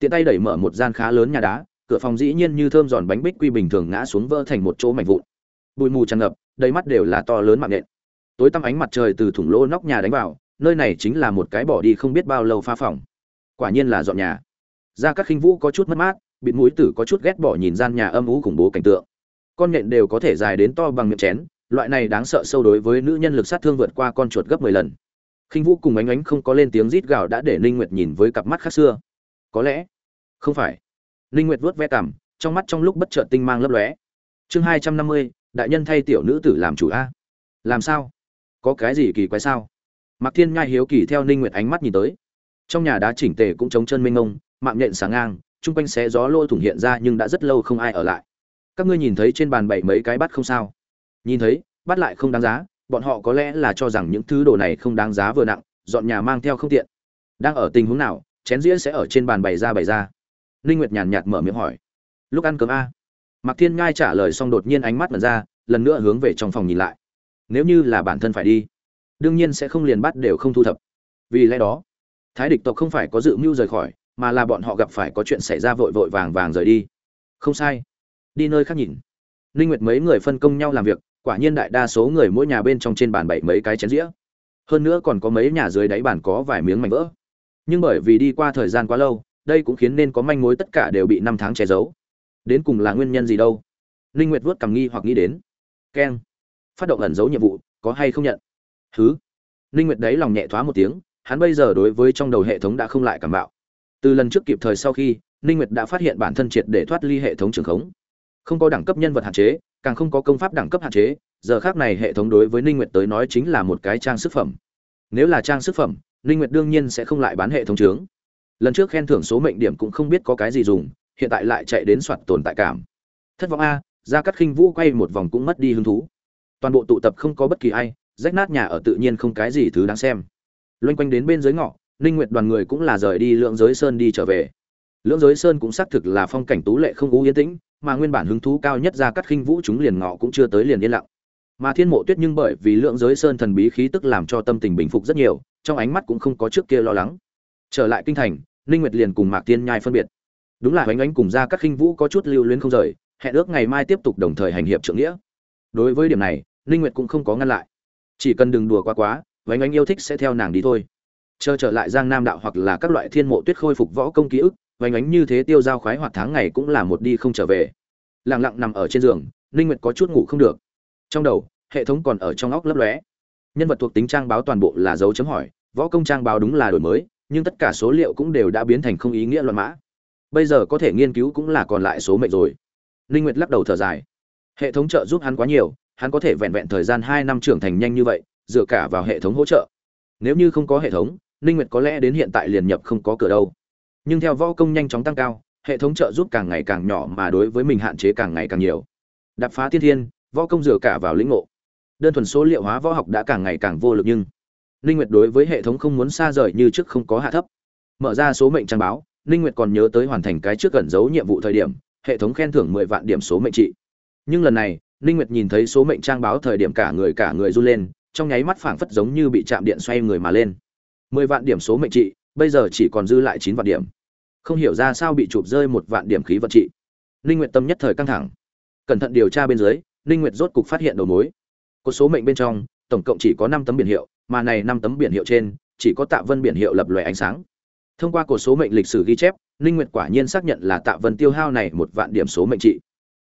tiện tay đẩy mở một gian khá lớn nhà đá, cửa phòng dĩ nhiên như thơm giòn bánh bích quy bình thường ngã xuống vỡ thành một chỗ mảnh vụn. Bụi mù tràn ngập, đầy mắt đều là to lớn mạng nện. Tối tăm ánh mặt trời từ thủng lỗ nóc nhà đánh vào, nơi này chính là một cái bỏ đi không biết bao lâu pha phòng. Quả nhiên là dọn nhà. Ra các khinh vũ có chút mất mát, bịt mũi tử có chút ghét bỏ nhìn gian nhà âm ú khủng bố cảnh tượng. Con nện đều có thể dài đến to bằng miệng chén, loại này đáng sợ sâu đối với nữ nhân lực sát thương vượt qua con chuột gấp mười lần. Khinh vũ cùng ánh ánh không có lên tiếng rít gào đã để ninh nguyệt nhìn với cặp mắt khác xưa có lẽ. Không phải. Ninh nguyệt vuốt ve cằm, trong mắt trong lúc bất chợt tinh mang lấp lóe. Chương hai trăm năm mươi, đại nhân thay tiểu nữ tử làm chủ a. Làm sao? Có cái gì kỳ quái sao? Mạc thiên nhai hiếu kỳ theo ninh nguyệt ánh mắt nhìn tới. Trong nhà đá chỉnh tề cũng trống chân mênh ngông mạng nhện sáng ngang, chung quanh xé gió lôi thủng hiện ra nhưng đã rất lâu không ai ở lại. Các ngươi nhìn thấy trên bàn bảy mấy cái bắt không sao? Nhìn thấy bắt lại không đáng giá, bọn họ có lẽ là cho rằng những thứ đồ này không đáng giá vừa nặng, dọn nhà mang theo không tiện. Đang ở tình huống nào chén dĩa sẽ ở trên bàn bày ra bày ra. Ninh nguyệt nhàn nhạt mở miệng hỏi. Lúc ăn cơm a. Mạc thiên ngai trả lời xong đột nhiên ánh mắt mở ra, lần nữa hướng về trong phòng nhìn lại. Nếu như là bản thân phải đi, đương nhiên sẽ không liền bắt đều không thu thập. Vì lẽ đó, thái địch tộc không phải có dự mưu rời khỏi, mà là bọn họ gặp phải có chuyện xảy ra vội vội vàng vàng rời đi. Không sai. Đi nơi khác nhìn. Ninh nguyệt mấy người phân công nhau làm việc, quả nhiên đại đa số người mỗi nhà bên trong trên bàn bảy mấy cái chén dĩa. Hơn nữa còn có mấy nhà dưới đáy bàn có vài miếng mảnh vỡ nhưng bởi vì đi qua thời gian quá lâu, đây cũng khiến nên có manh mối tất cả đều bị năm tháng che giấu. Đến cùng là nguyên nhân gì đâu? Ninh nguyệt vuốt cằm nghi hoặc nghĩ đến. Keng. Phát động ẩn giấu nhiệm vụ, có hay không nhận? Thứ ninh nguyệt đấy lòng nhẹ thoá một tiếng, hắn bây giờ đối với trong đầu hệ thống đã không lại cảm bạo. Từ lần trước kịp thời sau khi, ninh nguyệt đã phát hiện bản thân triệt để thoát ly hệ thống trường khống. Không có đẳng cấp nhân vật hạn chế, càng không có công pháp đẳng cấp hạn chế, giờ khác này hệ thống đối với ninh nguyệt tới nói chính là một cái trang sức phẩm. Nếu là trang sức phẩm ninh nguyệt đương nhiên sẽ không lại bán hệ thống trướng lần trước khen thưởng số mệnh điểm cũng không biết có cái gì dùng, hiện tại lại chạy đến soạt tồn tại cảm. Thất vọng a, Gia Cát khinh vũ quay một vòng cũng mất đi hứng thú. Toàn bộ tụ tập không có bất kỳ ai, rách nát nhà ở tự nhiên không cái gì thứ đáng xem. Loanh quanh đến bên dưới ngõ ninh nguyệt đoàn người cũng là rời đi lượng giới sơn đi trở về. Lượng giới sơn cũng xác thực là phong cảnh tú lệ không u yên tĩnh, mà nguyên bản hứng thú cao nhất Gia Cát khinh vũ chúng liền ngọ cũng chưa tới liền yên lặng. Mà thiên mộ tuyết nhưng bởi vì lượng giới sơn thần bí khí tức làm cho tâm tình bình phục rất nhiều trong ánh mắt cũng không có trước kia lo lắng. Trở lại kinh thành, ninh nguyệt liền cùng mạc tiên nhai phân biệt. Đúng là hoánh ánh cùng ra các khinh vũ có chút lưu luyến không rời, hẹn ước ngày mai tiếp tục đồng thời hành hiệp trưởng nghĩa. Đối với điểm này, ninh nguyệt cũng không có ngăn lại. Chỉ cần đừng đùa quá quá, hoánh ánh yêu thích sẽ theo nàng đi thôi. Chờ trở lại giang nam đạo hoặc là các loại thiên mộ tuyết khôi phục võ công ký ức, hoánh ánh như thế tiêu giao khoái hoạt tháng ngày cũng là một đi không trở về. Lặng lặng nằm ở trên giường, ninh nguyệt có chút ngủ không được. Trong đầu, hệ thống còn ở trong óc lấp lóe nhân vật thuộc tính trang báo toàn bộ là dấu chấm hỏi, võ công trang báo đúng là đổi mới, nhưng tất cả số liệu cũng đều đã biến thành không ý nghĩa loạn mã. Bây giờ có thể nghiên cứu cũng là còn lại số mệnh rồi. Ninh nguyệt lắc đầu thở dài. Hệ thống trợ giúp hắn quá nhiều, hắn có thể vẹn vẹn thời gian 2 năm trưởng thành nhanh như vậy, dựa cả vào hệ thống hỗ trợ. Nếu như không có hệ thống ninh nguyệt có lẽ đến hiện tại liền nhập không có cửa đâu. Nhưng theo võ công nhanh chóng tăng cao, hệ thống trợ giúp càng ngày càng nhỏ mà đối với mình hạn chế càng ngày càng nhiều. Đập phá thiên thiên, võ công dựa cả vào lĩnh ngộ đơn thuần số liệu hóa võ học đã càng ngày càng vô lực nhưng ninh nguyệt đối với hệ thống không muốn xa rời như trước không có hạ thấp. Mở ra số mệnh trang báo, ninh nguyệt còn nhớ tới hoàn thành cái trước gần giấu nhiệm vụ thời điểm, hệ thống khen thưởng 10 vạn điểm số mệnh trị. Nhưng lần này, ninh nguyệt nhìn thấy số mệnh trang báo thời điểm cả người cả người run lên, trong nháy mắt phảng phất giống như bị chạm điện xoay người mà lên. 10 vạn điểm số mệnh trị, bây giờ chỉ còn dư lại 9 vạn điểm. Không hiểu ra sao bị chụp rơi một vạn điểm khí vận trị. Ninh nguyệt tâm nhất thời căng thẳng. Cẩn thận điều tra bên dưới, ninh nguyệt rốt cục phát hiện đầu mối. Cột số mệnh bên trong, tổng cộng chỉ có 5 tấm biển hiệu, mà này 5 tấm biển hiệu trên, chỉ có tạ vân biển hiệu lập lòe ánh sáng. Thông qua cổ số mệnh lịch sử ghi chép, ninh nguyệt quả nhiên xác nhận là tạ vân tiêu hao này một vạn điểm số mệnh trị.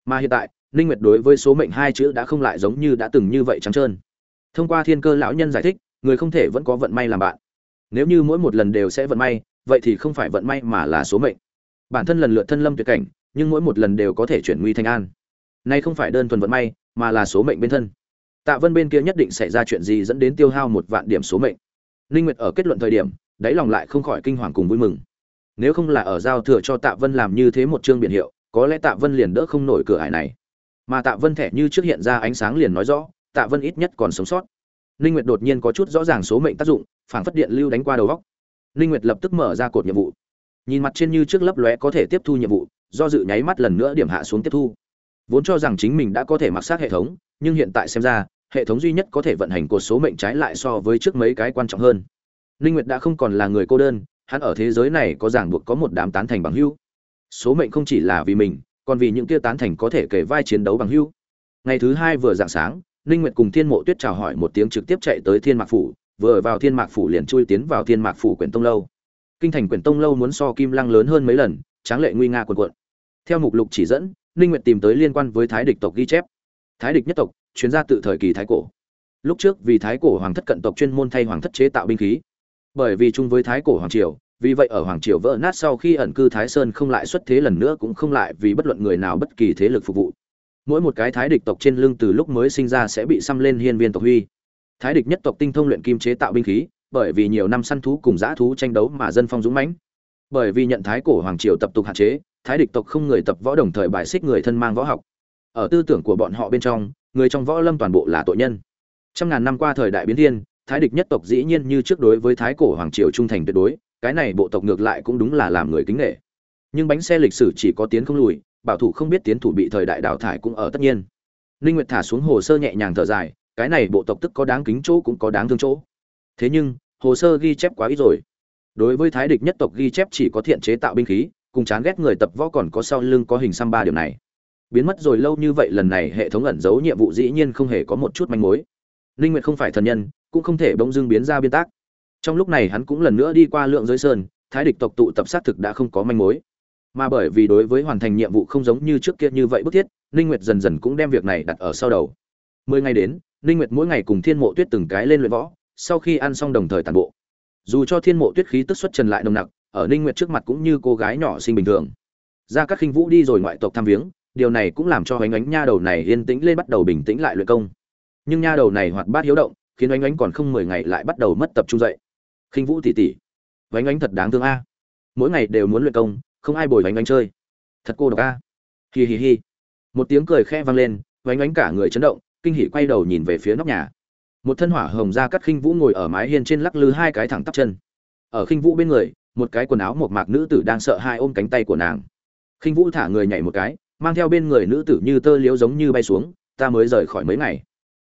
Mà hiện tại, ninh nguyệt đối với số mệnh hai chữ đã không lại giống như đã từng như vậy trắng trơn. Thông qua thiên cơ lão nhân giải thích, người không thể vẫn có vận may làm bạn. Nếu như mỗi một lần đều sẽ vận may, vậy thì không phải vận may mà là số mệnh. Bản thân lần lượt thân lâm tuyệt cảnh, nhưng mỗi một lần đều có thể chuyển nguy thành an. Nay không phải đơn thuần vận may, mà là số mệnh bên thân tạ vân bên kia nhất định xảy ra chuyện gì dẫn đến tiêu hao một vạn điểm số mệnh. Linh nguyệt ở kết luận thời điểm đáy lòng lại không khỏi kinh hoàng cùng vui mừng. Nếu không là ở giao thừa cho tạ vân làm như thế một chương biển hiệu có lẽ tạ vân liền đỡ không nổi cửa ải này. Mà tạ vân thẻ như trước hiện ra ánh sáng liền nói rõ tạ vân ít nhất còn sống sót. Linh nguyệt đột nhiên có chút rõ ràng số mệnh tác dụng phản phất điện lưu đánh qua đầu góc Linh Nguyệt lập tức mở ra cột nhiệm vụ. Nhìn mặt trên như trước lấp lóe có thể tiếp thu nhiệm vụ, do dự nháy mắt lần nữa điểm hạ xuống tiếp thu. Vốn cho rằng chính mình đã có thể mặc sát hệ thống, nhưng hiện tại xem ra, hệ thống duy nhất có thể vận hành cột số mệnh trái lại so với trước mấy cái quan trọng hơn. Linh Nguyệt đã không còn là người cô đơn, hắn ở thế giới này có ràng buộc có một đám tán thành bằng hữu. Số mệnh không chỉ là vì mình còn vì những kia tán thành có thể kể vai chiến đấu bằng hữu. Ngày thứ hai vừa dạng sáng ninh nguyệt cùng thiên mộ tuyết chào hỏi một tiếng trực tiếp chạy tới thiên mạc phủ vừa vào thiên mạc phủ liền chui tiến vào thiên mạc phủ quyển tông lâu. Kinh thành quyển tông lâu muốn so kim lăng lớn hơn mấy lần tráng lệ nguy nga quần quận theo mục lục chỉ dẫn ninh nguyệt tìm tới liên quan với thái địch tộc ghi chép. Thái địch nhất tộc chuyên gia tự thời kỳ thái cổ. Lúc trước vì thái cổ hoàng thất cận tộc chuyên môn thay hoàng thất chế tạo binh khí. Bởi vì chung với thái cổ hoàng triều, vì vậy ở hoàng triều vỡ nát sau khi ẩn cư thái sơn không lại xuất thế lần nữa cũng không lại vì bất luận người nào bất kỳ thế lực phục vụ. Mỗi một cái thái địch tộc trên lưng từ lúc mới sinh ra sẽ bị xăm lên hiên viên tộc huy. Thái địch nhất tộc tinh thông luyện kim chế tạo binh khí, bởi vì nhiều năm săn thú cùng dã thú tranh đấu mà dân phong dũng mãnh. Bởi vì nhận thái cổ hoàng triều tập tục hạn chế, thái địch tộc không người tập võ đồng thời bài xích người thân mang võ học. Ở tư tưởng của bọn họ bên trong người trong võ lâm toàn bộ là tội nhân. Trăm ngàn năm qua thời đại biến thiên, thái địch nhất tộc dĩ nhiên như trước đối với thái cổ hoàng triều trung thành tuyệt đối, cái này bộ tộc ngược lại cũng đúng là làm người kính nghệ nhưng bánh xe lịch sử chỉ có tiến không lùi, bảo thủ không biết tiến thủ bị thời đại đào thải cũng ở tất nhiên. Ninh nguyệt thả xuống hồ sơ nhẹ nhàng thở dài, cái này bộ tộc tức có đáng kính chỗ cũng có đáng thương chỗ. Thế nhưng, hồ sơ ghi chép quá ít rồi. Đối với thái địch nhất tộc ghi chép chỉ có thiện chế tạo binh khí, cùng chán ghét người tập võ còn có sau lưng có hình xăm ba điều này biến mất rồi lâu như vậy, lần này hệ thống ẩn giấu nhiệm vụ dĩ nhiên không hề có một chút manh mối. Ninh nguyệt không phải thần nhân, cũng không thể bỗng dưng biến ra biên tác. Trong lúc này hắn cũng lần nữa đi qua lượng giới sơn, thái địch tộc tụ tập sát thực đã không có manh mối. Mà bởi vì đối với hoàn thành nhiệm vụ không giống như trước kia như vậy bức thiết ninh nguyệt dần dần cũng đem việc này đặt ở sau đầu. Mười ngày đến ninh nguyệt mỗi ngày cùng thiên mộ tuyết từng cái lên luyện võ, sau khi ăn xong đồng thời tàn bộ. Dù cho thiên mộ tuyết khí tức xuất trần lại nồng nặc, ở ninh nguyệt trước mặt cũng như cô gái nhỏ xinh bình thường. Ra các khinh vũ đi rồi ngoại tộc thăm viếng điều này cũng làm cho ánh ánh nha đầu này yên tĩnh lên bắt đầu bình tĩnh lại luyện công. Nhưng nha đầu này hoạt bát hiếu động, khiến ánh ánh còn không mười ngày lại bắt đầu mất tập trung dậy. Khinh vũ tỉ tỉ ánh ánh thật đáng thương a. Mỗi ngày đều muốn luyện công, không ai bồi ánh ánh chơi. Thật cô độc a. Hi hi hi. Một tiếng cười khẽ vang lên ánh ánh cả người chấn động, kinh hỉ quay đầu nhìn về phía nóc nhà. Một thân hỏa hồng ra cắt khinh vũ ngồi ở mái hiên trên lắc lư hai cái thẳng tắp chân. Ở khinh vũ bên người, một cái quần áo một mạc nữ tử đang sợ hai ôm cánh tay của nàng. Khinh vũ thả người nhảy một cái mang theo bên người nữ tử như tơ liếu giống như bay xuống, ta mới rời khỏi mấy ngày.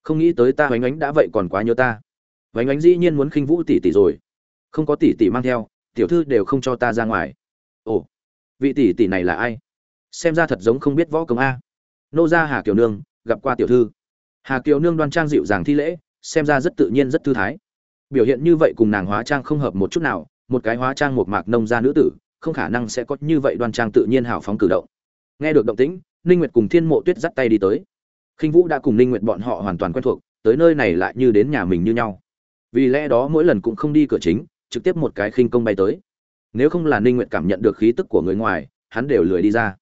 Không nghĩ tới ta oánh ánh đã vậy còn quá nhớ ta. Oánh ánh dĩ nhiên muốn khinh vũ tỷ tỷ rồi. Không có tỷ tỷ mang theo, tiểu thư đều không cho ta ra ngoài. Ồ, vị tỷ tỷ này là ai? Xem ra thật giống không biết võ công a. Nô gia hà kiều nương, gặp qua tiểu thư. Hà kiều nương đoan trang dịu dàng thi lễ, xem ra rất tự nhiên, rất thư thái. Biểu hiện như vậy cùng nàng hóa trang không hợp một chút nào, một cái hóa trang một mạc nông gia nữ tử, không khả năng sẽ có như vậy đoan trang tự nhiên hào phóng cử động nghe được động tĩnh, ninh nguyệt cùng thiên mộ tuyết dắt tay đi tới. Khinh vũ đã cùng ninh nguyệt bọn họ hoàn toàn quen thuộc, tới nơi này lại như đến nhà mình như nhau. Vì lẽ đó mỗi lần cũng không đi cửa chính, trực tiếp một cái khinh công bay tới. Nếu không là ninh nguyệt cảm nhận được khí tức của người ngoài, hắn đều lười đi ra.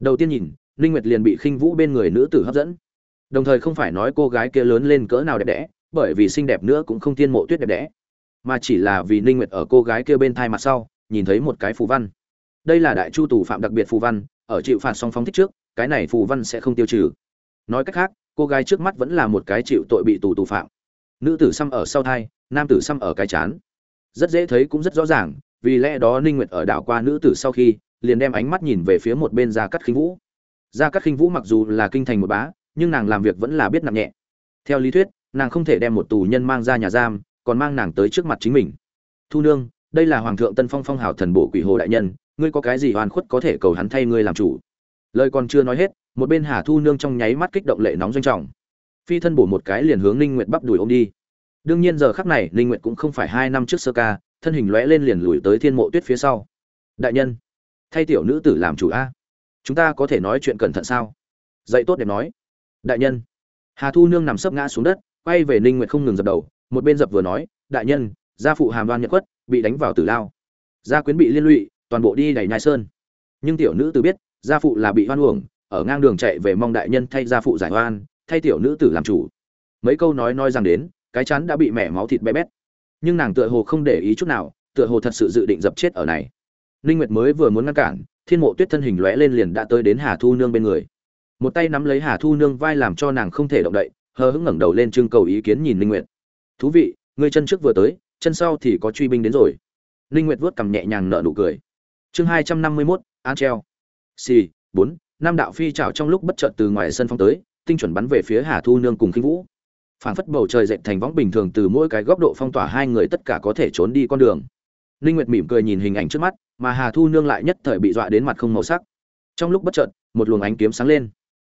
Đầu tiên nhìn, ninh nguyệt liền bị khinh vũ bên người nữ tử hấp dẫn. Đồng thời không phải nói cô gái kia lớn lên cỡ nào đẹp đẽ, bởi vì xinh đẹp nữa cũng không thiên mộ tuyết đẹp đẽ, mà chỉ là vì ninh nguyệt ở cô gái kia bên thai mặt sau, nhìn thấy một cái phù văn. Đây là đại chu tù phạm đặc biệt phù văn ở chịu phạt song phóng thích trước, cái này phù văn sẽ không tiêu trừ. Nói cách khác, cô gái trước mắt vẫn là một cái chịu tội bị tù tù phạm. Nữ tử xăm ở sau thai, nam tử xăm ở cái chán. Rất dễ thấy cũng rất rõ ràng, vì lẽ đó ninh nguyệt ở đảo qua nữ tử sau khi, liền đem ánh mắt nhìn về phía một bên gia cát khinh vũ. Gia cát khinh vũ mặc dù là kinh thành một bá, nhưng nàng làm việc vẫn là biết nặng nhẹ. Theo lý thuyết, nàng không thể đem một tù nhân mang ra nhà giam, còn mang nàng tới trước mặt chính mình. Thu nương, đây là hoàng thượng tân phong phong hào thần bộ quỷ hồ đại nhân ngươi có cái gì hoàn khuất có thể cầu hắn thay ngươi làm chủ? Lời còn chưa nói hết, một bên hà thu nương trong nháy mắt kích động lệ nóng doanh trọng. Phi thân bổ một cái liền hướng ninh nguyệt bắp đuổi ôm đi. Đương nhiên giờ khắc này, ninh nguyệt cũng không phải hai năm trước sơ ca, thân hình lóe lên liền lùi tới thiên mộ tuyết phía sau. Đại nhân, thay tiểu nữ tử làm chủ a. Chúng ta có thể nói chuyện cẩn thận sao? Dạy tốt đẹp nói. Đại nhân. Hà thu nương nằm sấp ngã xuống đất, quay về ninh nguyệt không ngừng dập đầu, một bên dập vừa nói, đại nhân, gia phụ hàm đoan Nhật quất bị đánh vào tử lao. Gia quyến bị liên lụy toàn bộ đi đẩy nhai sơn. Nhưng tiểu nữ tử biết, gia phụ là bị hoan uổng, ở ngang đường chạy về mong đại nhân thay gia phụ giải hoan thay tiểu nữ tử làm chủ. Mấy câu nói nói rằng đến, cái chắn đã bị mẻ máu thịt bé bét. Nhưng nàng tựa hồ không để ý chút nào, tựa hồ thật sự dự định dập chết ở này. Ninh nguyệt mới vừa muốn ngăn cản, thiên mộ tuyết thân hình lóe lên liền đã tới đến hà thu nương bên người. Một tay nắm lấy hà thu nương vai làm cho nàng không thể động đậy, hờ hững ngẩng đầu lên trưng cầu ý kiến nhìn ninh nguyệt. Thú vị, ngươi chân trước vừa tới, chân sau thì có truy binh đến rồi. Ninh nguyệt vuốt cằm nhẹ nhàng nở nụ cười chương 251, an treo. Xì bốn năm đạo phi trào trong lúc bất chợt từ ngoài sân phong tới tinh chuẩn bắn về phía hà thu nương cùng khinh vũ. Phảng phất bầu trời dệt thành võng bình thường từ mỗi cái góc độ phong tỏa hai người tất cả có thể trốn đi con đường. Linh nguyệt mỉm cười nhìn hình ảnh trước mắt mà hà thu nương lại nhất thời bị dọa đến mặt không màu sắc. Trong lúc bất chợt một luồng ánh kiếm sáng lên.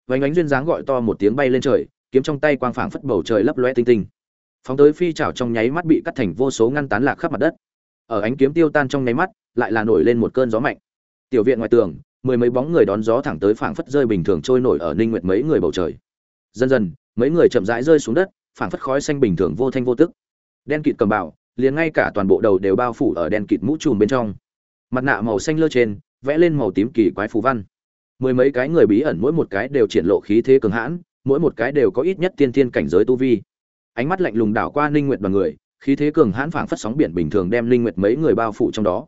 Vánh ánh duyên dáng gọi to một tiếng bay lên trời kiếm trong tay quang phảng phất bầu trời lấp loe tinh tinh. Phóng tới phi chảo trong nháy mắt bị cắt thành vô số ngăn tán lạc khắp mặt đất. Ở ánh kiếm tiêu tan trong nháy mắt lại là nổi lên một cơn gió mạnh. Tiểu viện ngoài tường, mười mấy bóng người đón gió thẳng tới phảng phất rơi bình thường trôi nổi ở ninh nguyệt mấy người bầu trời. Dần dần, mấy người chậm rãi rơi xuống đất, phảng phất khói xanh bình thường vô thanh vô tức. Đen kịt cầm bảo liền ngay cả toàn bộ đầu đều bao phủ ở đen kịt mũ trùm bên trong. Mặt nạ màu xanh lơ trên, vẽ lên màu tím kỳ quái phù văn. Mười mấy cái người bí ẩn mỗi một cái đều triển lộ khí thế cường hãn, mỗi một cái đều có ít nhất tiên tiên cảnh giới tu vi. Ánh mắt lạnh lùng đảo qua ninh nguyệt đoàn người, khí thế cường hãn phảng phất sóng biển bình thường đem ninh nguyệt mấy người bao phủ trong đó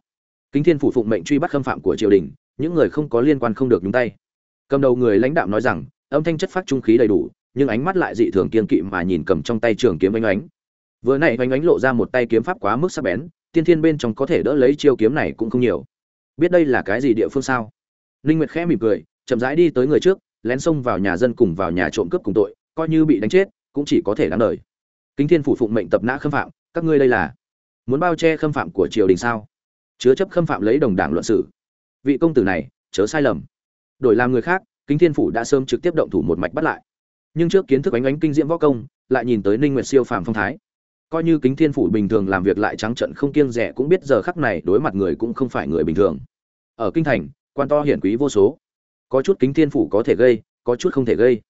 kính thiên phủ phụng mệnh truy bắt khâm phạm của triều đình, những người không có liên quan không được nhúng tay. Cầm đầu người lãnh đạo nói rằng, âm thanh chất phát trung khí đầy đủ, nhưng ánh mắt lại dị thường kiên kỵ mà nhìn cầm trong tay trường kiếm oanh ánh vừa nãy oanh ánh lộ ra một tay kiếm pháp quá mức sắc bén, tiên thiên bên trong có thể đỡ lấy chiêu kiếm này cũng không nhiều. Biết đây là cái gì địa phương sao? Ninh nguyệt khẽ mỉm cười, chậm rãi đi tới người trước, lén xông vào nhà dân cùng vào nhà trộm cướp cùng tội, coi như bị đánh chết, cũng chỉ có thể đáng đời. Kính thiên phủ phụng mệnh tập nã khâm phạm, các ngươi đây là muốn bao che khâm phạm của triều đình sao? Chứa chấp khâm phạm lấy đồng đảng luận xử vị công tử này, chớ sai lầm. Đổi làm người khác, kính thiên phủ đã sớm trực tiếp động thủ một mạch bắt lại. Nhưng trước kiến thức ánh ánh kinh diễm võ công, lại nhìn tới ninh nguyệt siêu phàm phong thái. Coi như kính thiên phủ bình thường làm việc lại trắng trận không kiêng rẻ cũng biết giờ khắc này đối mặt người cũng không phải người bình thường. Ở kinh thành, quan to hiển quý vô số. Có chút kính thiên phủ có thể gây, có chút không thể gây.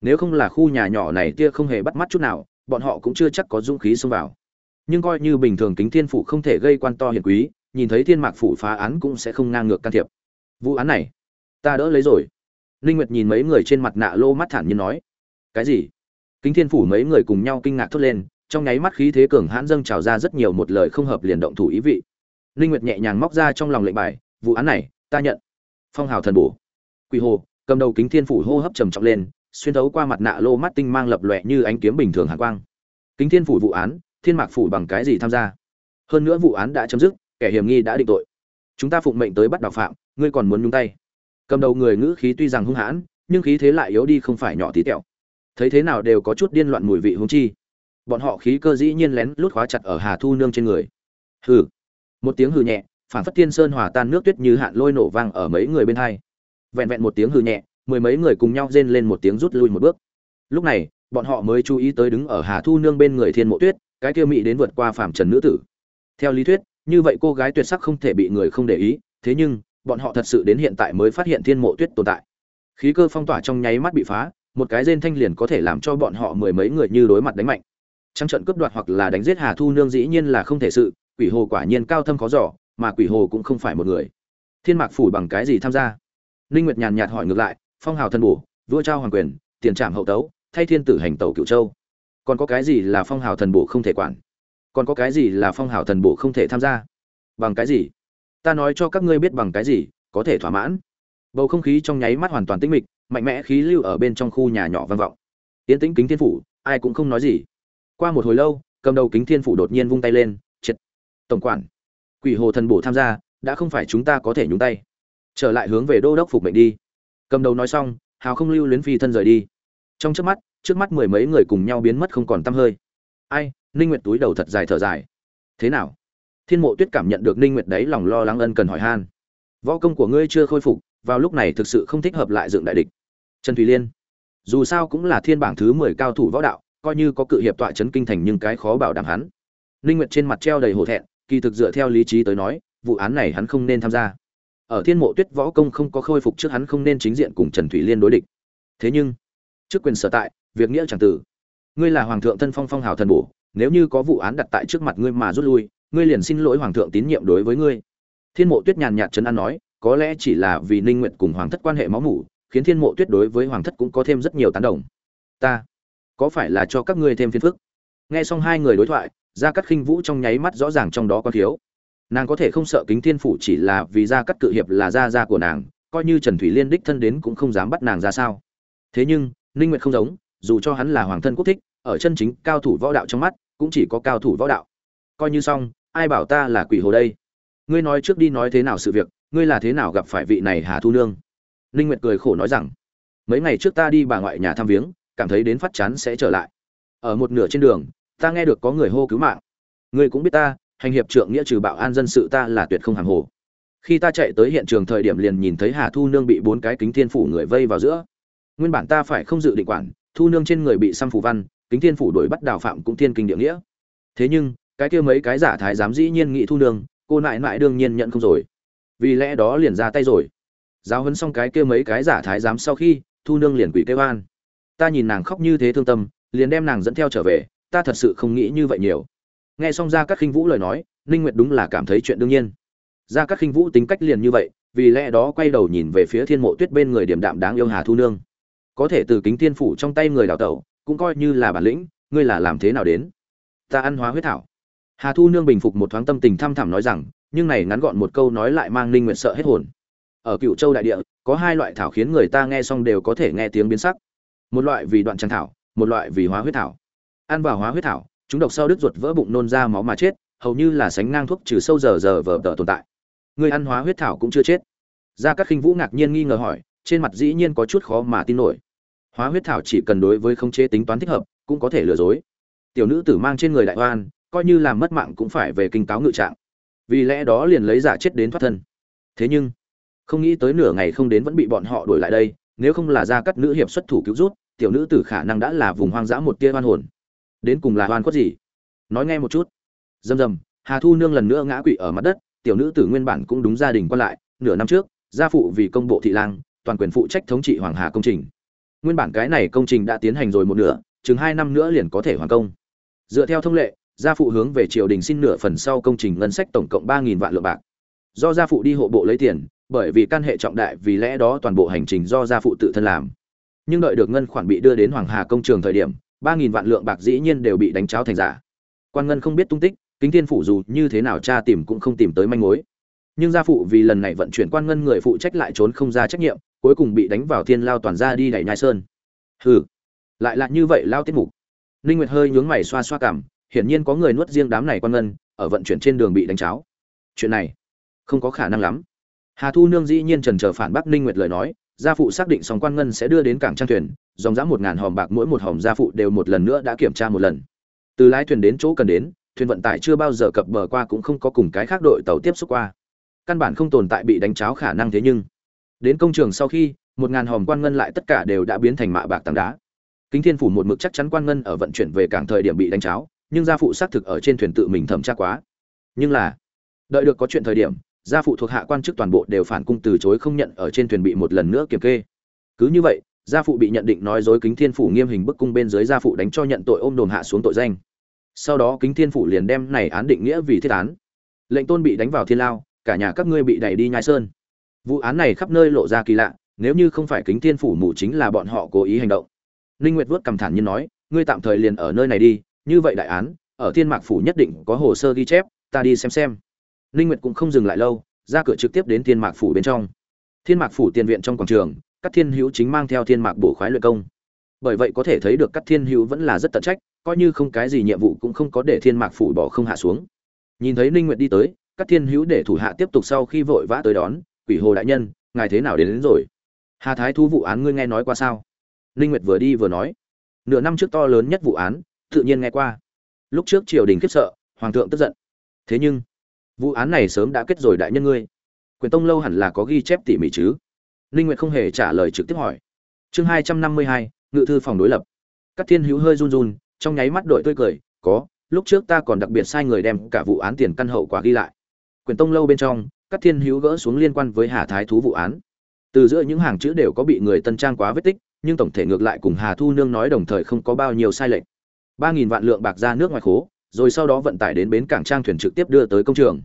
Nếu không là khu nhà nhỏ này tia không hề bắt mắt chút nào, bọn họ cũng chưa chắc có dũng khí xông vào. Nhưng coi như bình thường kính thiên phủ không thể gây quan to hiển quý nhìn thấy thiên mạc phủ phá án cũng sẽ không ngang ngược can thiệp. Vụ án này, ta đỡ lấy rồi. Linh nguyệt nhìn mấy người trên mặt nạ lô mắt thản nhiên nói. Cái gì? Kính thiên phủ mấy người cùng nhau kinh ngạc thốt lên, trong nháy mắt khí thế cường hãn dâng trào ra rất nhiều một lời không hợp liền động thủ ý vị. Linh nguyệt nhẹ nhàng móc ra trong lòng lệnh bài, vụ án này, ta nhận. Phong hào thần bổ. Quỷ hồ, cầm đầu kính thiên phủ hô hấp trầm trọng lên, xuyên thấu qua mặt nạ lô mắt tinh mang lập lòe như ánh kiếm bình thường hàn quang. Kính thiên phủ vụ án, thiên mạc phủ bằng cái gì tham gia? Hơn nữa vụ án đã chấm dứt kẻ hiểm nghi đã định tội. Chúng ta phụng mệnh tới bắt đạo phạm, ngươi còn muốn nhúng tay. Cầm đầu người ngữ khí tuy rằng hung hãn, nhưng khí thế lại yếu đi không phải nhỏ tí tẹo. Thấy thế nào đều có chút điên loạn mùi vị hung chi. Bọn họ khí cơ dĩ nhiên lén lút khóa chặt ở hà thu nương trên người. Hừ. Một tiếng hừ nhẹ, phản phất tiên sơn hòa tan nước tuyết như hạn lôi nổ vang ở mấy người bên hai. Vẹn vẹn một tiếng hừ nhẹ, mười mấy người cùng nhau rên lên một tiếng rút lui một bước. Lúc này, bọn họ mới chú ý tới đứng ở hà thu nương bên người thiên mộ tuyết, cái kia mỹ đến vượt qua phàm trần nữ tử. Theo lý thuyết như vậy cô gái tuyệt sắc không thể bị người không để ý, thế nhưng, bọn họ thật sự đến hiện tại mới phát hiện thiên mộ tuyết tồn tại. Khí cơ phong tỏa trong nháy mắt bị phá, một cái rên thanh liền có thể làm cho bọn họ mười mấy người như đối mặt đánh mạnh. Trăng trận cướp đoạt hoặc là đánh giết hà thu nương dĩ nhiên là không thể sự, quỷ hồ quả nhiên cao thâm khó giỏ mà quỷ hồ cũng không phải một người. Thiên mạc phủ bằng cái gì tham gia? Ninh nguyệt nhàn nhạt hỏi ngược lại, phong hào thân bổ, vua trao hoàng quyền, tiền trạm hậu tấu, thay thiên tử hành tẩu cựu châu. Còn có cái gì là phong hào thần bổ không thể quản? Còn có cái gì là phong hào thần bộ không thể tham gia? Bằng cái gì? Ta nói cho các ngươi biết bằng cái gì, có thể thỏa mãn. Bầu không khí trong nháy mắt hoàn toàn tĩnh mịch, mạnh mẽ khí lưu ở bên trong khu nhà nhỏ vang vọng. Tiến tĩnh kính thiên phủ, ai cũng không nói gì. Qua một hồi lâu, cầm đầu kính thiên phủ đột nhiên vung tay lên, triệt. Tổng quản, quỷ hồ thần bổ tham gia, đã không phải chúng ta có thể nhúng tay. Trở lại hướng về đô đốc phục mệnh đi. Cầm đầu nói xong, hào không lưu luyến phi thân rời đi. Trong trước mắt trước mắt mười mấy người cùng nhau biến mất không còn t hơi. Ai ninh nguyệt túi đầu thật dài thở dài. Thế nào? Thiên mộ tuyết cảm nhận được ninh nguyệt đấy lòng lo lắng ân cần hỏi han. Võ công của ngươi chưa khôi phục, vào lúc này thực sự không thích hợp lại dựng đại địch. Trần thùy liên. Dù sao cũng là thiên bảng thứ 10 cao thủ võ đạo, coi như có cự hiệp tọa chấn kinh thành nhưng cái khó bảo đảm hắn. Ninh nguyệt trên mặt treo đầy hổ thẹn, kỳ thực dựa theo lý trí tới nói, vụ án này hắn không nên tham gia. Ở thiên mộ tuyết võ công không có khôi phục trước hắn không nên chính diện cùng trần thủy liên đối địch. Thế nhưng, trước quyền sở tại, việc nghĩa chẳng tử. Ngươi là hoàng thượng thân phong phong hào thần bổ nếu như có vụ án đặt tại trước mặt ngươi mà rút lui, ngươi liền xin lỗi hoàng thượng tín nhiệm đối với ngươi. Thiên mộ tuyết nhàn nhạt trấn an nói, có lẽ chỉ là vì ninh nguyện cùng hoàng thất quan hệ máu mủ, khiến thiên mộ tuyết đối với hoàng thất cũng có thêm rất nhiều tán đồng. Ta, có phải là cho các ngươi thêm phiền phức? Nghe xong hai người đối thoại, gia cắt khinh vũ trong nháy mắt rõ ràng trong đó có thiếu. Nàng có thể không sợ kính thiên phủ chỉ là vì gia cắt cự hiệp là gia gia của nàng, coi như trần thủy liên đích thân đến cũng không dám bắt nàng ra sao. Thế nhưng, ninh nguyệt không giống, dù cho hắn là hoàng thân quốc thích ở chân chính cao thủ võ đạo trong mắt, cũng chỉ có cao thủ võ đạo. Coi như xong, ai bảo ta là quỷ hồ đây? Ngươi nói trước đi nói thế nào sự việc, ngươi là thế nào gặp phải vị này hà thu nương? Ninh nguyệt cười khổ nói rằng, mấy ngày trước ta đi bà ngoại nhà thăm viếng, cảm thấy đến phát chán sẽ trở lại. Ở một nửa trên đường, ta nghe được có người hô cứu mạng. Ngươi cũng biết ta, hành hiệp trượng nghĩa trừ bạo an dân sự ta là tuyệt không hàng hồ. Khi ta chạy tới hiện trường thời điểm liền nhìn thấy hà thu nương bị bốn cái kính thiên phủ người vây vào giữa. Nguyên bản ta phải không dự định quản, thu nương trên người bị xăm phủ văn kính thiên phủ đuổi bắt đào phạm cũng thiên kinh địa nghĩa. Thế nhưng, cái kia mấy cái giả thái giám dĩ nhiên nghị thu nương, cô nại nại đương nhiên nhận không rồi. Vì lẽ đó liền ra tay rồi. Giáo hấn xong cái kia mấy cái giả thái giám sau khi, thu nương liền quỷ kêu an. Ta nhìn nàng khóc như thế thương tâm, liền đem nàng dẫn theo trở về, ta thật sự không nghĩ như vậy nhiều. Nghe xong ra các khinh vũ lời nói, ninh nguyệt đúng là cảm thấy chuyện đương nhiên. Ra các khinh vũ tính cách liền như vậy, vì lẽ đó quay đầu nhìn về phía thiên mộ tuyết bên người điểm đạm đáng yêu hà thu nương. Có thể từ kính thiên phủ trong tay người đào tẩu cũng coi như là bản lĩnh, ngươi là làm thế nào đến? Ta ăn hóa huyết thảo. Hà thu nương bình phục một thoáng tâm tình thăm thẳm nói rằng, nhưng này ngắn gọn một câu nói lại mang ninh nguyệt sợ hết hồn. Ở cựu châu đại địa, có hai loại thảo khiến người ta nghe xong đều có thể nghe tiếng biến sắc. Một loại vì đoạn tràng thảo, một loại vì hóa huyết thảo. Ăn vào hóa huyết thảo, chúng độc sau đứt ruột vỡ bụng nôn ra máu mà chết, hầu như là sánh ngang thuốc trừ sâu giờ giờ vờ tờ tồn tại. Người ăn hóa huyết thảo cũng chưa chết. Gia cát khinh vũ ngạc nhiên nghi ngờ hỏi, trên mặt dĩ nhiên có chút khó mà tin nổi hóa huyết thảo chỉ cần đối với khống chế tính toán thích hợp, cũng có thể lừa dối. Tiểu nữ tử mang trên người đại oan, coi như làm mất mạng cũng phải về kinh cáo ngự trạng. Vì lẽ đó liền lấy giả chết đến thoát thân. Thế nhưng, không nghĩ tới nửa ngày không đến vẫn bị bọn họ đuổi lại đây, nếu không là gia cát nữ hiệp xuất thủ cứu rút, tiểu nữ tử khả năng đã là vùng hoang dã một tia oan hồn. Đến cùng là oan cốt gì? Nói nghe một chút. Dầm dầm, hà thu nương lần nữa ngã quỵ ở mặt đất, tiểu nữ tử nguyên bản cũng đúng gia đình qua lại, nửa năm trước, gia phụ vì công bộ thị lang, toàn quyền phụ trách thống trị hoàng hà công trình nguyên bản cái này công trình đã tiến hành rồi một nửa, chừng hai năm nữa liền có thể hoàn công. Dựa theo thông lệ, gia phụ hướng về triều đình xin nửa phần sau công trình ngân sách tổng cộng ba nghìn vạn lượng bạc. Do gia phụ đi hộ bộ lấy tiền, bởi vì căn hệ trọng đại vì lẽ đó toàn bộ hành trình do gia phụ tự thân làm. Nhưng đợi được ngân khoản bị đưa đến hoàng hà công trường thời điểm, ba nghìn vạn lượng bạc dĩ nhiên đều bị đánh cháo thành giả. Quan ngân không biết tung tích, kính thiên phủ dù như thế nào cha tìm cũng không tìm tới manh mối nhưng gia phụ vì lần này vận chuyển quan ngân người phụ trách lại trốn không ra trách nhiệm, cuối cùng bị đánh vào thiên lao toàn ra đi đẩy nhai sơn. Hừ, lại là như vậy lao tiết mục. Ninh nguyệt hơi nhướng mày xoa xoa cảm, hiển nhiên có người nuốt riêng đám này quan ngân, ở vận chuyển trên đường bị đánh cháo. Chuyện này, không có khả năng lắm. Hà thu nương dĩ nhiên trần chờ phản bác ninh nguyệt lời nói, gia phụ xác định sòng quan ngân sẽ đưa đến cảng trang thuyền, dòng dã một ngàn hòm bạc mỗi một hòm gia phụ đều một lần nữa đã kiểm tra một lần. Từ lái thuyền đến chỗ cần đến, thuyền vận tải chưa bao giờ cập bờ qua cũng không có cùng cái khác đội tàu tiếp xúc qua căn bản không tồn tại bị đánh cháo khả năng thế nhưng. Đến công trường sau khi, một ngàn hòm quan ngân lại tất cả đều đã biến thành mạ bạc tảng đá. Kính thiên phủ một mực chắc chắn quan ngân ở vận chuyển về cảng thời điểm bị đánh cháo, nhưng gia phụ xác thực ở trên thuyền tự mình thẩm tra quá. Nhưng là, đợi được có chuyện thời điểm, gia phụ thuộc hạ quan chức toàn bộ đều phản cung từ chối không nhận ở trên thuyền bị một lần nữa kiểm kê. Cứ như vậy, gia phụ bị nhận định nói dối kính thiên phủ nghiêm hình bức cung bên dưới gia phụ đánh cho nhận tội ôm đồn hạ xuống tội danh. Sau đó kính thiên phủ liền đem này án định nghĩa vì thiết án. Lệnh tôn bị đánh vào thiên lao cả nhà các ngươi bị đẩy đi nhai sơn. Vụ án này khắp nơi lộ ra kỳ lạ, nếu như không phải kính thiên phủ mù chính là bọn họ cố ý hành động. Ninh nguyệt vuốt cầm thản nhiên nói, ngươi tạm thời liền ở nơi này đi, như vậy đại án, ở thiên mạc phủ nhất định có hồ sơ ghi chép, ta đi xem xem. Ninh nguyệt cũng không dừng lại lâu, ra cửa trực tiếp đến thiên mạc phủ bên trong. Thiên mạc phủ tiền viện trong quảng trường các thiên hữu chính mang theo thiên mạc bổ khoái luyện công. Bởi vậy có thể thấy được các thiên hữu vẫn là rất tận trách, coi như không cái gì nhiệm vụ cũng không có để thiên mạc phủ bỏ không hạ xuống. Nhìn thấy ninh nguyệt đi tới các thiên hữu để thủ hạ tiếp tục sau khi vội vã tới đón quỷ hồ đại nhân ngài thế nào đến, đến rồi? Hà thái thu vụ án ngươi nghe nói qua sao? Ninh nguyệt vừa đi vừa nói. Nửa năm trước to lớn nhất vụ án tự nhiên nghe qua. Lúc trước triều đình khiếp sợ hoàng thượng tức giận. Thế nhưng vụ án này sớm đã kết rồi đại nhân ngươi. Quyền tông lâu hẳn là có ghi chép tỉ mỉ chứ? Ninh nguyệt không hề trả lời trực tiếp hỏi. Chương hai trăm năm mươi hai, ngự thư phòng đối lập. Các thiên hữu hơi run run trong nháy mắt đội tươi cười có lúc trước ta còn đặc biệt sai người đem cả vụ án tiền căn hậu quả ghi lại quyển tông lâu bên trong, các thiên hữu gỡ xuống liên quan với hà thái thú vụ án. Từ giữa những hàng chữ đều có bị người tân trang quá vết tích, nhưng tổng thể ngược lại cùng hà thu nương nói đồng thời không có bao nhiêu sai lệch. Ba nghìn vạn lượng bạc ra nước ngoài khố, rồi sau đó vận tải đến bến cảng trang thuyền trực tiếp đưa tới công trường.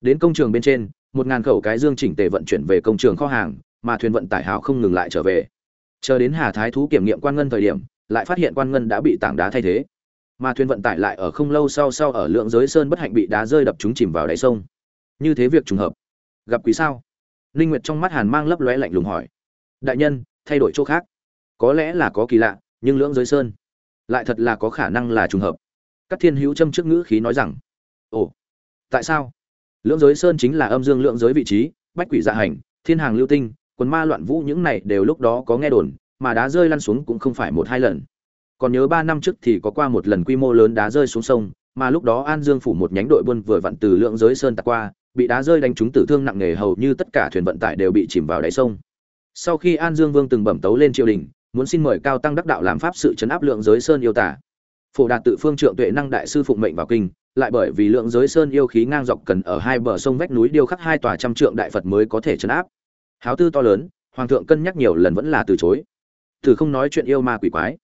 Đến công trường bên trên, một ngàn khẩu cái dương chỉnh tề vận chuyển về công trường kho hàng, mà thuyền vận tải hào không ngừng lại trở về. Chờ đến hà thái thú kiểm nghiệm quan ngân thời điểm, lại phát hiện quan ngân đã bị tảng đá thay thế. Mà thuyền vận tải lại ở không lâu sau sau ở lượng giới sơn bất hạnh bị đá rơi đập chúng chìm vào đáy sông như thế việc trùng hợp. Gặp quý sao? Linh nguyệt trong mắt hàn mang lấp lóe lạnh lùng hỏi. Đại nhân, thay đổi chỗ khác. Có lẽ là có kỳ lạ, nhưng lưỡng giới sơn. Lại thật là có khả năng là trùng hợp. Các thiên hữu châm trước ngữ khí nói rằng, ồ, tại sao? Lưỡng giới sơn chính là âm dương lưỡng giới vị trí, bách quỷ dạ hành, thiên hàng lưu tinh, quần ma loạn vũ những này đều lúc đó có nghe đồn, mà đá rơi lăn xuống cũng không phải một hai lần. Còn nhớ ba năm trước thì có qua một lần quy mô lớn đá rơi xuống sông, mà lúc đó an dương phủ một nhánh đội buôn vừa vặn từ lượng giới sơn tạt qua bị đá rơi đánh trúng tử thương nặng nề hầu như tất cả thuyền vận tải đều bị chìm vào đáy sông. Sau khi an dương vương từng bẩm tấu lên triều đình, muốn xin mời cao tăng đắc đạo làm pháp sự chấn áp lượng giới sơn yêu tả. Phổ đạt tự phương trượng tuệ năng đại sư phụng mệnh vào kinh, lại bởi vì lượng giới sơn yêu khí ngang dọc cần ở hai bờ sông vách núi điêu khắc hai tòa trăm trượng đại phật mới có thể chấn áp. Háo tư to lớn, hoàng thượng cân nhắc nhiều lần vẫn là từ chối. Thử không nói chuyện yêu ma quỷ quái.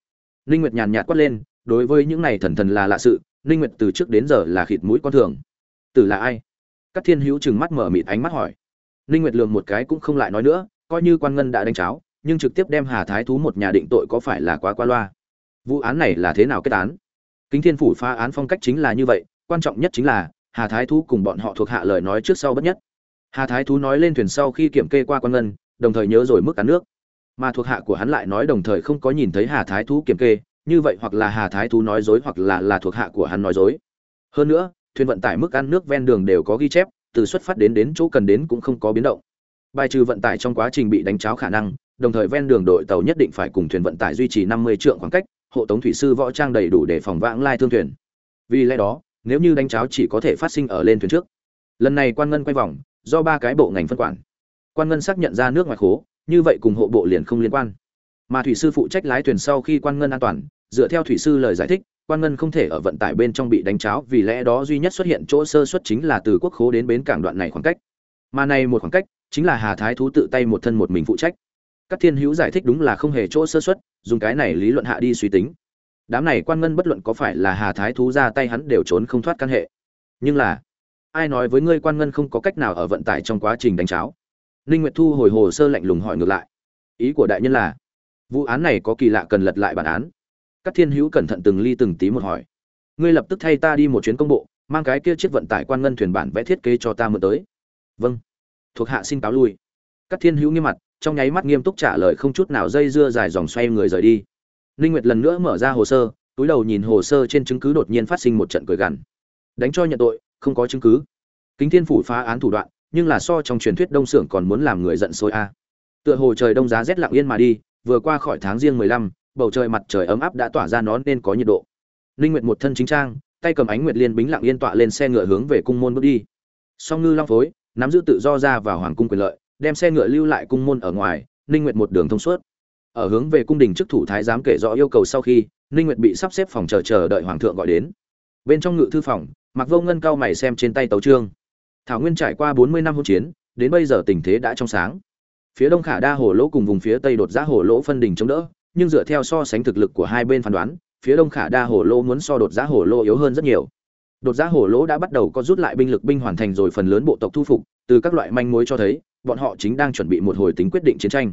Ninh nguyệt nhàn nhạt quát lên, đối với những này thần thần là lạ sự, ninh nguyệt từ trước đến giờ là khịt mũi con thường. Tử là ai? Các thiên hữu chừng mắt mở mịt ánh mắt hỏi. Ninh nguyệt lường một cái cũng không lại nói nữa, coi như quan ngân đã đánh cháo, nhưng trực tiếp đem hà thái thú một nhà định tội có phải là quá qua loa? Vụ án này là thế nào kết án? Kính thiên phủ phá án phong cách chính là như vậy, quan trọng nhất chính là, hà thái thú cùng bọn họ thuộc hạ lời nói trước sau bất nhất. Hà thái thú nói lên thuyền sau khi kiểm kê qua quan ngân, đồng thời nhớ rồi mức cán nước. Mà thuộc hạ của hắn lại nói đồng thời không có nhìn thấy hà thái thú kiểm kê, như vậy hoặc là hà thái thú nói dối hoặc là là thuộc hạ của hắn nói dối. Hơn nữa thuyền vận tải mức ăn nước ven đường đều có ghi chép, từ xuất phát đến đến chỗ cần đến cũng không có biến động. Bài trừ vận tải trong quá trình bị đánh cháo khả năng, đồng thời ven đường đội tàu nhất định phải cùng thuyền vận tải duy trì 50 trượng khoảng cách, hộ tống thủy sư võ trang đầy đủ để phòng vãng lai thương thuyền. Vì lẽ đó, nếu như đánh cháo chỉ có thể phát sinh ở lên thuyền trước. Lần này quan ngân quay vòng, do ba cái bộ ngành phân quản. Quan ngân xác nhận ra nước ngoài khố, như vậy cùng hộ bộ liền không liên quan. Mà thủy sư phụ trách lái thuyền sau khi quan ngân an toàn, dựa theo thủy sư lời giải thích quan ngân không thể ở vận tải bên trong bị đánh cháo, vì lẽ đó duy nhất xuất hiện chỗ sơ xuất chính là từ quốc khố đến bến cảng đoạn này khoảng cách. Mà này một khoảng cách, chính là hà thái thú tự tay một thân một mình phụ trách. Các thiên hữu giải thích đúng là không hề chỗ sơ xuất, dùng cái này lý luận hạ đi suy tính. Đám này quan ngân bất luận có phải là hà thái thú ra tay hắn đều trốn không thoát căn hệ. Nhưng là, ai nói với ngươi quan ngân không có cách nào ở vận tải trong quá trình đánh cháo? Ninh nguyệt thu hồi hồ sơ lạnh lùng hỏi ngược lại. Ý của đại nhân là, vụ án này có kỳ lạ cần lật lại bản án các thiên hữu cẩn thận từng ly từng tí một hỏi. Ngươi lập tức thay ta đi một chuyến công bộ mang cái kia chiếc vận tải quan ngân thuyền bản vẽ thiết kế cho ta mượn tới. Vâng. Thuộc hạ xin cáo lui. Các thiên hữu nghiêm mặt trong nháy mắt nghiêm túc trả lời không chút nào dây dưa dài dòng xoay người rời đi. Ninh nguyệt lần nữa mở ra hồ sơ túi đầu nhìn hồ sơ trên chứng cứ đột nhiên phát sinh một trận cười gằn. Đánh cho nhận tội không có chứng cứ. Kính thiên phủ phá án thủ đoạn nhưng là so trong truyền thuyết đông xưởng còn muốn làm người giận sôi a. Tựa hồ trời đông giá rét lặng yên mà đi vừa qua khỏi tháng riêng mười lăm, bầu trời mặt trời ấm áp đã tỏa ra nó nên có nhiệt độ. Linh nguyệt một thân chính trang, tay cầm ánh nguyệt liên bính lặng yên tọa lên xe ngựa hướng về cung môn bước đi. Song ngư long phối, nắm giữ tự do ra vào hoàng cung quyền lợi, đem xe ngựa lưu lại cung môn ở ngoài, linh nguyệt một đường thông suốt. Ở hướng về cung đình chức thủ thái giám kể rõ yêu cầu sau khi, linh nguyệt bị sắp xếp phòng chờ chờ đợi hoàng thượng gọi đến. Bên trong ngự thư phòng mặc vô ngân cao mày xem trên tay tấu trương thảo nguyên trải qua 40 năm hỗn chiến, đến bây giờ tình thế đã trong sáng. Phía đông khả đa hồ lỗ cùng vùng phía tây đột giá hồ lỗ phân đỉnh chống đỡ nhưng dựa theo so sánh thực lực của hai bên phán đoán, phía đông khả đa hồ lỗ muốn so đột giá hồ lỗ yếu hơn rất nhiều. Đột giá hồ lỗ đã bắt đầu có rút lại binh lực binh hoàn thành rồi phần lớn bộ tộc thu phục, từ các loại manh mối cho thấy, bọn họ chính đang chuẩn bị một hồi tính quyết định chiến tranh.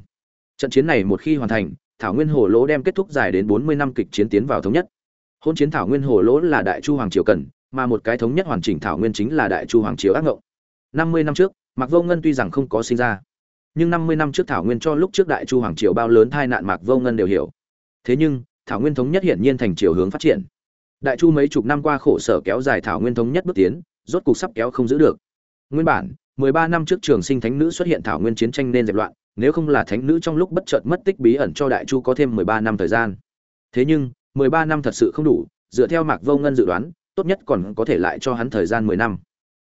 Trận chiến này một khi hoàn thành, thảo nguyên hồ lỗ đem kết thúc dài đến 40 năm kịch chiến tiến vào thống nhất. Hôn chiến thảo nguyên hồ lỗ là đại chu hoàng triều cần, mà một cái thống nhất hoàn chỉnh thảo nguyên chính là đại chu hoàng triều ác ngộng. 50 năm trước, mạc vô ngân tuy rằng không có sinh ra nhưng 50 năm trước thảo nguyên cho lúc trước đại chu hoàng triều bao lớn tai nạn mạc vô ngân đều hiểu. Thế nhưng, thảo nguyên thống nhất hiển nhiên thành chiều hướng phát triển. Đại chu mấy chục năm qua khổ sở kéo dài thảo nguyên thống nhất bước tiến, rốt cục sắp kéo không giữ được. Nguyên bản 13 năm trước trường sinh thánh nữ xuất hiện thảo nguyên chiến tranh nên dẹp loạn, nếu không là thánh nữ trong lúc bất chợt mất tích bí ẩn cho đại chu có thêm 13 năm thời gian. Thế nhưng 13 năm thật sự không đủ, dựa theo mạc vô ngân dự đoán, tốt nhất còn có thể lại cho hắn thời gian 10 năm.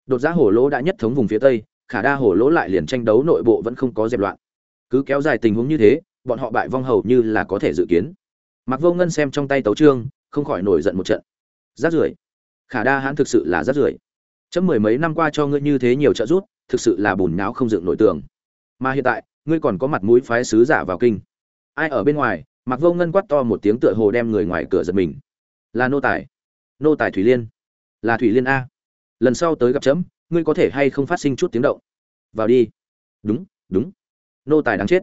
Đột giá hổ lỗ đã nhất thống vùng phía tây khả đa hổ lỗ lại liền tranh đấu nội bộ vẫn không có dẹp loạn. Cứ kéo dài tình huống như thế, bọn họ bại vong hầu như là có thể dự kiến. Mặc vô ngân xem trong tay tấu trương không khỏi nổi giận một trận. Rát rưởi. Khả đa hãn thực sự là rát rưởi. Chấm mười mấy năm qua cho ngươi như thế nhiều trợ giúp, thực sự là bùn nháo không dựng nổi tường. Mà hiện tại, ngươi còn có mặt mũi phái sứ giả vào kinh. Ai ở bên ngoài mặc vô ngân quát to một tiếng tựa hồ đem người ngoài cửa giật mình. Là nô tài. Nô tài thủy liên. Là thủy liên a. Lần sau tới gặp chấm ngươi có thể hay không phát sinh chút tiếng động? Vào đi. Đúng đúng. Nô tài đáng chết.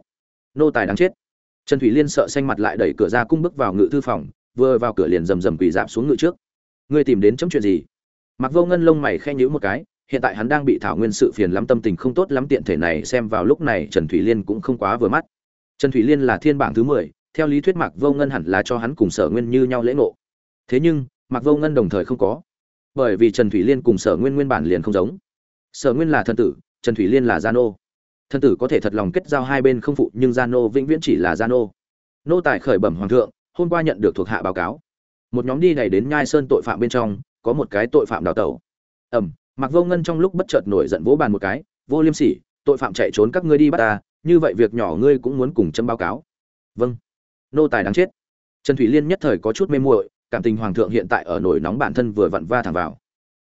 Nô tài đáng chết. Trần thủy liên sợ xanh mặt lại đẩy cửa ra cung bước vào ngự thư phòng, vừa vào cửa liền rầm rầm quỳ dạp xuống ngự trước. Ngươi tìm đến chấm chuyện gì? Mặc vô ngân lông mày khen nhữ một cái, hiện tại hắn đang bị thảo nguyên sự phiền lắm tâm tình không tốt lắm tiện thể này xem vào lúc này trần thủy liên cũng không quá vừa mắt. Trần thủy liên là thiên bảng thứ mười, theo lý thuyết mạc vô ngân hẳn là cho hắn cùng sở nguyên như nhau lễ ngộ. Thế nhưng, mạc vô ngân đồng thời không có bởi vì trần thủy liên cùng sở nguyên nguyên bản liền không giống. Sở nguyên là thân tử, trần thủy liên là gia nô. Thân tử có thể thật lòng kết giao hai bên không phụ, nhưng gia nô vĩnh viễn chỉ là gia nô. Nô tài khởi bẩm hoàng thượng, hôm qua nhận được thuộc hạ báo cáo. Một nhóm đi này đến nhai sơn tội phạm bên trong, có một cái tội phạm đào tẩu. Ẩm mặc vô ngân trong lúc bất chợt nổi giận vỗ bàn một cái, vô liêm sỉ, tội phạm chạy trốn các ngươi đi bắt ta, như vậy việc nhỏ ngươi cũng muốn cùng chấm báo cáo. Vâng. Nô tài đáng chết. Trần thủy liên nhất thời có chút mê muội cảm tình hoàng thượng hiện tại ở nổi nóng bản thân vừa vặn va thẳng vào.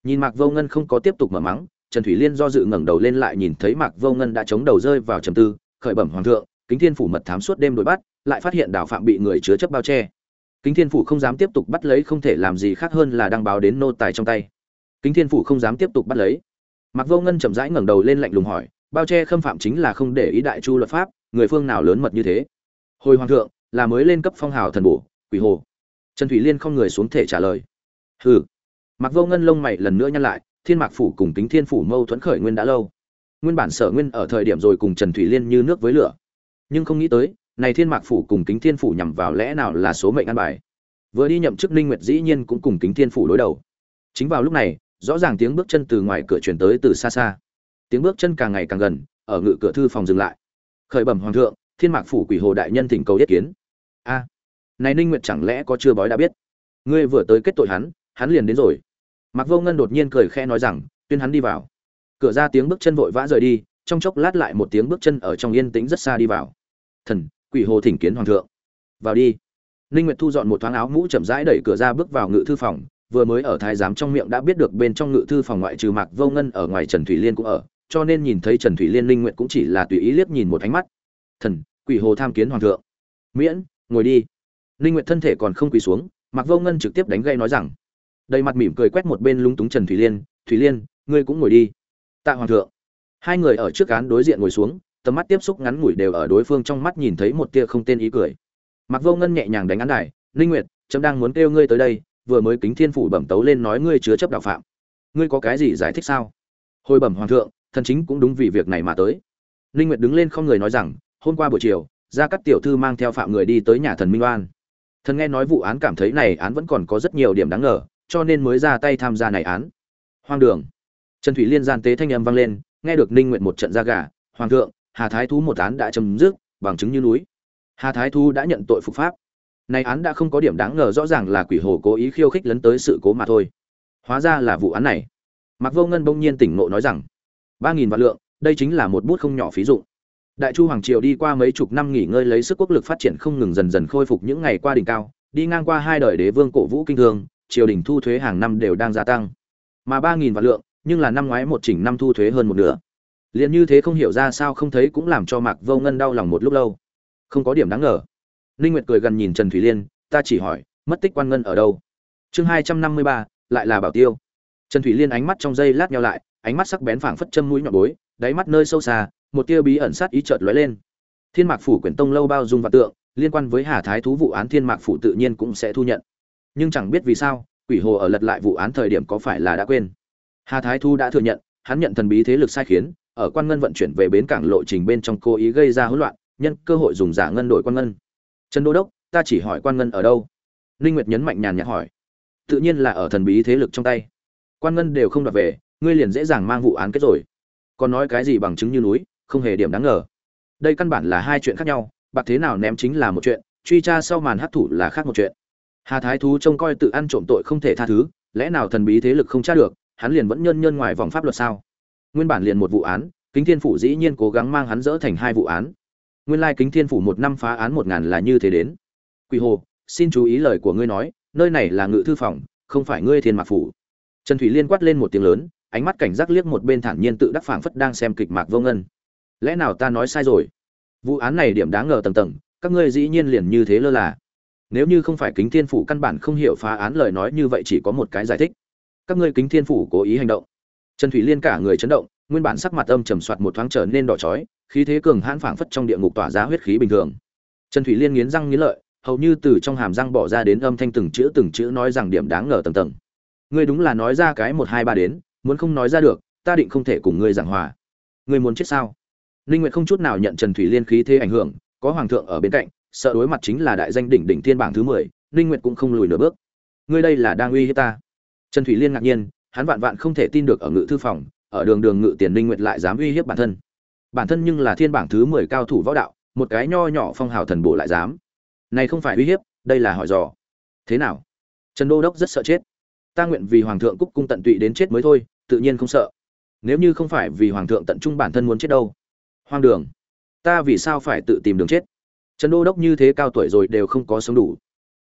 Nhìn mạc vô ngân không có tiếp tục mở mắng, trần thủy liên do dự ngẩng đầu lên lại nhìn thấy mạc vô ngân đã chống đầu rơi vào trầm tư, khởi bẩm hoàng thượng, kính thiên phủ mật thám suốt đêm đuổi bắt, lại phát hiện đào phạm bị người chứa chấp bao che. Kính thiên phủ không dám tiếp tục bắt lấy không thể làm gì khác hơn là đăng báo đến nô tài trong tay. Kính thiên phủ không dám tiếp tục bắt lấy. Mạc vô ngân chậm rãi ngẩng đầu lên lạnh lùng hỏi, bao che khâm phạm chính là không để ý đại chu luật pháp, người phương nào lớn mật như thế? Hồi hoàng thượng, là mới lên cấp phong hào thần bổ, quỷ hồ trần thủy liên không người xuống thể trả lời. Hừ. Mặc vô ngân lông mày lần nữa nhăn lại, thiên mạc phủ cùng Tính thiên phủ mâu thuẫn khởi nguyên đã lâu. Nguyên bản sở nguyên ở thời điểm rồi cùng trần thủy liên như nước với lửa. Nhưng không nghĩ tới, này thiên mạc phủ cùng kính thiên phủ nhằm vào lẽ nào là số mệnh ăn bài. Vừa đi nhậm chức ninh nguyệt dĩ nhiên cũng cùng kính thiên phủ đối đầu. Chính vào lúc này, rõ ràng tiếng bước chân từ ngoài cửa truyền tới từ xa xa. Tiếng bước chân càng ngày càng gần, ở ngự cửa thư phòng dừng lại. Khởi bẩm hoàng thượng, thiên mạc phủ quỷ hồ đại nhân thỉnh cầu yết kiến. A này ninh nguyệt chẳng lẽ có chưa bói đã biết? Ngươi vừa tới kết tội hắn hắn liền đến rồi. Mặc vô ngân đột nhiên cười khẽ nói rằng, tuyên hắn đi vào. Cửa ra tiếng bước chân vội vã rời đi, trong chốc lát lại một tiếng bước chân ở trong yên tĩnh rất xa đi vào. Thần, quỷ hồ thỉnh kiến hoàng thượng. Vào đi. Ninh nguyệt thu dọn một thoáng áo mũ chậm rãi đẩy cửa ra bước vào ngự thư phòng, vừa mới ở thái giám trong miệng đã biết được bên trong ngự thư phòng ngoại trừ mạc vô ngân ở ngoài trần thủy liên cũng ở, cho nên nhìn thấy trần thủy liên ninh nguyệt cũng chỉ là tùy ý liếc nhìn một ánh mắt. Thần, quỷ hồ tham kiến hoàng thượng. Miễn, ngồi đi ninh nguyệt thân thể còn không quỳ xuống, mạc vô ngân trực tiếp đánh gây nói rằng, đầy mặt mỉm cười quét một bên lúng túng trần thủy liên thủy liên, ngươi cũng ngồi đi. Tạ hoàng thượng. Hai người ở trước án đối diện ngồi xuống, tầm mắt tiếp xúc ngắn ngủi đều ở đối phương trong mắt nhìn thấy một tia không tên ý cười. Mặc vô ngân nhẹ nhàng đánh án đài linh nguyệt, chấm đang muốn kêu ngươi tới đây, vừa mới kính thiên phủ bẩm tấu lên nói ngươi chứa chấp đạo phạm. Ngươi có cái gì giải thích sao? Hồi bẩm hoàng thượng, thần chính cũng đúng vì việc này mà tới. Linh nguyệt đứng lên không người nói rằng, hôm qua buổi chiều, gia cát tiểu thư mang theo phạm người đi tới nhà thần minh oan thần nghe nói vụ án cảm thấy này án vẫn còn có rất nhiều điểm đáng ngờ, cho nên mới ra tay tham gia này án. Hoang đường. Trần thủy liên gian tế thanh âm vang lên, nghe được ninh nguyện một trận ra gà, hoàng thượng, hà thái thú một án đã chấm dứt, bằng chứng như núi. Hà thái thú đã nhận tội phục pháp. Này án đã không có điểm đáng ngờ rõ ràng là quỷ hồ cố ý khiêu khích lấn tới sự cố mà thôi. Hóa ra là vụ án này. Mặc vô ngân bỗng nhiên tỉnh ngộ nói rằng, ba nghìn vạn lượng, đây chính là một bút không nhỏ phí dụ đại chu hoàng triều đi qua mấy chục năm nghỉ ngơi lấy sức quốc lực phát triển không ngừng dần dần khôi phục những ngày qua đỉnh cao, đi ngang qua hai đời đế vương cổ vũ kinh thương triều đình thu thuế hàng năm đều đang gia tăng. Mà ba nghìn vạn lượng, nhưng là năm ngoái một chỉnh năm thu thuế hơn một nửa. Liên như thế không hiểu ra sao không thấy cũng làm cho mạc vô ngân đau lòng một lúc lâu. Không có điểm đáng ngờ. Ninh nguyệt cười gần nhìn trần thủy liên, ta chỉ hỏi, mất tích quan ngân ở đâu? Chương hai trăm năm mươi ba, lại là bảo tiêu. Trần thủy liên ánh mắt trong giây lát nhau lại, ánh mắt sắc bén phảng phất châm mũi nhọn bối, đáy mắt nơi sâu xa một tia bí ẩn sát ý chợt lóe lên. Thiên mạc phủ quyển tông lâu bao dung và tượng, liên quan với hà thái thú vụ án thiên mạc phủ tự nhiên cũng sẽ thu nhận. Nhưng chẳng biết vì sao, quỷ hồ ở lật lại vụ án thời điểm có phải là đã quên. Hà thái Thú đã thừa nhận, hắn nhận thần bí thế lực sai khiến, ở quan ngân vận chuyển về bến cảng lộ trình bên trong cố ý gây ra hỗn loạn, nhân cơ hội dùng giả ngân đổi quan ngân. Trần đô đốc, ta chỉ hỏi quan ngân ở đâu? Linh nguyệt nhấn mạnh nhàn nhạt hỏi. Tự nhiên là ở thần bí thế lực trong tay. Quan ngân đều không đoạt về, ngươi liền dễ dàng mang vụ án kết rồi. Còn nói cái gì bằng chứng như núi? Không hề điểm đáng ngờ đây căn bản là hai chuyện khác nhau bạc thế nào ném chính là một chuyện truy tra sau màn hấp thủ là khác một chuyện Hà Thái thú trông coi tự ăn trộm tội không thể tha thứ, lẽ nào thần bí thế lực không tra được, hắn liền vẫn nhân nhân ngoài vòng pháp luật sao? Nguyên bản liền một vụ án, Kính Thiên phủ dĩ nhiên cố gắng mang hắn dỡ thành hai vụ án. Nguyên lai Kính Thiên phủ một năm phá án một ngàn là như thế đến. Quỷ Hồ, xin chú ý lời của ngươi nói, nơi này là ngự thư phòng, không phải ngươi Thiên Mạc phủ. Trần Thủy Liên quát lên một tiếng lớn, ánh mắt cảnh giác liếc một bên thản nhiên tự đắc phảng phất đang xem kịch Mạc Vô Ngân. Lẽ nào ta nói sai rồi? Vụ án này điểm đáng ngờ tầng tầng, các ngươi dĩ nhiên liền như thế lơ là. Nếu như không phải kính thiên phủ căn bản không hiểu phá án lời nói như vậy chỉ có một cái giải thích. Các ngươi kính thiên phủ cố ý hành động. Trần thủy liên cả người chấn động nguyên bản sắc mặt âm trầm soạt một thoáng trở nên đỏ chói khí thế cường hãn phảng phất trong địa ngục tỏa ra huyết khí bình thường. Trần thủy liên nghiến răng nghiến lợi hầu như từ trong hàm răng bỏ ra đến âm thanh từng chữ từng chữ nói rằng điểm đáng ngờ tầng tầng. Ngươi đúng là nói ra cái một hai ba đến muốn không nói ra được ta định không thể cùng ngươi giảng hòa. Ngươi muốn chết sao? Ninh nguyệt không chút nào nhận trần thủy liên khí thế ảnh hưởng, có hoàng thượng ở bên cạnh, sợ đối mặt chính là đại danh đỉnh đỉnh thiên bảng thứ mười, ninh nguyệt cũng không lùi nửa bước. Ngươi đây là đang uy hiếp ta. Trần thủy liên ngạc nhiên, hắn vạn vạn không thể tin được ở ngự thư phòng, ở đường đường ngự tiền ninh nguyệt lại dám uy hiếp bản thân. Bản thân nhưng là thiên bảng thứ mười cao thủ võ đạo, một cái nho nhỏ phong hào thần bộ lại dám. Này không phải uy hiếp, đây là hỏi dò. Thế nào? Trần đô đốc rất sợ chết. Ta nguyện vì hoàng thượng cúc cung tận tụy đến chết mới thôi, tự nhiên không sợ. Nếu như không phải vì hoàng thượng tận trung bản thân muốn chết đâu hoang đường. Ta vì sao phải tự tìm đường chết? Trần đô đốc như thế cao tuổi rồi đều không có sống đủ.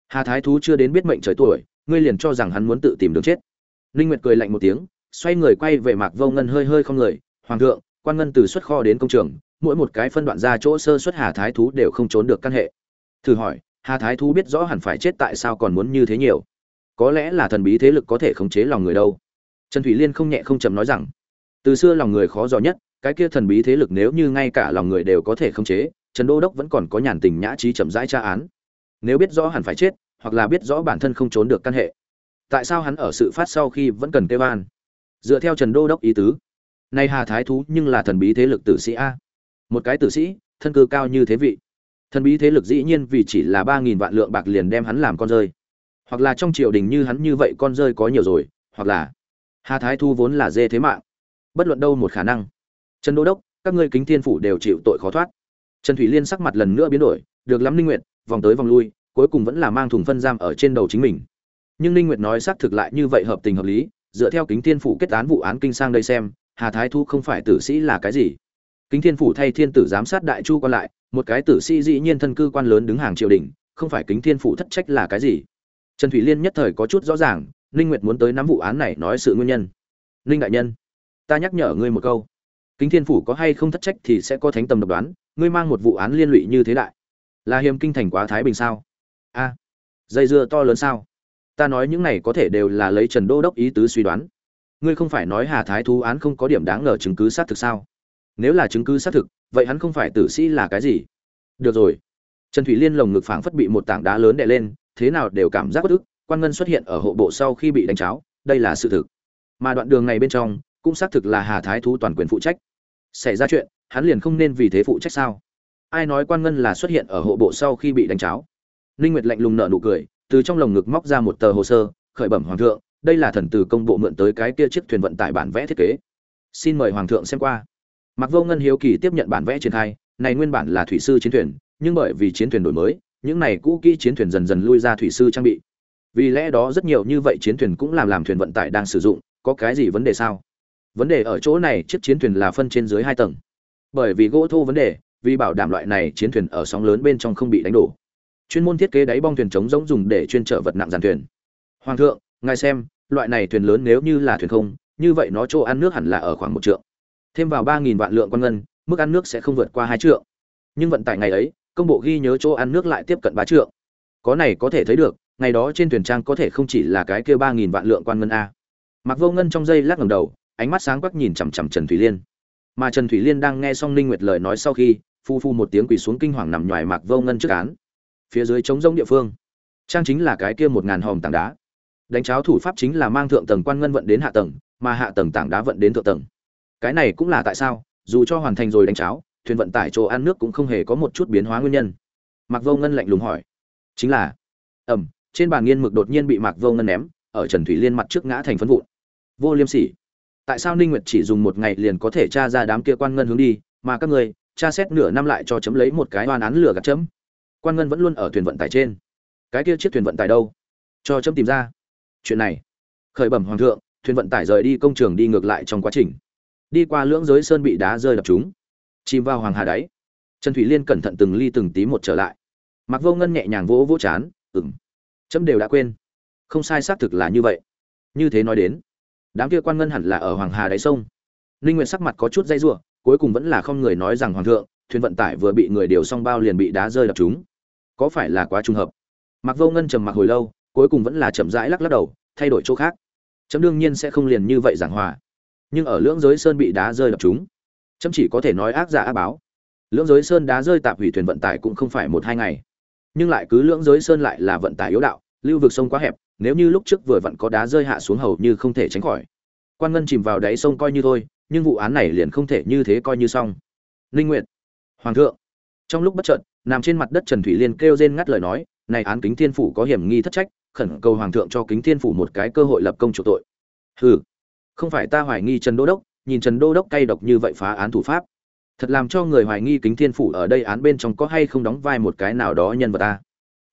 Hà thái thú chưa đến biết mệnh trời tuổi, ngươi liền cho rằng hắn muốn tự tìm đường chết. Ninh nguyệt cười lạnh một tiếng, xoay người quay về mạc vô ngân hơi hơi không người. Hoàng thượng, quan ngân từ xuất kho đến công trường, mỗi một cái phân đoạn ra chỗ sơ xuất hà thái thú đều không trốn được căn hệ. Thử hỏi, hà thái thú biết rõ hẳn phải chết tại sao còn muốn như thế nhiều? Có lẽ là thần bí thế lực có thể khống chế lòng người đâu. Trần thủy liên không nhẹ không chậm nói rằng, từ xưa lòng người khó dò nhất cái kia thần bí thế lực nếu như ngay cả lòng người đều có thể khống chế, trần đô đốc vẫn còn có nhàn tình nhã trí chậm rãi tra án. Nếu biết rõ hẳn phải chết, hoặc là biết rõ bản thân không trốn được căn hệ, tại sao hắn ở sự phát sau khi vẫn cần kêu an? Dựa theo trần đô đốc ý tứ nay hà thái thú nhưng là thần bí thế lực tử sĩ a. Một cái tử sĩ, thân cư cao như thế vị. Thần bí thế lực dĩ nhiên vì chỉ là ba nghìn vạn lượng bạc liền đem hắn làm con rơi. Hoặc là trong triều đình như hắn như vậy con rơi có nhiều rồi, hoặc là hà thái thu vốn là dê thế mạng. Bất luận đâu một khả năng trần đô đốc, các ngươi kính thiên phủ đều chịu tội khó thoát. Trần thủy liên sắc mặt lần nữa biến đổi, được lắm ninh nguyệt, vòng tới vòng lui, cuối cùng vẫn là mang thùng phân giam ở trên đầu chính mình. Nhưng ninh nguyệt nói xác thực lại như vậy hợp tình hợp lý, dựa theo kính thiên phủ kết án vụ án kinh sang đây xem, hà thái thu không phải tử sĩ là cái gì? Kính thiên phủ thay thiên tử giám sát đại chu còn lại, một cái tử sĩ dĩ nhiên thân cư quan lớn đứng hàng triều đình, không phải kính thiên phủ thất trách là cái gì? Trần thủy liên nhất thời có chút rõ ràng, ninh nguyệt muốn tới nắm vụ án này nói sự nguyên nhân. Ninh đại nhân, ta nhắc nhở ngươi một câu kính thiên phủ có hay không thất trách thì sẽ có thánh tầm độc đoán, ngươi mang một vụ án liên lụy như thế đại. Là hiềm kinh thành quá thái bình sao? A, dây dưa to lớn sao? Ta nói những này có thể đều là lấy trần đô đốc ý tứ suy đoán. Ngươi không phải nói hà thái thú án không có điểm đáng ngờ chứng cứ xác thực sao? Nếu là chứng cứ xác thực, vậy hắn không phải tử sĩ là cái gì? Được rồi. Trần thủy liên lồng ngực phảng phất bị một tảng đá lớn đè lên, thế nào đều cảm giác bất ức, quan ngân xuất hiện ở hộ bộ sau khi bị đánh cháo, đây là sự thực. Mà đoạn đường này bên trong cũng xác thực là hà thái thú toàn quyền phụ trách. Xảy ra chuyện, hắn liền không nên vì thế phụ trách sao? Ai nói quan ngân là xuất hiện ở hộ bộ sau khi bị đánh cháo? Ninh nguyệt lạnh lùng nở nụ cười, từ trong lồng ngực móc ra một tờ hồ sơ, khởi bẩm hoàng thượng, đây là thần từ công bộ mượn tới cái kia chiếc thuyền vận tải bản vẽ thiết kế. Xin mời hoàng thượng xem qua. Mặc vô ngân hiếu kỳ tiếp nhận bản vẽ triển khai, này nguyên bản là thủy sư chiến thuyền, nhưng bởi vì chiến thuyền đổi mới, những này cũ kỹ chiến thuyền dần dần lui ra thủy sư trang bị. Vì lẽ đó rất nhiều như vậy chiến thuyền cũng làm làm thuyền vận tải đang sử dụng, có cái gì vấn đề sao? Vấn đề ở chỗ này, chiếc chiến thuyền là phân trên dưới hai tầng. Bởi vì gỗ thô vấn đề, vì bảo đảm loại này chiến thuyền ở sóng lớn bên trong không bị đánh đổ. Chuyên môn thiết kế đáy bong thuyền chống giống dùng để chuyên trở vật nặng dàn thuyền. Hoàng thượng, ngài xem, loại này thuyền lớn nếu như là thuyền không, như vậy nó chỗ ăn nước hẳn là ở khoảng một trượng. Thêm vào ba nghìn vạn lượng quan ngân, mức ăn nước sẽ không vượt qua hai trượng. Nhưng vận tải ngày ấy, công bộ ghi nhớ chỗ ăn nước lại tiếp cận ba trượng. Có này có thể thấy được, ngày đó trên thuyền trang có thể không chỉ là cái kia ba nghìn vạn lượng quan ngân a. Mặc vô ngân trong giây lắc ngầm đầu ánh mắt sáng quắc nhìn chằm chằm trần thủy liên. Mà trần thủy liên đang nghe xong ninh nguyệt lời nói sau khi phu phu một tiếng quỳ xuống kinh hoàng nằm ngoài mạc vô ngân trước án. Phía dưới trống rỗng địa phương. Trang chính là cái kia một ngàn hòm tảng đá. Đánh cháo thủ pháp chính là mang thượng tầng quan ngân vận đến hạ tầng mà hạ tầng tảng đá vận đến thượng tầng. Cái này cũng là tại sao dù cho hoàn thành rồi đánh cháo thuyền vận tải chỗ ăn nước cũng không hề có một chút biến hóa nguyên nhân. Mạc vô ngân lạnh lùng hỏi. Chính là ầm, trên bàn nghiên mực đột nhiên bị mạc vô ngân ném ở trần thủy liên mặt trước ngã thành phấn vụn. Vô liêm sỉ tại sao ninh nguyệt chỉ dùng một ngày liền có thể tra ra đám kia quan ngân hướng đi, mà các người, tra xét nửa năm lại cho chấm lấy một cái oan án lửa gạt chấm. Quan ngân vẫn luôn ở thuyền vận tải trên. Cái kia chiếc thuyền vận tải đâu? Cho chấm tìm ra. Chuyện này. Khởi bẩm hoàng thượng, thuyền vận tải rời đi công trường đi ngược lại trong quá trình. Đi qua lưỡng giới sơn bị đá rơi đập chúng. Chìm vào hoàng hà đáy. Trần thủy liên cẩn thận từng ly từng tí một trở lại. Mặc vô ngân nhẹ nhàng vỗ vỗ chán ừng chấm đều đã quên. Không sai, xác thực là như vậy. Như thế nói đến đám kia quan ngân hẳn là ở hoàng hà đáy sông. Ninh nguyện sắc mặt có chút dây giụa cuối cùng vẫn là không người nói rằng hoàng thượng, thuyền vận tải vừa bị người điều xong bao liền bị đá rơi đập chúng có phải là quá trùng hợp? Mặc vô ngân trầm mặc hồi lâu, cuối cùng vẫn là chậm rãi lắc lắc đầu, thay đổi chỗ khác. Chấm đương nhiên sẽ không liền như vậy giảng hòa. Nhưng ở lưỡng giới sơn bị đá rơi đập chúng chấm chỉ có thể nói ác giả ác báo. Lưỡng giới sơn đá rơi tạp hủy thuyền vận tải cũng không phải một hai ngày. Nhưng lại cứ lưỡng giới sơn lại là vận tải yếu đạo lưu vực sông quá hẹp, nếu như lúc trước vừa vặn có đá rơi hạ xuống hầu như không thể tránh khỏi. Quan ngân chìm vào đáy sông coi như thôi, nhưng vụ án này liền không thể như thế coi như xong. Linh nguyện hoàng thượng. Trong lúc bất trợn nằm trên mặt đất trần thủy liên kêu rên ngắt lời nói, này án kính thiên phủ có hiểm nghi thất trách, khẩn cầu hoàng thượng cho kính thiên phủ một cái cơ hội lập công chủ tội. Hừ, không phải ta hoài nghi trần đô đốc, nhìn trần đô đốc cay độc như vậy phá án thủ pháp. Thật làm cho người hoài nghi kính thiên phủ ở đây án bên trong có hay không đóng vai một cái nào đó nhân vật ta.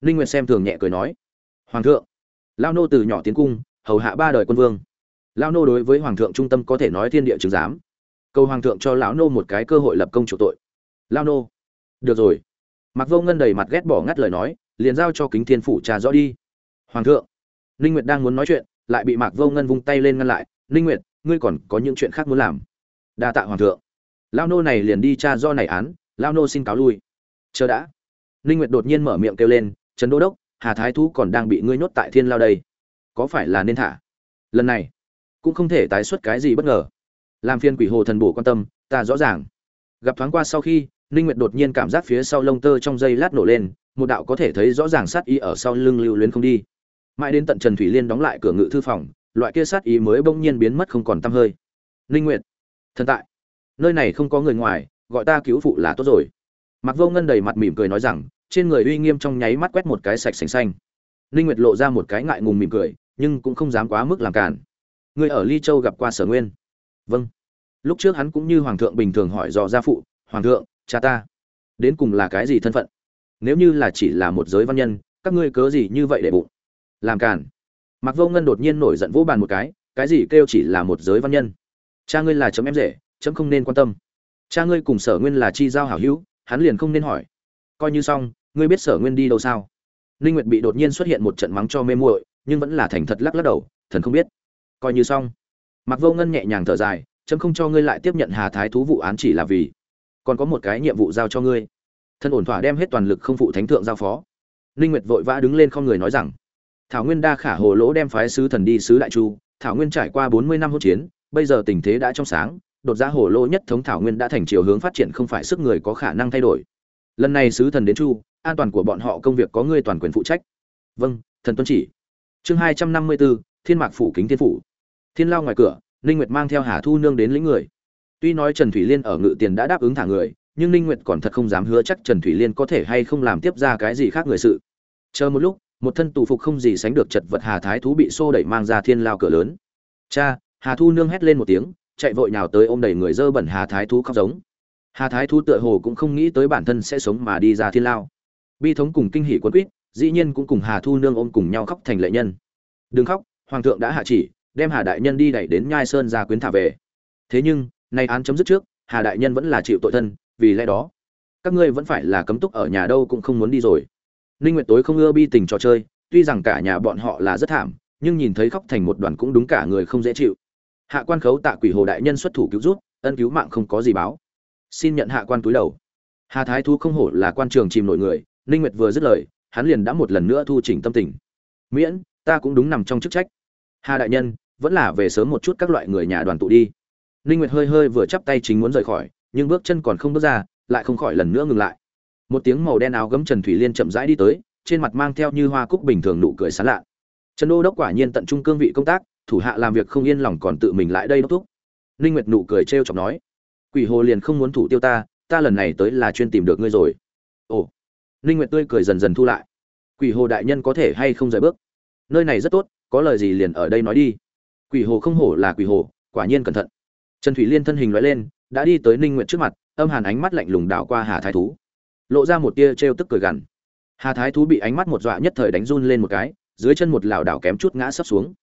Ninh nguyệt xem thường nhẹ cười nói hoàng thượng. Lao nô từ nhỏ tiến cung, hầu hạ ba đời quân vương. Lão nô đối với hoàng thượng trung tâm có thể nói thiên địa chứng giám. Cầu hoàng thượng cho lão nô một cái cơ hội lập công chủ tội. Lão nô. Được rồi. Mặc vô ngân đầy mặt ghét bỏ ngắt lời nói, liền giao cho kính thiên phủ trà rõ đi. Hoàng thượng. Ninh nguyệt đang muốn nói chuyện, lại bị mạc vô ngân vung tay lên ngăn lại. Ninh nguyệt, ngươi còn có những chuyện khác muốn làm. Đa tạ hoàng thượng. Lao nô này liền đi tra do này án lao nô xin cáo lui. Chờ đã. Ninh nguyệt đột nhiên mở miệng kêu lên trần đô đốc hà thái thú còn đang bị ngươi nhốt tại thiên lao đây. Có phải là nên thả? Lần này, cũng không thể tái xuất cái gì bất ngờ. Làm phiên quỷ hồ thần bổ quan tâm, ta rõ ràng. Gặp thoáng qua sau khi, ninh nguyệt đột nhiên cảm giác phía sau lông tơ trong dây lát nổ lên, một đạo có thể thấy rõ ràng sát ý ở sau lưng lưu luyến không đi. Mãi đến tận trần thủy liên đóng lại cửa ngự thư phòng, loại kia sát ý mới bỗng nhiên biến mất không còn tăm hơi. Ninh nguyệt, thần tại. Nơi này không có người ngoài, gọi ta cứu phụ là tốt rồi. Mặc vô ngân đầy mặt mỉm cười nói rằng trên người uy nghiêm trong nháy mắt quét một cái sạch sành xanh. Ninh nguyệt lộ ra một cái ngại ngùng mỉm cười, nhưng cũng không dám quá mức làm cản người ở ly châu gặp qua sở nguyên. Vâng. Lúc trước hắn cũng như hoàng thượng bình thường hỏi dò gia phụ, hoàng thượng, cha ta, đến cùng là cái gì thân phận? Nếu như là chỉ là một giới văn nhân, các ngươi cớ gì như vậy để bụng? Làm cản mặc vô ngân đột nhiên nổi giận vỗ bàn một cái cái gì kêu chỉ là một giới văn nhân? Cha ngươi là chấm em rể, chấm không nên quan tâm. Cha ngươi cùng sở nguyên là chi giao hảo hữu, hắn liền không nên hỏi. Coi như xong ngươi biết sở nguyên đi đâu sao? Ninh nguyệt bị đột nhiên xuất hiện một trận mắng cho mê muội, nhưng vẫn là thành thật lắc lắc đầu, thần không biết. Coi như xong. Mặc vô ngân nhẹ nhàng thở dài, chấm không cho ngươi lại tiếp nhận hà thái thú vụ án chỉ là vì còn có một cái nhiệm vụ giao cho ngươi. Thân ổn thỏa đem hết toàn lực không phụ thánh thượng giao phó. Ninh nguyệt vội vã đứng lên không người nói rằng, thảo nguyên đa khả hồ lỗ đem phái sứ thần đi sứ đại chu, thảo nguyên trải qua 40 năm hỗn chiến, bây giờ tình thế đã trong sáng, đột ra hồ lỗ nhất thống thảo nguyên đã thành chiều hướng phát triển không phải sức người có khả năng thay đổi. Lần này sứ thần đến chu an toàn của bọn họ công việc có ngươi toàn quyền phụ trách. Vâng thần tuân chỉ. Chương 254, thiên mạc phủ kính thiên phủ. Thiên lao ngoài cửa ninh nguyệt mang theo hà thu nương đến lĩnh người. Tuy nói trần thủy liên ở ngự tiền đã đáp ứng thả người nhưng ninh nguyệt còn thật không dám hứa chắc trần thủy liên có thể hay không làm tiếp ra cái gì khác người sự. Chờ một lúc một thân tù phục không gì sánh được chật vật hà thái thú bị xô đẩy mang ra thiên lao cửa lớn. Cha hà thu nương hét lên một tiếng chạy vội nhào tới ôm đẩy người dơ bẩn hà thái thú khóc giống. Hà thái thú tựa hồ cũng không nghĩ tới bản thân sẽ sống mà đi ra thiên lao bi thống cùng kinh hỉ quân quýt, dĩ nhiên cũng cùng hà thu nương ôm cùng nhau khóc thành lệ nhân. Đừng khóc, hoàng thượng đã hạ chỉ, đem hà đại nhân đi đẩy đến nhai sơn ra quyến thả về. Thế nhưng, nay án chấm dứt trước, hà đại nhân vẫn là chịu tội thân, vì lẽ đó, các ngươi vẫn phải là cấm túc ở nhà đâu cũng không muốn đi rồi. Ninh nguyệt tối không ưa bi tình trò chơi, tuy rằng cả nhà bọn họ là rất thảm, nhưng nhìn thấy khóc thành một đoàn cũng đúng cả người không dễ chịu. Hạ quan khấu tạ quỷ hồ đại nhân xuất thủ cứu rút ân cứu mạng không có gì báo. Xin nhận hạ quan túi đầu. Hà thái thu không hổ là quan trường chìm nổi người ninh nguyệt vừa dứt lời, hắn liền đã một lần nữa thu chỉnh tâm tình. Miễn, ta cũng đúng nằm trong chức trách. Hà đại nhân, vẫn là về sớm một chút các loại người nhà đoàn tụ đi. Ninh nguyệt hơi hơi vừa chắp tay chính muốn rời khỏi, nhưng bước chân còn không bước ra, lại không khỏi lần nữa ngừng lại. Một tiếng màu đen áo gấm trần thủy liên chậm rãi đi tới, trên mặt mang theo như hoa cúc bình thường nụ cười sán lạ. Trần đô đốc quả nhiên tận trung cương vị công tác, thủ hạ làm việc không yên lòng còn tự mình lại đây đốc thúc. Ninh nguyệt nụ cười trêu chọc nói, quỷ hồ liền không muốn thủ tiêu ta ta lần này tới là chuyên tìm được ngươi rồi. Ồ ninh nguyệt tươi cười dần dần thu lại. Quỷ hồ đại nhân có thể hay không rời bước? Nơi này rất tốt, có lời gì liền ở đây nói đi. Quỷ hồ không hổ là quỷ hồ, quả nhiên cẩn thận. Trần thủy liên thân hình lóe lên, đã đi tới ninh nguyệt trước mặt, âm hàn ánh mắt lạnh lùng đảo qua hà thái thú. Lộ ra một tia trêu tức cười gằn. Hà thái thú bị ánh mắt một dọa nhất thời đánh run lên một cái, dưới chân một lảo đảo kém chút ngã sấp xuống.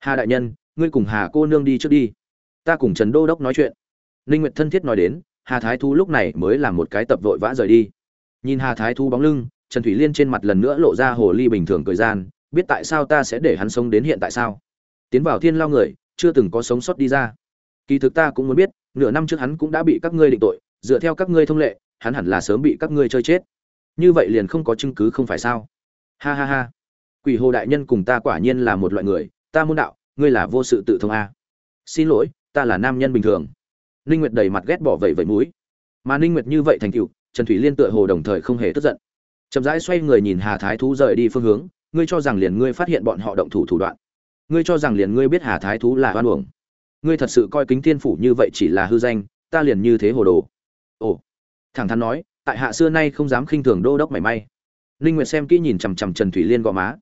Hà đại nhân, ngươi cùng hà cô nương đi trước đi. Ta cùng trần đô đốc nói chuyện. Ninh nguyệt thân thiết nói đến, hà thái thú lúc này mới làm một cái tập vội vã rời đi nhìn hà thái thú bóng lưng, trần thủy liên trên mặt lần nữa lộ ra hồ ly bình thường cười gian, biết tại sao ta sẽ để hắn sống đến hiện tại sao? Tiến vào thiên lao người, chưa từng có sống sót đi ra. Kỳ thực ta cũng muốn biết, nửa năm trước hắn cũng đã bị các ngươi định tội, dựa theo các ngươi thông lệ, hắn hẳn là sớm bị các ngươi chơi chết. Như vậy liền không có chứng cứ không phải sao? Ha ha ha. Quỷ hồ đại nhân cùng ta quả nhiên là một loại người, ta môn đạo, ngươi là vô sự tự thông a. Xin lỗi, ta là nam nhân bình thường. Ninh nguyệt đầy mặt ghét bỏ vậy vậy mũi. Mà ninh nguyệt như vậy thành tựu trần thủy liên tựa hồ đồng thời không hề tức giận. Chậm rãi xoay người nhìn hà thái thú rời đi phương hướng, ngươi cho rằng liền ngươi phát hiện bọn họ động thủ thủ đoạn. Ngươi cho rằng liền ngươi biết hà thái thú là oan uổng. Ngươi thật sự coi kính thiên phủ như vậy chỉ là hư danh, ta liền như thế hồ đồ. Ồ. Thẳng thắn nói, tại hạ xưa nay không dám khinh thường đô đốc mảy may. Linh nguyệt xem kỹ nhìn chằm chằm trần thủy liên gò má.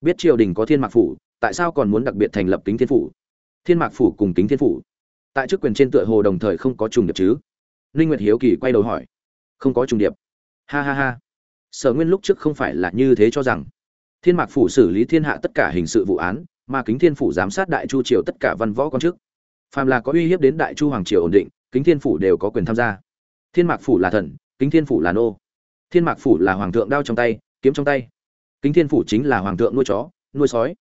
Biết triều đình có thiên mạc phủ, tại sao còn muốn đặc biệt thành lập kính thiên phủ? Thiên mạc phủ cùng kính thiên phủ. Tại chức quyền trên tựa hồ đồng thời không có trùng được chứ? Linh nguyệt hiếu kỳ quay đầu hỏi không có trùng điệp. Ha ha ha. Sở nguyên lúc trước không phải là như thế cho rằng. Thiên mạc phủ xử lý thiên hạ tất cả hình sự vụ án, mà kính thiên phủ giám sát đại chu triều tất cả văn võ quan chức. Phàm là có uy hiếp đến đại chu hoàng triều ổn định, kính thiên phủ đều có quyền tham gia. Thiên mạc phủ là thần, kính thiên phủ là nô. Thiên mạc phủ là hoàng thượng đao trong tay, kiếm trong tay. Kính thiên phủ chính là hoàng thượng nuôi chó, nuôi sói.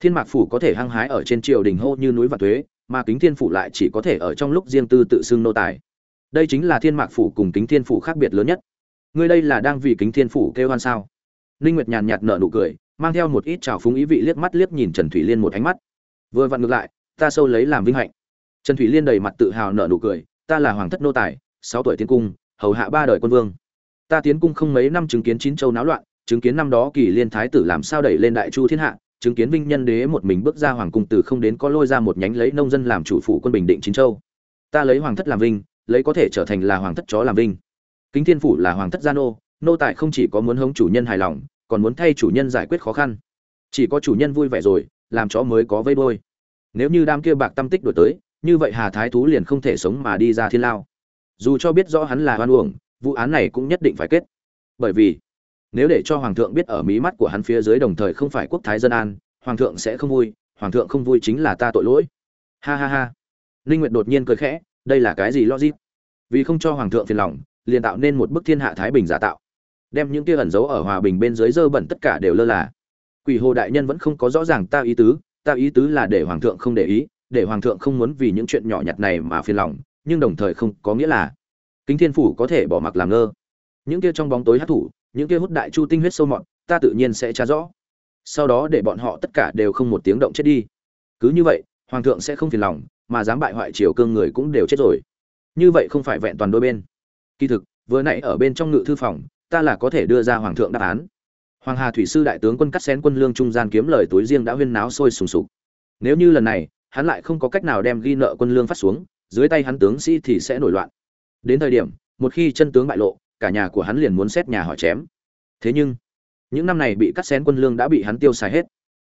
Thiên mạc phủ có thể hăng hái ở trên triều đình hô như núi và thuế, mà kính thiên phủ lại chỉ có thể ở trong lúc riêng tư tự xưng nô tài đây chính là thiên mạc phủ cùng kính thiên phủ khác biệt lớn nhất. Ngươi đây là đang vì kính thiên phủ kêu hoan sao? Ninh nguyệt nhàn nhạt nở nụ cười, mang theo một ít trào phúng ý vị liếc mắt liếc nhìn trần thủy liên một ánh mắt. Vừa vặn ngược lại, ta sâu lấy làm vinh hạnh. Trần thủy liên đầy mặt tự hào nở nụ cười, ta là hoàng thất nô tài, sáu tuổi tiến cung, hầu hạ ba đời quân vương. Ta tiến cung không mấy năm chứng kiến chín châu náo loạn, chứng kiến năm đó kỳ liên thái tử làm sao đẩy lên đại chu thiên hạ, chứng kiến vinh nhân đế một mình bước ra hoàng cung từ không đến có lôi ra một nhánh lấy nông dân làm chủ phủ quân bình định chín châu. Ta lấy hoàng thất làm vinh lấy có thể trở thành là hoàng thất chó làm vinh. Kính thiên phủ là hoàng thất gia nô nô tài không chỉ có muốn hống chủ nhân hài lòng, còn muốn thay chủ nhân giải quyết khó khăn. Chỉ có chủ nhân vui vẻ rồi, làm chó mới có vây bôi nếu như đám kia bạc tâm tích đổi tới, như vậy hà thái thú liền không thể sống mà đi ra thiên lao. Dù cho biết rõ hắn là hoan uổng, vụ án này cũng nhất định phải kết. Bởi vì, nếu để cho hoàng thượng biết ở mí mắt của hắn phía dưới đồng thời không phải quốc thái dân an, hoàng thượng sẽ không vui, hoàng thượng không vui chính là ta tội lỗi. Ha ha ha. Linh nguyệt đột nhiên cười khẽ đây là cái gì logic? Vì không cho hoàng thượng phiền lòng, liền tạo nên một bức thiên hạ thái bình giả tạo. Đem những kia ẩn giấu ở hòa bình bên dưới dơ bẩn tất cả đều lơ là. Quỷ hồ đại nhân vẫn không có rõ ràng ta ý tứ, ta ý tứ là để hoàng thượng không để ý, để hoàng thượng không muốn vì những chuyện nhỏ nhặt này mà phiền lòng, nhưng đồng thời không có nghĩa là kính thiên phủ có thể bỏ mặc làm ngơ. Những kia trong bóng tối hát thủ, những kia hút đại chu tinh huyết sâu mọt, ta tự nhiên sẽ tra rõ. Sau đó để bọn họ tất cả đều không một tiếng động chết đi. Cứ như vậy, hoàng thượng sẽ không phiền lòng mà dám bại hoại triều cương người cũng đều chết rồi. Như vậy không phải vẹn toàn đôi bên. Kỳ thực, vừa nãy ở bên trong ngự thư phòng, ta là có thể đưa ra hoàng thượng đáp án. Hoàng hà thủy sư đại tướng quân cắt xén quân lương trung gian kiếm lời túi riêng đã huyên náo sôi sùng sục. Nếu như lần này, hắn lại không có cách nào đem ghi nợ quân lương phát xuống, dưới tay hắn tướng sĩ thì sẽ nổi loạn. Đến thời điểm, một khi chân tướng bại lộ, cả nhà của hắn liền muốn xét nhà hỏi chém. Thế nhưng, những năm này bị cắt xén quân lương đã bị hắn tiêu xài hết.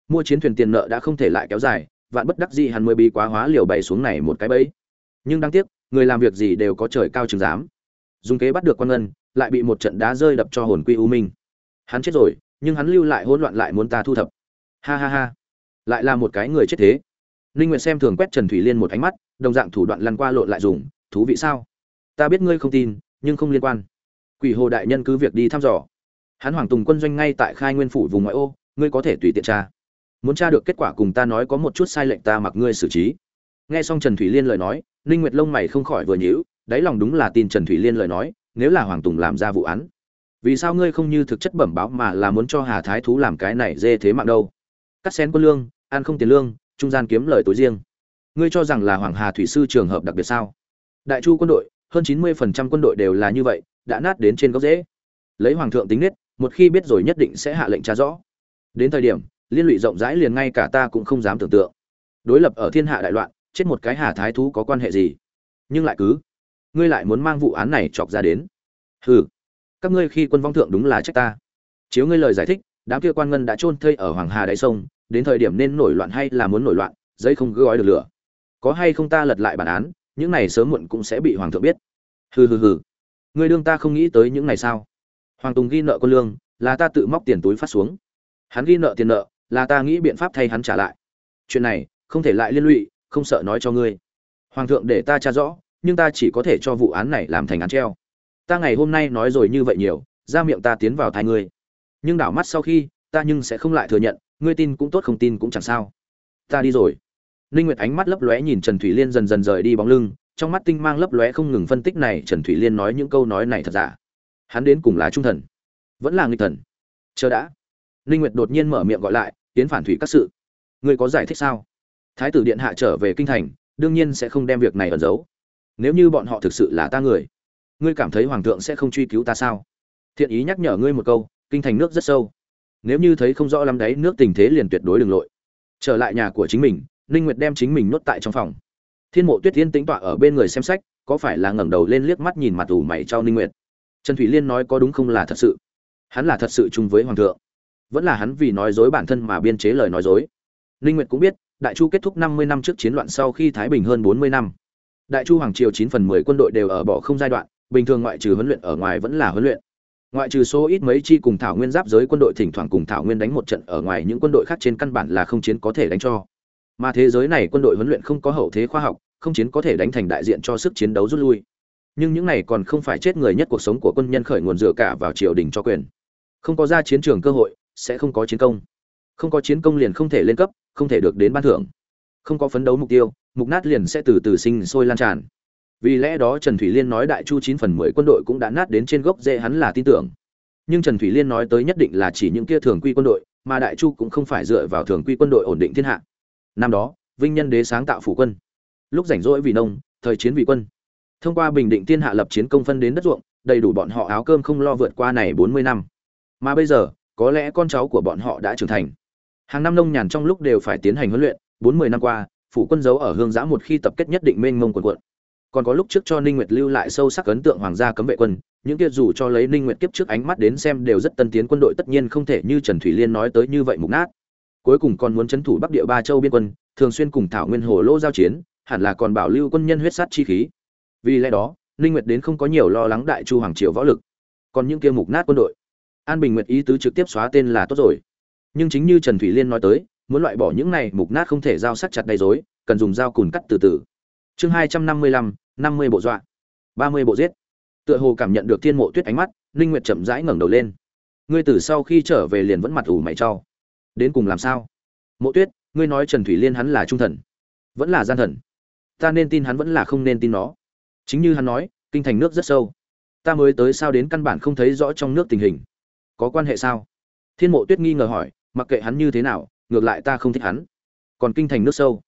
Mua chiến thuyền tiền nợ đã không thể lại kéo dài vạn bất đắc dĩ hắn mới bị quá hóa liều bày xuống này một cái bẫy. Nhưng đáng tiếc, người làm việc gì đều có trời cao chứng giám. Dung kế bắt được quan ngân, lại bị một trận đá rơi đập cho hồn quy u minh. Hắn chết rồi, nhưng hắn lưu lại hỗn loạn lại muốn ta thu thập. Ha ha ha. Lại là một cái người chết thế. Linh nguyệt xem thường quét trần thủy liên một ánh mắt, đồng dạng thủ đoạn lăn qua lộn lại dùng, thú vị sao? Ta biết ngươi không tin, nhưng không liên quan. Quỷ hồ đại nhân cứ việc đi thăm dò. Hắn hoàng tùng quân doanh ngay tại khai nguyên phủ vùng ngoại ô, ngươi có thể tùy tiện tra muốn tra được kết quả cùng ta nói có một chút sai lệnh ta mặc ngươi xử trí. Nghe xong trần thủy liên lời nói, ninh nguyệt lông mày không khỏi vừa nhíu, đáy lòng đúng là tin trần thủy liên lời nói, nếu là hoàng tùng làm ra vụ án. Vì sao ngươi không như thực chất bẩm báo mà là muốn cho hà thái thú làm cái này dê thế mạng đâu? Cắt xén quân lương, ăn không tiền lương, trung gian kiếm lời tối riêng. Ngươi cho rằng là hoàng hà thủy sư trường hợp đặc biệt sao? Đại chu quân đội, hơn chín mươi phần trăm quân đội đều là như vậy, đã nát đến trên gốc rễ. Lấy hoàng thượng tính nết, một khi biết rồi nhất định sẽ hạ lệnh tra rõ. Đến thời điểm liên lụy rộng rãi liền ngay cả ta cũng không dám tưởng tượng. Đối lập ở thiên hạ đại loạn, chết một cái hà thái thú có quan hệ gì? Nhưng lại cứ, ngươi lại muốn mang vụ án này chọc ra đến. Hừ, các ngươi khi quân vong thượng đúng là trách ta. Chiếu ngươi lời giải thích, đám kia quan ngân đã chôn thây ở hoàng hà đại sông, đến thời điểm nên nổi loạn hay là muốn nổi loạn, giấy không gói được lửa. Có hay không ta lật lại bản án, những này sớm muộn cũng sẽ bị hoàng thượng biết. Hừ hừ hừ. Ngươi đương ta không nghĩ tới những này sao? Hoàng tùng ghi nợ con lương, là ta tự móc tiền túi phát xuống. Hắn ghi nợ tiền nợ là ta nghĩ biện pháp thay hắn trả lại. Chuyện này, không thể lại liên lụy, không sợ nói cho ngươi. Hoàng thượng để ta tra rõ, nhưng ta chỉ có thể cho vụ án này làm thành án treo. Ta ngày hôm nay nói rồi như vậy nhiều, ra miệng ta tiến vào thai ngươi. Nhưng đảo mắt sau khi, ta nhưng sẽ không lại thừa nhận, ngươi tin cũng tốt không tin cũng chẳng sao. Ta đi rồi. Ninh nguyệt ánh mắt lấp lóe nhìn trần thủy liên dần dần rời đi bóng lưng, trong mắt tinh mang lấp lóe không ngừng phân tích này, trần thủy liên nói những câu nói này thật giả. Hắn đến cùng là trung thần, vẫn là nghịch thần. Chờ đã. Ninh nguyệt đột nhiên mở miệng gọi lại tiến phản thủy các sự. Ngươi có giải thích sao? Thái tử điện hạ trở về kinh thành, đương nhiên sẽ không đem việc này ẩn giấu. Nếu như bọn họ thực sự là ta người, ngươi cảm thấy hoàng thượng sẽ không truy cứu ta sao? Thiện ý nhắc nhở ngươi một câu, kinh thành nước rất sâu. Nếu như thấy không rõ lắm đấy, nước tình thế liền tuyệt đối đường lội. Trở lại nhà của chính mình, ninh nguyệt đem chính mình nuốt tại trong phòng. Thiên mộ tuyết tiên tính tọa ở bên người xem sách, có phải là ngẩng đầu lên liếc mắt nhìn mặt ủ mày cho ninh nguyệt? Trần thủy liên nói có đúng không là thật sự? Hắn là thật sự chung với hoàng thượng vẫn là hắn vì nói dối bản thân mà biên chế lời nói dối. Ninh nguyệt cũng biết, đại chu kết thúc 50 năm trước chiến loạn sau khi thái bình hơn 40 năm. Đại chu hoàng triều 9 phần 10 quân đội đều ở bỏ không giai đoạn, bình thường ngoại trừ huấn luyện ở ngoài vẫn là huấn luyện. Ngoại trừ số ít mấy chi cùng thảo nguyên giáp giới quân đội thỉnh thoảng cùng thảo nguyên đánh một trận ở ngoài những quân đội khác trên căn bản là không chiến có thể đánh cho. Mà thế giới này quân đội huấn luyện không có hậu thế khoa học, không chiến có thể đánh thành đại diện cho sức chiến đấu rút lui. Nhưng những này còn không phải chết người nhất cuộc sống của quân nhân khởi nguồn dựa cả vào triều đình cho quyền. Không có ra chiến trường cơ hội sẽ không có chiến công. Không có chiến công liền không thể lên cấp, không thể được đến ban thưởng. Không có phấn đấu mục tiêu, mục nát liền sẽ từ từ sinh sôi lan tràn. Vì lẽ đó trần thủy liên nói đại chu chín phần mười quân đội cũng đã nát đến trên gốc dễ hắn là tin tưởng. Nhưng trần thủy liên nói tới nhất định là chỉ những kia thường quy quân đội, mà đại chu cũng không phải dựa vào thường quy quân đội ổn định thiên hạ. Năm đó, vinh nhân đế sáng tạo phủ quân. Lúc rảnh rỗi vì nông, thời chiến vì quân. Thông qua bình định thiên hạ lập chiến công phân đến đất ruộng, đầy đủ bọn họ áo cơm không lo vượt qua này bốn mươi năm. Mà bây giờ có lẽ con cháu của bọn họ đã trưởng thành. Hàng năm nông nhàn trong lúc đều phải tiến hành huấn luyện, bốn mươi năm qua, phủ quân giấu ở hương giã một khi tập kết nhất định mênh mông quần quận. Còn có lúc trước cho ninh nguyệt lưu lại sâu sắc ấn tượng hoàng gia cấm vệ quân, những kia dù cho lấy ninh nguyệt kiếp trước ánh mắt đến xem đều rất tân tiến quân đội tất nhiên không thể như trần thủy liên nói tới như vậy mục nát. Cuối cùng còn muốn chấn thủ bắc địa ba châu biên quân, thường xuyên cùng thảo nguyên hồ lô giao chiến, hẳn là còn bảo lưu quân nhân huyết sát chi khí. Vì lẽ đó, ninh nguyệt đến không có nhiều lo lắng đại chu hoàng triều võ lực. Còn những kia mục nát quân đội an bình nguyệt ý tứ trực tiếp xóa tên là tốt rồi. Nhưng chính như trần thủy liên nói tới, muốn loại bỏ những này mục nát không thể giao sắc chặt đầy dối cần dùng dao cùn cắt từ từ. Chương hai trăm năm mươi lăm, năm mươi bộ dọa, ba mươi bộ giết. Tựa hồ cảm nhận được thiên mộ tuyết ánh mắt, ninh nguyệt chậm rãi ngẩng đầu lên. Ngươi từ sau khi trở về liền vẫn mặt ủ mày cho. Đến cùng làm sao? Mộ tuyết, ngươi nói trần thủy liên hắn là trung thần, vẫn là gian thần. Ta nên tin hắn vẫn là không nên tin nó. Chính như hắn nói, kinh thành nước rất sâu. Ta mới tới sao đến căn bản không thấy rõ trong nước tình hình có quan hệ sao? Thiên mộ tuyết nghi ngờ hỏi, mặc kệ hắn như thế nào, ngược lại ta không thích hắn. Còn kinh thành nước sâu.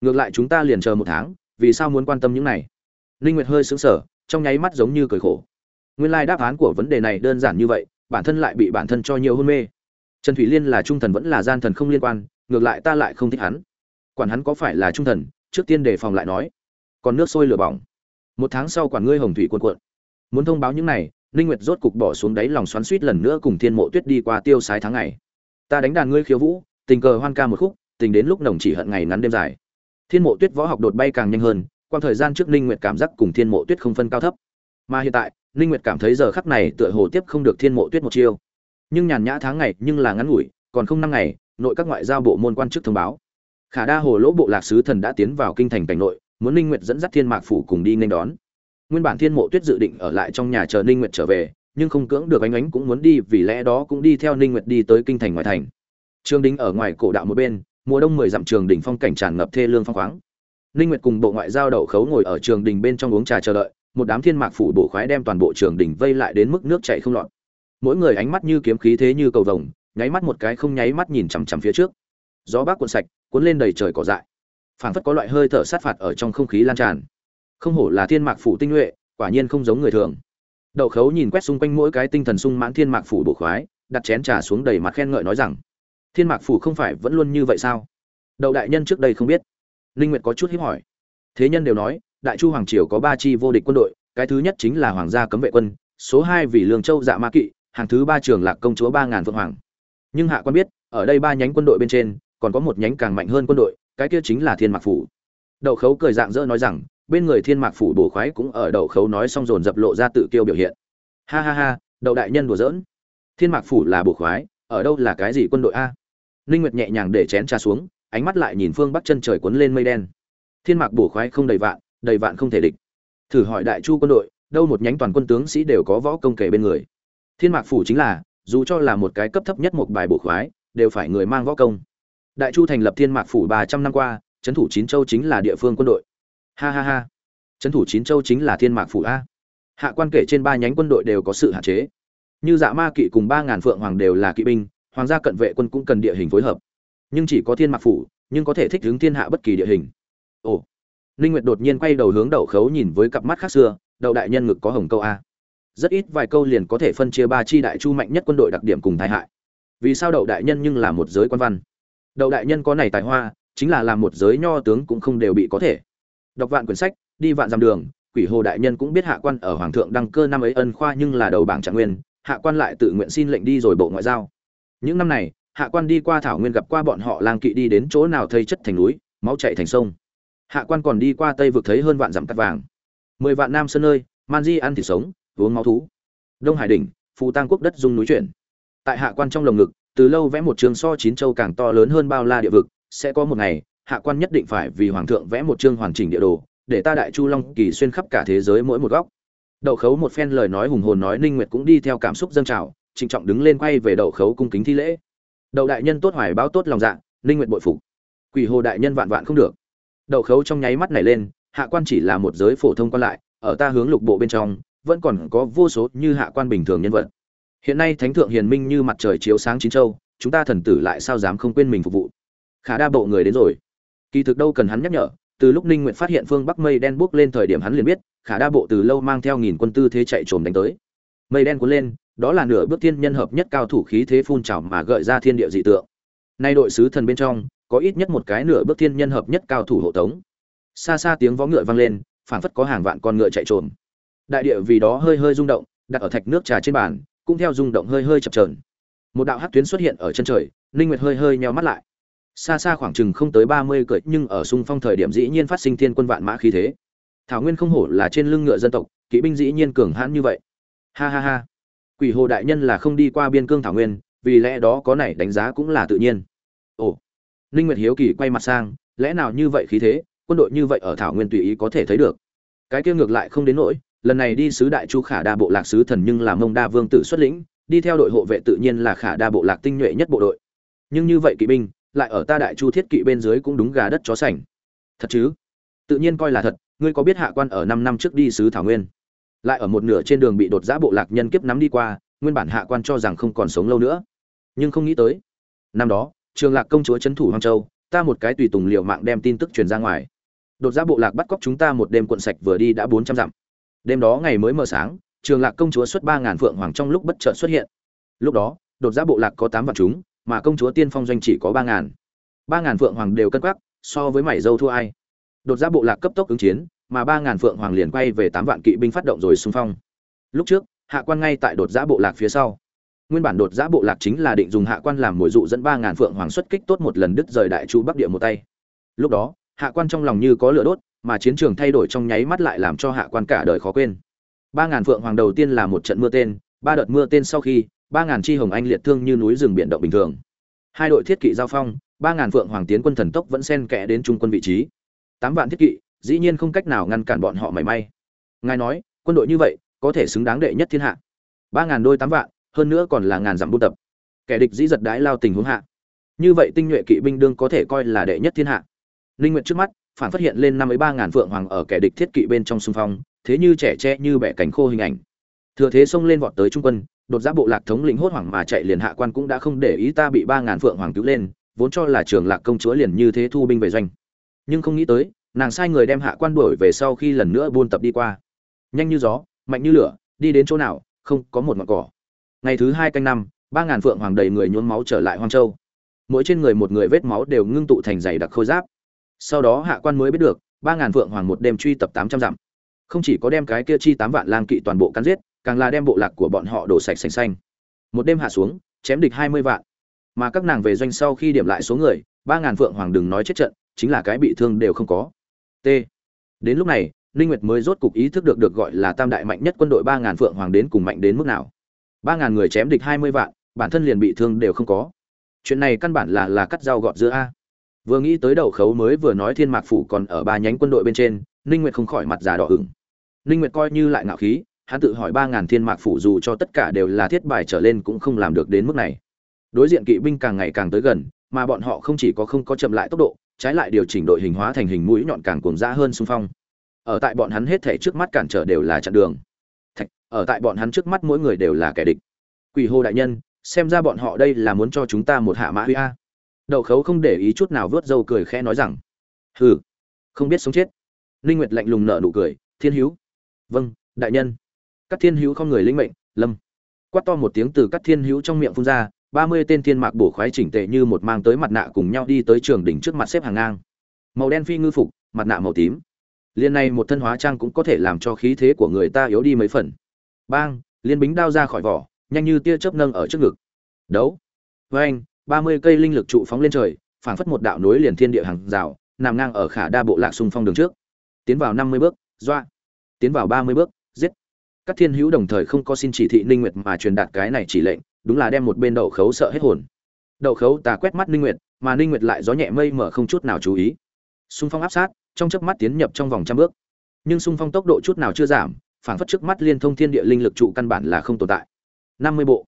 Ngược lại chúng ta liền chờ một tháng, vì sao muốn quan tâm những này? Ninh nguyệt hơi sững sờ, trong nháy mắt giống như cười khổ. Nguyên lai đáp án của vấn đề này đơn giản như vậy, bản thân lại bị bản thân cho nhiều hôn mê. Trần thủy liên là trung thần vẫn là gian thần không liên quan, ngược lại ta lại không thích hắn. Quản hắn có phải là trung thần, trước tiên đề phòng lại nói. Còn nước sôi lửa bỏng. Một tháng sau quản ngươi hồng thủy cuộn cuộn. Muốn thông báo những này ninh nguyệt rốt cục bỏ xuống đáy lòng xoắn xuýt lần nữa cùng thiên mộ tuyết đi qua tiêu sái tháng ngày. Ta đánh đàn ngươi khiêu vũ, tình cờ hoan ca một khúc, tình đến lúc nồng chỉ hận ngày ngắn đêm dài. Thiên mộ tuyết võ học đột bay càng nhanh hơn qua thời gian trước ninh nguyệt cảm giác cùng thiên mộ tuyết không phân cao thấp. Mà hiện tại, ninh nguyệt cảm thấy giờ khắc này tựa hồ tiếp không được thiên mộ tuyết một chiêu. Nhưng nhàn nhã tháng ngày nhưng là ngắn ngủi, còn không năm ngày, nội các ngoại giao bộ môn quan chức thông báo. Khả đa hồ lỗ bộ lạc sứ thần đã tiến vào kinh thành cảnh nội, muốn ninh nguyệt dẫn dắt thiên mạc phủ cùng đi nên đón nguyên bản thiên mộ tuyết dự định ở lại trong nhà chờ ninh nguyệt trở về, nhưng không cưỡng được ánh ánh cũng muốn đi, vì lẽ đó cũng đi theo ninh nguyệt đi tới kinh thành ngoại thành. Trường đình ở ngoài cổ đạo một bên, mùa đông mười dặm trường đình phong cảnh tràn ngập thê lương phong khoáng. Ninh nguyệt cùng bộ ngoại giao đậu khấu ngồi ở trường đình bên trong uống trà chờ đợi, một đám thiên mạc phủ bổ khoái đem toàn bộ trường đình vây lại đến mức nước chảy không lọt. Mỗi người ánh mắt như kiếm khí thế như cầu vồng, nháy mắt một cái không nháy mắt nhìn chằm chằm phía trước. Gió bác cuộn sạch, cuốn lên đầy trời cỏ dại. Phảng phất có loại hơi thở sát phạt ở trong không khí lan tràn không hổ là thiên mạc phủ tinh nhuệ, quả nhiên không giống người thường. Đậu khấu nhìn quét xung quanh mỗi cái tinh thần sung mãn thiên mạc phủ bổ khoái, đặt chén trà xuống đầy mặt khen ngợi nói rằng, thiên mạc phủ không phải vẫn luôn như vậy sao? Đậu đại nhân trước đây không biết. Linh nguyệt có chút hiếp hỏi. Thế nhân đều nói, đại chu hoàng triều có ba chi vô địch quân đội, cái thứ nhất chính là hoàng gia cấm vệ quân, số hai vì lương châu dạ ma kỵ, hàng thứ ba trường lạc công chúa ba ngàn vượng hoàng. Nhưng hạ quan biết, ở đây ba nhánh quân đội bên trên, còn có một nhánh càng mạnh hơn quân đội, cái kia chính là thiên mạc phủ. Đậu khấu cười dạng dỡ nói rằng bên người thiên mạc phủ bổ khoái cũng ở đầu khấu nói xong dồn dập lộ ra tự kiêu biểu hiện. Ha ha ha, đậu đại nhân đùa giỡn. Thiên mạc phủ là bổ khoái, ở đâu là cái gì quân đội a? Ninh nguyệt nhẹ nhàng để chén trà xuống, ánh mắt lại nhìn phương bắc chân trời cuốn lên mây đen. Thiên mạc bổ khoái không đầy vạn đầy vạn không thể địch. Thử hỏi đại chu quân đội, đâu một nhánh toàn quân tướng sĩ đều có võ công kể bên người? Thiên mạc phủ chính là, dù cho là một cái cấp thấp nhất một bài bổ khoái, đều phải người mang võ công. Đại chu thành lập thiên mạc phủ ba trăm năm qua trấn thủ chín châu chính là địa phương quân đội ha ha ha. Trấn thủ chín châu chính là thiên mạc phủ a. Hạ quan kể trên ba nhánh quân đội đều có sự hạn chế. Như dạ ma kỵ cùng ba ngàn phượng hoàng đều là kỵ binh, hoàng gia cận vệ quân cũng cần địa hình phối hợp. Nhưng chỉ có thiên mạc phủ, nhưng có thể thích ứng thiên hạ bất kỳ địa hình. Ồ. Ninh nguyệt đột nhiên quay đầu hướng đậu khấu nhìn với cặp mắt khác xưa, đậu đại nhân ngực có hồng câu a. Rất ít vài câu liền có thể phân chia ba chi đại chu mạnh nhất quân đội đặc điểm cùng tai hại. Vì sao đậu đại nhân nhưng là một giới quan văn? Đậu đại nhân có này tài hoa, chính là làm một giới nho tướng cũng không đều bị có thể đọc vạn quyển sách, đi vạn dặm đường, quỷ hồ đại nhân cũng biết hạ quan ở hoàng thượng đăng cơ năm ấy ân khoa nhưng là đầu bảng trạng nguyên, hạ quan lại tự nguyện xin lệnh đi rồi bộ ngoại giao. Những năm này, hạ quan đi qua thảo nguyên gặp qua bọn họ lang kỵ đi đến chỗ nào thây chất thành núi, máu chạy thành sông. Hạ quan còn đi qua tây vực thấy hơn vạn dặm cắt vàng. Mười vạn nam sơn nơi man di ăn thịt sống, uống máu thú. Đông hải đỉnh, phù tăng quốc đất dung núi chuyển. Tại hạ quan trong lồng ngực, từ lâu vẽ một trường so chín châu càng to lớn hơn bao la địa vực, sẽ có một ngày hạ quan nhất định phải vì hoàng thượng vẽ một chương hoàn chỉnh địa đồ, để ta đại chu long kỳ xuyên khắp cả thế giới mỗi một góc. Đậu khấu một phen lời nói hùng hồn nói ninh nguyệt cũng đi theo cảm xúc dâng trào, trịnh trọng đứng lên quay về đậu khấu cung kính thi lễ. Đậu đại nhân tốt hoài báo tốt lòng dạ ninh nguyệt bội phục. Quỷ hồ đại nhân vạn vạn không được. Đậu khấu trong nháy mắt này lên, hạ quan chỉ là một giới phổ thông quan lại, ở ta hướng lục bộ bên trong, vẫn còn có vô số như hạ quan bình thường nhân vật. Hiện nay thánh thượng hiền minh như mặt trời chiếu sáng chín châu, chúng ta thần tử lại sao dám không quên mình phục vụ? Khả đa bộ người đến rồi kỳ thực đâu cần hắn nhắc nhở, từ lúc ninh nguyện phát hiện phương bắc mây đen buốc lên thời điểm hắn liền biết, khả đa bộ từ lâu mang theo nghìn quân tư thế chạy trồm đánh tới. Mây đen cuốn lên, đó là nửa bước thiên nhân hợp nhất cao thủ khí thế phun trào mà gợi ra thiên địa dị tượng. Nay đội sứ thần bên trong, có ít nhất một cái nửa bước thiên nhân hợp nhất cao thủ hộ tống. Xa xa tiếng vó ngựa vang lên, phảng phất có hàng vạn con ngựa chạy trồm. Đại địa vì đó hơi hơi rung động, đặt ở thạch nước trà trên bàn, cũng theo rung động hơi hơi chập chờn. Một đạo hắc tuyến xuất hiện ở chân trời, ninh nguyệt hơi hơi nheo mắt lại xa xa khoảng chừng không tới 30 cưỡi nhưng ở xung phong thời điểm dĩ nhiên phát sinh thiên quân vạn mã khí thế. Thảo nguyên không hổ là trên lưng ngựa dân tộc, kỵ binh dĩ nhiên cường hãn như vậy. Ha ha ha. Quỷ hồ đại nhân là không đi qua biên cương thảo nguyên, vì lẽ đó có này đánh giá cũng là tự nhiên. Ồ. Ninh nguyệt hiếu kỳ quay mặt sang, lẽ nào như vậy khí thế, quân đội như vậy ở thảo nguyên tùy ý có thể thấy được? Cái kia ngược lại không đến nỗi, lần này đi sứ đại chu khả đa bộ lạc sứ thần nhưng là mông đa vương tử xuất lĩnh, đi theo đội hộ vệ tự nhiên là khả đa bộ lạc tinh nhuệ nhất bộ đội. Nhưng như vậy kỵ binh lại ở ta đại chu thiết kỵ bên dưới cũng đúng gà đất chó sành. Thật chứ? Tự nhiên coi là thật, ngươi có biết hạ quan ở năm năm trước đi sứ thảo nguyên? Lại ở một nửa trên đường bị đột giã bộ lạc nhân kiếp nắm đi qua, nguyên bản hạ quan cho rằng không còn sống lâu nữa. Nhưng không nghĩ tới, năm đó, trường lạc công chúa trấn thủ hoang châu, ta một cái tùy tùng liều mạng đem tin tức truyền ra ngoài. Đột giã bộ lạc bắt cóc chúng ta một đêm cuộn sạch vừa đi đã bốn trăm dặm. Đêm đó ngày mới mờ sáng, trường lạc công chúa xuất ba ngàn phượng hoàng trong lúc bất chợt xuất hiện. Lúc đó, đột giã bộ lạc có tám vạn chúng mà công chúa tiên phong doanh chỉ có ba ngàn. Ba ngàn phượng hoàng đều cân quắc, so với mảy dâu thua ai. Đột ra bộ lạc cấp tốc ứng chiến, mà ba ngàn phượng hoàng liền quay về tám vạn kỵ binh phát động rồi xung phong. Lúc trước, hạ quan ngay tại đột giã bộ lạc phía sau. Nguyên bản đột giã bộ lạc chính là định dùng hạ quan làm mồi dụ dẫn ba ngàn phượng hoàng xuất kích tốt một lần đứt rời đại chu bắc địa một tay. Lúc đó, hạ quan trong lòng như có lửa đốt, mà chiến trường thay đổi trong nháy mắt lại làm cho hạ quan cả đời khó quên. Ba ngàn phượng hoàng đầu tiên là một trận mưa tên, ba đợt mưa tên sau khi ba ngàn chi hồng anh liệt thương như núi rừng biển động bình thường. Hai đội thiết kỵ giao phong, ba ngàn phượng hoàng tiến quân thần tốc vẫn xen kẽ đến trung quân vị trí. Tám vạn thiết kỵ, dĩ nhiên không cách nào ngăn cản bọn họ mảy may. Ngài nói, quân đội như vậy, có thể xứng đáng đệ nhất thiên hạ. Ba ngàn đôi tám vạn, hơn nữa còn là ngàn dặm buôn tập. Kẻ địch dĩ giật đái lao tình huống hạ. Như vậy tinh nhuệ kỵ binh đương có thể coi là đệ nhất thiên hạ. Linh nguyện trước mắt, phản phát hiện lên năm mươi ba ngàn phượng hoàng ở kẻ địch thiết kỵ bên trong xung phong, thế như trẻ tre như bẻ cánh khô hình ảnh. Thừa thế xông lên vọt tới trung quân đột giã bộ lạc thống lĩnh hốt hoảng mà chạy liền hạ quan cũng đã không để ý ta bị ba ngàn phượng hoàng cứu lên, vốn cho là trường lạc công chúa liền như thế thu binh về doanh. Nhưng không nghĩ tới, nàng sai người đem hạ quan đuổi về sau khi lần nữa buôn tập đi qua. Nhanh như gió, mạnh như lửa, đi đến chỗ nào, không có một ngọn cỏ. Ngày thứ hai canh năm, ba ngàn phượng hoàng đầy người nhốn máu trở lại hoang châu. Mỗi trên người một người vết máu đều ngưng tụ thành dày đặc khôi giáp. Sau đó hạ quan mới biết được, ba ngàn phượng hoàng một đêm truy tập tám trăm dặm. Không chỉ có đem cái kia chi tám vạn lang kỵ toàn bộ cắn giết càng là đem bộ lạc của bọn họ đổ sạch sành xanh. Một đêm hạ xuống, chém địch hai mươi vạn. Mà các nàng về doanh sau khi điểm lại số người, ba ngàn phượng hoàng đừng nói chết trận, chính là cái bị thương đều không có. T. Đến lúc này, ninh nguyệt mới rốt cục ý thức được được gọi là tam đại mạnh nhất quân đội ba ngàn phượng hoàng đến cùng mạnh đến mức nào. Ba ngàn người chém địch hai mươi vạn, bản thân liền bị thương đều không có. Chuyện này căn bản là là cắt rau gọt giữa a. Vừa nghĩ tới đầu khấu mới vừa nói thiên mạc phủ còn ở ba nhánh quân đội bên trên, ninh nguyệt không khỏi mặt già đỏ ửng. Ninh nguyệt coi như lại ngạo khí hắn tự hỏi ba ngàn thiên mạc phủ dù cho tất cả đều là thiết bài trở lên cũng không làm được đến mức này. Đối diện kỵ binh càng ngày càng tới gần mà bọn họ không chỉ có không có chậm lại tốc độ trái lại điều chỉnh đội hình hóa thành hình mũi nhọn càng cuồng dã hơn xung phong. Ở tại bọn hắn hết thể trước mắt cản trở đều là chặn đường. Thạch, ở tại bọn hắn trước mắt mỗi người đều là kẻ địch. Quỷ hô đại nhân xem ra bọn họ đây là muốn cho chúng ta một hạ mã huy a. Đậu khấu không để ý chút nào vớt dâu cười khẽ nói rằng hừ không biết sống chết. Linh nguyệt lạnh lùng nở nụ cười thiên hữu. Vâng đại nhân các thiên hữu không người linh mệnh, lâm. Quát to một tiếng từ các thiên hữu trong miệng phun ra, ba mươi tên thiên mạc bổ khoái chỉnh tề như một mang tới mặt nạ cùng nhau đi tới trường đỉnh trước mặt xếp hàng ngang. Màu đen phi ngư phục, mặt nạ màu tím. Liên này một thân hóa trang cũng có thể làm cho khí thế của người ta yếu đi mấy phần. Bang, liên bính đao ra khỏi vỏ, nhanh như tia chớp nâng ở trước ngực. Đấu. Với anh ba mươi cây linh lực trụ phóng lên trời, phảng phất một đạo núi liền thiên địa hàng rào, nằm ngang ở khả đa bộ lạc xung phong đường trước. Tiến vào năm mươi bước, doa. Tiến vào ba mươi bước, giết các thiên hữu đồng thời không có xin chỉ thị ninh nguyệt mà truyền đạt cái này chỉ lệnh, đúng là đem một bên đậu khấu sợ hết hồn. Đậu khấu tà quét mắt ninh nguyệt, mà ninh nguyệt lại gió nhẹ mây mở không chút nào chú ý. Xung phong áp sát, trong chớp mắt tiến nhập trong vòng trăm bước. Nhưng xung phong tốc độ chút nào chưa giảm, phảng phất trước mắt liên thông thiên địa linh lực trụ căn bản là không tồn tại. 50 bộ.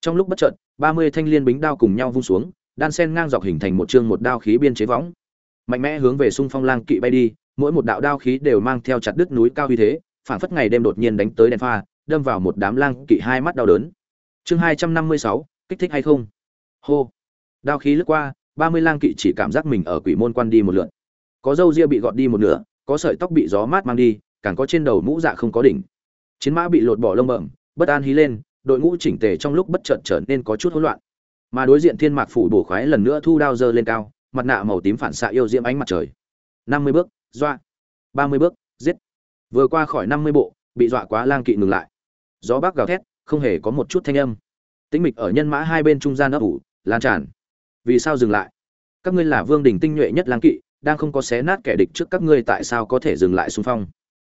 Trong lúc bất chợt 30 thanh liên bính đao cùng nhau vung xuống, đan sen ngang dọc hình thành một chương một đao khí biên chế võng. Mạnh mẽ hướng về xung phong lang kỵ bay đi, mỗi một đạo đao khí đều mang theo chặt đứt núi cao uy thế phảng phất ngày đêm đột nhiên đánh tới đèn pha đâm vào một đám lang kỵ hai mắt đau đớn. Chương 256, kích thích hay không? Hô. Đao khí lướt qua 30 lang kỵ chỉ cảm giác mình ở quỷ môn quan đi một lượt có râu ria bị gọt đi một nửa có sợi tóc bị gió mát mang đi càng có trên đầu mũ dạ không có đỉnh. Chiến mã bị lột bỏ lông bẩm bất an hí lên đội ngũ chỉnh tề trong lúc bất chợt trở nên có chút hỗn loạn. Mà đối diện thiên mạc phủ bổ khoái lần nữa thu đao dơ lên cao mặt nạ màu tím phản xạ yêu diễm ánh mặt trời. năm mươi bước doa. ba mươi bước giết vừa qua khỏi năm mươi bộ, bị dọa quá lang kỵ ngừng lại. Gió bắc gào thét, không hề có một chút thanh âm. Tĩnh mịch ở nhân mã hai bên trung gian ấp ủ, lan tràn. Vì sao dừng lại? Các ngươi là vương đình tinh nhuệ nhất lang kỵ, đang không có xé nát kẻ địch trước các ngươi tại sao có thể dừng lại xung phong?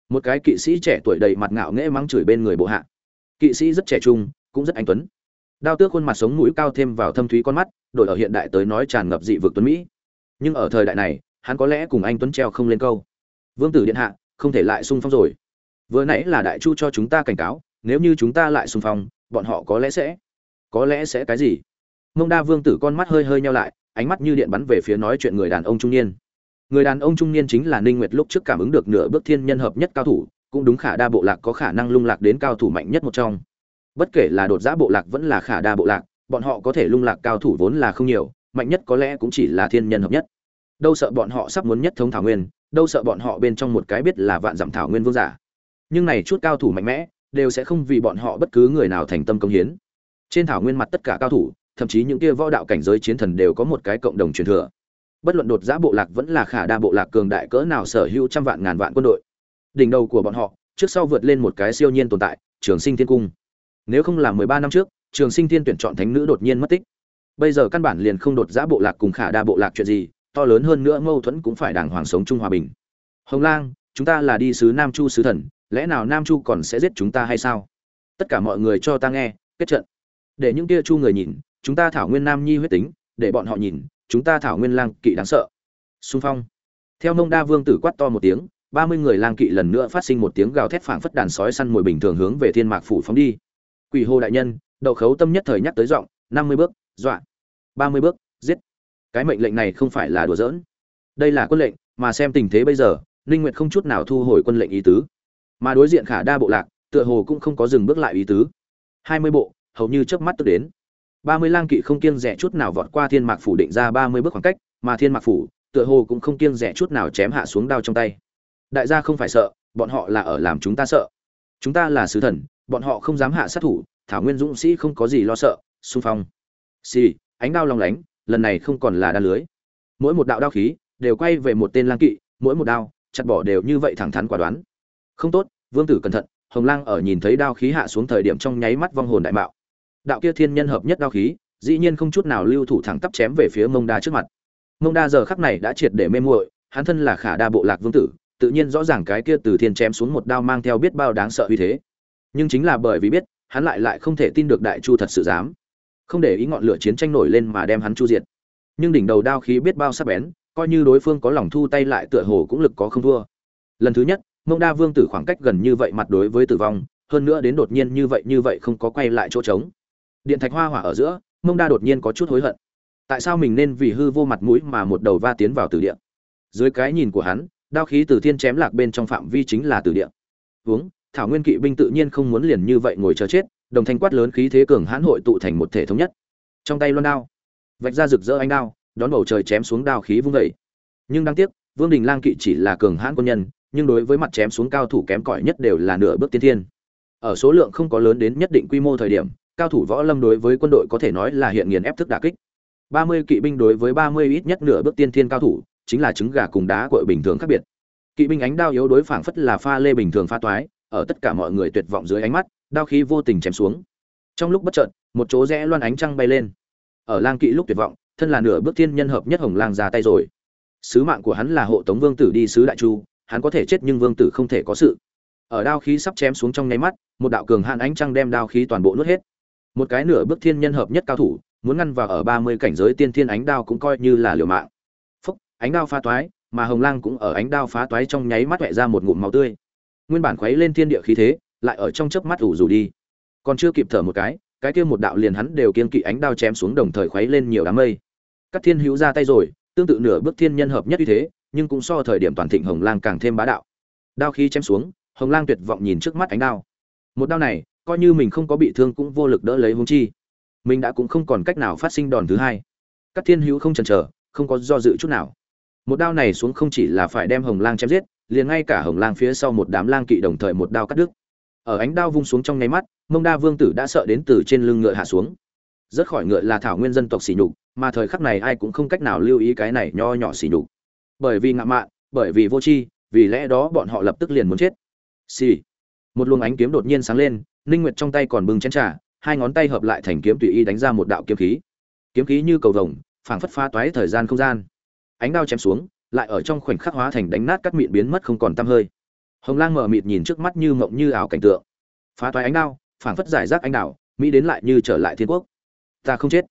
Một cái kỵ sĩ trẻ tuổi đầy mặt ngạo nghễ mắng chửi bên người bộ hạ. Kỵ sĩ rất trẻ trung, cũng rất anh tuấn. Đao tước khuôn mặt sống mũi cao thêm vào thâm thúy con mắt đổi ở hiện đại tới nói tràn ngập dị vực tuấn mỹ. Nhưng ở thời đại này, hắn có lẽ cùng anh tuấn treo không lên câu. Vương tử điện hạ không thể lại xung phong rồi. Vừa nãy là đại chu cho chúng ta cảnh cáo, nếu như chúng ta lại xung phong, bọn họ có lẽ sẽ, có lẽ sẽ cái gì? Mông đa vương tử con mắt hơi hơi nhau lại, ánh mắt như điện bắn về phía nói chuyện người đàn ông trung niên. Người đàn ông trung niên chính là ninh nguyệt lúc trước cảm ứng được nửa bước thiên nhân hợp nhất cao thủ, cũng đúng khả đa bộ lạc có khả năng lung lạc đến cao thủ mạnh nhất một trong. Bất kể là đột giã bộ lạc vẫn là khả đa bộ lạc, bọn họ có thể lung lạc cao thủ vốn là không nhiều, mạnh nhất có lẽ cũng chỉ là thiên nhân hợp nhất đâu sợ bọn họ sắp muốn nhất thống thảo nguyên, đâu sợ bọn họ bên trong một cái biết là vạn giảm thảo nguyên vương giả. Nhưng này chút cao thủ mạnh mẽ, đều sẽ không vì bọn họ bất cứ người nào thành tâm công hiến. Trên thảo nguyên mặt tất cả cao thủ, thậm chí những kia võ đạo cảnh giới chiến thần đều có một cái cộng đồng truyền thừa. Bất luận đột giã bộ lạc vẫn là khả đa bộ lạc cường đại cỡ nào sở hữu trăm vạn ngàn vạn quân đội. Đỉnh đầu của bọn họ, trước sau vượt lên một cái siêu nhiên tồn tại, trường sinh thiên cung. Nếu không là mười ba năm trước, trường sinh thiên tuyển chọn thánh nữ đột nhiên mất tích. Bây giờ căn bản liền không đột giã bộ lạc cùng khả đa bộ lạc chuyện gì to lớn hơn nữa mâu thuẫn cũng phải đàng hoàng sống chung hòa bình. Hồng lang, chúng ta là đi sứ nam chu sứ thần, lẽ nào nam chu còn sẽ giết chúng ta hay sao? Tất cả mọi người cho ta nghe, kết trận. Để những kia chu người nhìn, chúng ta thảo nguyên nam nhi huyết tính, để bọn họ nhìn, chúng ta thảo nguyên lang kỵ đáng sợ. Xung phong. Theo nông đa vương tử quát to một tiếng, ba mươi người lang kỵ lần nữa phát sinh một tiếng gào thét phảng phất đàn sói săn mồi bình thường hướng về thiên mạc phủ phóng đi. Quỷ hồ đại nhân, đậu khấu tâm nhất thời nhắc tới giọng, năm mươi bước, dọa. Ba mươi bước, giết cái mệnh lệnh này không phải là đùa giỡn. Đây là quân lệnh, mà xem tình thế bây giờ, ninh nguyệt không chút nào thu hồi quân lệnh ý tứ. Mà đối diện khả đa bộ lạc, tựa hồ cũng không có dừng bước lại ý tứ. Hai mươi bộ, hầu như chớp mắt tức đến. Ba mươi lang kỵ không kiêng rẻ chút nào vọt qua thiên mạc phủ định ra ba mươi bước khoảng cách, mà thiên mạc phủ, tựa hồ cũng không kiêng rẻ chút nào chém hạ xuống đao trong tay. Đại gia không phải sợ, bọn họ là ở làm chúng ta sợ. Chúng ta là sứ thần, bọn họ không dám hạ sát thủ, thảo nguyên dũng sĩ không có gì lo sợ, xung phong. Xì, ánh đao long lánh lần này không còn là đan lưới. Mỗi một đạo đao khí đều quay về một tên lang kỵ, mỗi một đao, chặt bỏ đều như vậy thẳng thắn quả đoán. Không tốt, vương tử cẩn thận, hồng lang ở nhìn thấy đao khí hạ xuống thời điểm trong nháy mắt vong hồn đại mạo. Đạo kia thiên nhân hợp nhất đao khí, dĩ nhiên không chút nào lưu thủ thẳng tắp chém về phía mông đa trước mặt. Mông đa giờ khắc này đã triệt để mê muội, hắn thân là khả đa bộ lạc vương tử, tự nhiên rõ ràng cái kia từ thiên chém xuống một đao mang theo biết bao đáng sợ uy thế. Nhưng chính là bởi vì biết, hắn lại lại không thể tin được đại chu thật sự dám không để ý ngọn lửa chiến tranh nổi lên mà đem hắn chu diệt. Nhưng đỉnh đầu đao khí biết bao sắc bén, coi như đối phương có lòng thu tay lại tựa hồ cũng lực có không thua. Lần thứ nhất, mông đa vương tử khoảng cách gần như vậy mặt đối với tử vong, hơn nữa đến đột nhiên như vậy như vậy không có quay lại chỗ trống. Điện thạch hoa hỏa ở giữa, mông đa đột nhiên có chút hối hận. Tại sao mình nên vì hư vô mặt mũi mà một đầu va tiến vào tử điện dưới cái nhìn của hắn, đao khí từ thiên chém lạc bên trong phạm vi chính là tử điện uống, thảo nguyên kỵ binh tự nhiên không muốn liền như vậy ngồi chờ chết đồng thanh quát lớn khí thế cường hãn hội tụ thành một thể thống nhất. Trong tay loan đao, vạch ra rực rỡ ánh đao, đón bầu trời chém xuống đao khí vung vẩy nhưng đáng tiếc, vương đình lang kỵ chỉ là cường hãn quân nhân, nhưng đối với mặt chém xuống cao thủ kém cỏi nhất đều là nửa bước tiên thiên. Ở số lượng không có lớn đến nhất định quy mô thời điểm, cao thủ võ lâm đối với quân đội có thể nói là hiện nghiền ép thức đả kích. Ba mươi kỵ binh đối với ba mươi ít nhất nửa bước tiên thiên cao thủ, chính là trứng gà cùng đá cội bình thường khác biệt. Kỵ binh ánh đao yếu đối phảng phất là pha lê bình thường pha toái, ở tất cả mọi người tuyệt vọng dưới ánh mắt đao khí vô tình chém xuống. Trong lúc bất chợt, một chỗ rẽ loan ánh trăng bay lên. Ở lang kỵ lúc tuyệt vọng, thân là nửa bước thiên nhân hợp nhất hồng lang ra tay rồi. Sứ mạng của hắn là hộ tống vương tử đi sứ đại chu, hắn có thể chết nhưng vương tử không thể có sự. Ở đao khí sắp chém xuống trong nháy mắt, một đạo cường hạn ánh trăng đem đao khí toàn bộ nuốt hết. Một cái nửa bước thiên nhân hợp nhất cao thủ, muốn ngăn vào ở ba mươi cảnh giới tiên thiên ánh đao cũng coi như là liều mạng. Phúc, ánh đao phá toái, mà hồng lang cũng ở ánh đao phá toái trong nháy mắt vẽ ra một ngụm máu tươi. Nguyên bản khuấy lên thiên địa khí thế lại ở trong chớp mắt ủ rủ đi. Còn chưa kịp thở một cái cái kia một đạo liền hắn đều kiên kỵ ánh đao chém xuống đồng thời khuấy lên nhiều đám mây. Các thiên hữu ra tay rồi, tương tự nửa bước thiên nhân hợp nhất như thế, nhưng cũng so thời điểm toàn thịnh hồng lang càng thêm bá đạo. Đao khí chém xuống, hồng lang tuyệt vọng nhìn trước mắt ánh đao. Một đao này, coi như mình không có bị thương cũng vô lực đỡ lấy hung chi. Mình đã cũng không còn cách nào phát sinh đòn thứ hai. Các thiên hữu không chần chờ, không có do dự chút nào. Một đao này xuống không chỉ là phải đem hồng lang chém giết, liền ngay cả hồng lang phía sau một đám lang kỵ đồng thời một đao cắt đứt ở ánh đao vung xuống trong nháy mắt, mông đa vương tử đã sợ đến từ trên lưng ngựa hạ xuống. Rất khỏi ngựa là thảo nguyên dân tộc xỉ nhục, mà thời khắc này ai cũng không cách nào lưu ý cái này nho nhỏ xỉ nhục. Bởi vì ngạo mạn, bởi vì vô tri, vì lẽ đó bọn họ lập tức liền muốn chết. Xì. Một luồng ánh kiếm đột nhiên sáng lên, ninh nguyệt trong tay còn bưng chén trà, hai ngón tay hợp lại thành kiếm tùy ý đánh ra một đạo kiếm khí. Kiếm khí như cầu vồng, phảng phất phá toái thời gian không gian. Ánh đao chém xuống, lại ở trong khoảnh khắc hóa thành đánh nát cắt mịn biến mất không còn tăm hơi hồng lang mở mịt nhìn trước mắt như mộng như ảo cảnh tượng. Phá toái ánh đao, phảng phất giải rác ánh đảo, mỹ đến lại như trở lại thiên quốc. Ta không chết.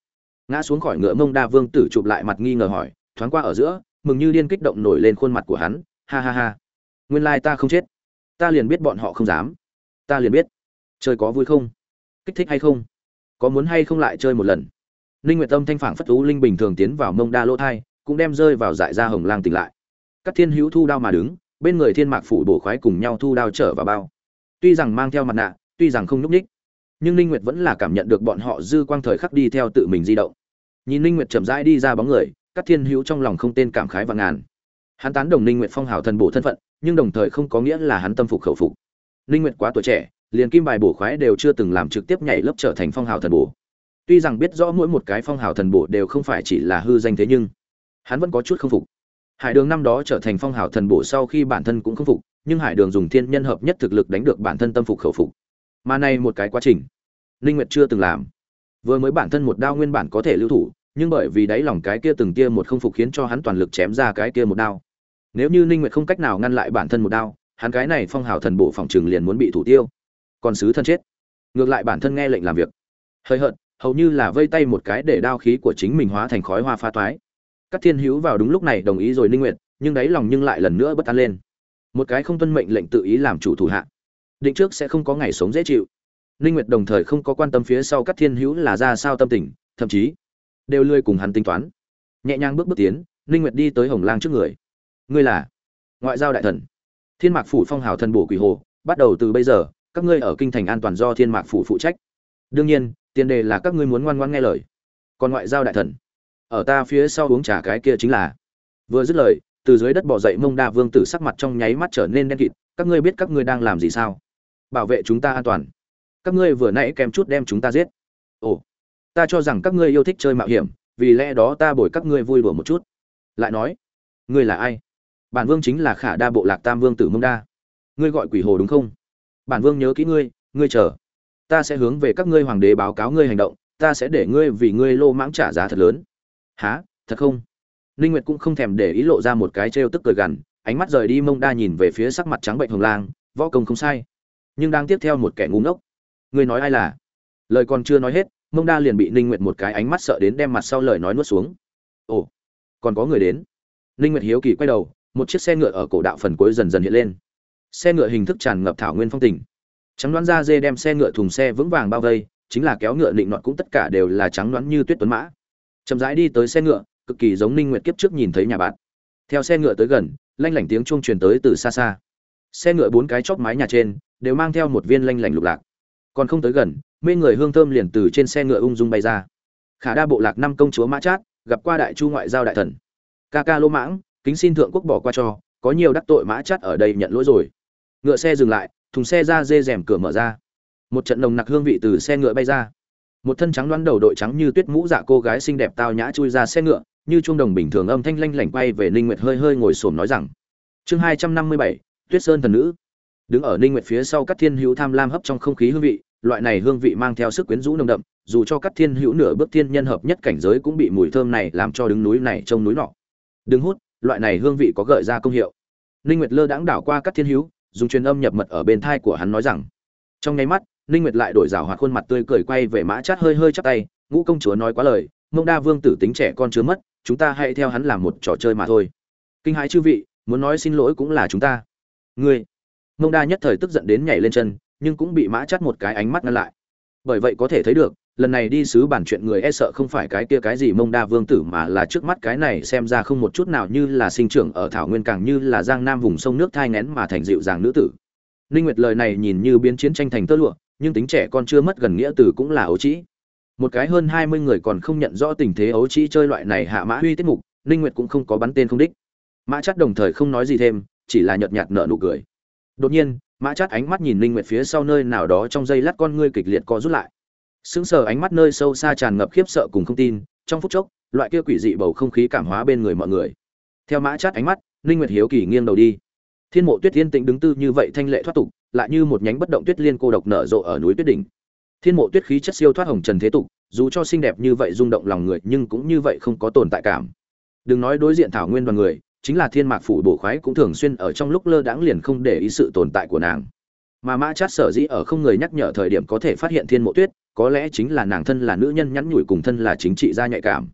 Ngã xuống khỏi ngựa mông đa vương tử chụp lại mặt nghi ngờ hỏi, thoáng qua ở giữa, mừng như điên kích động nổi lên khuôn mặt của hắn, ha ha ha. Nguyên lai ta không chết. Ta liền biết bọn họ không dám. Ta liền biết. Chơi có vui không? Kích thích hay không? Có muốn hay không lại chơi một lần? Ninh nguyệt tâm thanh phảng phất tú linh bình thường tiến vào mông đa lỗ thai, cũng đem rơi vào dại ra hồng lang tỉnh lại. Các thiên hữu thu đao mà đứng bên người thiên mạc phủ bổ khoái cùng nhau thu đao trở vào bao. Tuy rằng mang theo mặt nạ, tuy rằng không nhúc ních nhưng ninh nguyệt vẫn là cảm nhận được bọn họ dư quang thời khắc đi theo tự mình di động. Nhìn ninh nguyệt chậm rãi đi ra bóng người, các thiên hữu trong lòng không tên cảm khái và ngàn. Hắn tán đồng ninh nguyệt phong hào thần bổ thân phận, nhưng đồng thời không có nghĩa là hắn tâm phục khẩu phục. Ninh nguyệt quá tuổi trẻ, liền kim bài bổ khoái đều chưa từng làm trực tiếp nhảy lớp trở thành phong hào thần bổ. Tuy rằng biết rõ mỗi một cái phong hào thần bổ đều không phải chỉ là hư danh thế nhưng, hắn vẫn có chút không phục hải đường năm đó trở thành phong hào thần bổ sau khi bản thân cũng không phục nhưng hải đường dùng thiên nhân hợp nhất thực lực đánh được bản thân tâm phục khẩu phục. Mà này một cái quá trình Linh nguyệt chưa từng làm. Vừa mới bản thân một đao nguyên bản có thể lưu thủ nhưng bởi vì đáy lòng cái kia từng kia một không phục khiến cho hắn toàn lực chém ra cái kia một đao. Nếu như ninh nguyệt không cách nào ngăn lại bản thân một đao hắn cái này phong hào thần bổ phòng trường liền muốn bị thủ tiêu. Còn sứ thân chết. Ngược lại bản thân nghe lệnh làm việc. Hơi hận, hầu như là vây tay một cái để đao khí của chính mình hóa thành khói hoa pha toái các thiên hữu vào đúng lúc này đồng ý rồi ninh nguyệt, nhưng đáy lòng nhưng lại lần nữa bất an lên. Một cái không tuân mệnh lệnh tự ý làm chủ thủ hạ. Định trước sẽ không có ngày sống dễ chịu. Ninh nguyệt đồng thời không có quan tâm phía sau các thiên hữu là ra sao tâm tình, thậm chí đều lười cùng hắn tính toán. Nhẹ nhàng bước bước tiến, ninh nguyệt đi tới hồng lang trước người. Ngươi là ngoại giao đại thần, thiên mạc phủ phong hào thần bổ quỷ hồ, bắt đầu từ bây giờ, các ngươi ở kinh thành an toàn do thiên mạc phủ phụ trách. Đương nhiên, tiền đề là các ngươi muốn ngoan ngoãn nghe lời. Còn ngoại giao đại thần ở ta phía sau uống trà cái kia chính là. Vừa dứt lời, từ dưới đất bỏ dậy mông đa vương tử sắc mặt trong nháy mắt trở nên đen kịt, các ngươi biết các ngươi đang làm gì sao? Bảo vệ chúng ta an toàn. Các ngươi vừa nãy kèm chút đem chúng ta giết. Ồ, ta cho rằng các ngươi yêu thích chơi mạo hiểm, vì lẽ đó ta bồi các ngươi vui đùa một chút. Lại nói, ngươi là ai? Bản vương chính là khả đa bộ lạc tam vương tử mông đa. Ngươi gọi quỷ hồ đúng không? Bản vương nhớ kỹ ngươi ngươi chờ. Ta sẽ hướng về các ngươi hoàng đế báo cáo ngươi hành động, ta sẽ để ngươi vì ngươi lô mãng trả giá thật lớn há, thật không? Ninh nguyệt cũng không thèm để ý lộ ra một cái trêu tức cười gằn, ánh mắt rời đi mông đa nhìn về phía sắc mặt trắng bệnh hồng lang, võ công không sai. Nhưng đang tiếp theo một kẻ ngu ngốc. Người nói ai là? Lời còn chưa nói hết, mông đa liền bị ninh nguyệt một cái ánh mắt sợ đến đem mặt sau lời nói nuốt xuống. Ồ, còn có người đến. Ninh nguyệt hiếu kỳ quay đầu, một chiếc xe ngựa ở cổ đạo phần cuối dần dần hiện lên. Xe ngựa hình thức tràn ngập thảo nguyên phong tình. Trắng đoán da dê đem xe ngựa thùng xe vững vàng bao vây, chính là kéo ngựa định nọt cũng tất cả đều là trắng đoán như tuyết tuấn mã chậm rãi đi tới xe ngựa, cực kỳ giống ninh nguyệt kiếp trước nhìn thấy nhà bạn. Theo xe ngựa tới gần, lanh lảnh tiếng chuông truyền tới từ xa xa. Xe ngựa bốn cái chóp mái nhà trên, đều mang theo một viên lanh lảnh lục lạc. Còn không tới gần, mê người hương thơm liền từ trên xe ngựa ung dung bay ra. Khả đa bộ lạc năm công chúa mã chát, gặp qua đại chu ngoại giao đại thần. Ca ca lô mãng, kính xin thượng quốc bỏ qua cho, có nhiều đắc tội mã chát ở đây nhận lỗi rồi. Ngựa xe dừng lại, thùng xe ra dê rèm cửa mở ra. Một trận nồng nặc hương vị từ xe ngựa bay ra một thân trắng đoán đầu đội trắng như tuyết mũ dạ cô gái xinh đẹp tao nhã chui ra xe ngựa, như trung đồng bình thường âm thanh lanh lảnh quay về ninh nguyệt hơi hơi ngồi xổm nói rằng, chương hai trăm năm mươi bảy, tuyết sơn thần nữ. Đứng ở ninh nguyệt phía sau các thiên hữu tham lam hấp trong không khí hương vị, loại này hương vị mang theo sức quyến rũ nồng đậm, dù cho các thiên hữu nửa bước thiên nhân hợp nhất cảnh giới cũng bị mùi thơm này làm cho đứng núi này trông núi nọ. Đừng hút, loại này hương vị có gợi ra công hiệu. Ninh nguyệt lơ đãng đảo qua các thiên hữu, dùng truyền âm nhập mật ở bên thai của hắn nói rằng, trong nháy mắt ninh nguyệt lại đổi rào hoạt khuôn mặt tươi cười quay về mã chát hơi hơi chắp tay, ngũ công chúa nói quá lời, mông đa vương tử tính trẻ con chứa mất, chúng ta hãy theo hắn làm một trò chơi mà thôi. Kinh hãi chư vị, muốn nói xin lỗi cũng là chúng ta. Ngươi? Mông đa nhất thời tức giận đến nhảy lên chân, nhưng cũng bị mã chắt một cái ánh mắt ngăn lại. Bởi vậy có thể thấy được, lần này đi sứ bản chuyện người e sợ không phải cái kia cái gì mông đa vương tử mà là trước mắt cái này xem ra không một chút nào như là sinh trưởng ở thảo nguyên càng như là giang nam vùng sông nước thai ngén mà thành dịu dàng nữ tử. Ninh nguyệt lời này nhìn như biến chiến tranh thành tơ lụa nhưng tính trẻ con chưa mất gần nghĩa từ cũng là ấu trĩ. Một cái hơn 20 người còn không nhận rõ tình thế ấu trĩ chơi loại này hạ mã huy tiết mục, ninh nguyệt cũng không có bắn tên không đích. Mã chắc đồng thời không nói gì thêm, chỉ là nhợt nhạt nở nụ cười. Đột nhiên, mã chát ánh mắt nhìn ninh nguyệt phía sau nơi nào đó trong giây lát con ngươi kịch liệt co rút lại. Sững sờ ánh mắt nơi sâu xa tràn ngập khiếp sợ cùng không tin, trong phút chốc, loại kia quỷ dị bầu không khí cảm hóa bên người mọi người. Theo mã chát ánh mắt, ninh nguyệt hiếu kỳ nghiêng đầu đi. Thiên mộ tuyết thiên tĩnh đứng tư như vậy thanh lệ thoát tục lại như một nhánh bất động tuyết liên cô độc nở rộ ở núi tuyết đỉnh. Thiên mộ tuyết khí chất siêu thoát hồng trần thế tục, dù cho xinh đẹp như vậy rung động lòng người, nhưng cũng như vậy không có tồn tại cảm. Đừng nói đối diện thảo nguyên đoàn người, chính là thiên mạc phủ bổ khoái cũng thường xuyên ở trong lúc lơ đãng liền không để ý sự tồn tại của nàng. Mà mã chát sở dĩ ở không người nhắc nhở thời điểm có thể phát hiện thiên mộ tuyết, có lẽ chính là nàng thân là nữ nhân nhắn nhủi cùng thân là chính trị gia nhạy cảm.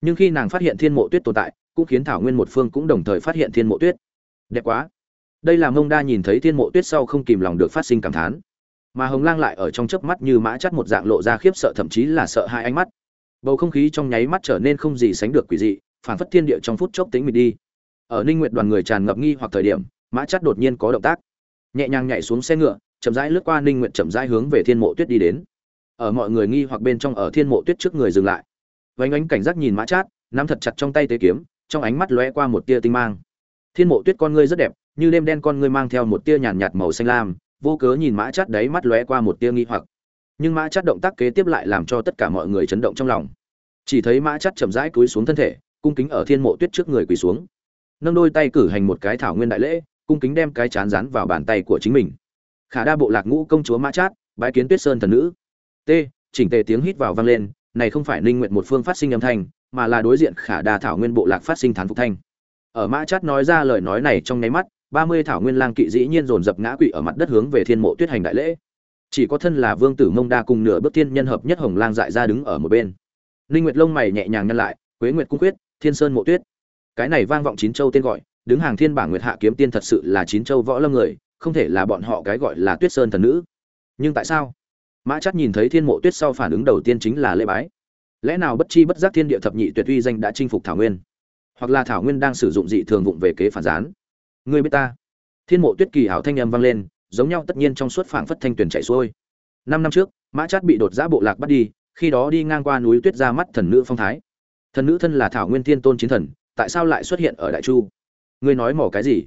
Nhưng khi nàng phát hiện thiên mộ tuyết tồn tại, cũng khiến thảo nguyên một phương cũng đồng thời phát hiện thiên mộ tuyết. Đẹp quá đây là mông đa nhìn thấy thiên mộ tuyết sau không kìm lòng được phát sinh cảm thán. Mà hồng lang lại ở trong chớp mắt như mã chắt một dạng lộ ra khiếp sợ thậm chí là sợ hai ánh mắt. Bầu không khí trong nháy mắt trở nên không gì sánh được quỷ dị phản phất thiên địa trong phút chốc tính mịt đi. Ở ninh nguyệt đoàn người tràn ngập nghi hoặc thời điểm, mã chắt đột nhiên có động tác. Nhẹ nhàng nhảy xuống xe ngựa, chậm rãi lướt qua ninh nguyệt chậm rãi hướng về thiên mộ tuyết đi đến. Ở mọi người nghi hoặc bên trong ở thiên mộ tuyết trước người dừng lại. Vánh ánh cảnh giác nhìn mã chát nắm thật chặt trong tay tế kiếm, trong ánh mắt lóe qua một tia tinh mang. Thiên mộ tuyết con ngươi rất đẹp như đêm đen con ngươi mang theo một tia nhàn nhạt màu xanh lam, vô cớ nhìn mã chát đấy mắt lóe qua một tia nghi hoặc. Nhưng mã chát động tác kế tiếp lại làm cho tất cả mọi người chấn động trong lòng. Chỉ thấy mã chát chậm rãi cúi xuống thân thể, cung kính ở thiên mộ tuyết trước người quỳ xuống. Nâng đôi tay cử hành một cái thảo nguyên đại lễ, cung kính đem cái chán rán vào bàn tay của chính mình. Khả đa bộ lạc ngũ công chúa mã chát, bái kiến tuyết sơn thần nữ. T, chỉnh tề tiếng hít vào vang lên, này không phải ninh nguyện một phương phát sinh âm thanh, mà là đối diện khả đa thảo nguyên bộ lạc phát sinh thán phục thanh. Ở mã chát nói ra lời nói này trong nháy mắt ba mươi thảo nguyên lang kỵ dĩ nhiên dồn dập ngã quỵ ở mặt đất hướng về thiên mộ tuyết hành đại lễ. Chỉ có thân là vương tử mông đa cùng nửa bước thiên nhân hợp nhất hồng lang dại ra đứng ở một bên. Linh nguyệt lông mày nhẹ nhàng nhăn lại, quế nguyệt cung quyết, thiên sơn mộ tuyết. Cái này vang vọng chín châu tên gọi, đứng hàng thiên bảng nguyệt hạ kiếm tiên thật sự là chín châu võ lâm người, không thể là bọn họ cái gọi là tuyết sơn thần nữ. Nhưng tại sao? Mã chắc nhìn thấy thiên mộ tuyết sau phản ứng đầu tiên chính là lễ bái. Lẽ nào bất chi bất giác thiên địa thập nhị tuyệt uy danh đã chinh phục thảo nguyên? Hoặc là thảo nguyên đang sử dụng dị thường vụng về kế phản gián? Ngươi biết ta. Thiên mộ tuyết kỳ hảo thanh âm vang lên, giống nhau tất nhiên trong suốt phảng phất thanh tuyển chạy xuôi. Năm năm trước, mã chát bị đột giã bộ lạc bắt đi, khi đó đi ngang qua núi tuyết ra mắt thần nữ phong thái. Thần nữ thân là thảo nguyên thiên tôn chiến thần, tại sao lại xuất hiện ở đại chu? Ngươi nói mỏ cái gì?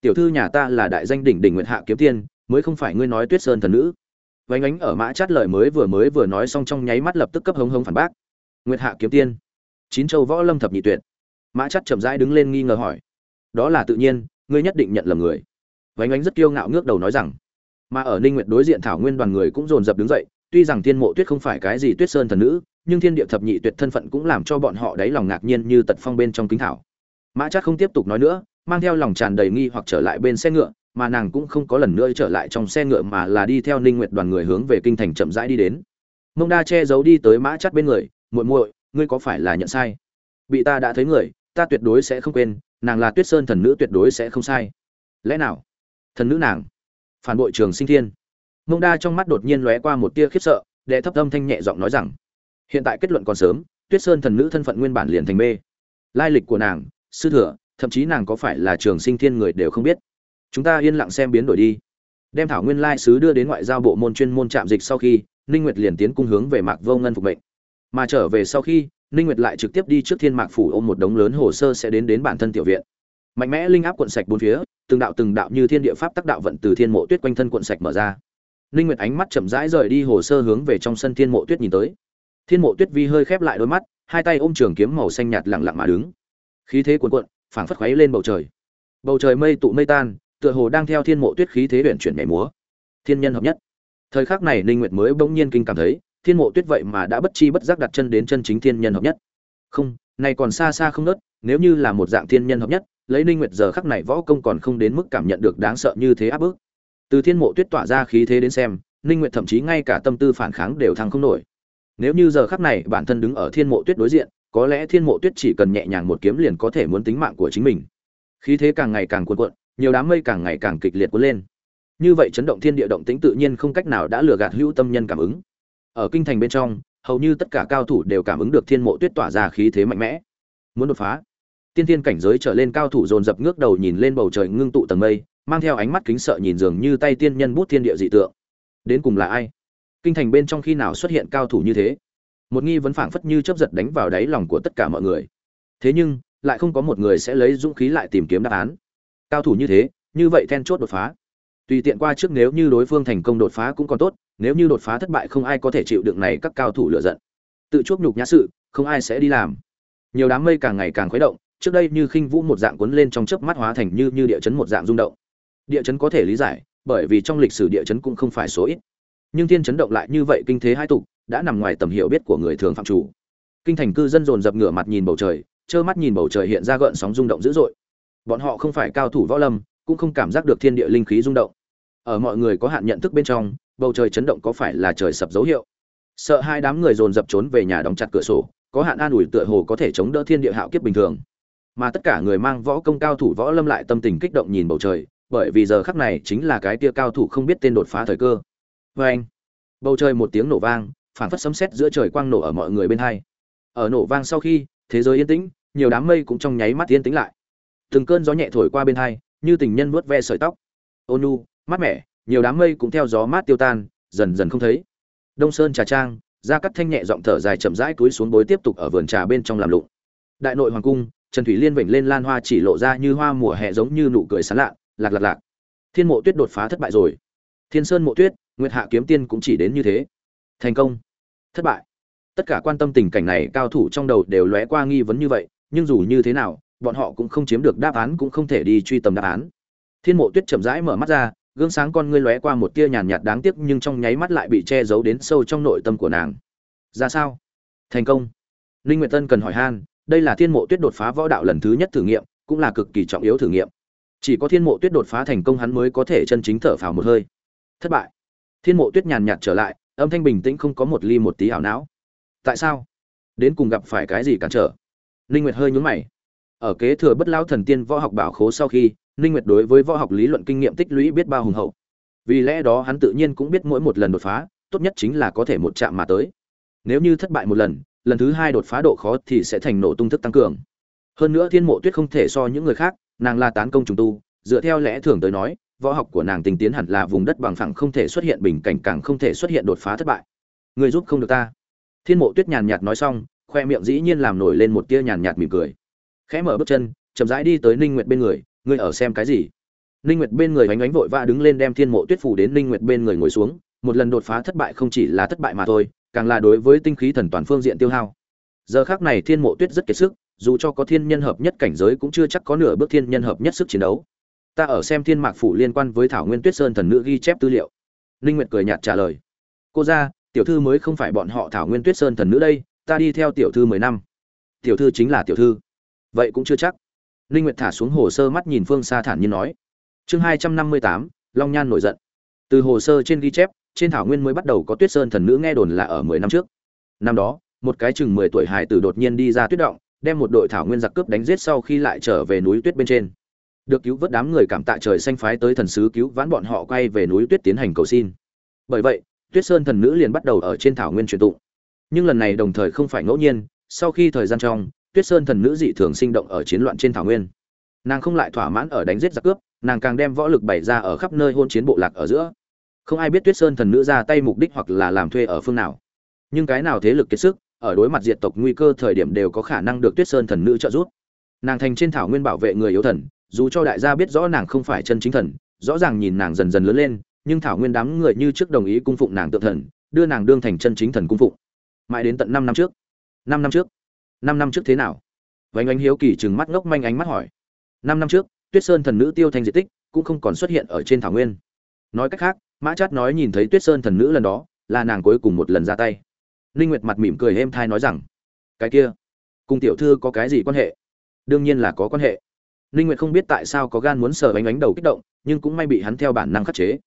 Tiểu thư nhà ta là đại danh đỉnh đỉnh nguyện hạ kiếm tiên, mới không phải ngươi nói tuyết sơn thần nữ. Vánh ánh ở mã chát lời mới vừa mới vừa nói xong trong nháy mắt lập tức cấp hống hống phản bác. Nguyệt hạ kiếm tiên, chín châu võ lâm thập nhị tuyệt. Mã chát chậm rãi đứng lên nghi ngờ hỏi. Đó là tự nhiên ngươi nhất định nhận lầm người. Vánh ánh rất kiêu ngạo ngước đầu nói rằng, mà ở ninh nguyệt đối diện thảo nguyên đoàn người cũng dồn dập đứng dậy, tuy rằng thiên mộ tuyết không phải cái gì tuyết sơn thần nữ, nhưng thiên địa thập nhị tuyệt thân phận cũng làm cho bọn họ đáy lòng ngạc nhiên như tật phong bên trong kính thảo. Mã chắc không tiếp tục nói nữa, mang theo lòng tràn đầy nghi hoặc trở lại bên xe ngựa, mà nàng cũng không có lần nữa trở lại trong xe ngựa mà là đi theo ninh nguyệt đoàn người hướng về kinh thành chậm rãi đi đến. Mông đa che giấu đi tới mã chắc bên người, muội muội, ngươi có phải là nhận sai? Bị ta đã thấy người, ta tuyệt đối sẽ không quên nàng là tuyết sơn thần nữ tuyệt đối sẽ không sai. Lẽ nào? Thần nữ nàng? Phản bội trường sinh thiên. Mông đa trong mắt đột nhiên lóe qua một tia khiếp sợ, đệ thấp âm thanh nhẹ giọng nói rằng, hiện tại kết luận còn sớm, tuyết sơn thần nữ thân phận nguyên bản liền thành mê. Lai lịch của nàng, sư thừa, thậm chí nàng có phải là trường sinh thiên người đều không biết. Chúng ta yên lặng xem biến đổi đi. Đem thảo nguyên lai sứ đưa đến ngoại giao bộ môn chuyên môn trạm dịch sau khi, ninh nguyệt liền tiến cung hướng về mạc vô ngân phục mệnh mà trở về sau khi, ninh nguyệt lại trực tiếp đi trước thiên mạc phủ ôm một đống lớn hồ sơ sẽ đến đến bản thân tiểu viện. Mạnh mẽ linh áp cuộn sạch bốn phía, từng đạo từng đạo như thiên địa pháp tác đạo vận từ thiên mộ tuyết quanh thân cuộn sạch mở ra. Ninh nguyệt ánh mắt chậm rãi rời đi hồ sơ hướng về trong sân thiên mộ tuyết nhìn tới. Thiên mộ tuyết vi hơi khép lại đôi mắt, hai tay ôm trường kiếm màu xanh nhạt lặng lặng mà đứng. Khí thế cuồn cuộn, phảng phất khuấy lên bầu trời. Bầu trời mây tụ mây tan, tựa hồ đang theo thiên mộ tuyết khí thế luyện chuyển nhảy múa. Thiên nhân hợp nhất. Thời khắc này ninh nguyệt mới bỗng nhiên kinh cảm thấy thiên mộ tuyết vậy mà đã bất chi bất giác đặt chân đến chân chính thiên nhân hợp nhất. Không, này còn xa xa không nớt, nếu như là một dạng thiên nhân hợp nhất, lấy ninh nguyệt giờ khắc này võ công còn không đến mức cảm nhận được đáng sợ như thế áp bức. Từ thiên mộ tuyết tỏa ra khí thế đến xem, ninh nguyệt thậm chí ngay cả tâm tư phản kháng đều thăng không nổi. Nếu như giờ khắc này bản thân đứng ở thiên mộ tuyết đối diện, có lẽ thiên mộ tuyết chỉ cần nhẹ nhàng một kiếm liền có thể muốn tính mạng của chính mình. Khí thế càng ngày càng cuồn cuộn, nhiều đám mây càng ngày càng kịch liệt cuốn lên. Như vậy chấn động thiên địa động tĩnh tự nhiên không cách nào đã lừa gạt hữu tâm nhân cảm ứng ở kinh thành bên trong, hầu như tất cả cao thủ đều cảm ứng được thiên mộ tuyết tỏa ra khí thế mạnh mẽ. Muốn đột phá, tiên thiên cảnh giới trở lên cao thủ dồn dập ngước đầu nhìn lên bầu trời ngưng tụ tầng mây, mang theo ánh mắt kính sợ nhìn dường như tay tiên nhân bút thiên địa dị tượng. Đến cùng là ai? Kinh thành bên trong khi nào xuất hiện cao thủ như thế? Một nghi vấn phảng phất như chớp giật đánh vào đáy lòng của tất cả mọi người. Thế nhưng, lại không có một người sẽ lấy dũng khí lại tìm kiếm đáp án. Cao thủ như thế, như vậy then chốt đột phá. Tùy tiện qua trước nếu như đối phương thành công đột phá cũng còn tốt nếu như đột phá thất bại không ai có thể chịu đựng này các cao thủ lựa giận. Tự chuốc nhục nhã sự, không ai sẽ đi làm. Nhiều đám mây càng ngày càng khuấy động, trước đây như khinh vũ một dạng cuốn lên trong chớp mắt hóa thành như như địa chấn một dạng rung động. Địa chấn có thể lý giải, bởi vì trong lịch sử địa chấn cũng không phải số ít. Nhưng thiên chấn động lại như vậy kinh thế hai tục, đã nằm ngoài tầm hiểu biết của người thường phạm chủ. Kinh thành cư dân dồn dập ngửa mặt nhìn bầu trời, trơ mắt nhìn bầu trời hiện ra gợn sóng rung động dữ dội. Bọn họ không phải cao thủ võ lâm, cũng không cảm giác được thiên địa linh khí rung động. Ở mọi người có hạn nhận thức bên trong bầu trời chấn động có phải là trời sập dấu hiệu? Sợ hai đám người dồn dập trốn về nhà đóng chặt cửa sổ, có hạn an ủi tựa hồ có thể chống đỡ thiên địa hạo kiếp bình thường. Mà tất cả người mang võ công cao thủ võ lâm lại tâm tình kích động nhìn bầu trời, bởi vì giờ khắc này chính là cái tia cao thủ không biết tên đột phá thời cơ. Vê anh, bầu trời một tiếng nổ vang phản phất sấm sét giữa trời quang nổ ở mọi người bên hai. Ở nổ vang sau khi, thế giới yên tĩnh, nhiều đám mây cũng trong nháy mắt yên tĩnh lại. Từng cơn gió nhẹ thổi qua bên hai, như tình nhân vuốt ve sợi tóc. Ôn nu mát mẻ nhiều đám mây cũng theo gió mát tiêu tan, dần dần không thấy. Đông sơn trà trang, gia cắt thanh nhẹ giọng thở dài chậm rãi túi xuống bối tiếp tục ở vườn trà bên trong làm lụng. Đại nội hoàng cung, trần thủy liên vểnh lên lan hoa chỉ lộ ra như hoa mùa hè giống như nụ cười sán lạ, lạc lạc lạc. Thiên mộ tuyết đột phá thất bại rồi. Thiên sơn mộ tuyết, nguyệt hạ kiếm tiên cũng chỉ đến như thế. Thành công. Thất bại. Tất cả quan tâm tình cảnh này cao thủ trong đầu đều lóe qua nghi vấn như vậy, nhưng dù như thế nào, bọn họ cũng không chiếm được đáp án cũng không thể đi truy tầm đáp án. Thiên mộ tuyết chậm rãi mở mắt ra gương sáng con ngươi lóe qua một tia nhàn nhạt đáng tiếc nhưng trong nháy mắt lại bị che giấu đến sâu trong nội tâm của nàng. Ra sao? Thành công. Ninh nguyệt tân cần hỏi han, đây là thiên mộ tuyết đột phá võ đạo lần thứ nhất thử nghiệm, cũng là cực kỳ trọng yếu thử nghiệm. Chỉ có thiên mộ tuyết đột phá thành công hắn mới có thể chân chính thở phào một hơi. Thất bại. Thiên mộ tuyết nhàn nhạt trở lại, âm thanh bình tĩnh không có một ly một tí ảo não. Tại sao? Đến cùng gặp phải cái gì cản trở? Ninh nguyệt hơi nhướng mày. Ở kế thừa bất lao thần tiên võ học bảo khố sau khi ninh nguyệt đối với võ học lý luận kinh nghiệm tích lũy biết bao hùng hậu. Vì lẽ đó hắn tự nhiên cũng biết mỗi một lần đột phá, tốt nhất chính là có thể một chạm mà tới. Nếu như thất bại một lần lần thứ hai đột phá độ khó thì sẽ thành nổ tung thức tăng cường. Hơn nữa thiên mộ tuyết không thể so những người khác, nàng là tán công trùng tu, dựa theo lẽ thường tới nói, võ học của nàng tình tiến hẳn là vùng đất bằng phẳng không thể xuất hiện bình cảnh càng không thể xuất hiện đột phá thất bại. Người giúp không được ta. Thiên mộ tuyết nhàn nhạt nói xong, khoe miệng dĩ nhiên làm nổi lên một tia nhàn nhạt mỉm cười. Khẽ mở bước chân, chậm rãi đi tới ninh nguyệt bên người ngươi ở xem cái gì? Ninh nguyệt bên người ánh ánh vội vã đứng lên đem thiên mộ tuyết phủ đến ninh nguyệt bên người ngồi xuống, một lần đột phá thất bại không chỉ là thất bại mà thôi, càng là đối với tinh khí thần toàn phương diện tiêu hao. Giờ khắc này thiên mộ tuyết rất kiệt sức, dù cho có thiên nhân hợp nhất cảnh giới cũng chưa chắc có nửa bước thiên nhân hợp nhất sức chiến đấu. Ta ở xem thiên mạc phủ liên quan với thảo nguyên tuyết sơn thần nữ ghi chép tư liệu. Ninh nguyệt cười nhạt trả lời. Cô ra, tiểu thư mới không phải bọn họ thảo nguyên tuyết sơn thần nữ đây, ta đi theo tiểu thư mười năm. Tiểu thư chính là tiểu thư. Vậy cũng chưa chắc ninh nguyệt thả xuống hồ sơ mắt nhìn phương xa thản nhiên nói. Chương hai trăm năm mươi tám, long nhan nổi giận. Từ hồ sơ trên ghi chép, trên thảo nguyên mới bắt đầu có tuyết sơn thần nữ nghe đồn là ở mười năm trước. Năm đó, một cái chừng mười tuổi hải tử đột nhiên đi ra tuyết động, đem một đội thảo nguyên giặc cướp đánh giết sau khi lại trở về núi tuyết bên trên. Được cứu vớt đám người cảm tạ trời xanh phái tới thần sứ cứu vãn bọn họ quay về núi tuyết tiến hành cầu xin. Bởi vậy, tuyết sơn thần nữ liền bắt đầu ở trên thảo nguyên truyền tụng. Nhưng lần này đồng thời không phải ngẫu nhiên, sau khi thời gian trong tuyết sơn thần nữ dị thường sinh động ở chiến loạn trên thảo nguyên. Nàng không lại thỏa mãn ở đánh giết giặc cướp, nàng càng đem võ lực bày ra ở khắp nơi hôn chiến bộ lạc ở giữa. Không ai biết tuyết sơn thần nữ ra tay mục đích hoặc là làm thuê ở phương nào. Nhưng cái nào thế lực kiệt sức, ở đối mặt diệt tộc nguy cơ thời điểm đều có khả năng được tuyết sơn thần nữ trợ giúp. Nàng thành trên thảo nguyên bảo vệ người yếu thần, dù cho đại gia biết rõ nàng không phải chân chính thần, rõ ràng nhìn nàng dần dần lớn lên, nhưng thảo nguyên đám người như trước đồng ý cung phụng nàng tự thần, đưa nàng đương thành chân chính thần cung phụng. Mãi đến tận năm năm trước. Năm năm trước năm năm trước thế nào? Vánh ánh hiếu kỳ chừng mắt ngốc manh ánh mắt hỏi. Năm năm trước, tuyết sơn thần nữ tiêu thanh diệt tích cũng không còn xuất hiện ở trên thảo nguyên. Nói cách khác, mã chát nói nhìn thấy tuyết sơn thần nữ lần đó, là nàng cuối cùng một lần ra tay. Ninh nguyệt mặt mỉm cười êm thai nói rằng, cái kia, cùng tiểu thư có cái gì quan hệ? Đương nhiên là có quan hệ. Ninh nguyệt không biết tại sao có gan muốn sờ bánh Ánh đầu kích động, nhưng cũng may bị hắn theo bản năng khắc chế.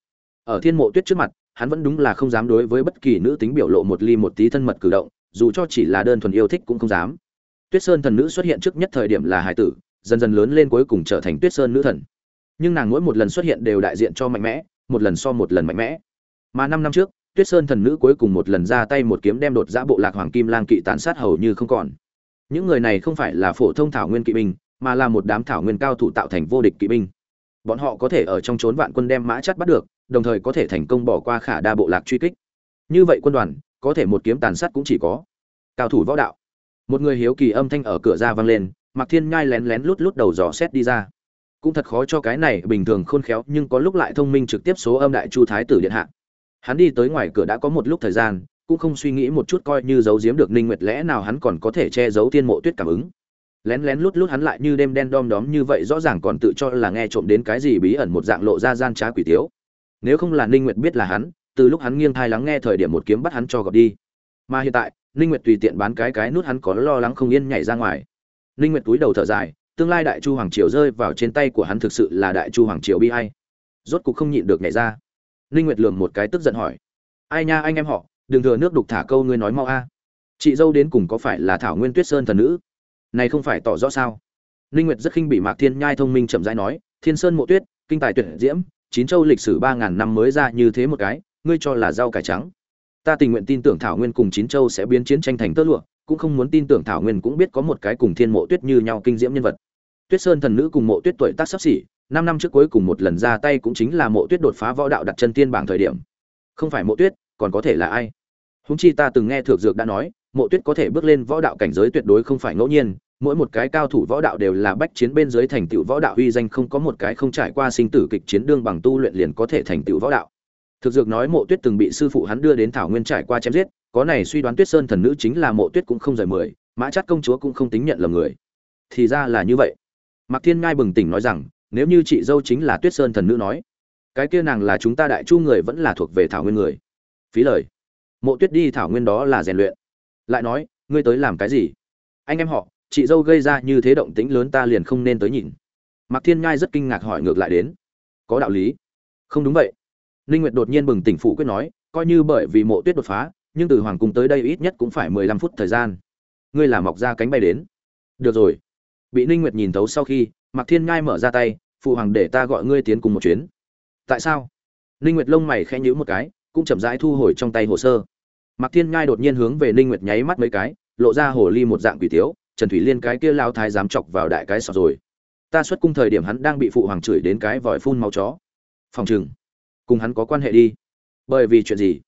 Ở thiên mộ tuyết trước mặt, hắn vẫn đúng là không dám đối với bất kỳ nữ tính biểu lộ một ly một tí thân mật cử động dù cho chỉ là đơn thuần yêu thích cũng không dám. Tuyết sơn thần nữ xuất hiện trước nhất thời điểm là hải tử, dần dần lớn lên cuối cùng trở thành tuyết sơn nữ thần. Nhưng nàng mỗi một lần xuất hiện đều đại diện cho mạnh mẽ, một lần so một lần mạnh mẽ. Mà năm năm trước, tuyết sơn thần nữ cuối cùng một lần ra tay một kiếm đem đột giã bộ lạc hoàng kim lang kỵ tàn sát hầu như không còn. Những người này không phải là phổ thông thảo nguyên kỵ binh, mà là một đám thảo nguyên cao thủ tạo thành vô địch kỵ binh. Bọn họ có thể ở trong trốn vạn quân đem mã chắt bắt được, đồng thời có thể thành công bỏ qua khả đa bộ lạc truy kích. Như vậy quân đoàn có thể một kiếm tàn sát cũng chỉ có cao thủ võ đạo một người hiếu kỳ âm thanh ở cửa ra vang lên Mạc Thiên Nhai lén lén lút lút đầu dò xét đi ra. Cũng thật khó cho cái này bình thường khôn khéo nhưng có lúc lại thông minh trực tiếp số âm đại chu thái tử điện hạ. Hắn đi tới ngoài cửa đã có một lúc thời gian, cũng không suy nghĩ một chút coi như giấu giếm được Ninh Nguyệt lẽ nào hắn còn có thể che giấu tiên mộ tuyết cảm ứng. Lén lén lút lút hắn lại như đêm đen đom đóm như vậy rõ ràng còn tự cho là nghe trộm đến cái gì bí ẩn một dạng lộ ra gian trá quỷ tiếu. Nếu không là Ninh Nguyệt biết là hắn, từ lúc hắn nghiêng thai lắng nghe thời điểm một kiếm bắt hắn cho gọt đi. Mà hiện tại, Ninh Nguyệt tùy tiện bán cái cái nút hắn có lo lắng không yên nhảy ra ngoài. Ninh Nguyệt túi đầu thở dài, tương lai Đại Chu hoàng triều rơi vào trên tay của hắn thực sự là Đại Chu hoàng triều bi ai. Rốt cục không nhịn được nhảy ra. Ninh Nguyệt lườm một cái tức giận hỏi: "Ai nha anh em họ, đừng thừa nước đục thả câu ngươi nói mau a. Chị dâu đến cùng có phải là Thảo Nguyên Tuyết Sơn thần nữ? Này không phải tỏ rõ sao?" Ninh Nguyệt rất khinh bị Mạc Thiên Nhai thông minh chậm rãi nói: "Thiên Sơn Mộ Tuyết, kinh tài tuyệt diễm, chín châu lịch sử 3000 năm mới ra như thế một cái, ngươi cho là rau cải trắng. Ta tình nguyện tin tưởng Thảo Nguyên cùng chín châu sẽ biến chiến tranh thành tơ lụa, cũng không muốn tin tưởng thảo nguyên cũng biết có một cái cùng thiên mộ tuyết như nhau kinh diễm nhân vật. Tuyết sơn thần nữ cùng mộ tuyết tuổi tác sắp xỉ năm năm trước cuối cùng một lần ra tay cũng chính là mộ tuyết đột phá võ đạo đặt chân tiên bảng thời điểm. Không phải mộ tuyết còn có thể là ai? Húng chi ta từng nghe thượng dược đã nói mộ tuyết có thể bước lên võ đạo cảnh giới tuyệt đối không phải ngẫu nhiên mỗi một cái cao thủ võ đạo đều là bách chiến bên dưới thành tựu võ đạo uy danh không có một cái không trải qua sinh tử kịch chiến đương bằng tu luyện liền có thể thành tựu võ đạo thực dược nói mộ tuyết từng bị sư phụ hắn đưa đến thảo nguyên trải qua chém giết, có này suy đoán tuyết sơn thần nữ chính là mộ tuyết cũng không rời mười, mã chắt công chúa cũng không tính nhận lầm người. Thì ra là như vậy. Mạc thiên ngai bừng tỉnh nói rằng, nếu như chị dâu chính là tuyết sơn thần nữ nói, cái kia nàng là chúng ta đại chu người vẫn là thuộc về thảo nguyên người. Phí lời. Mộ tuyết đi thảo nguyên đó là rèn luyện. Lại nói, ngươi tới làm cái gì? Anh em họ, chị dâu gây ra như thế động tĩnh lớn ta liền không nên tới nhìn. Mạc thiên ngai rất kinh ngạc hỏi ngược lại đến. Có đạo lý. Không đúng vậy ninh nguyệt đột nhiên bừng tỉnh phụ quyết nói, coi như bởi vì mộ tuyết đột phá, nhưng từ hoàng cung tới đây ít nhất cũng phải mười lăm phút thời gian. Ngươi là mọc ra cánh bay đến. Được rồi. Bị ninh nguyệt nhìn thấu sau khi, mạc thiên ngai mở ra tay, phụ hoàng để ta gọi ngươi tiến cùng một chuyến. Tại sao? Ninh nguyệt lông mày khẽ nhíu một cái, cũng chậm rãi thu hồi trong tay hồ sơ. Mạc thiên ngai đột nhiên hướng về ninh nguyệt nháy mắt mấy cái, lộ ra hồ ly một dạng quỷ tiếu, trần thủy liên cái kia lao thái dám chọc vào đại cái sọ rồi. Ta xuất cung thời điểm hắn đang bị phụ hoàng chửi đến cái vòi phun máu chó. Phòng trừng cùng hắn có quan hệ đi bởi vì chuyện gì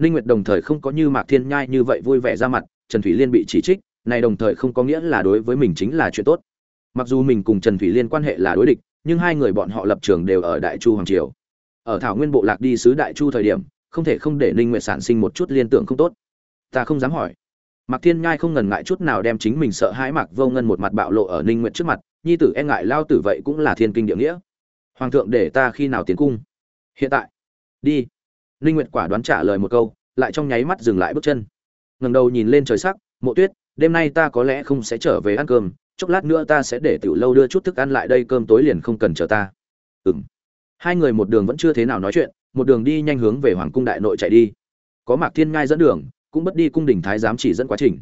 Ninh Nguyệt đồng thời không có như Mạc Thiên Nhai như vậy vui vẻ ra mặt, Trần Thủy Liên bị chỉ trích, này đồng thời không có nghĩa là đối với mình chính là chuyện tốt. Mặc dù mình cùng Trần Thủy Liên quan hệ là đối địch, nhưng hai người bọn họ lập trường đều ở Đại Chu hoàng triều. Ở Thảo Nguyên bộ lạc đi sứ Đại Chu thời điểm, không thể không để Ninh Nguyệt sản sinh một chút liên tưởng không tốt. Ta không dám hỏi. Mạc Thiên Nhai không ngần ngại chút nào đem chính mình sợ hãi Mạc Vô Ngân một mặt bạo lộ ở Ninh Nguyệt trước mặt, nhi tử e ngại lao tử vậy cũng là thiên kinh địa nghĩa. Hoàng thượng để ta khi nào tiến cung? Hiện tại. Đi. Ninh Nguyệt quả đoán trả lời một câu, lại trong nháy mắt dừng lại bước chân. Ngẩng đầu nhìn lên trời sắc mộ tuyết đêm nay ta có lẽ không sẽ trở về ăn cơm chốc lát nữa ta sẽ để tiểu lâu đưa chút thức ăn lại đây cơm tối liền không cần chờ ta. Ừm. Hai người một đường vẫn chưa thế nào nói chuyện một đường đi nhanh hướng về hoàng cung đại nội chạy đi. Có mạc thiên ngai dẫn đường cũng bất đi cung đình thái giám chỉ dẫn quá trình.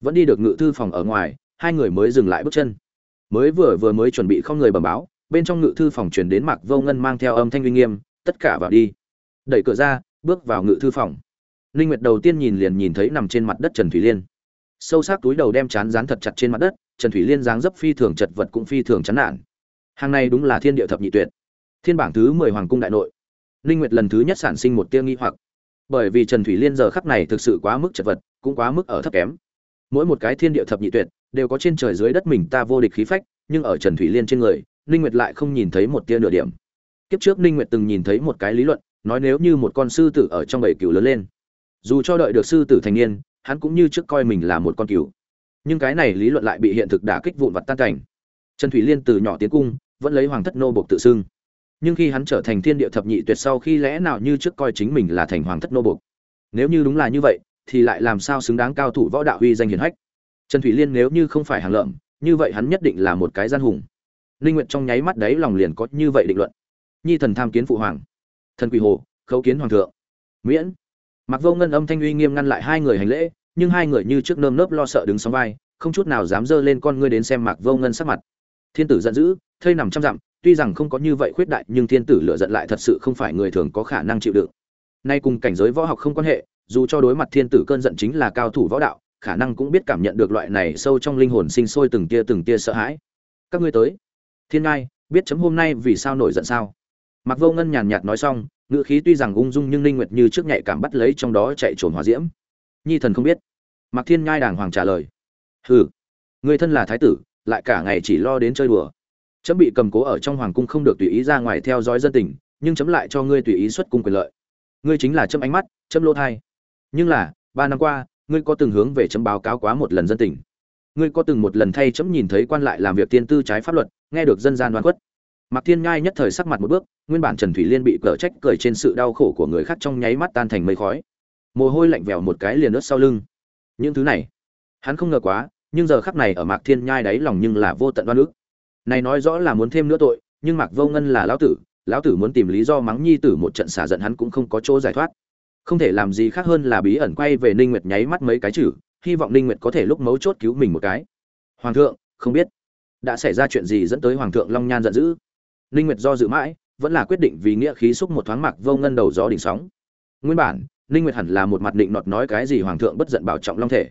Vẫn đi được ngự thư phòng ở ngoài hai người mới dừng lại bước chân. Mới vừa vừa mới chuẩn bị không người bẩm báo bên trong ngự thư phòng truyền đến mạc vô ngân mang theo âm thanh uy nghiêm tất cả vào đi đẩy cửa ra bước vào ngự thư phòng Ninh Nguyệt đầu tiên nhìn liền nhìn thấy nằm trên mặt đất Trần Thủy Liên. Sâu sắc túi đầu đem chán dán thật chặt trên mặt đất, Trần Thủy Liên dáng dấp phi thường chật vật cũng phi thường chán nản. Hàng này đúng là thiên địa thập nhị tuyệt. Thiên bảng thứ 10 hoàng cung đại nội. Ninh Nguyệt lần thứ nhất sản sinh một tia nghi hoặc. Bởi vì Trần Thủy Liên giờ khắc này thực sự quá mức chật vật, cũng quá mức ở thấp kém. Mỗi một cái thiên địa thập nhị tuyệt đều có trên trời dưới đất mình ta vô địch khí phách, nhưng ở Trần Thủy Liên trên người, Ninh Nguyệt lại không nhìn thấy một tia nửa điểm. Kiếp trước Ninh Nguyệt từng nhìn thấy một cái lý luận, nói nếu như một con sư tử ở trong bầy cừu lớn lên, dù cho đợi được sư tử thành niên hắn cũng như trước coi mình là một con cừu. Nhưng cái này lý luận lại bị hiện thực đả kích vụn vặt tan cảnh. Trần thủy liên từ nhỏ tiến cung vẫn lấy hoàng thất nô bộc tự xưng. Nhưng khi hắn trở thành thiên địa thập nhị tuyệt sau khi lẽ nào như trước coi chính mình là thành hoàng thất nô bộc? Nếu như đúng là như vậy thì lại làm sao xứng đáng cao thủ võ đạo uy danh hiển hách? Trần thủy liên nếu như không phải hàng lợm như vậy hắn nhất định là một cái gian hùng. Ninh nguyệt trong nháy mắt đấy lòng liền có như vậy định luận nhi thần tham kiến phụ hoàng, thần quỷ hồ, khấu kiến hoàng thượng. Miễn. Mặc vô ngân âm thanh uy nghiêm ngăn lại hai người hành lễ, nhưng hai người như trước nơm nớp lo sợ đứng sóng vai, không chút nào dám dơ lên con ngươi đến xem mạc vô ngân sắc mặt. Thiên tử giận dữ, thây nằm trăm dặm, tuy rằng không có như vậy khuyết đại, nhưng thiên tử lựa giận lại thật sự không phải người thường có khả năng chịu đựng. Nay cùng cảnh giới võ học không quan hệ, dù cho đối mặt thiên tử cơn giận chính là cao thủ võ đạo, khả năng cũng biết cảm nhận được loại này sâu trong linh hồn sinh sôi từng tia từng tia sợ hãi. Các ngươi tới. Thiên ngai, biết chấm hôm nay vì sao nổi giận sao? Mạc vô ngân nhàn nhạt nói xong, ngữ khí tuy rằng ung dung nhưng linh nguyệt như trước nhạy cảm bắt lấy trong đó chạy trốn hỏa diễm. Nhi thần không biết. Mạc thiên nhai đàng hoàng trả lời. Hừ, người thân là thái tử, lại cả ngày chỉ lo đến chơi đùa. Chấm bị cầm cố ở trong hoàng cung không được tùy ý ra ngoài theo dõi dân tình, nhưng chấm lại cho ngươi tùy ý xuất cung quyền lợi. Ngươi chính là chấm ánh mắt, chấm lỗ thai. Nhưng là, ba năm qua, ngươi có từng hướng về chấm báo cáo quá một lần dân tình. Ngươi có từng một lần thay chấm nhìn thấy quan lại làm việc tiên tư trái pháp luật, nghe được dân gian đoán quất Mạc Thiên Nhai nhất thời sắc mặt một bước, nguyên bản Trần Thủy Liên bị cở trách cười trên sự đau khổ của người khác trong nháy mắt tan thành mây khói. Mồ hôi lạnh vèo một cái liền ướt sau lưng. Những thứ này, hắn không ngờ quá, nhưng giờ khắc này ở Mạc Thiên Nhai đáy lòng nhưng là vô tận oan ức. Này nói rõ là muốn thêm nữa tội, nhưng Mạc Vô Ngân là lão tử, lão tử muốn tìm lý do mắng nhi tử một trận xả giận hắn cũng không có chỗ giải thoát. Không thể làm gì khác hơn là bí ẩn quay về Ninh Nguyệt nháy mắt mấy cái chữ, hy vọng Ninh Nguyệt có thể lúc mấu chốt cứu mình một cái. Hoàng thượng, không biết đã xảy ra chuyện gì dẫn tới hoàng thượng Long Nhan giận dữ. Ninh Nguyệt do dự mãi, vẫn là quyết định vì nghĩa khí xúc một thoáng Mạc Vô Ngân đầu gió đỉnh sóng. Nguyên bản, Ninh Nguyệt hẳn là một mặt định nọt nói cái gì hoàng thượng bất giận bảo trọng long thể.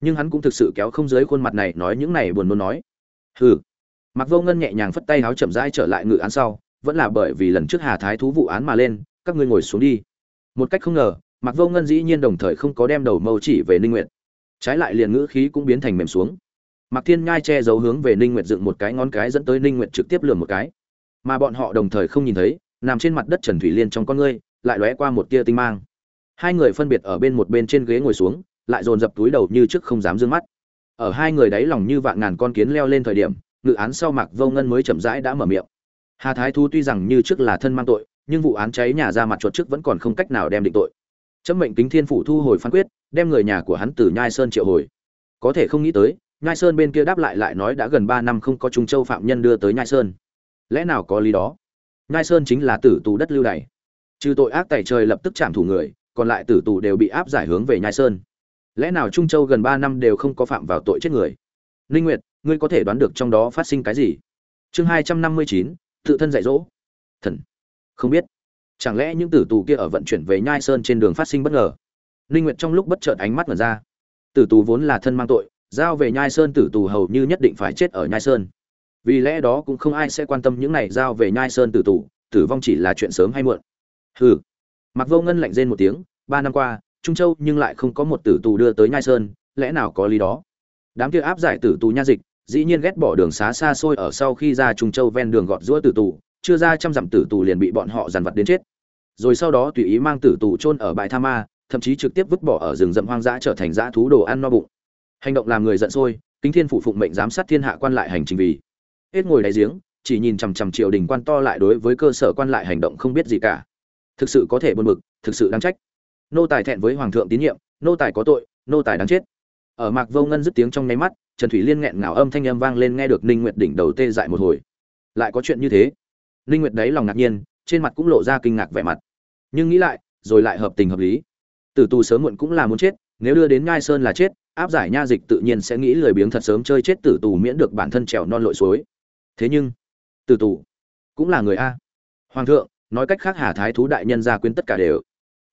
Nhưng hắn cũng thực sự kéo không dưới khuôn mặt này nói những này buồn muốn nói. Hừ. Mặc vô ngân nhẹ nhàng phất tay áo chậm rãi trở lại ngự án sau vẫn là bởi vì lần trước hà thái thú vụ án mà lên các ngươi ngồi xuống đi. Một cách không ngờ mặc vô ngân dĩ nhiên đồng thời không có đem đầu mâu chỉ về ninh nguyệt. Trái lại liền ngữ khí cũng biến thành mềm xuống. Mặc thiên nhai che giấu hướng về ninh nguyệt dựng một cái ngón cái dẫn tới ninh nguyệt trực tiếp lườm một cái mà bọn họ đồng thời không nhìn thấy, nằm trên mặt đất trần thủy liên trong con ngươi, lại lóe qua một tia tinh mang. Hai người phân biệt ở bên một bên trên ghế ngồi xuống, lại dồn dập túi đầu như trước không dám dương mắt. Ở hai người đáy lòng như vạn ngàn con kiến leo lên thời điểm, ngự án sau mạc vô ngân mới chậm rãi đã mở miệng. Hà thái thu tuy rằng như trước là thân mang tội, nhưng vụ án cháy nhà ra mặt chuột trước vẫn còn không cách nào đem định tội. Chấm mệnh kính thiên phủ thu hồi phán quyết, đem người nhà của hắn từ nhai sơn triệu hồi. Có thể không nghĩ tới, nhai sơn bên kia đáp lại lại nói đã gần ba năm không có trung châu phạm nhân đưa tới nhai sơn lẽ nào có lý đó? Nhai sơn chính là tử tù đất lưu đày. Trừ tội ác tẩy trời lập tức chạm thủ người, còn lại tử tù đều bị áp giải hướng về nhai sơn. Lẽ nào trung châu gần ba năm đều không có phạm vào tội chết người? Ninh nguyệt, ngươi có thể đoán được trong đó phát sinh cái gì? Chương hai trăm năm mươi chín, tự thân dạy dỗ. Thần. Không biết. Chẳng lẽ những tử tù kia ở vận chuyển về nhai sơn trên đường phát sinh bất ngờ? Ninh nguyệt trong lúc bất chợt ánh mắt mở ra. Tử tù vốn là thân mang tội, giao về nhai sơn tử tù hầu như nhất định phải chết ở nhai sơn vì lẽ đó cũng không ai sẽ quan tâm những này giao về nhai sơn tử tù, tử vong chỉ là chuyện sớm hay muộn. Hừ. Mặc vô ngân lạnh rên một tiếng, ba năm qua, trung châu nhưng lại không có một tử tù đưa tới nhai sơn, lẽ nào có lý đó? Đám kia áp giải tử tù nha dịch, dĩ nhiên ghét bỏ đường xá xa xôi ở sau khi ra trung châu ven đường gọt giũa tử tù, chưa ra trăm dặm tử tù liền bị bọn họ dàn vặt đến chết. Rồi sau đó tùy ý mang tử tù chôn ở bãi tha ma, thậm chí trực tiếp vứt bỏ ở rừng rậm hoang dã trở thành dã thú đồ ăn no bụng. Hành động làm người giận sôi, kính thiên phụ phụng mệnh giám sát thiên hạ quan lại hành trình vì hết ngồi đáy giếng, chỉ nhìn chằm chằm triều đình quan to lại đối với cơ sở quan lại hành động không biết gì cả. Thực sự có thể buồn bực, thực sự đáng trách. Nô tài thẹn với hoàng thượng tín nhiệm, nô tài có tội, nô tài đáng chết. Ở mạc vô ngân dứt tiếng trong nháy mắt, trần thủy liên nghẹn ngào âm thanh âm vang lên nghe được ninh nguyệt đỉnh đầu tê dại một hồi. Lại có chuyện như thế? Ninh nguyệt đấy lòng ngạc nhiên, trên mặt cũng lộ ra kinh ngạc vẻ mặt. Nhưng nghĩ lại, rồi lại hợp tình hợp lý. Tử tù sớm muộn cũng là muốn chết, nếu đưa đến ngai sơn là chết, áp giải nha dịch tự nhiên sẽ nghĩ lười biếng thật sớm chơi chết tử tù miễn được bản thân trèo non lội suối thế nhưng tử tù cũng là người a hoàng thượng nói cách khác hà thái thú đại nhân gia quyến tất cả đều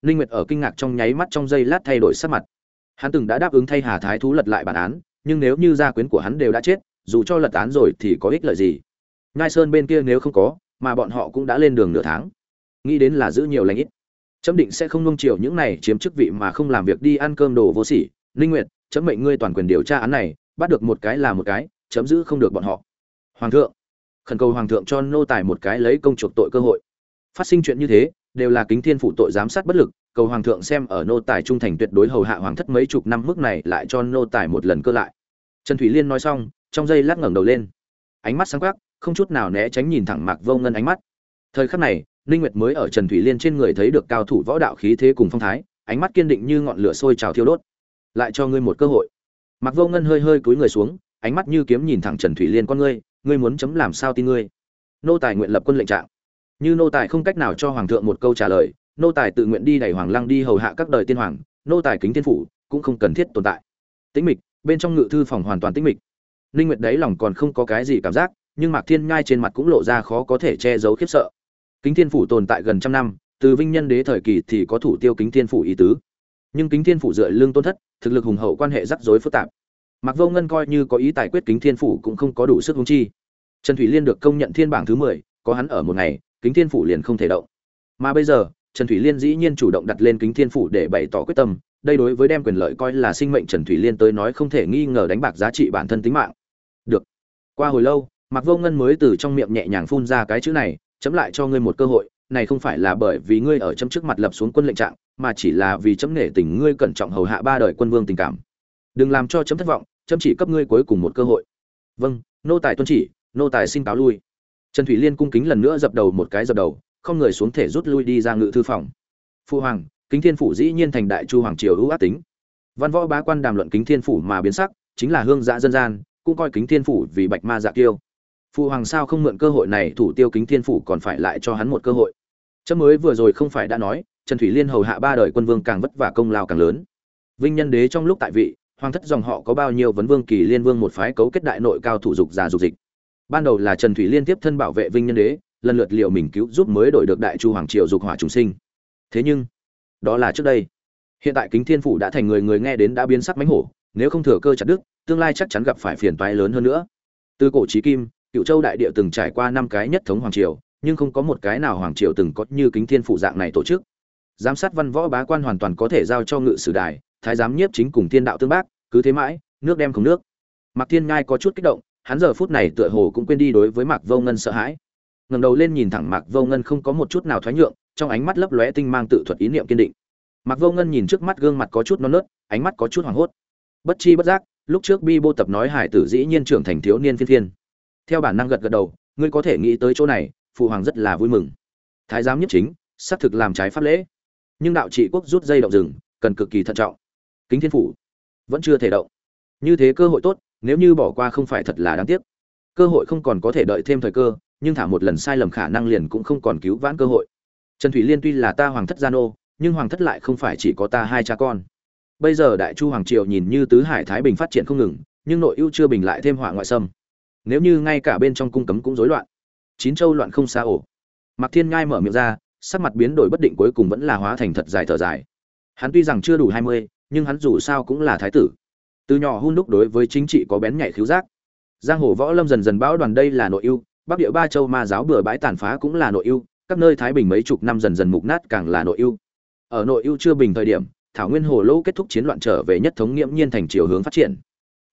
Ninh Nguyệt ở kinh ngạc trong nháy mắt trong giây lát thay đổi sắc mặt. Hắn từng đã đáp ứng thay Hà Thái thú lật lại bản án, nhưng nếu như gia quyến của hắn đều đã chết, dù cho lật án rồi thì có ích lợi gì? Ngai Sơn bên kia nếu không có, mà bọn họ cũng đã lên đường nửa tháng. Nghĩ đến là giữ nhiều lành ít. Chấm định sẽ không nung chiều những này chiếm chức vị mà không làm việc đi ăn cơm đồ vô sỉ. Ninh Nguyệt, chấm mệnh ngươi toàn quyền điều tra án này, bắt được một cái là một cái, chấm giữ không được bọn họ. Hoàng thượng, khẩn cầu hoàng thượng cho nô tài một cái lấy công chuộc tội cơ hội. Phát sinh chuyện như thế, đều là kính thiên phụ tội giám sát bất lực cầu hoàng thượng xem ở nô tài trung thành tuyệt đối hầu hạ hoàng thất mấy chục năm mức này lại cho nô tài một lần cơ lại. Trần thủy liên nói xong trong giây lát ngẩng đầu lên. Ánh mắt sáng quắc không chút nào né tránh nhìn thẳng mạc vô ngân ánh mắt. Thời khắc này ninh nguyệt mới ở trần thủy liên trên người thấy được cao thủ võ đạo khí thế cùng phong thái ánh mắt kiên định như ngọn lửa sôi trào thiêu đốt. Lại cho ngươi một cơ hội. Mạc vô ngân hơi hơi cúi người xuống ánh mắt như kiếm nhìn thẳng trần thủy liên con ngươi ngươi muốn chấm làm sao tin ngươi? Nô tài nguyện lập quân lệnh trạng. Như nô tài không cách nào cho hoàng thượng một câu trả lời, nô tài tự nguyện đi đẩy hoàng lăng đi hầu hạ các đời tiên hoàng, nô tài kính thiên phủ, cũng không cần thiết tồn tại. Tĩnh mịch, bên trong ngự thư phòng hoàn toàn tĩnh mịch. Ninh nguyệt đấy lòng còn không có cái gì cảm giác, nhưng mạc thiên nhai trên mặt cũng lộ ra khó có thể che giấu khiếp sợ. Kính thiên phủ tồn tại gần trăm năm, từ vinh nhân đế thời kỳ thì có thủ tiêu kính thiên phủ ý tứ. Nhưng kính thiên phủ dựa lương tôn thất, thực lực hùng hậu quan hệ rắc rối phức tạp mặc vô ngân coi như có ý tài quyết kính thiên phủ cũng không có đủ sức hung chi. Trần thủy liên được công nhận thiên bảng thứ mười, có hắn ở một ngày, kính thiên phủ liền không thể động. Mà bây giờ, trần thủy liên dĩ nhiên chủ động đặt lên kính thiên phủ để bày tỏ quyết tâm, đây đối với đem quyền lợi coi là sinh mệnh trần thủy liên tới nói không thể nghi ngờ đánh bạc giá trị bản thân tính mạng. Được. Qua hồi lâu mặc vô ngân mới từ trong miệng nhẹ nhàng phun ra cái chữ này, chấm lại cho ngươi một cơ hội, này không phải là bởi vì ngươi ở chấm trước mặt lập xuống quân lệnh trạng, mà chỉ là vì chấm nể tình ngươi cẩn trọng hầu hạ ba đời quân vương tình cảm. Đừng làm cho chấm thất vọng chấm chỉ cấp ngươi cuối cùng một cơ hội. Vâng nô tài tuân chỉ, nô tài xin cáo lui. Trần thủy liên cung kính lần nữa dập đầu một cái dập đầu, không người xuống thể rút lui đi ra ngự thư phòng. Phu hoàng, kính thiên phủ dĩ nhiên thành đại chu hoàng triều ưu ác tính. Văn võ bá quan đàm luận kính thiên phủ mà biến sắc, chính là hương dạ dân gian, cũng coi kính thiên phủ vì bạch ma dạ kiêu. Phụ hoàng sao không mượn cơ hội này thủ tiêu kính thiên phủ còn phải lại cho hắn một cơ hội. Chấm mới vừa rồi không phải đã nói, trần thủy liên hầu hạ ba đời quân vương càng vất vả công lao càng lớn. Vinh nhân đế trong lúc tại vị hoàng thất dòng họ có bao nhiêu vấn vương kỳ liên vương một phái cấu kết đại nội cao thủ dục già dục dịch. Ban đầu là trần thủy liên tiếp thân bảo vệ vinh nhân đế, lần lượt liệu mình cứu giúp mới đổi được đại chu hoàng triều dục hỏa trùng sinh. Thế nhưng, đó là trước đây. Hiện tại kính thiên phủ đã thành người người nghe đến đã biến sắc mánh hổ, nếu không thừa cơ chặt đức tương lai chắc chắn gặp phải phiền toái lớn hơn nữa. Từ cổ trí kim, cựu châu đại địa từng trải qua năm cái nhất thống hoàng triều, nhưng không có một cái nào hoàng triều từng có như kính thiên phủ dạng này tổ chức. Giám sát văn võ bá quan hoàn toàn có thể giao cho ngự sử đài thái giám nhiếp chính cùng thiên đạo tương bác, cứ thế mãi, nước đem không nước. Mạc thiên ngai có chút kích động, hắn giờ phút này tựa hồ cũng quên đi đối với mạc vô ngân sợ hãi. Ngẩng đầu lên nhìn thẳng mạc vô ngân không có một chút nào thoái nhượng, trong ánh mắt lấp lóe tinh mang tự thuật ý niệm kiên định. Mạc vô ngân nhìn trước mắt gương mặt có chút non nớt, ánh mắt có chút hoảng hốt. Bất chi bất giác, lúc trước bi bô tập nói hải tử dĩ nhiên trưởng thành thiếu niên phiên phiên. Theo bản năng gật gật đầu, ngươi có thể nghĩ tới chỗ này, phụ hoàng rất là vui mừng. Thái giám nhất chính, xác thực làm trái pháp lễ. Nhưng đạo trị quốc rút dây động rừng, cần cực kỳ thận trọng kính thiên phủ. Vẫn chưa thể động. Như thế cơ hội tốt, nếu như bỏ qua không phải thật là đáng tiếc. Cơ hội không còn có thể đợi thêm thời cơ, nhưng thả một lần sai lầm khả năng liền cũng không còn cứu vãn cơ hội. Trần thủy liên tuy là ta hoàng thất gia nô, nhưng hoàng thất lại không phải chỉ có ta hai cha con. Bây giờ đại chu hoàng triều nhìn như tứ hải thái bình phát triển không ngừng, nhưng nội ưu chưa bình lại thêm họa ngoại xâm. Nếu như ngay cả bên trong cung cấm cũng rối loạn, chín châu loạn không xa ổ. Mạc thiên ngai mở miệng ra, sắc mặt biến đổi bất định cuối cùng vẫn là hóa thành thật dài thở dài. Hắn tuy rằng chưa đủ hai mươi nhưng hắn dù sao cũng là thái tử. Từ nhỏ hun đúc đối với chính trị có bén nhạy khiếu giác. Giang hồ võ lâm dần dần bão đoàn đây là nội ưu, bắc địa ba châu ma giáo bừa bãi tàn phá cũng là nội ưu, các nơi thái bình mấy chục năm dần dần mục nát càng là nội ưu. Ở nội ưu chưa bình thời điểm, thảo nguyên hồ lô kết thúc chiến loạn trở về nhất thống nghiễm nhiên thành chiều hướng phát triển.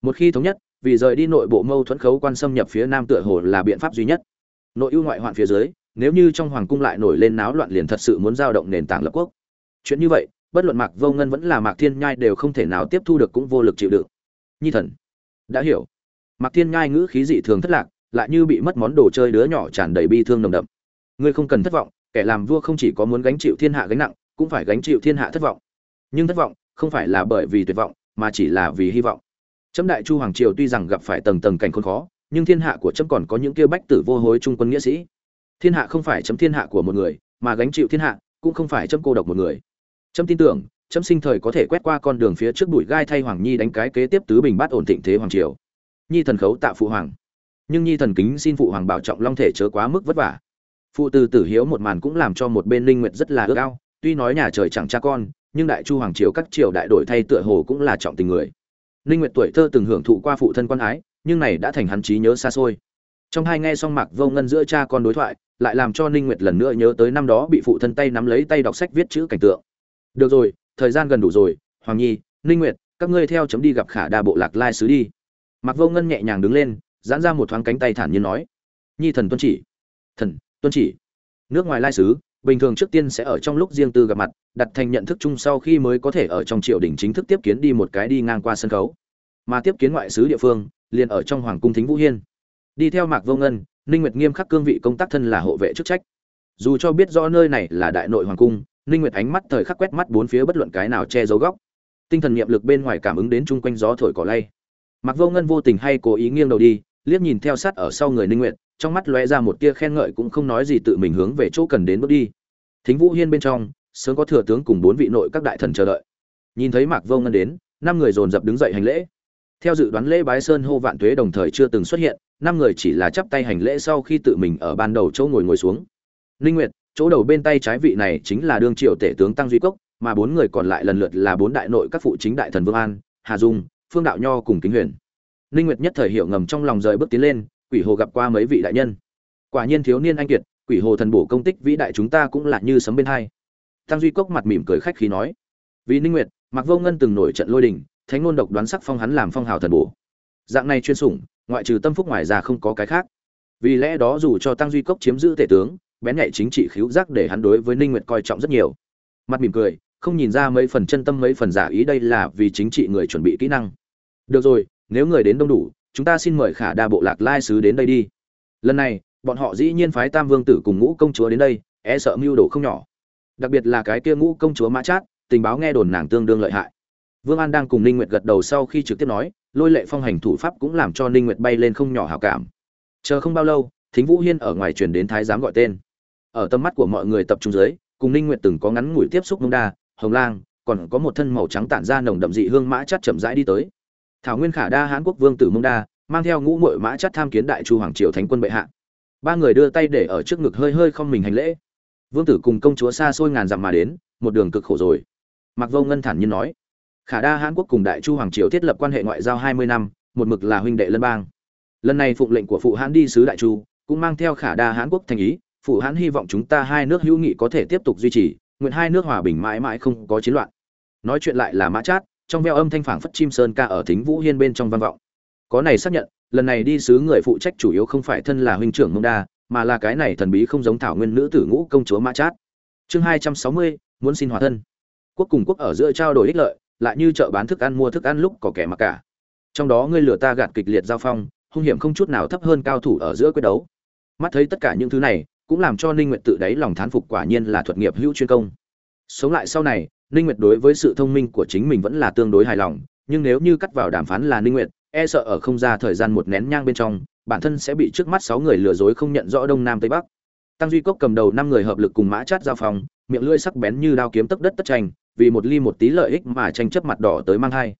Một khi thống nhất, vì rời đi nội bộ mâu thuẫn khấu quan xâm nhập phía nam tựa hồ là biện pháp duy nhất. Nội ưu ngoại hoạn phía dưới, nếu như trong hoàng cung lại nổi lên náo loạn liền thật sự muốn giao động nền tảng lập quốc. Chuyện như vậy bất luận mạc vô ngân vẫn là mạc thiên nhai đều không thể nào tiếp thu được cũng vô lực chịu đựng. Nhi thần đã hiểu. Mạc thiên nhai ngữ khí dị thường thất lạc lại như bị mất món đồ chơi đứa nhỏ tràn đầy bi thương nồng đậm. Ngươi không cần thất vọng kẻ làm vua không chỉ có muốn gánh chịu thiên hạ gánh nặng cũng phải gánh chịu thiên hạ thất vọng. Nhưng thất vọng không phải là bởi vì tuyệt vọng mà chỉ là vì hy vọng. Trẫm đại chu hoàng triều tuy rằng gặp phải tầng tầng cảnh khốn khó, nhưng thiên hạ của trẫm còn có những kia bách tử vô hối trung quân nghĩa sĩ. Thiên hạ không phải chấm thiên hạ của một người, mà gánh chịu thiên hạ, cũng không phải chấm cô độc một người. Chấm tin tưởng, chấm sinh thời có thể quét qua con đường phía trước bụi gai thay hoàng nhi đánh cái kế tiếp tứ bình bát ổn thịnh thế hoàng triều. Nhi thần khấu tạ phụ hoàng. Nhưng nhi thần kính xin phụ hoàng bảo trọng long thể chớ quá mức vất vả. Phụ từ tử hiếu một màn cũng làm cho một bên linh nguyệt rất là ước ao, tuy nói nhà trời chẳng cha con, nhưng đại chu hoàng triều các triều đại đổi thay tựa hồ cũng là trọng tình người Linh Nguyệt tuổi thơ từng hưởng thụ qua phụ thân quan ái, nhưng này đã thành hắn trí nhớ xa xôi. Trong hai nghe xong Mạc Vô Ngân giữa cha con đối thoại, lại làm cho Ninh Nguyệt lần nữa nhớ tới năm đó bị phụ thân tay nắm lấy tay đọc sách viết chữ cảnh tượng. Được rồi, thời gian gần đủ rồi, Hoàng Nhi, Ninh Nguyệt, các ngươi theo chấm đi gặp Khả Đa bộ lạc lai sứ đi. Mặc Vô Ngân nhẹ nhàng đứng lên, giãn ra một thoáng cánh tay thản nhiên nói: "Nhi thần tuân chỉ." "Thần, tuân chỉ." Nước ngoài lai sứ, bình thường trước tiên sẽ ở trong lúc riêng tư gặp mặt, đặt thành nhận thức chung sau khi mới có thể ở trong triều đình chính thức tiếp kiến đi một cái đi ngang qua sân khấu. Mà tiếp kiến ngoại sứ địa phương, liền ở trong hoàng cung thính Vũ Hiên. Đi theo Mạc Vô Ngân, Ninh Nguyệt nghiêm khắc cương vị công tác thân là hộ vệ chức trách. Dù cho biết rõ nơi này là đại nội hoàng cung, Ninh Nguyệt ánh mắt thời khắc quét mắt bốn phía bất luận cái nào che giấu góc. Tinh thần niệm lực bên ngoài cảm ứng đến chung quanh gió thổi cỏ lay. Mạc Vô Ngân vô tình hay cố ý nghiêng đầu đi, liếc nhìn theo sát ở sau người ninh nguyệt trong mắt lóe ra một tia khen ngợi cũng không nói gì tự mình hướng về chỗ cần đến bước đi thính vũ hiên bên trong sớm có thừa tướng cùng bốn vị nội các đại thần chờ đợi nhìn thấy mạc vô ngân đến năm người dồn dập đứng dậy hành lễ theo dự đoán lễ bái sơn hô vạn tuế đồng thời chưa từng xuất hiện năm người chỉ là chắp tay hành lễ sau khi tự mình ở ban đầu chỗ ngồi ngồi xuống ninh nguyệt chỗ đầu bên tay trái vị này chính là đương triều tể tướng tăng duy cốc, mà bốn người còn lại lần lượt là bốn đại nội các phụ chính đại thần vương an, hà dung, phương đạo nho cùng kính huyền. Ninh nguyệt nhất thời hiểu ngầm trong lòng rời bước tiến lên, quỷ hồ gặp qua mấy vị đại nhân. Quả nhiên thiếu niên anh kiệt, quỷ hồ thần bổ công tích vĩ đại chúng ta cũng là như sấm bên hai. Tăng duy cốc mặt mỉm cười khách khí nói, vì ninh nguyệt mặc vô ngân từng nổi trận lôi đình, thánh ngôn độc đoán sắc phong hắn làm phong hào thần bổ. Dạng này chuyên sủng, ngoại trừ tâm phúc ngoài ra không có cái khác. Vì lẽ đó dù cho tăng duy cốc chiếm giữ tể tướng bén nhạy chính trị khiếu giác để hắn đối với ninh nguyệt coi trọng rất nhiều. Mặt mỉm cười không nhìn ra mấy phần chân tâm mấy phần giả ý đây là vì chính trị người chuẩn bị kỹ năng. Được rồi nếu người đến đông đủ chúng ta xin mời khả đa bộ lạc lai sứ đến đây đi. Lần này bọn họ dĩ nhiên phái tam vương tử cùng ngũ công chúa đến đây e sợ mưu đồ không nhỏ. Đặc biệt là cái kia ngũ công chúa mã trát, tình báo nghe đồn nàng tương đương lợi hại. Vương an đang cùng ninh nguyệt gật đầu sau khi trực tiếp nói lôi lệ phong hành thủ pháp cũng làm cho ninh nguyệt bay lên không nhỏ hảo cảm. Chờ không bao lâu thính vũ hiên ở ngoài truyền đến thái giám gọi tên ở tầm mắt của mọi người tập trung dưới, cùng ninh nguyệt từng có ngắn ngủi tiếp xúc mông đa, hồng lang, còn có một thân màu trắng tản ra nồng đậm dị hương mã chát chậm rãi đi tới. Thảo nguyên khả đa, hán quốc vương tử mông đa, mang theo ngũ muội mã chát tham kiến đại chu hoàng triều thánh quân bệ hạ. Ba người đưa tay để ở trước ngực hơi hơi không mình hành lễ. Vương tử cùng công chúa xa xôi ngàn dặm mà đến, một đường cực khổ rồi. Mặc vô ngân thản nhiên nói, khả đa, hán quốc cùng đại chu hoàng triều thiết lập quan hệ ngoại giao hai mươi năm, một mực là huynh đệ lân bang. Lần này phụng lệnh của phụ hán đi sứ đại chu, cũng mang theo khả đa, hán quốc thành ý phụ hán hy vọng chúng ta hai nước hữu nghị có thể tiếp tục duy trì, nguyện hai nước hòa bình mãi mãi không có chiến loạn. Nói chuyện lại là mã chát, trong veo âm thanh phảng phất chim sơn ca ở thính vũ hiên bên trong văn vọng. Có này xác nhận, lần này đi sứ người phụ trách chủ yếu không phải thân là huynh trưởng mông đa, mà là cái này thần bí không giống thảo nguyên nữ tử ngũ công chúa mã chát. Chương hai trăm sáu mươi, muốn xin hòa thân. Quốc cùng quốc ở giữa trao đổi ích lợi, lại như chợ bán thức ăn mua thức ăn lúc có kẻ mặc cả. Trong đó ngươi lừa ta gạt kịch liệt giao phong, hung hiểm không chút nào thấp hơn cao thủ ở giữa quyết đấu. Mắt thấy tất cả những thứ này cũng làm cho ninh nguyệt tự đáy lòng thán phục quả nhiên là thuật nghiệp hữu chuyên công. Sống lại sau này, ninh nguyệt đối với sự thông minh của chính mình vẫn là tương đối hài lòng, nhưng nếu như cắt vào đàm phán là ninh nguyệt e sợ ở không ra thời gian một nén nhang bên trong, bản thân sẽ bị trước mắt sáu người lừa dối không nhận rõ đông nam tây bắc. Tăng duy cốc cầm đầu năm người hợp lực cùng mã chát giao phòng, miệng lưỡi sắc bén như đao kiếm tấc đất tất tranh, vì một ly một tí lợi ích mà tranh chấp mặt đỏ tới mang hai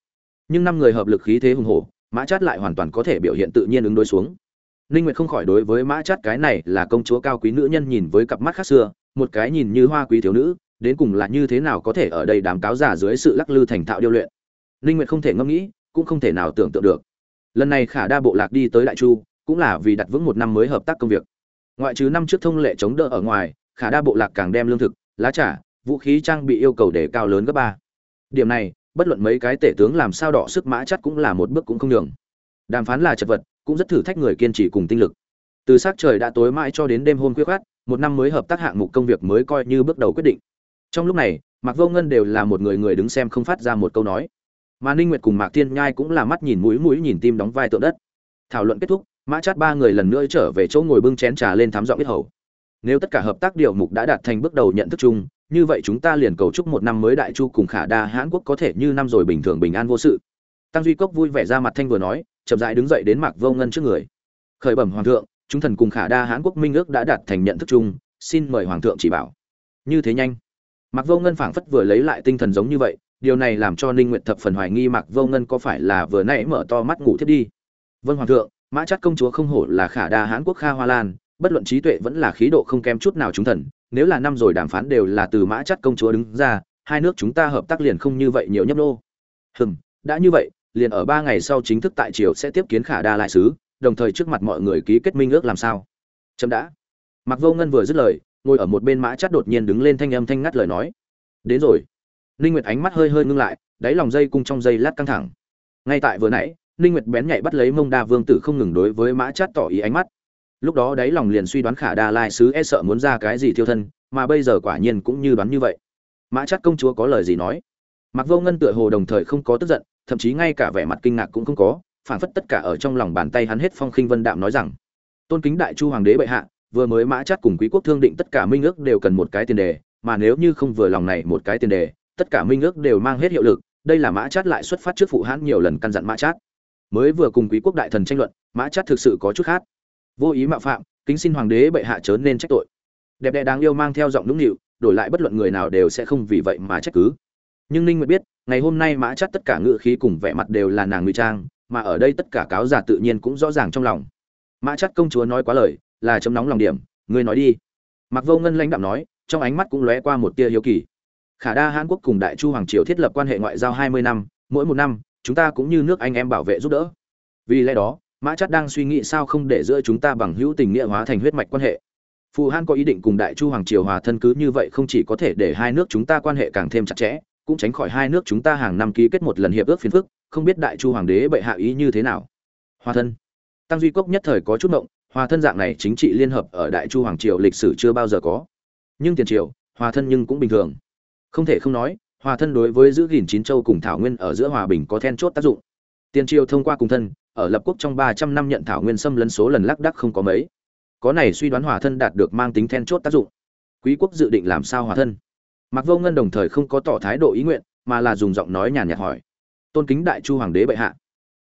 nhưng năm người hợp lực khí thế hùng hổ, mã chát lại hoàn toàn có thể biểu hiện tự nhiên ứng đối xuống ninh nguyệt không khỏi đối với mã chát cái này là công chúa cao quý nữ nhân nhìn với cặp mắt khác xưa, một cái nhìn như hoa quý thiếu nữ, đến cùng là như thế nào có thể ở đây đám cáo giả dưới sự lắc lư thành thạo điêu luyện. Ninh nguyệt không thể ngẫm nghĩ, cũng không thể nào tưởng tượng được. Lần này khả đa bộ lạc đi tới đại chu, cũng là vì đặt vững một năm mới hợp tác công việc. Ngoại trừ năm trước thông lệ chống đỡ ở ngoài, khả đa bộ lạc càng đem lương thực, lá trà, vũ khí trang bị yêu cầu để cao lớn gấp ba. Điểm này, bất luận mấy cái tể tướng làm sao đỏ sức mã chắc cũng là một bước cũng không nhường. Đàm phán là chật vật cũng rất thử thách người kiên trì cùng tinh lực. Từ s trời đã tối mãi cho đến đêm hôm khuya khát một năm mới hợp tác hạng mục công việc mới coi như bước đầu quyết định. Trong lúc này, mạc vô ngân đều là một người người đứng xem không phát ra một câu nói. Mà ninh nguyệt cùng mạc thiên nhai cũng là mắt nhìn mũi mũi nhìn tim đóng vai tượng đất. Thảo luận kết thúc, mã chát ba người lần nữa trở về chỗ ngồi bưng chén trà lên thám giọng biết hầu. Nếu tất cả hợp tác điều mục đã đạt thành bước đầu nhận thức chung, như vậy chúng ta liền cầu chúc một năm mới đại chu cùng khả đa hãn quốc có thể như năm rồi bình thường bình an vô sự. Tăng duy cốc vui vẻ ra mặt thanh vừa nói chậm rãi đứng dậy đến mạc vô ngân trước người. Khởi bẩm hoàng thượng, chúng thần cùng khả đa hãn quốc minh ước đã đạt thành nhận thức chung, xin mời hoàng thượng chỉ bảo. Như thế nhanh. Mạc vô ngân phảng phất vừa lấy lại tinh thần giống như vậy, điều này làm cho ninh nguyệt thập phần hoài nghi mạc vô ngân có phải là vừa nãy mở to mắt ngủ thiết đi. Vâng hoàng thượng, mã chắc công chúa không hổ là khả đa hãn quốc kha hoa lan, bất luận trí tuệ vẫn là khí độ không kém chút nào chúng thần, nếu là năm rồi đàm phán đều là từ mã chắc công chúa đứng ra, hai nước chúng ta hợp tác liền không như vậy nhiều nhấp nô. Hừm, đã như vậy liền ở ba ngày sau chính thức tại triều sẽ tiếp kiến khả đa lại sứ, đồng thời trước mặt mọi người ký kết minh ước làm sao. Chậm đã. Mặc vô ngân vừa dứt lời, ngồi ở một bên mã chắc đột nhiên đứng lên thanh âm thanh ngắt lời nói. Đến rồi. Ninh nguyệt ánh mắt hơi hơi ngưng lại, đáy lòng dây cung trong dây lát căng thẳng. Ngay tại vừa nãy, ninh nguyệt bén nhạy bắt lấy mông đa vương tử không ngừng đối với mã chát tỏ ý ánh mắt. Lúc đó đáy lòng liền suy đoán khả đa lai sứ e sợ muốn ra cái gì thiêu thân, mà bây giờ quả nhiên cũng như đoán như vậy. Mã chát công chúa có lời gì nói? Mặc vô ngân tựa hồ đồng thời không có tức giận thậm chí ngay cả vẻ mặt kinh ngạc cũng không có phản phất tất cả ở trong lòng bàn tay hắn hết phong khinh vân đạm nói rằng, tôn kính đại chu hoàng đế bệ hạ, vừa mới mã chát cùng quý quốc thương định tất cả minh ước đều cần một cái tiền đề, mà nếu như không vừa lòng này một cái tiền đề, tất cả minh ước đều mang hết hiệu lực, đây là mã chát lại xuất phát trước phụ hãn nhiều lần căn dặn mã chát. Mới vừa cùng quý quốc đại thần tranh luận, mã chát thực sự có chút khác. Vô ý mạo phạm, kính xin hoàng đế bệ hạ chớ nên trách tội. Đẹp đẽ đáng yêu mang theo giọng nũng nịu, đổi lại bất luận người nào đều sẽ không vì vậy mà trách cứ nhưng ninh nguyệt biết, ngày hôm nay mã chắt tất cả ngựa khí cùng vẻ mặt đều là nàng ngụy trang, mà ở đây tất cả cáo giả tự nhiên cũng rõ ràng trong lòng. Mã chắt công chúa nói quá lời, là chấm nóng lòng điểm, ngươi nói đi. Mặc vô ngân lãnh đạm nói, trong ánh mắt cũng lóe qua một tia hiếu kỳ. Khả đa hàn quốc cùng đại chu hoàng triều thiết lập quan hệ ngoại giao 20 năm, mỗi một năm, chúng ta cũng như nước anh em bảo vệ giúp đỡ. Vì lẽ đó, mã chắt đang suy nghĩ sao không để giữa chúng ta bằng hữu tình nghĩa hóa thành huyết mạch quan hệ. Phù han có ý định cùng đại chu hoàng triều hòa thân cứ như vậy không chỉ có thể để hai nước chúng ta quan hệ càng thêm chặt chẽ cũng tránh khỏi hai nước chúng ta hàng năm ký kết một lần hiệp ước phiền phức, không biết đại chu hoàng đế bệ hạ ý như thế nào. Hòa thân. Tăng duy cốc nhất thời có chút động hòa thân dạng này chính trị liên hợp ở đại chu hoàng triều lịch sử chưa bao giờ có. Nhưng tiền triều hòa thân nhưng cũng bình thường. Không thể không nói hòa thân đối với giữ gìn chín châu cùng thảo nguyên ở giữa hòa bình có then chốt tác dụng. Tiền triều thông qua cùng thân, ở lập quốc trong ba trăm năm nhận thảo nguyên xâm lấn số lần lác đắc không có mấy. Có này suy đoán hòa thân đạt được mang tính then chốt tác dụng. Quý quốc dự định làm sao hòa thân? Mạc vô ngân đồng thời không có tỏ thái độ ý nguyện, mà là dùng giọng nói nhàn nhạt hỏi. Tôn kính đại chu hoàng đế bệ hạ.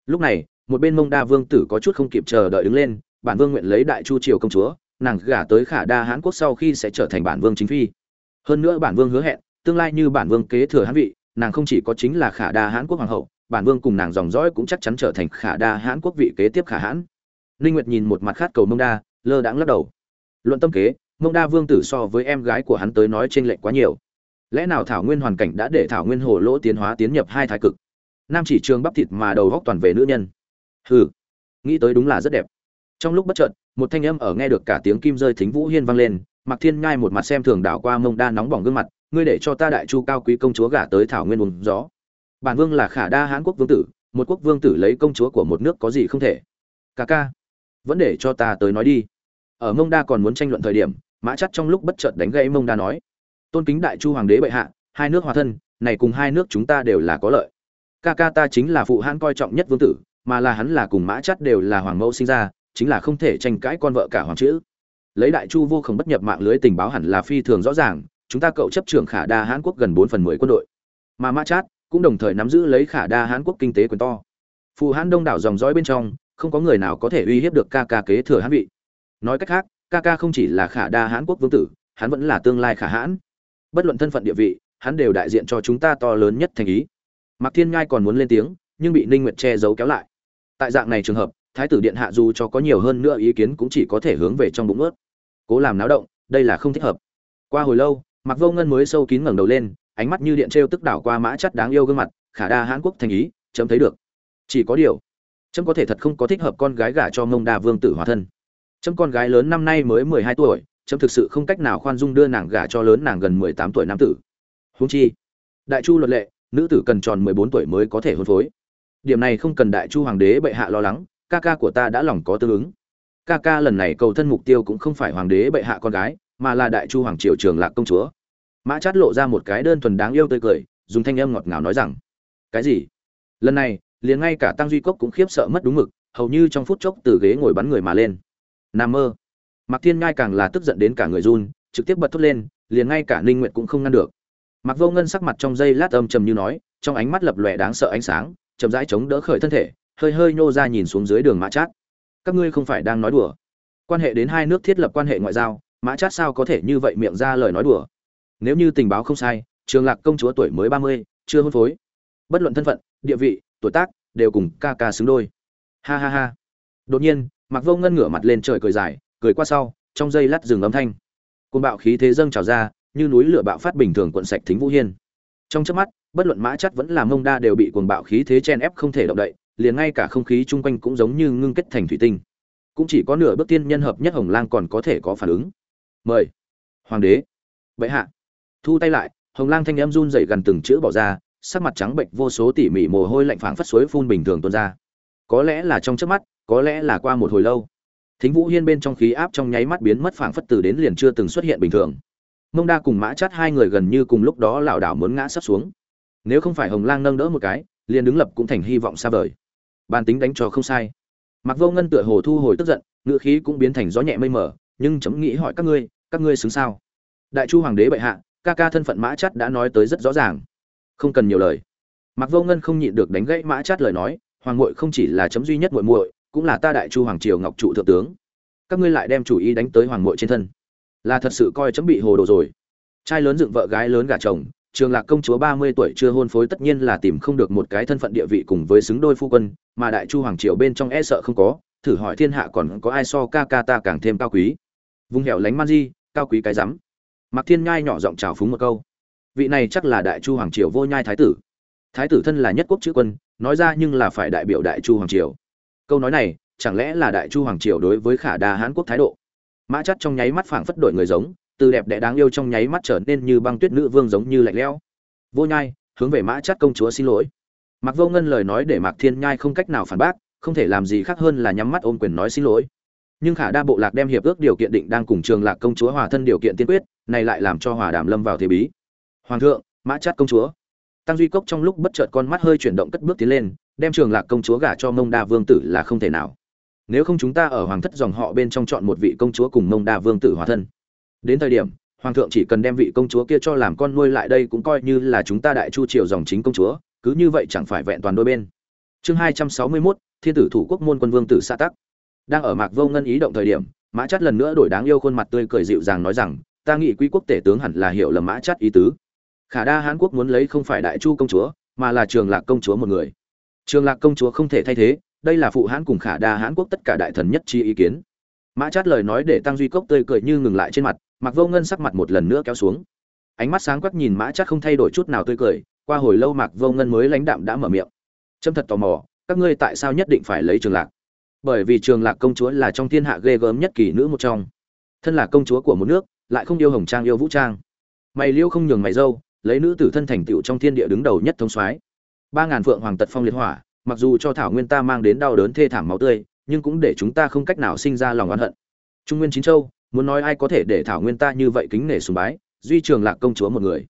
Lúc này, một bên mông đa vương tử có chút không kịp chờ đợi đứng lên, bản vương nguyện lấy đại chu triều công chúa, nàng gả tới khả đa Hán quốc sau khi sẽ trở thành bản vương chính phi. Hơn nữa bản vương hứa hẹn, tương lai như bản vương kế thừa Hán vị, nàng không chỉ có chính là khả đa Hán quốc hoàng hậu, bản vương cùng nàng dòng dõi cũng chắc chắn trở thành khả đa Hán quốc vị kế tiếp khả hãn. Linh nguyệt nhìn một mặt khát cầu mông đa, lơ đãng lắc đầu. Luận tâm kế, mông đa vương tử so với em gái của hắn tới nói trên lệch quá nhiều lẽ nào thảo nguyên hoàn cảnh đã để thảo nguyên hồ lỗ tiến hóa tiến nhập hai thái cực? Nam chỉ trường bắp thịt mà đầu góc toàn về nữ nhân. Hừ, nghĩ tới đúng là rất đẹp. Trong lúc bất chợt, một thanh âm ở nghe được cả tiếng kim rơi thính vũ hiên vang lên mặc thiên ngai một mặt xem thường đảo qua mông đa nóng bỏng gương mặt, ngươi để cho ta đại chu cao quý công chúa gả tới thảo nguyên uống gió. Bản vương là khả đa hãn quốc vương tử, một quốc vương tử lấy công chúa của một nước có gì không thể. Ca ca, vẫn để cho ta tới nói đi. Ở mông đa còn muốn tranh luận thời điểm, mã chắc trong lúc bất chợt đánh gãy mông đa nói tôn kính đại chu hoàng đế bệ hạ, hai nước hòa thân, này cùng hai nước chúng ta đều là có lợi. Ca ca ta chính là phụ hãn coi trọng nhất vương tử, mà là hắn là cùng mã chắt đều là hoàng mẫu sinh ra, chính là không thể tranh cãi con vợ cả hoàng chữ. Lấy đại chu vô không bất nhập mạng lưới tình báo hẳn là phi thường rõ ràng, chúng ta cậu chấp trưởng khả đa hãn quốc gần bốn phần mười quân đội. Mà mã chát cũng đồng thời nắm giữ lấy khả đa hãn quốc kinh tế quyền to. Phụ hãn đông đảo dòng dõi bên trong, không có người nào có thể uy hiếp được ca ca kế thừa hãn vị. Nói cách khác, ca ca không chỉ là khả đa hãn quốc vương tử, hắn vẫn là tương lai khả hãn bất luận thân phận địa vị, hắn đều đại diện cho chúng ta to lớn nhất thành ý. Mạc thiên ngai còn muốn lên tiếng, nhưng bị ninh nguyệt che giấu kéo lại. Tại dạng này trường hợp, thái tử điện hạ dù cho có nhiều hơn nữa ý kiến cũng chỉ có thể hướng về trong bụng ướt. Cố làm náo động, đây là không thích hợp. Qua hồi lâu, mạc vô ngân mới sâu kín ngẩng đầu lên, ánh mắt như điện trêu tức đảo qua mã chất đáng yêu gương mặt, khả đa hãn quốc thành ý, chấm thấy được. Chỉ có điều, chấm có thể thật không có thích hợp con gái gả cho mông đa vương tử hòa thân. Chấm con gái lớn năm nay mới mười hai tuổi chấm thực sự không cách nào khoan dung đưa nàng gả cho lớn nàng gần mười tám tuổi nam tử. Huống chi, đại chu luật lệ, nữ tử cần tròn mười bốn tuổi mới có thể hôn phối. Điểm này không cần đại chu hoàng đế bệ hạ lo lắng, ca ca của ta đã lòng có tương ứng. Ca ca lần này cầu thân mục tiêu cũng không phải hoàng đế bệ hạ con gái, mà là đại chu hoàng triều trường lạc công chúa. Mã chát lộ ra một cái đơn thuần đáng yêu tươi cười, dùng thanh âm ngọt ngào nói rằng, cái gì? Lần này, liền ngay cả tăng duy cốc cũng khiếp sợ mất đúng mực, hầu như trong phút chốc từ ghế ngồi bắn người mà lên. Nam mơ. Mạc Thiên Ngai càng là tức giận đến cả người run, trực tiếp bật thốt lên, liền ngay cả Ninh Nguyệt cũng không ngăn được. Mạc Vô Ngân sắc mặt trong giây lát âm trầm như nói, trong ánh mắt lập lòe đáng sợ ánh sáng, chậm rãi chống đỡ khởi thân thể, hơi hơi nhô ra nhìn xuống dưới đường Mã Trát. Các ngươi không phải đang nói đùa? Quan hệ đến hai nước thiết lập quan hệ ngoại giao, Mã Trát sao có thể như vậy miệng ra lời nói đùa? Nếu như tình báo không sai, Trường Lạc công chúa tuổi mới 30, chưa hôn phối. Bất luận thân phận, địa vị, tuổi tác, đều cùng ca ca xứng đôi. Ha ha ha. Đột nhiên, Mạc Vô Ngân ngửa mặt lên trời cười dài, cười qua sau, trong giây lát dừng âm thanh. Cơn bạo khí thế dâng trào ra, như núi lửa bạo phát bình thường cuộn sạch Thính Vũ Hiên. Trong chớp mắt, bất luận mã chất vẫn là mông đa đều bị cuồng bạo khí thế chen ép không thể động đậy, liền ngay cả không khí chung quanh cũng giống như ngưng kết thành thủy tinh. Cũng chỉ có nửa bước tiên nhân hợp nhất Hồng Lang còn có thể có phản ứng. Mời, hoàng đế, bệ hạ. Thu tay lại, Hồng Lang thanh em run rẩy gần từng chữ bỏ ra, sắc mặt trắng bệnh vô số tỉ mỉ mồ hôi lạnh phảng phất suối phun bình thường tuôn ra. Có lẽ là trong chớp mắt, có lẽ là qua một hồi lâu thính vũ hiên bên trong khí áp trong nháy mắt biến mất phảng phất từ đến liền chưa từng xuất hiện bình thường. Mông đa cùng mã chát hai người gần như cùng lúc đó lảo đảo muốn ngã sắp xuống. Nếu không phải hồng lang nâng đỡ một cái, liền đứng lập cũng thành hy vọng xa vời. Bàn tính đánh trò không sai. Mặc vô ngân tựa hồ thu hồi tức giận ngựa khí cũng biến thành gió nhẹ mây mờ, nhưng chấm nghĩ hỏi các ngươi các ngươi xứng sao? Đại chu hoàng đế bệ hạ, ca ca thân phận mã chát đã nói tới rất rõ ràng. Không cần nhiều lời. Mặc vô ngân không nhịn được đánh gãy mã chát lời nói, hoàng muội không chỉ là chấm duy nhất muội muội cũng là ta đại chu hoàng triều ngọc trụ thượng tướng. Các ngươi lại đem chủ ý đánh tới hoàng mội trên thân. Là thật sự coi chấm bị hồ đồ rồi. Trai lớn dựng vợ gái lớn gả chồng, trường lạc công chúa ba mươi tuổi chưa hôn phối tất nhiên là tìm không được một cái thân phận địa vị cùng với xứng đôi phu quân, mà đại chu hoàng triều bên trong e sợ không có, thử hỏi thiên hạ còn có ai so ca ca ta càng thêm cao quý. Vùng hẻo lánh man di, cao quý cái rắm. Mặc thiên nhai nhỏ giọng trào phúng một câu. Vị này chắc là đại chu hoàng triều vô nhai thái tử. Thái tử thân là nhất quốc chữ quân, nói ra nhưng là phải đại biểu đại chu hoàng triều câu nói này, chẳng lẽ là đại chu hoàng triều đối với khả đa hán quốc thái độ? Mã chắc trong nháy mắt phảng phất đổi người giống, từ đẹp đẽ đáng yêu trong nháy mắt trở nên như băng tuyết nữ vương giống như lạnh lẽo. Vô nhai, hướng về mã chắc công chúa xin lỗi. Mặc vô ngân lời nói để mạc thiên nhai không cách nào phản bác, không thể làm gì khác hơn là nhắm mắt ôm quyền nói xin lỗi. Nhưng khả đa bộ lạc đem hiệp ước điều kiện định đang cùng trường lạc công chúa hòa thân điều kiện tiên quyết, này lại làm cho hòa đàm lâm vào thế bí. Hoàng thượng, mã chát công chúa. Tăng duy cốc trong lúc bất chợt con mắt hơi chuyển động cất bước tiến lên đem trường lạc công chúa gả cho mông đa vương tử là không thể nào. Nếu không chúng ta ở hoàng thất dòng họ bên trong chọn một vị công chúa cùng mông đa vương tử hòa thân. Đến thời điểm, hoàng thượng chỉ cần đem vị công chúa kia cho làm con nuôi lại đây cũng coi như là chúng ta đại chu triều dòng chính công chúa, cứ như vậy chẳng phải vẹn toàn đôi bên. Chương hai trăm sáu mươi mốt, thiên tử thủ quốc môn quân vương tử xã tắc. Đang ở mạc vô ngân ý động thời điểm, mã chắt lần nữa đổi đáng yêu khuôn mặt tươi cười dịu dàng nói rằng, ta nghĩ quý quốc tể tướng hẳn là hiểu lầm mã chắt ý tứ. Khả đa hán quốc muốn lấy không phải đại chu công chúa, mà là trường lạc công chúa một người trường lạc công chúa không thể thay thế, đây là phụ hãn cùng khả đa hán quốc tất cả đại thần nhất chi ý kiến. Mã chát lời nói để tăng duy cốc tươi cười như ngừng lại trên mặt mặc vô ngân sắc mặt một lần nữa kéo xuống. Ánh mắt sáng quắc nhìn mã chát không thay đổi chút nào tươi cười, qua hồi lâu mạc vô ngân mới lãnh đạm đã mở miệng. Trâm thật tò mò, các ngươi tại sao nhất định phải lấy trường lạc? Bởi vì trường lạc công chúa là trong thiên hạ ghê gớm nhất kỳ nữ một trong. Thân là công chúa của một nước, lại không yêu hồng trang yêu vũ trang. Mày liêu không nhường mày dâu, lấy nữ tử thân thành tựu trong thiên địa đứng đầu nhất thông soái ba ngàn phượng hoàng tật phong liệt hỏa, mặc dù cho thảo nguyên ta mang đến đau đớn thê thảm máu tươi, nhưng cũng để chúng ta không cách nào sinh ra lòng oán hận. Trung nguyên chín châu, muốn nói ai có thể để thảo nguyên ta như vậy kính nể sùng bái, duy trường lạc công chúa một người.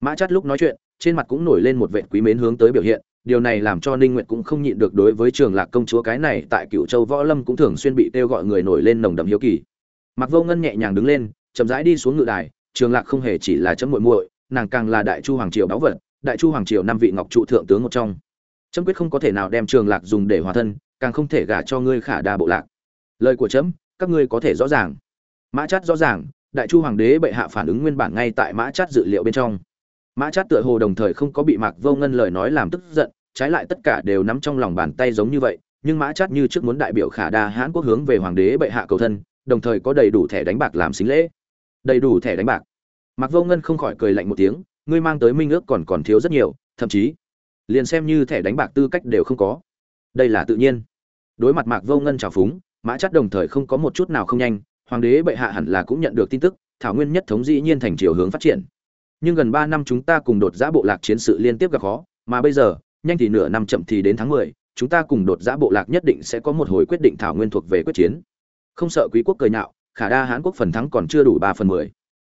Mã chắt lúc nói chuyện, trên mặt cũng nổi lên một vệt quý mến hướng tới biểu hiện, điều này làm cho ninh nguyệt cũng không nhịn được đối với trường lạc công chúa cái này tại cựu châu võ lâm cũng thường xuyên bị kêu gọi người nổi lên nồng đậm hiếu kỳ. Mặc vô ngân nhẹ nhàng đứng lên, chậm rãi đi xuống ngự đài, trường lạc không hề chỉ là chấm muội muội, nàng càng là đại chu hoàng triều đáo vật đại chu hoàng triều năm vị ngọc trụ thượng tướng một trong. Trâm quyết không có thể nào đem trường lạc dùng để hòa thân càng không thể gả cho ngươi khả đa bộ lạc. Lời của trẫm, các ngươi có thể rõ ràng. Mã chát rõ ràng đại chu hoàng đế bệ hạ phản ứng nguyên bản ngay tại mã chát dự liệu bên trong. Mã chát tựa hồ đồng thời không có bị mạc vô ngân lời nói làm tức giận trái lại tất cả đều nắm trong lòng bàn tay giống như vậy nhưng mã chát như trước muốn đại biểu khả đa hãn quốc hướng về hoàng đế bệ hạ cầu thân đồng thời có đầy đủ thẻ đánh bạc làm xính lễ. Đầy đủ thẻ đánh bạc. Mạc vô ngân không khỏi cười lạnh một tiếng ngươi mang tới minh ước còn còn thiếu rất nhiều, thậm chí, liền xem như thẻ đánh bạc tư cách đều không có. Đây là tự nhiên. Đối mặt mạc vô ngân trào phúng, mã Chất đồng thời không có một chút nào không nhanh, hoàng đế bệ hạ hẳn là cũng nhận được tin tức, thảo nguyên nhất thống dĩ nhiên thành chiều hướng phát triển. Nhưng gần ba năm chúng ta cùng đột giã bộ lạc chiến sự liên tiếp gặp khó, mà bây giờ, nhanh thì nửa năm chậm thì đến tháng mười, chúng ta cùng đột giã bộ lạc nhất định sẽ có một hồi quyết định thảo nguyên thuộc về quyết chiến. Không sợ quý quốc cười nhạo, khả đa hán quốc phần thắng còn chưa đủ ba phần mười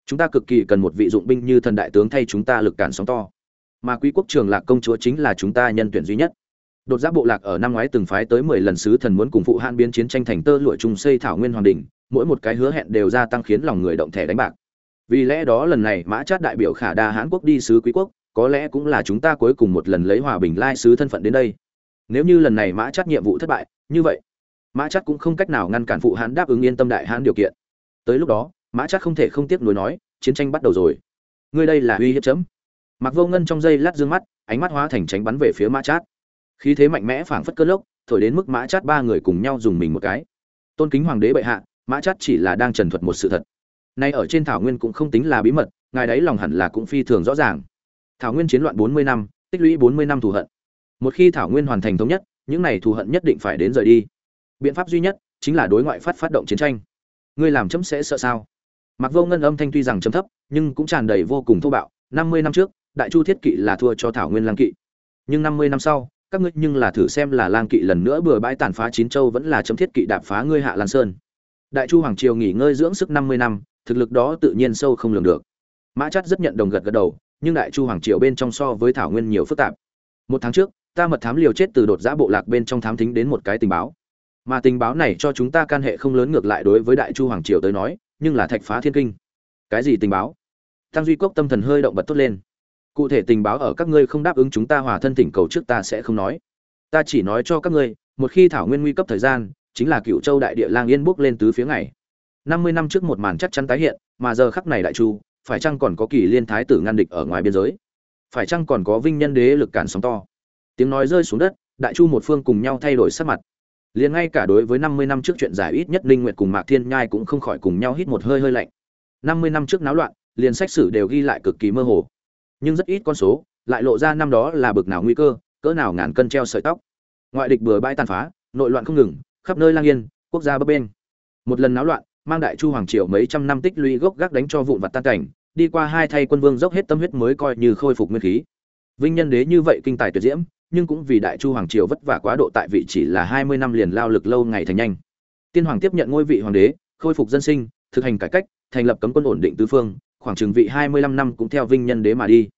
chúng ta cực kỳ cần một vị dụng binh như thần đại tướng thay chúng ta lực cản sóng to. Mà quý quốc trường lạc công chúa chính là chúng ta nhân tuyển duy nhất. Đột giáp bộ lạc ở năm ngoái từng phái tới mười lần sứ thần muốn cùng phụ hạn biến chiến tranh thành tơ lụa trùng xây thảo nguyên hoàng đình, mỗi một cái hứa hẹn đều gia tăng khiến lòng người động thẻ đánh bạc. Vì lẽ đó lần này mã chát đại biểu khả đa hãn quốc đi sứ quý quốc, có lẽ cũng là chúng ta cuối cùng một lần lấy hòa bình lai sứ thân phận đến đây. Nếu như lần này mã chát nhiệm vụ thất bại, như vậy, mã chát cũng không cách nào ngăn cản phụ hãn đáp ứng yên tâm đại hãn điều kiện. Tới lúc đó mã chắc không thể không tiếc nuối nói, chiến tranh bắt đầu rồi. Ngươi đây là uy hiếp chấm. Mặc vô ngân trong giây lát dương mắt, ánh mắt hóa thành tránh bắn về phía mã chát khí thế mạnh mẽ phảng phất cơn lốc, thổi đến mức mã chát ba người cùng nhau dùng mình một cái. Tôn kính hoàng đế bệ hạ, mã chát chỉ là đang trần thuật một sự thật. Nay ở trên thảo nguyên cũng không tính là bí mật, ngài đấy lòng hẳn là cũng phi thường rõ ràng. Thảo nguyên chiến loạn bốn mươi năm, tích lũy bốn mươi năm thù hận. Một khi thảo nguyên hoàn thành thống nhất, những này thù hận nhất định phải đến rời đi. Biện pháp duy nhất chính là đối ngoại phát phát động chiến tranh. Ngươi làm chấm sẽ sợ sao? Mặc vô ngân âm thanh tuy rằng trầm thấp, nhưng cũng tràn đầy vô cùng thô bạo. Năm mươi năm trước, đại chu thiết kỵ là thua cho thảo nguyên lang kỵ. Nhưng năm mươi năm sau, các ngươi nhưng là thử xem là lang kỵ lần nữa bừa bãi tàn phá chín châu vẫn là chấm thiết kỵ đạp phá ngươi hạ lan sơn. Đại chu hoàng triều nghỉ ngơi dưỡng sức năm mươi năm, thực lực đó tự nhiên sâu không lường được. Mã Chất rất nhận đồng gật gật đầu, nhưng đại chu hoàng triều bên trong so với thảo nguyên nhiều phức tạp. Một tháng trước, ta mật thám liều chết từ đột giã bộ lạc bên trong thám thính đến một cái tình báo. Mà tình báo này cho chúng ta can hệ không lớn ngược lại đối với đại chu hoàng triều tới nói nhưng là thạch phá thiên kinh. Cái gì tình báo? Tăng duy cốc tâm thần hơi động bật tốt lên. Cụ thể tình báo ở các ngươi không đáp ứng chúng ta hòa thân thỉnh cầu trước ta sẽ không nói. Ta chỉ nói cho các ngươi, một khi thảo nguyên nguy cấp thời gian, chính là cựu châu đại địa lang yên bước lên tứ phía ngày. Năm mươi năm trước một màn chắc chắn tái hiện, mà giờ khắc này đại chu, phải chăng còn có kỳ liên thái tử ngăn địch ở ngoài biên giới? Phải chăng còn có vinh nhân đế lực cản sóng to? Tiếng nói rơi xuống đất, đại chu một phương cùng nhau thay đổi sắc mặt liền ngay cả đối với năm mươi năm trước chuyện giải ít nhất linh nguyệt cùng mạc thiên nhai cũng không khỏi cùng nhau hít một hơi hơi lạnh. Năm mươi năm trước náo loạn, liền sách sử đều ghi lại cực kỳ mơ hồ. Nhưng rất ít con số, lại lộ ra năm đó là bực nào nguy cơ, cỡ nào ngàn cân treo sợi tóc. Ngoại địch bừa bãi tàn phá, nội loạn không ngừng, khắp nơi lang yên, quốc gia bấp bên một lần náo loạn, mang đại chu hoàng triều mấy trăm năm tích lũy gốc gác đánh cho vụn vặt tan cảnh, đi qua hai thay quân vương dốc hết tâm huyết mới coi như khôi phục nguyên khí. Vinh nhân đế như vậy kinh tài tuyệt diễm nhưng cũng vì đại chu hoàng triều vất vả quá độ tại vị chỉ là hai mươi năm liền lao lực lâu ngày thành nhanh. Tiên hoàng tiếp nhận ngôi vị hoàng đế, khôi phục dân sinh, thực hành cải cách, thành lập cấm quân ổn định tứ phương, khoảng chừng vị hai mươi lăm năm cũng theo vinh nhân đế mà đi.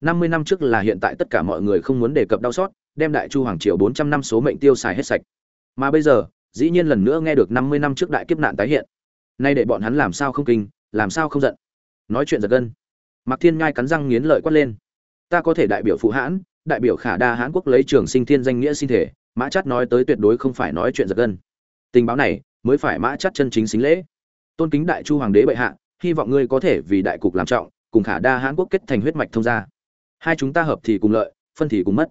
Năm mươi năm trước là hiện tại tất cả mọi người không muốn đề cập đau xót, đem đại chu hoàng triều bốn trăm năm số mệnh tiêu xài hết sạch. Mà bây giờ, dĩ nhiên lần nữa nghe được năm mươi năm trước đại kiếp nạn tái hiện. Nay để bọn hắn làm sao không kinh, làm sao không giận? Nói chuyện giật gân. Mạc thiên ngai cắn răng nghiến lợi quát lên. Ta có thể đại biểu phụ hãn đại biểu khả đa hãn quốc lấy trường sinh thiên danh nghĩa sinh thể, mã chắt nói tới tuyệt đối không phải nói chuyện giật gân. Tình báo này, mới phải mã chắt chân chính xính lễ. Tôn kính đại chu hoàng đế bệ hạ, hy vọng ngươi có thể vì đại cục làm trọng, cùng khả đa hãn quốc kết thành huyết mạch thông gia. Hai chúng ta hợp thì cùng lợi, phân thì cùng mất.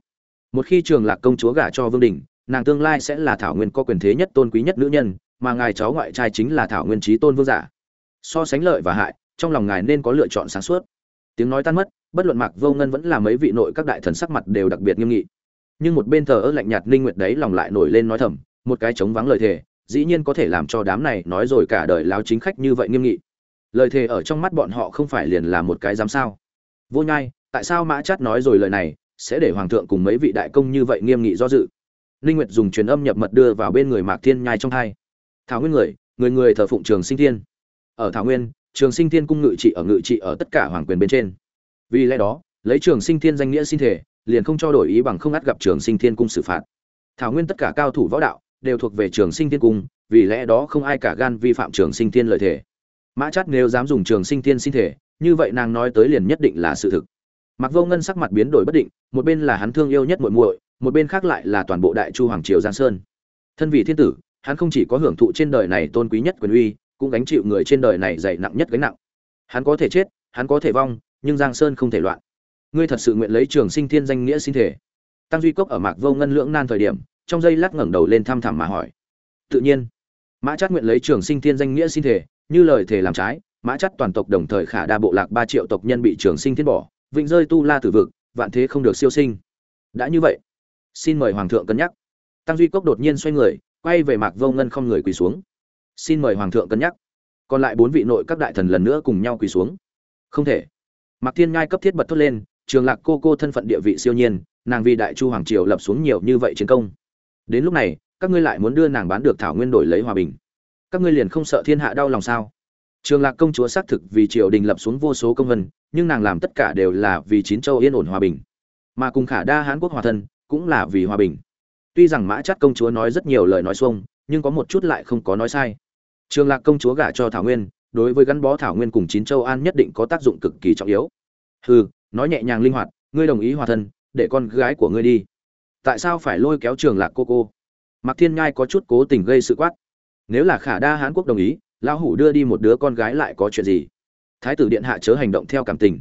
Một khi trường lạc công chúa gả cho vương đình, nàng tương lai sẽ là thảo nguyên có quyền thế nhất tôn quý nhất nữ nhân, mà ngài cháu ngoại trai chính là thảo nguyên trí tôn vương giả. So sánh lợi và hại, trong lòng ngài nên có lựa chọn sáng suốt tiếng nói tan mất, bất luận mạc vô ngân vẫn là mấy vị nội các đại thần sắc mặt đều đặc biệt nghiêm nghị. Nhưng một bên thờ ơ lạnh nhạt ninh nguyệt đấy lòng lại nổi lên nói thầm, một cái chống vắng lời thề, dĩ nhiên có thể làm cho đám này nói rồi cả đời láo chính khách như vậy nghiêm nghị. Lời thề ở trong mắt bọn họ không phải liền là một cái dám sao. Vô nhai, tại sao mã chát nói rồi lời này, sẽ để hoàng thượng cùng mấy vị đại công như vậy nghiêm nghị do dự? Ninh nguyệt dùng truyền âm nhập mật đưa vào bên người mạc thiên nhai trong hai. Thảo nguyên người người người thờ phụng trường sinh thiên. Ở thảo nguyên trường sinh thiên cung ngự trị ở ngự trị ở tất cả hoàng quyền bên trên. Vì lẽ đó, lấy trường sinh thiên danh nghĩa sinh thể liền không cho đổi ý bằng không ắt gặp trường sinh thiên cung xử phạt. Thảo nguyên tất cả cao thủ võ đạo đều thuộc về trường sinh thiên cung, vì lẽ đó không ai cả gan vi phạm trường sinh thiên lợi thể. Mã chắt nếu dám dùng trường sinh thiên sinh thể như vậy nàng nói tới liền nhất định là sự thực. Mặc vô ngân sắc mặt biến đổi bất định, một bên là hắn thương yêu nhất muội muội, một bên khác lại là toàn bộ đại chu hoàng triều giang sơn. Thân vị thiên tử, hắn không chỉ có hưởng thụ trên đời này tôn quý nhất quyền uy cũng gánh chịu người trên đời này dày nặng nhất gánh nặng. Hắn có thể chết, hắn có thể vong, nhưng giang sơn không thể loạn. Ngươi thật sự nguyện lấy trường sinh thiên danh nghĩa sinh thể. Tăng duy cốc ở mạc vô ngân lưỡng nan thời điểm, trong giây lát ngẩng đầu lên thăm thẳm mà hỏi. Tự nhiên, mã chát nguyện lấy trường sinh thiên danh nghĩa sinh thể, như lời thể làm trái, mã Chất toàn tộc đồng thời khả đa bộ lạc ba triệu tộc nhân bị trường sinh thiên bỏ, vịnh rơi tu la tử vực, vạn thế không được siêu sinh. Đã như vậy, xin mời hoàng thượng cân nhắc. Tăng duy cốc đột nhiên xoay người, quay về mạc vô ngân không người quỳ xuống xin mời hoàng thượng cân nhắc. Còn lại bốn vị nội các đại thần lần nữa cùng nhau quỳ xuống. Không thể. Mạc thiên ngai cấp thiết bật thốt lên, trường lạc cô cô thân phận địa vị siêu nhiên, nàng vì đại chu hoàng triều lập xuống nhiều như vậy chiến công. Đến lúc này, các ngươi lại muốn đưa nàng bán được thảo nguyên đổi lấy hòa bình. Các ngươi liền không sợ thiên hạ đau lòng sao? Trường lạc công chúa xác thực vì triều đình lập xuống vô số công vân nhưng nàng làm tất cả đều là vì chín châu yên ổn hòa bình. Mà cùng khả đa hán quốc hòa thân, cũng là vì hòa bình. Tuy rằng mã chắc công chúa nói rất nhiều lời nói xuông, nhưng có một chút lại không có nói sai trường lạc công chúa gả cho thảo nguyên, đối với gắn bó thảo nguyên cùng chín châu an nhất định có tác dụng cực kỳ trọng yếu. Hừ, nói nhẹ nhàng linh hoạt, ngươi đồng ý hòa thân, để con gái của ngươi đi. Tại sao phải lôi kéo trường lạc cô cô? Mạc thiên nhai có chút cố tình gây sự quát. Nếu là khả đa hán quốc đồng ý, lão hủ đưa đi một đứa con gái lại có chuyện gì? Thái tử điện hạ chớ hành động theo cảm tình.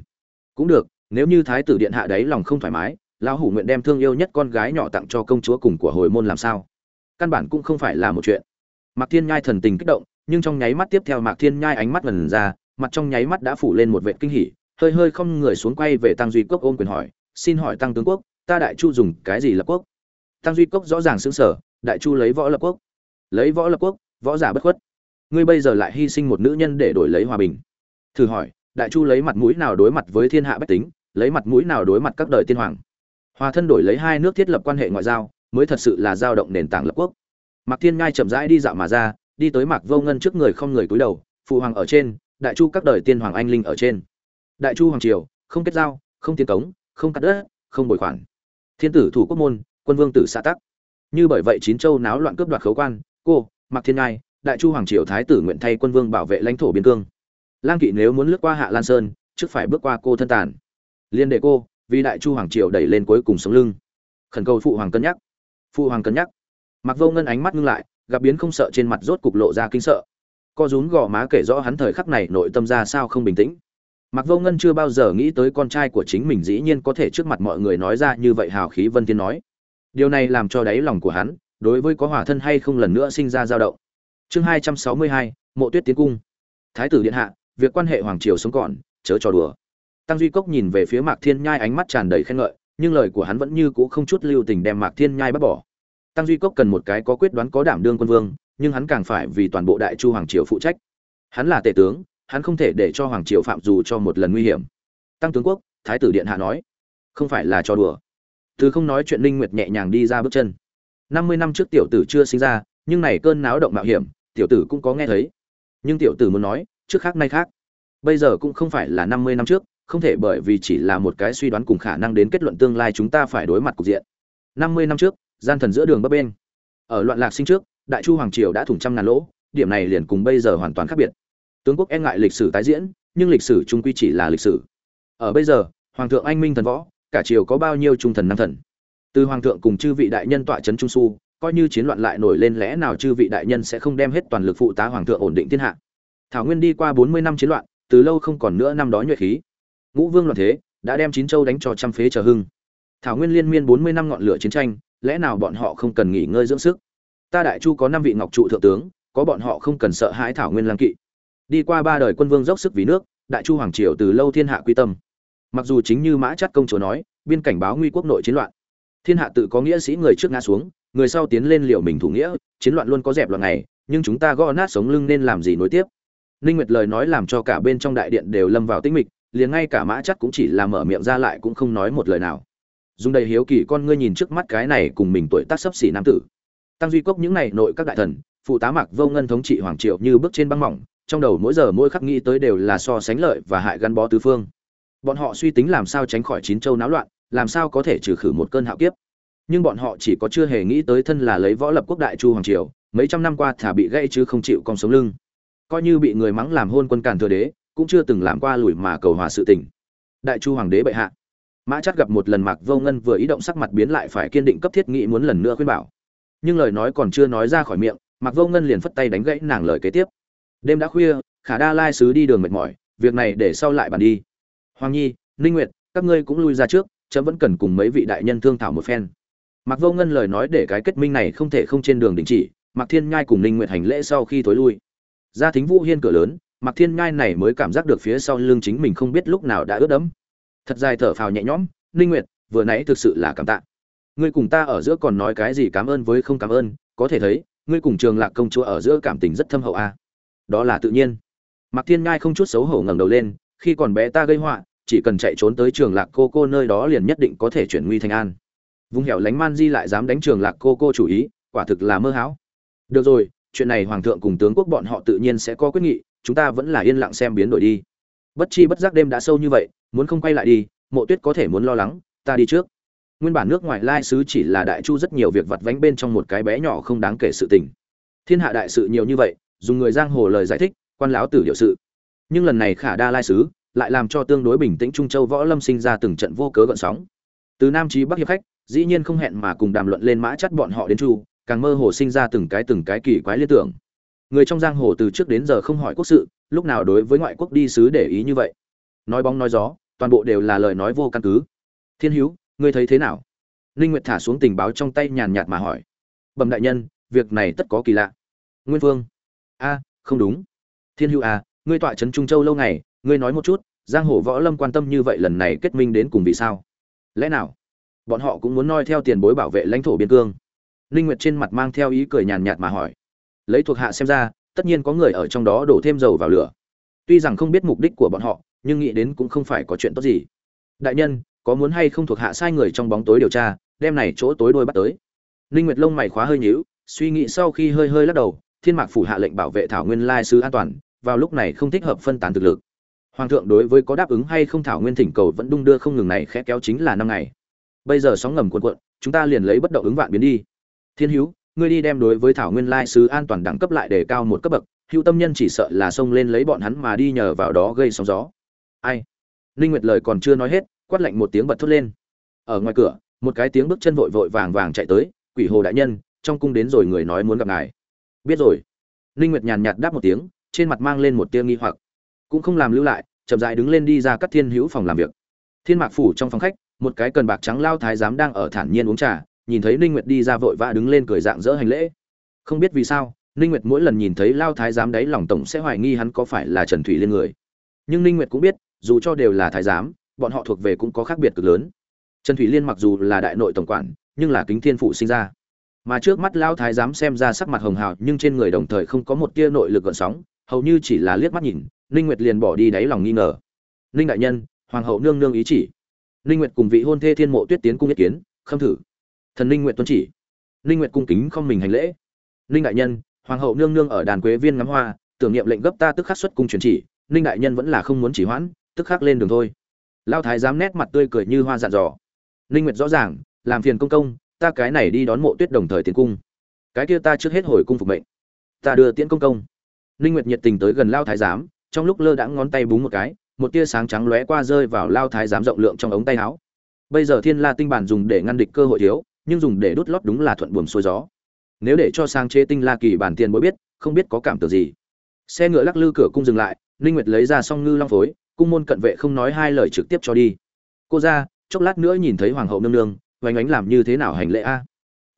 Cũng được, nếu như thái tử điện hạ đấy lòng không thoải mái, lão hủ nguyện đem thương yêu nhất con gái nhỏ tặng cho công chúa cùng của hồi môn làm sao? Căn bản cũng không phải là một chuyện. Mạc thiên nhai thần tình kích động nhưng trong nháy mắt tiếp theo mạc thiên nhai ánh mắt ngần ra, mặt trong nháy mắt đã phủ lên một vệ kinh hỉ, hơi hơi không người xuống quay về tăng duy quốc ôm quyền hỏi, xin hỏi tăng tướng quốc, ta đại chu dùng cái gì lập quốc? Tăng duy quốc rõ ràng xứng sở đại chu lấy võ lập quốc. Lấy võ lập quốc, võ giả bất khuất. Ngươi bây giờ lại hy sinh một nữ nhân để đổi lấy hòa bình. Thử hỏi, đại chu lấy mặt mũi nào đối mặt với thiên hạ bách tính, lấy mặt mũi nào đối mặt các đời tiên hoàng? Hòa thân đổi lấy hai nước thiết lập quan hệ ngoại giao, mới thật sự là giao động nền tảng lập quốc. Mạc thiên ngai chậm rãi đi dạo mà ra đi tới mạc vô ngân trước người không người cúi đầu, phụ hoàng ở trên, đại chu các đời tiên hoàng anh linh ở trên. Đại chu hoàng triều, không kết giao, không tiến cống, không cắt đất, không bồi khoản. Thiên tử thủ quốc môn, quân vương tử xã tắc. Như bởi vậy chín châu náo loạn cướp đoạt khấu quan, cô, mạc thiên ngai, đại chu hoàng triều thái tử nguyện thay quân vương bảo vệ lãnh thổ biên cương. Lang kỵ nếu muốn lướt qua hạ lan sơn, trước phải bước qua cô thân tàn. Liên đệ cô, vì đại chu hoàng triều đẩy lên cuối cùng sống lưng. Khẩn cầu phụ hoàng cân nhắc. Phụ hoàng cân nhắc. Mặc vô ngân ánh mắt ngưng lại gặp biến không sợ trên mặt rốt cục lộ ra kinh sợ. Co rúm gò má kể rõ hắn thời khắc này nội tâm ra sao không bình tĩnh. Mặc vô ngân chưa bao giờ nghĩ tới con trai của chính mình dĩ nhiên có thể trước mặt mọi người nói ra như vậy hào khí vân thiên nói. Điều này làm cho đáy lòng của hắn, đối với có hỏa thân hay không lần nữa sinh ra dao động. Chương hai trăm sáu mươi hai, mộ tuyết tiến cung. Thái tử điện hạ, việc quan hệ hoàng triều sống còn, chớ trò đùa. Tăng duy cốc nhìn về phía mạc thiên nhai ánh mắt tràn đầy khen ngợi, nhưng lời của hắn vẫn như cũ không chút lưu tình đem mạc thiên nhai bắt bỏ tăng duy cốc cần một cái có quyết đoán có đảm đương quân vương, nhưng hắn càng phải vì toàn bộ đại chu hoàng triều phụ trách. Hắn là tể tướng, hắn không thể để cho hoàng triều phạm dù cho một lần nguy hiểm. Tăng tướng quốc, thái tử điện hạ nói, không phải là cho đùa. Từ không nói chuyện linh nguyệt nhẹ nhàng đi ra bước chân. Năm mươi năm trước tiểu tử chưa sinh ra, nhưng này cơn náo động mạo hiểm, tiểu tử cũng có nghe thấy. Nhưng tiểu tử muốn nói, trước khác nay khác. Bây giờ cũng không phải là năm mươi năm trước, không thể bởi vì chỉ là một cái suy đoán cùng khả năng đến kết luận tương lai chúng ta phải đối mặt cục diện. Năm mươi năm trước gian thần giữa đường bấp bên. Ở loạn lạc sinh trước, đại chu hoàng triều đã thủng trăm ngàn lỗ, điểm này liền cùng bây giờ hoàn toàn khác biệt. Tướng quốc e ngại lịch sử tái diễn, nhưng lịch sử trung quy chỉ là lịch sử. Ở bây giờ, hoàng thượng anh minh thần võ, cả triều có bao nhiêu trung thần nam thần? Từ hoàng thượng cùng chư vị đại nhân tọa trấn trung su, coi như chiến loạn lại nổi lên lẽ nào chư vị đại nhân sẽ không đem hết toàn lực phụ tá hoàng thượng ổn định thiên hạ? Thảo nguyên đi qua bốn mươi năm chiến loạn, từ lâu không còn nữa năm đó nhuệ khí. Ngũ vương loạn thế, đã đem chín châu đánh cho trăm phế chờ hưng. Thảo nguyên liên miên bốn mươi năm ngọn lửa chiến tranh lẽ nào bọn họ không cần nghỉ ngơi dưỡng sức? Ta đại chu có năm vị ngọc trụ thượng tướng, có bọn họ không cần sợ hãi thảo nguyên lang kỵ. Đi qua ba đời quân vương dốc sức vì nước, đại chu hoàng triều từ lâu thiên hạ quy tâm. Mặc dù chính như mã chắt công chúa nói, biên cảnh báo nguy quốc nội chiến loạn. Thiên hạ tự có nghĩa sĩ người trước ngã xuống, người sau tiến lên liệu mình thủ nghĩa, chiến loạn luôn có dẹp loạn này nhưng chúng ta gõ nát sống lưng nên làm gì nối tiếp? Ninh nguyệt lời nói làm cho cả bên trong đại điện đều lâm vào tĩnh mịch, liền ngay cả mã Chất cũng chỉ là mở miệng ra lại cũng không nói một lời nào dùng đầy hiếu kỳ con ngươi nhìn trước mắt cái này cùng mình tuổi tác sấp xỉ nam tử. Tăng duy cốc những này nội các đại thần, phụ tá mặc vô ngân thống trị hoàng triệu như bước trên băng mỏng, trong đầu mỗi giờ mỗi khắc nghĩ tới đều là so sánh lợi và hại gắn bó tứ phương. Bọn họ suy tính làm sao tránh khỏi chín châu náo loạn, làm sao có thể trừ khử một cơn hạo kiếp. Nhưng bọn họ chỉ có chưa hề nghĩ tới thân là lấy võ lập quốc đại chu hoàng triều, mấy trăm năm qua thả bị gãy chứ không chịu cong sống lưng. Coi như bị người mắng làm hôn quân càn thừa đế, cũng chưa từng làm qua lùi mà cầu hòa sự tình. Đại chu hoàng đế bệ hạ mã chắc gặp một lần mạc vô ngân vừa ý động sắc mặt biến lại phải kiên định cấp thiết nghĩ muốn lần nữa khuyên bảo. Nhưng lời nói còn chưa nói ra khỏi miệng, mạc vô ngân liền phất tay đánh gãy nàng lời kế tiếp. Đêm đã khuya, khả đa lai sứ đi đường mệt mỏi, việc này để sau lại bàn đi. Hoàng nhi, ninh nguyệt, các ngươi cũng lui ra trước, chấm vẫn cần cùng mấy vị đại nhân thương thảo một phen. Mạc vô ngân lời nói để cái kết minh này không thể không trên đường đình chỉ, mạc thiên nhai cùng ninh nguyệt hành lễ sau khi tối lui. Ra thính vũ hiên cửa lớn, mạc thiên nhai này mới cảm giác được phía sau lưng chính mình không biết lúc nào đã ướt đẫm thật dài thở phào nhẹ nhõm, ninh nguyệt, vừa nãy thực sự là cảm tạ. Ngươi cùng ta ở giữa còn nói cái gì cảm ơn với không cảm ơn, có thể thấy, ngươi cùng trường lạc công chúa ở giữa cảm tình rất thâm hậu a. À. đó là tự nhiên. Mạc thiên nhai không chút xấu hổ ngẩng đầu lên, khi còn bé ta gây họa, chỉ cần chạy trốn tới trường lạc cô cô nơi đó liền nhất định có thể chuyển nguy thành an. Vùng hẻo lánh man di lại dám đánh trường lạc cô cô chủ ý, quả thực là mơ hão. Được rồi, chuyện này hoàng thượng cùng tướng quốc bọn họ tự nhiên sẽ có quyết nghị, chúng ta vẫn là yên lặng xem biến đổi đi bất chi bất giác đêm đã sâu như vậy, muốn không quay lại đi, mộ tuyết có thể muốn lo lắng, ta đi trước. Nguyên bản nước ngoài lai sứ chỉ là đại chu rất nhiều việc vặt vánh bên trong một cái bé nhỏ không đáng kể sự tình. Thiên hạ đại sự nhiều như vậy, dùng người giang hồ lời giải thích, quan lão tử điệu sự. Nhưng lần này khả đa lai sứ lại làm cho tương đối bình tĩnh trung châu võ lâm sinh ra từng trận vô cớ gợn sóng. Từ nam chí bắc hiệp khách, dĩ nhiên không hẹn mà cùng đàm luận lên mã chắt bọn họ đến chu, càng mơ hồ sinh ra từng cái từng cái kỳ quái liên tưởng. Người trong giang hồ từ trước đến giờ không hỏi quốc sự lúc nào đối với ngoại quốc đi sứ để ý như vậy? Nói bóng nói gió, toàn bộ đều là lời nói vô căn cứ. Thiên hữu, ngươi thấy thế nào? Ninh nguyệt thả xuống tình báo trong tay nhàn nhạt mà hỏi. Bẩm đại nhân, việc này tất có kỳ lạ. Nguyên vương. A, không đúng. Thiên hữu à ngươi tọa trấn trung châu lâu ngày, ngươi nói một chút, giang hồ võ lâm quan tâm như vậy lần này kết minh đến cùng vì sao? Lẽ nào? Bọn họ cũng muốn noi theo tiền bối bảo vệ lãnh thổ biên cương. Ninh nguyệt trên mặt mang theo ý cười nhàn nhạt mà hỏi. Lấy thuộc hạ xem ra tất nhiên có người ở trong đó đổ thêm dầu vào lửa. Tuy rằng không biết mục đích của bọn họ, nhưng nghĩ đến cũng không phải có chuyện tốt gì. Đại nhân, có muốn hay không thuộc hạ sai người trong bóng tối điều tra, đem này chỗ tối đôi bắt tới. Ninh nguyệt lông mày khóa hơi nhíu, suy nghĩ sau khi hơi hơi lắc đầu, thiên mạc phủ hạ lệnh bảo vệ thảo nguyên lai sứ an toàn, vào lúc này không thích hợp phân tán thực lực. Hoàng thượng đối với có đáp ứng hay không thảo nguyên thỉnh cầu vẫn đung đưa không ngừng này khẽ kéo chính là năm ngày. Bây giờ sóng ngầm cuộn cuộn, chúng ta liền lấy bất động ứng vạn biến đi. Thiên hữu ngươi đi đem đối với thảo nguyên lai sứ an toàn đẳng cấp lại để cao một cấp bậc hữu tâm nhân chỉ sợ là xông lên lấy bọn hắn mà đi nhờ vào đó gây sóng gió. Ai? Linh nguyệt lời còn chưa nói hết, quát lạnh một tiếng bật thốt lên. Ở ngoài cửa, một cái tiếng bước chân vội vội vàng vàng chạy tới, quỷ hồ đại nhân, trong cung đến rồi người nói muốn gặp ngài. Biết rồi. Ninh nguyệt nhàn nhạt đáp một tiếng, trên mặt mang lên một tia nghi hoặc. Cũng không làm lưu lại, chậm rãi đứng lên đi ra cắt thiên hữu phòng làm việc. Thiên mạc phủ trong phòng khách, một cái cần bạc trắng lao thái giám đang ở thản nhiên uống trà nhìn thấy ninh nguyệt đi ra vội vã đứng lên cười dạng dỡ hành lễ. Không biết vì sao, ninh nguyệt mỗi lần nhìn thấy lao thái giám đấy lòng tổng sẽ hoài nghi hắn có phải là trần thủy liên người. Nhưng ninh nguyệt cũng biết, dù cho đều là thái giám, bọn họ thuộc về cũng có khác biệt cực lớn. Trần thủy liên mặc dù là đại nội tổng quản, nhưng là kính thiên phụ sinh ra. Mà trước mắt lao thái giám xem ra sắc mặt hồng hào, nhưng trên người đồng thời không có một tia nội lực gợn sóng, hầu như chỉ là liếc mắt nhìn, ninh nguyệt liền bỏ đi đáy lòng nghi ngờ. Ninh đại nhân, hoàng hậu nương nương ý chỉ. Ninh nguyệt cùng vị hôn thê thiên mộ tuyết tiến cung ý kiến, khâm thử thần linh nguyệt tuân chỉ. Linh nguyện cung kính không mình hành lễ. Linh đại nhân, hoàng hậu nương nương ở đàn quế viên ngắm hoa, tưởng niệm lệnh gấp ta tức khắc xuất cung truyền chỉ. Linh đại nhân vẫn là không muốn chỉ hoãn, tức khắc lên đường thôi. Lao thái giám nét mặt tươi cười như hoa dạn dò. Linh nguyệt rõ ràng, làm phiền công công, ta cái này đi đón mộ tuyết đồng thời tiến cung. Cái kia ta trước hết hồi cung phục mệnh. Ta đưa tiễn công công. Linh nguyệt nhiệt tình tới gần lao thái giám, trong lúc lơ đãng ngón tay búng một cái, một tia sáng trắng lóe qua rơi vào lao thái giám rộng lượng trong ống tay áo. Bây giờ thiên la tinh bản dùng để ngăn địch cơ hội thiếu nhưng dùng để đốt lót đúng là thuận buồm xuôi gió. Nếu để cho sang chế tinh la kỳ bản tiền mới biết, không biết có cảm tưởng gì. Xe ngựa lắc lư cửa cung dừng lại, ninh nguyệt lấy ra song ngư long phối, cung môn cận vệ không nói hai lời trực tiếp cho đi. Cô ra, chốc lát nữa nhìn thấy hoàng hậu nương nương vánh ánh làm như thế nào hành lễ a?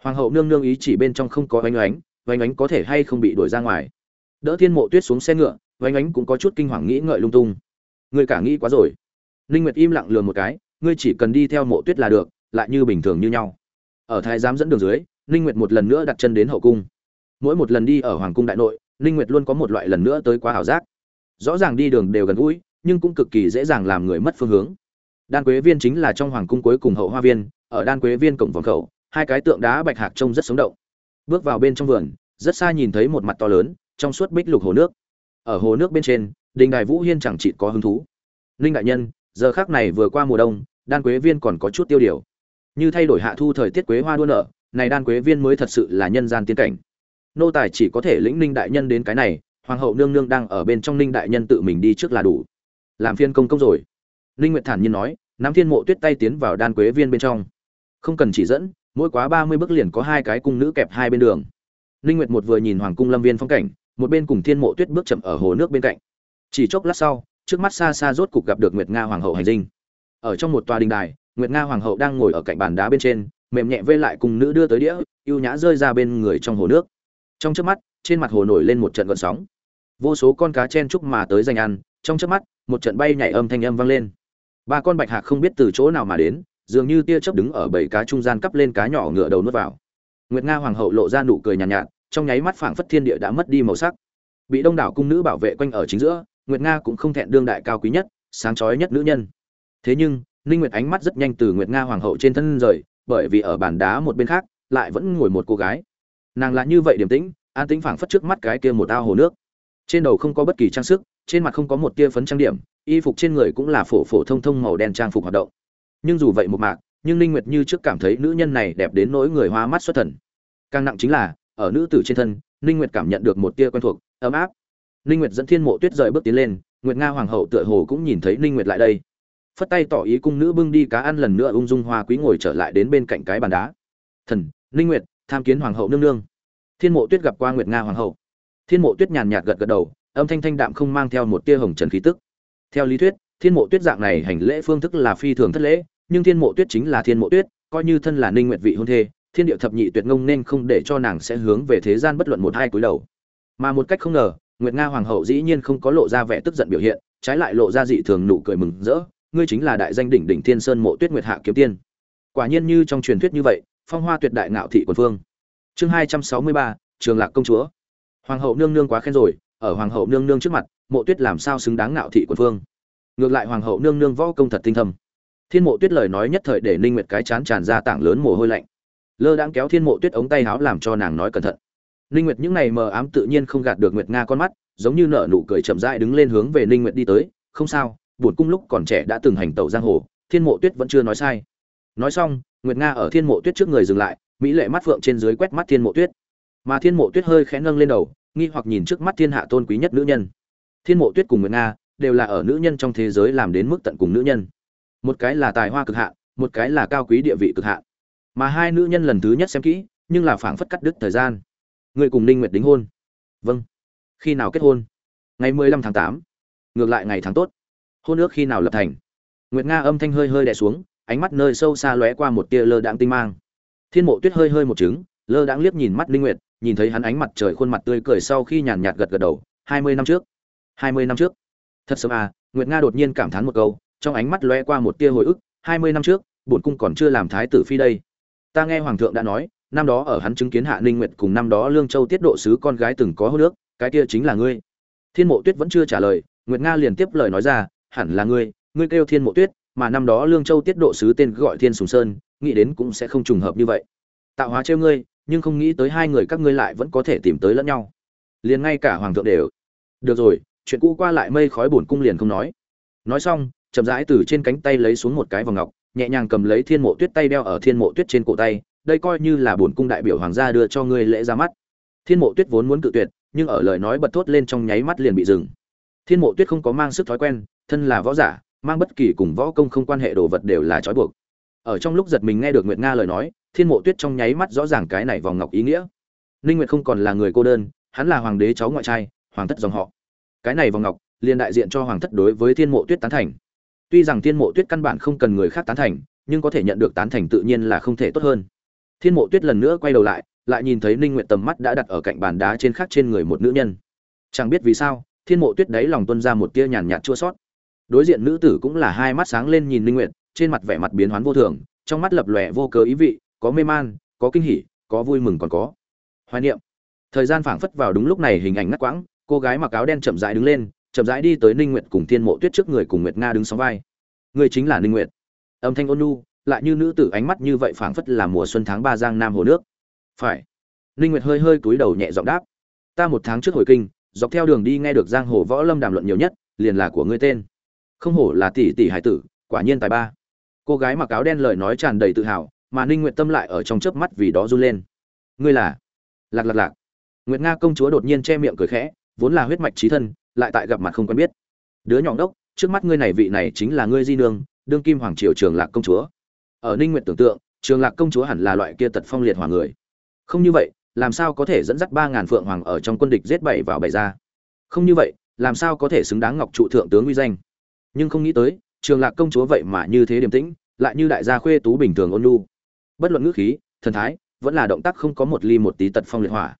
Hoàng hậu nương nương ý chỉ bên trong không có vánh ánh vánh ánh có thể hay không bị đuổi ra ngoài. Đỡ thiên mộ tuyết xuống xe ngựa vánh ánh cũng có chút kinh hoàng nghĩ ngợi lung tung. Người cả nghĩ quá rồi. Ninh nguyệt im lặng lừa một cái, ngươi chỉ cần đi theo mộ tuyết là được, lại như bình thường như nhau ở thái giám dẫn đường dưới, ninh nguyệt một lần nữa đặt chân đến hậu cung. Mỗi một lần đi ở hoàng cung đại nội, ninh nguyệt luôn có một loại lần nữa tới quá hảo giác. Rõ ràng đi đường đều gần gũi, nhưng cũng cực kỳ dễ dàng làm người mất phương hướng. Đan quế viên chính là trong hoàng cung cuối cùng hậu hoa viên, ở đan quế viên cổng vòng khẩu, hai cái tượng đá bạch hạc trông rất sống động. Bước vào bên trong vườn, rất xa nhìn thấy một mặt to lớn, trong suốt bích lục hồ nước. Ở hồ nước bên trên, đình đài vũ hiên chẳng chỉ có hứng thú. Linh đại nhân, giờ khác này vừa qua mùa đông, đan quế viên còn có chút tiêu điều như thay đổi hạ thu thời tiết quế hoa đua nở, này đan quế viên mới thật sự là nhân gian tiên cảnh. Nô tài chỉ có thể lĩnh ninh đại nhân đến cái này, hoàng hậu nương nương đang ở bên trong ninh đại nhân tự mình đi trước là đủ. Làm phiên công công rồi. Ninh nguyệt thản nhiên nói, nắm thiên mộ tuyết tay tiến vào đan quế viên bên trong. Không cần chỉ dẫn, mỗi quá 30 bước liền có hai cái cung nữ kẹp hai bên đường. Ninh nguyệt một vừa nhìn hoàng cung lâm viên phong cảnh, một bên cùng thiên mộ tuyết bước chậm ở hồ nước bên cạnh. Chỉ chốc lát sau, trước mắt xa xa rốt cục gặp được nguyệt nga hoàng hậu hành dinh. Ở trong một tòa đình đài nguyệt nga hoàng hậu đang ngồi ở cạnh bàn đá bên trên mềm nhẹ vây lại cùng nữ đưa tới đĩa ưu nhã rơi ra bên người trong hồ nước. Trong chớp mắt trên mặt hồ nổi lên một trận gợn sóng. Vô số con cá chen chúc mà tới giành ăn trong chớp mắt một trận bay nhảy âm thanh âm vang lên. Ba con bạch hạc không biết từ chỗ nào mà đến dường như tia chớp đứng ở bầy cá trung gian cắp lên cá nhỏ ngựa đầu nuốt vào. Nguyệt nga hoàng hậu lộ ra nụ cười nhàn nhạt, nhạt trong nháy mắt phảng phất thiên địa đã mất đi màu sắc. Bị đông đảo cung nữ bảo vệ quanh ở chính giữa nguyệt nga cũng không thẹn đương đại cao quý nhất sáng chói nhất nữ nhân. Thế nhưng ninh nguyệt ánh mắt rất nhanh từ nguyệt nga hoàng hậu trên thân rời, bởi vì ở bàn đá một bên khác, lại vẫn ngồi một cô gái. Nàng là như vậy điềm tĩnh, an tĩnh phảng phất trước mắt cái kia một ao hồ nước. Trên đầu không có bất kỳ trang sức, trên mặt không có một tia phấn trang điểm, y phục trên người cũng là phổ phổ thông thông màu đen trang phục hoạt động. Nhưng dù vậy một mạc, nhưng ninh nguyệt như trước cảm thấy nữ nhân này đẹp đến nỗi người hoa mắt xuất thần. Càng nặng chính là, ở nữ tử trên thân, ninh nguyệt cảm nhận được một tia quen thuộc, ấm áp. Ninh nguyệt dẫn thiên mộ tuyết rời bước tiến lên, nguyệt nga hoàng hậu tựa hồ cũng nhìn thấy ninh nguyệt lại đây phất tay tỏ ý cung nữ bưng đi cá ăn lần nữa ung dung hoa quý ngồi trở lại đến bên cạnh cái bàn đá. Thần, ninh nguyệt, tham kiến hoàng hậu nương nương. Thiên mộ tuyết gặp qua nguyệt nga hoàng hậu. Thiên mộ tuyết nhàn nhạt gật gật đầu, âm thanh thanh đạm không mang theo một tia hồng trần khí tức. Theo lý thuyết, thiên mộ tuyết dạng này hành lễ phương thức là phi thường thất lễ, nhưng thiên mộ tuyết chính là thiên mộ tuyết, coi như thân là ninh nguyệt vị hôn thê, thiên địa thập nhị tuyệt ngông nên không để cho nàng sẽ hướng về thế gian bất luận một hai cúi đầu. Mà một cách không ngờ, nguyệt nga hoàng hậu dĩ nhiên không có lộ ra vẻ tức giận biểu hiện, trái lại lộ ra dị thường nụ cười mừng rỡ ngươi chính là đại danh đỉnh đỉnh thiên sơn mộ tuyết nguyệt hạ kiếm tiên. Quả nhiên như trong truyền thuyết như vậy, phong hoa tuyệt đại ngạo thị quần phương. Chương hai trăm sáu mươi ba, trường lạc công chúa. Hoàng hậu nương nương quá khen rồi, ở hoàng hậu nương nương trước mặt, mộ tuyết làm sao xứng đáng ngạo thị quần phương? Ngược lại hoàng hậu nương nương võ công thật tinh thâm. Thiên mộ tuyết lời nói nhất thời để ninh nguyệt cái chán tràn ra tảng lớn mồ hôi lạnh. Lơ đãng kéo thiên mộ tuyết ống tay áo làm cho nàng nói cẩn thận. Ninh nguyệt những này mờ ám tự nhiên không gạt được nguyệt nga con mắt, giống như nở nụ cười chậm rãi đứng lên hướng về ninh nguyệt đi tới. Không sao bổn cung lúc còn trẻ đã từng hành tẩu giang hồ, thiên mộ tuyết vẫn chưa nói sai. Nói xong, nguyệt nga ở thiên mộ tuyết trước người dừng lại, mỹ lệ mắt phượng trên dưới quét mắt thiên mộ tuyết. Mà thiên mộ tuyết hơi khẽ nâng lên đầu, nghi hoặc nhìn trước mắt thiên hạ tôn quý nhất nữ nhân. Thiên mộ tuyết cùng nguyệt nga đều là ở nữ nhân trong thế giới làm đến mức tận cùng nữ nhân. Một cái là tài hoa cực hạn, một cái là cao quý địa vị cực hạn. Mà hai nữ nhân lần thứ nhất xem kỹ, nhưng là phảng phất cắt đứt thời gian. Người cùng ninh nguyệt đính hôn. Vâng. Khi nào kết hôn? Ngày 15 tháng 8. ngược lại ngày tháng tốt hôn ước khi nào lập thành? Nguyệt nga âm thanh hơi hơi đè xuống, ánh mắt nơi sâu xa lóe qua một tia lơ đãng tinh mang. Thiên mộ tuyết hơi hơi một trứng, lơ đãng liếc nhìn mắt Linh nguyệt, nhìn thấy hắn ánh mặt trời khuôn mặt tươi cười sau khi nhàn nhạt gật gật đầu 20 năm trước 20 năm trước. Thật sớm à? Nguyệt nga đột nhiên cảm thán một câu, trong ánh mắt lóe qua một tia hồi ức 20 năm trước, bổn cung còn chưa làm thái tử phi đây. Ta nghe hoàng thượng đã nói, năm đó ở hắn chứng kiến hạ ninh nguyệt cùng năm đó lương châu tiết độ sứ con gái từng có hô nước cái kia chính là ngươi. Thiên mộ tuyết vẫn chưa trả lời, nguyệt nga liền tiếp lời nói ra hẳn là ngươi ngươi kêu thiên mộ tuyết, mà năm đó lương châu tiết độ sứ tên gọi thiên sùng sơn, nghĩ đến cũng sẽ không trùng hợp như vậy. Tạo hóa trêu ngươi, nhưng không nghĩ tới hai người các ngươi lại vẫn có thể tìm tới lẫn nhau. Liền ngay cả hoàng thượng đều. Được rồi, chuyện cũ qua lại mây khói buồn cung liền không nói. Nói xong, chậm rãi từ trên cánh tay lấy xuống một cái vòng ngọc, nhẹ nhàng cầm lấy thiên mộ tuyết tay đeo ở thiên mộ tuyết trên cổ tay, đây coi như là buồn cung đại biểu hoàng gia đưa cho ngươi lễ ra mắt. Thiên mộ tuyết vốn muốn cự tuyệt, nhưng ở lời nói bật thốt lên trong nháy mắt liền bị dừng. Thiên mộ tuyết không có mang sức thói quen thân là võ giả, mang bất kỳ cùng võ công không quan hệ đồ vật đều là trói buộc. Ở trong lúc giật mình nghe được nguyệt nga lời nói, thiên mộ tuyết trong nháy mắt rõ ràng cái này vòng ngọc ý nghĩa. Ninh nguyệt không còn là người cô đơn, hắn là hoàng đế cháu ngoại trai, hoàng thất dòng họ. Cái này vòng ngọc, liền đại diện cho hoàng thất đối với thiên mộ tuyết tán thành. Tuy rằng thiên mộ tuyết căn bản không cần người khác tán thành, nhưng có thể nhận được tán thành tự nhiên là không thể tốt hơn. Thiên mộ tuyết lần nữa quay đầu lại lại nhìn thấy ninh nguyệt tầm mắt đã đặt ở cạnh bàn đá trên khác trên người một nữ nhân. Chẳng biết vì sao, thiên mộ tuyết đấy lòng tuân ra một tia nhàn nhạt chua sót đối diện nữ tử cũng là hai mắt sáng lên nhìn Linh nguyệt, trên mặt vẻ mặt biến hóa vô thường, trong mắt lập lòe vô cớ ý vị, có mê man, có kinh hỉ, có vui mừng còn có. Hoài niệm. Thời gian phảng phất vào đúng lúc này hình ảnh ngắt quãng, cô gái mặc áo đen chậm rãi đứng lên, chậm rãi đi tới ninh nguyệt cùng thiên mộ tuyết trước người cùng nguyệt nga đứng sóng vai. Người chính là ninh nguyệt. Âm thanh ôn nhu, lại như nữ tử ánh mắt như vậy phảng phất là mùa xuân tháng ba giang nam hồ nước. Phải. Ninh nguyệt hơi hơi cúi đầu nhẹ giọng đáp. Ta một tháng trước hồi kinh, dọc theo đường đi nghe được giang hồ võ lâm đàm luận nhiều nhất, liền là của ngươi tên không hổ là tỷ tỷ hải tử, quả nhiên tài ba. Cô gái mặc áo đen lời nói tràn đầy tự hào, mà ninh nguyện tâm lại ở trong chớp mắt vì đó run lên. Ngươi là? Lạc lạc lạc. Nguyệt nga công chúa đột nhiên che miệng cười khẽ, vốn là huyết mạch trí thân, lại tại gặp mặt không quen biết. Đứa nhỏ đốc trước mắt ngươi này vị này chính là ngươi di nương, đương kim hoàng triều trường lạc công chúa. Ở ninh nguyện tưởng tượng, trường lạc công chúa hẳn là loại kia tật phong liệt hoàng người. Không như vậy, làm sao có thể dẫn dắt ba ngàn phượng hoàng ở trong quân địch giết bảy vào bảy ra? Không như vậy, làm sao có thể xứng đáng ngọc trụ thượng tướng uy danh? Nhưng không nghĩ tới, trường lạc công chúa vậy mà như thế điềm tĩnh, lại như đại gia khuê tú bình thường ôn nhu. Bất luận ngữ khí, thần thái, vẫn là động tác không có một ly một tí tật phong liệt hỏa.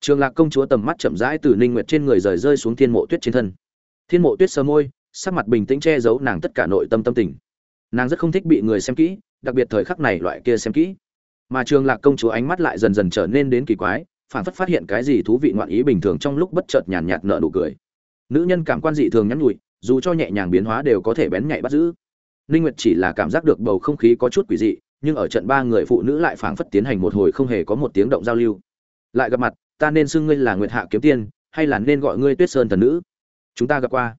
Trường lạc công chúa tầm mắt chậm rãi từ ninh nguyệt trên người rời rơi xuống thiên mộ tuyết trên thân. Thiên mộ tuyết sơ môi, sắc mặt bình tĩnh che giấu nàng tất cả nội tâm tâm tình. Nàng rất không thích bị người xem kỹ, đặc biệt thời khắc này loại kia xem kỹ. Mà trường lạc công chúa ánh mắt lại dần dần trở nên đến kỳ quái phản phất phát hiện cái gì thú vị ngoạn ý bình thường trong lúc bất chợt nhàn nhạt nở nụ cười. Nữ nhân cảm quan dị thường nhắn nhủi dù cho nhẹ nhàng biến hóa đều có thể bén nhạy bắt giữ. Ninh nguyệt chỉ là cảm giác được bầu không khí có chút quỷ dị, nhưng ở trận ba người phụ nữ lại phảng phất tiến hành một hồi không hề có một tiếng động giao lưu. Lại gặp mặt, ta nên xưng ngươi là nguyệt hạ kiếm tiên, hay là nên gọi ngươi tuyết sơn thần nữ? Chúng ta gặp qua.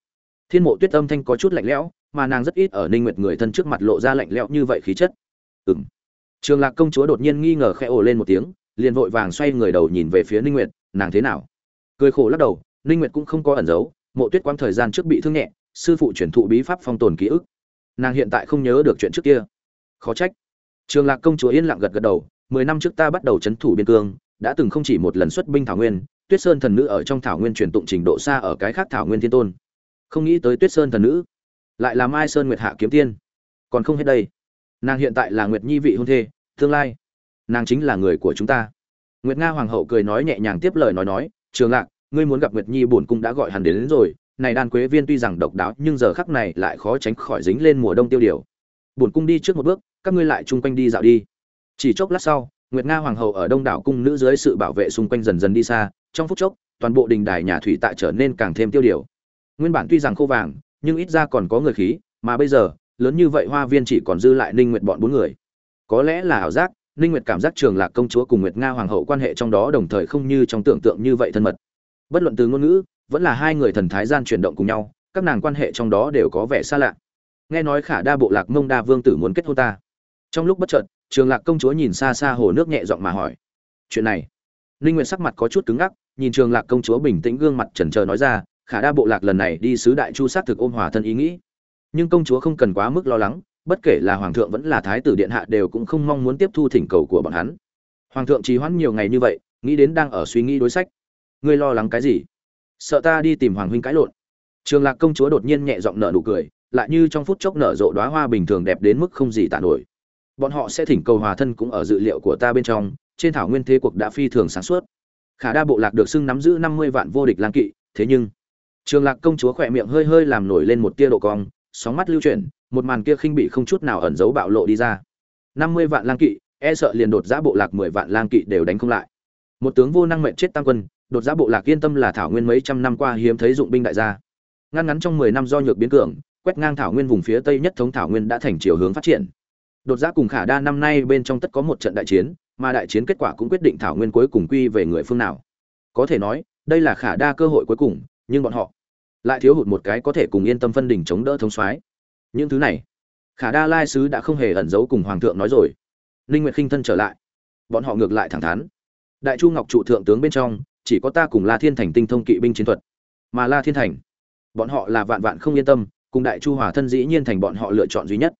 Thiên mộ tuyết âm thanh có chút lạnh lẽo, mà nàng rất ít ở ninh nguyệt người thân trước mặt lộ ra lạnh lẽo như vậy khí chất. Ừm. Trường lạc công chúa đột nhiên nghi ngờ khẽ ồ lên một tiếng, liền vội vàng xoay người đầu nhìn về phía ninh nguyệt, nàng thế nào? Cười khổ lắc đầu, ninh nguyệt cũng không có ẩn giấu mộ tuyết quang thời gian trước bị thương nhẹ, sư phụ chuyển thụ bí pháp phong tồn ký ức. Nàng hiện tại không nhớ được chuyện trước kia. Khó trách. Trường lạc công chúa yên lặng gật gật đầu, mười năm trước ta bắt đầu chấn thủ biên cương, đã từng không chỉ một lần xuất binh thảo nguyên, tuyết sơn thần nữ ở trong thảo nguyên truyền tụng trình độ xa ở cái khác thảo nguyên thiên tôn. Không nghĩ tới tuyết sơn thần nữ lại là mai sơn nguyệt hạ kiếm tiên. Còn không hết đây, nàng hiện tại là nguyệt nhi vị hôn thê, tương lai nàng chính là người của chúng ta. Nguyệt nga hoàng hậu cười nói nhẹ nhàng tiếp lời nói nói, trường lạc ngươi muốn gặp nguyệt nhi bổn cung đã gọi hắn đến, đến rồi. Này đan quế viên tuy rằng độc đáo nhưng giờ khắc này lại khó tránh khỏi dính lên mùa đông tiêu điều. Bổn cung đi trước một bước các ngươi lại chung quanh đi dạo đi. Chỉ chốc lát sau nguyệt nga hoàng hậu ở đông đảo cung nữ dưới sự bảo vệ xung quanh dần dần đi xa. Trong phút chốc toàn bộ đình đài nhà thủy tại trở nên càng thêm tiêu điều. Nguyên bản tuy rằng khô vàng nhưng ít ra còn có người khí mà bây giờ lớn như vậy hoa viên chỉ còn dư lại ninh nguyệt bọn bốn người. Có lẽ là ảo giác ninh nguyệt cảm giác trường lạc công chúa cùng nguyệt nga hoàng hậu quan hệ trong đó đồng thời không như trong tưởng tượng như vậy thân mật bất luận từ ngôn ngữ, vẫn là hai người thần thái gian chuyển động cùng nhau, các nàng quan hệ trong đó đều có vẻ xa lạ. Nghe nói khả đa bộ lạc mông đa vương tử muốn kết hôn ta. Trong lúc bất chợt, trường lạc công chúa nhìn xa xa hồ nước nhẹ giọng mà hỏi, chuyện này? Ninh nguyện sắc mặt có chút cứng ngắc, nhìn trường lạc công chúa bình tĩnh gương mặt chần trờ nói ra, khả đa bộ lạc lần này đi sứ đại chu sát thực ôm hòa thân ý nghĩ. Nhưng công chúa không cần quá mức lo lắng, bất kể là hoàng thượng vẫn là thái tử điện hạ đều cũng không mong muốn tiếp thu thỉnh cầu của bọn hắn. Hoàng thượng trì hoãn nhiều ngày như vậy, nghĩ đến đang ở suy nghĩ đối sách ngươi lo lắng cái gì? Sợ ta đi tìm hoàng huynh cãi lộn. Trường lạc công chúa đột nhiên nhẹ giọng nở nụ cười, lại như trong phút chốc nở rộ đóa hoa bình thường đẹp đến mức không gì tả nổi. Bọn họ sẽ thỉnh cầu hòa thân cũng ở dự liệu của ta bên trong, trên thảo nguyên thế cuộc đã phi thường sáng suốt. Khả đa bộ lạc được xưng nắm giữ năm mươi vạn vô địch lang kỵ, thế nhưng, trường lạc công chúa khỏe miệng hơi hơi làm nổi lên một tia độ cong, sóng mắt lưu chuyển, một màn kia khinh bị không chút nào ẩn giấu bạo lộ đi ra. năm mươi vạn lang kỵ e sợ liền đột giã bộ lạc mười vạn lang kỵ đều đánh không lại. Một tướng vô năng mệnh chết tăng quân đột giá bộ lạc yên tâm là thảo nguyên mấy trăm năm qua hiếm thấy dụng binh đại gia. Ngăn ngắn trong mười năm do nhược biến cường, quét ngang thảo nguyên vùng phía tây nhất thống thảo nguyên đã thành chiều hướng phát triển. Đột giá cùng khả đa năm nay bên trong tất có một trận đại chiến, mà đại chiến kết quả cũng quyết định thảo nguyên cuối cùng quy về người phương nào. Có thể nói, đây là khả đa cơ hội cuối cùng, nhưng bọn họ lại thiếu hụt một cái có thể cùng yên tâm phân đỉnh chống đỡ thống soái. Những thứ này, khả đa lai sứ đã không hề ẩn giấu cùng hoàng thượng nói rồi. Ninh nguyệt khinh thân trở lại. Bọn họ ngược lại thẳng thắn. Đại chu ngọc trụ thượng tướng bên trong chỉ có ta cùng la thiên thành tinh thông kỵ binh chiến thuật. Mà la thiên thành, bọn họ là vạn vạn không yên tâm, cùng đại chu hòa thân dĩ nhiên thành bọn họ lựa chọn duy nhất.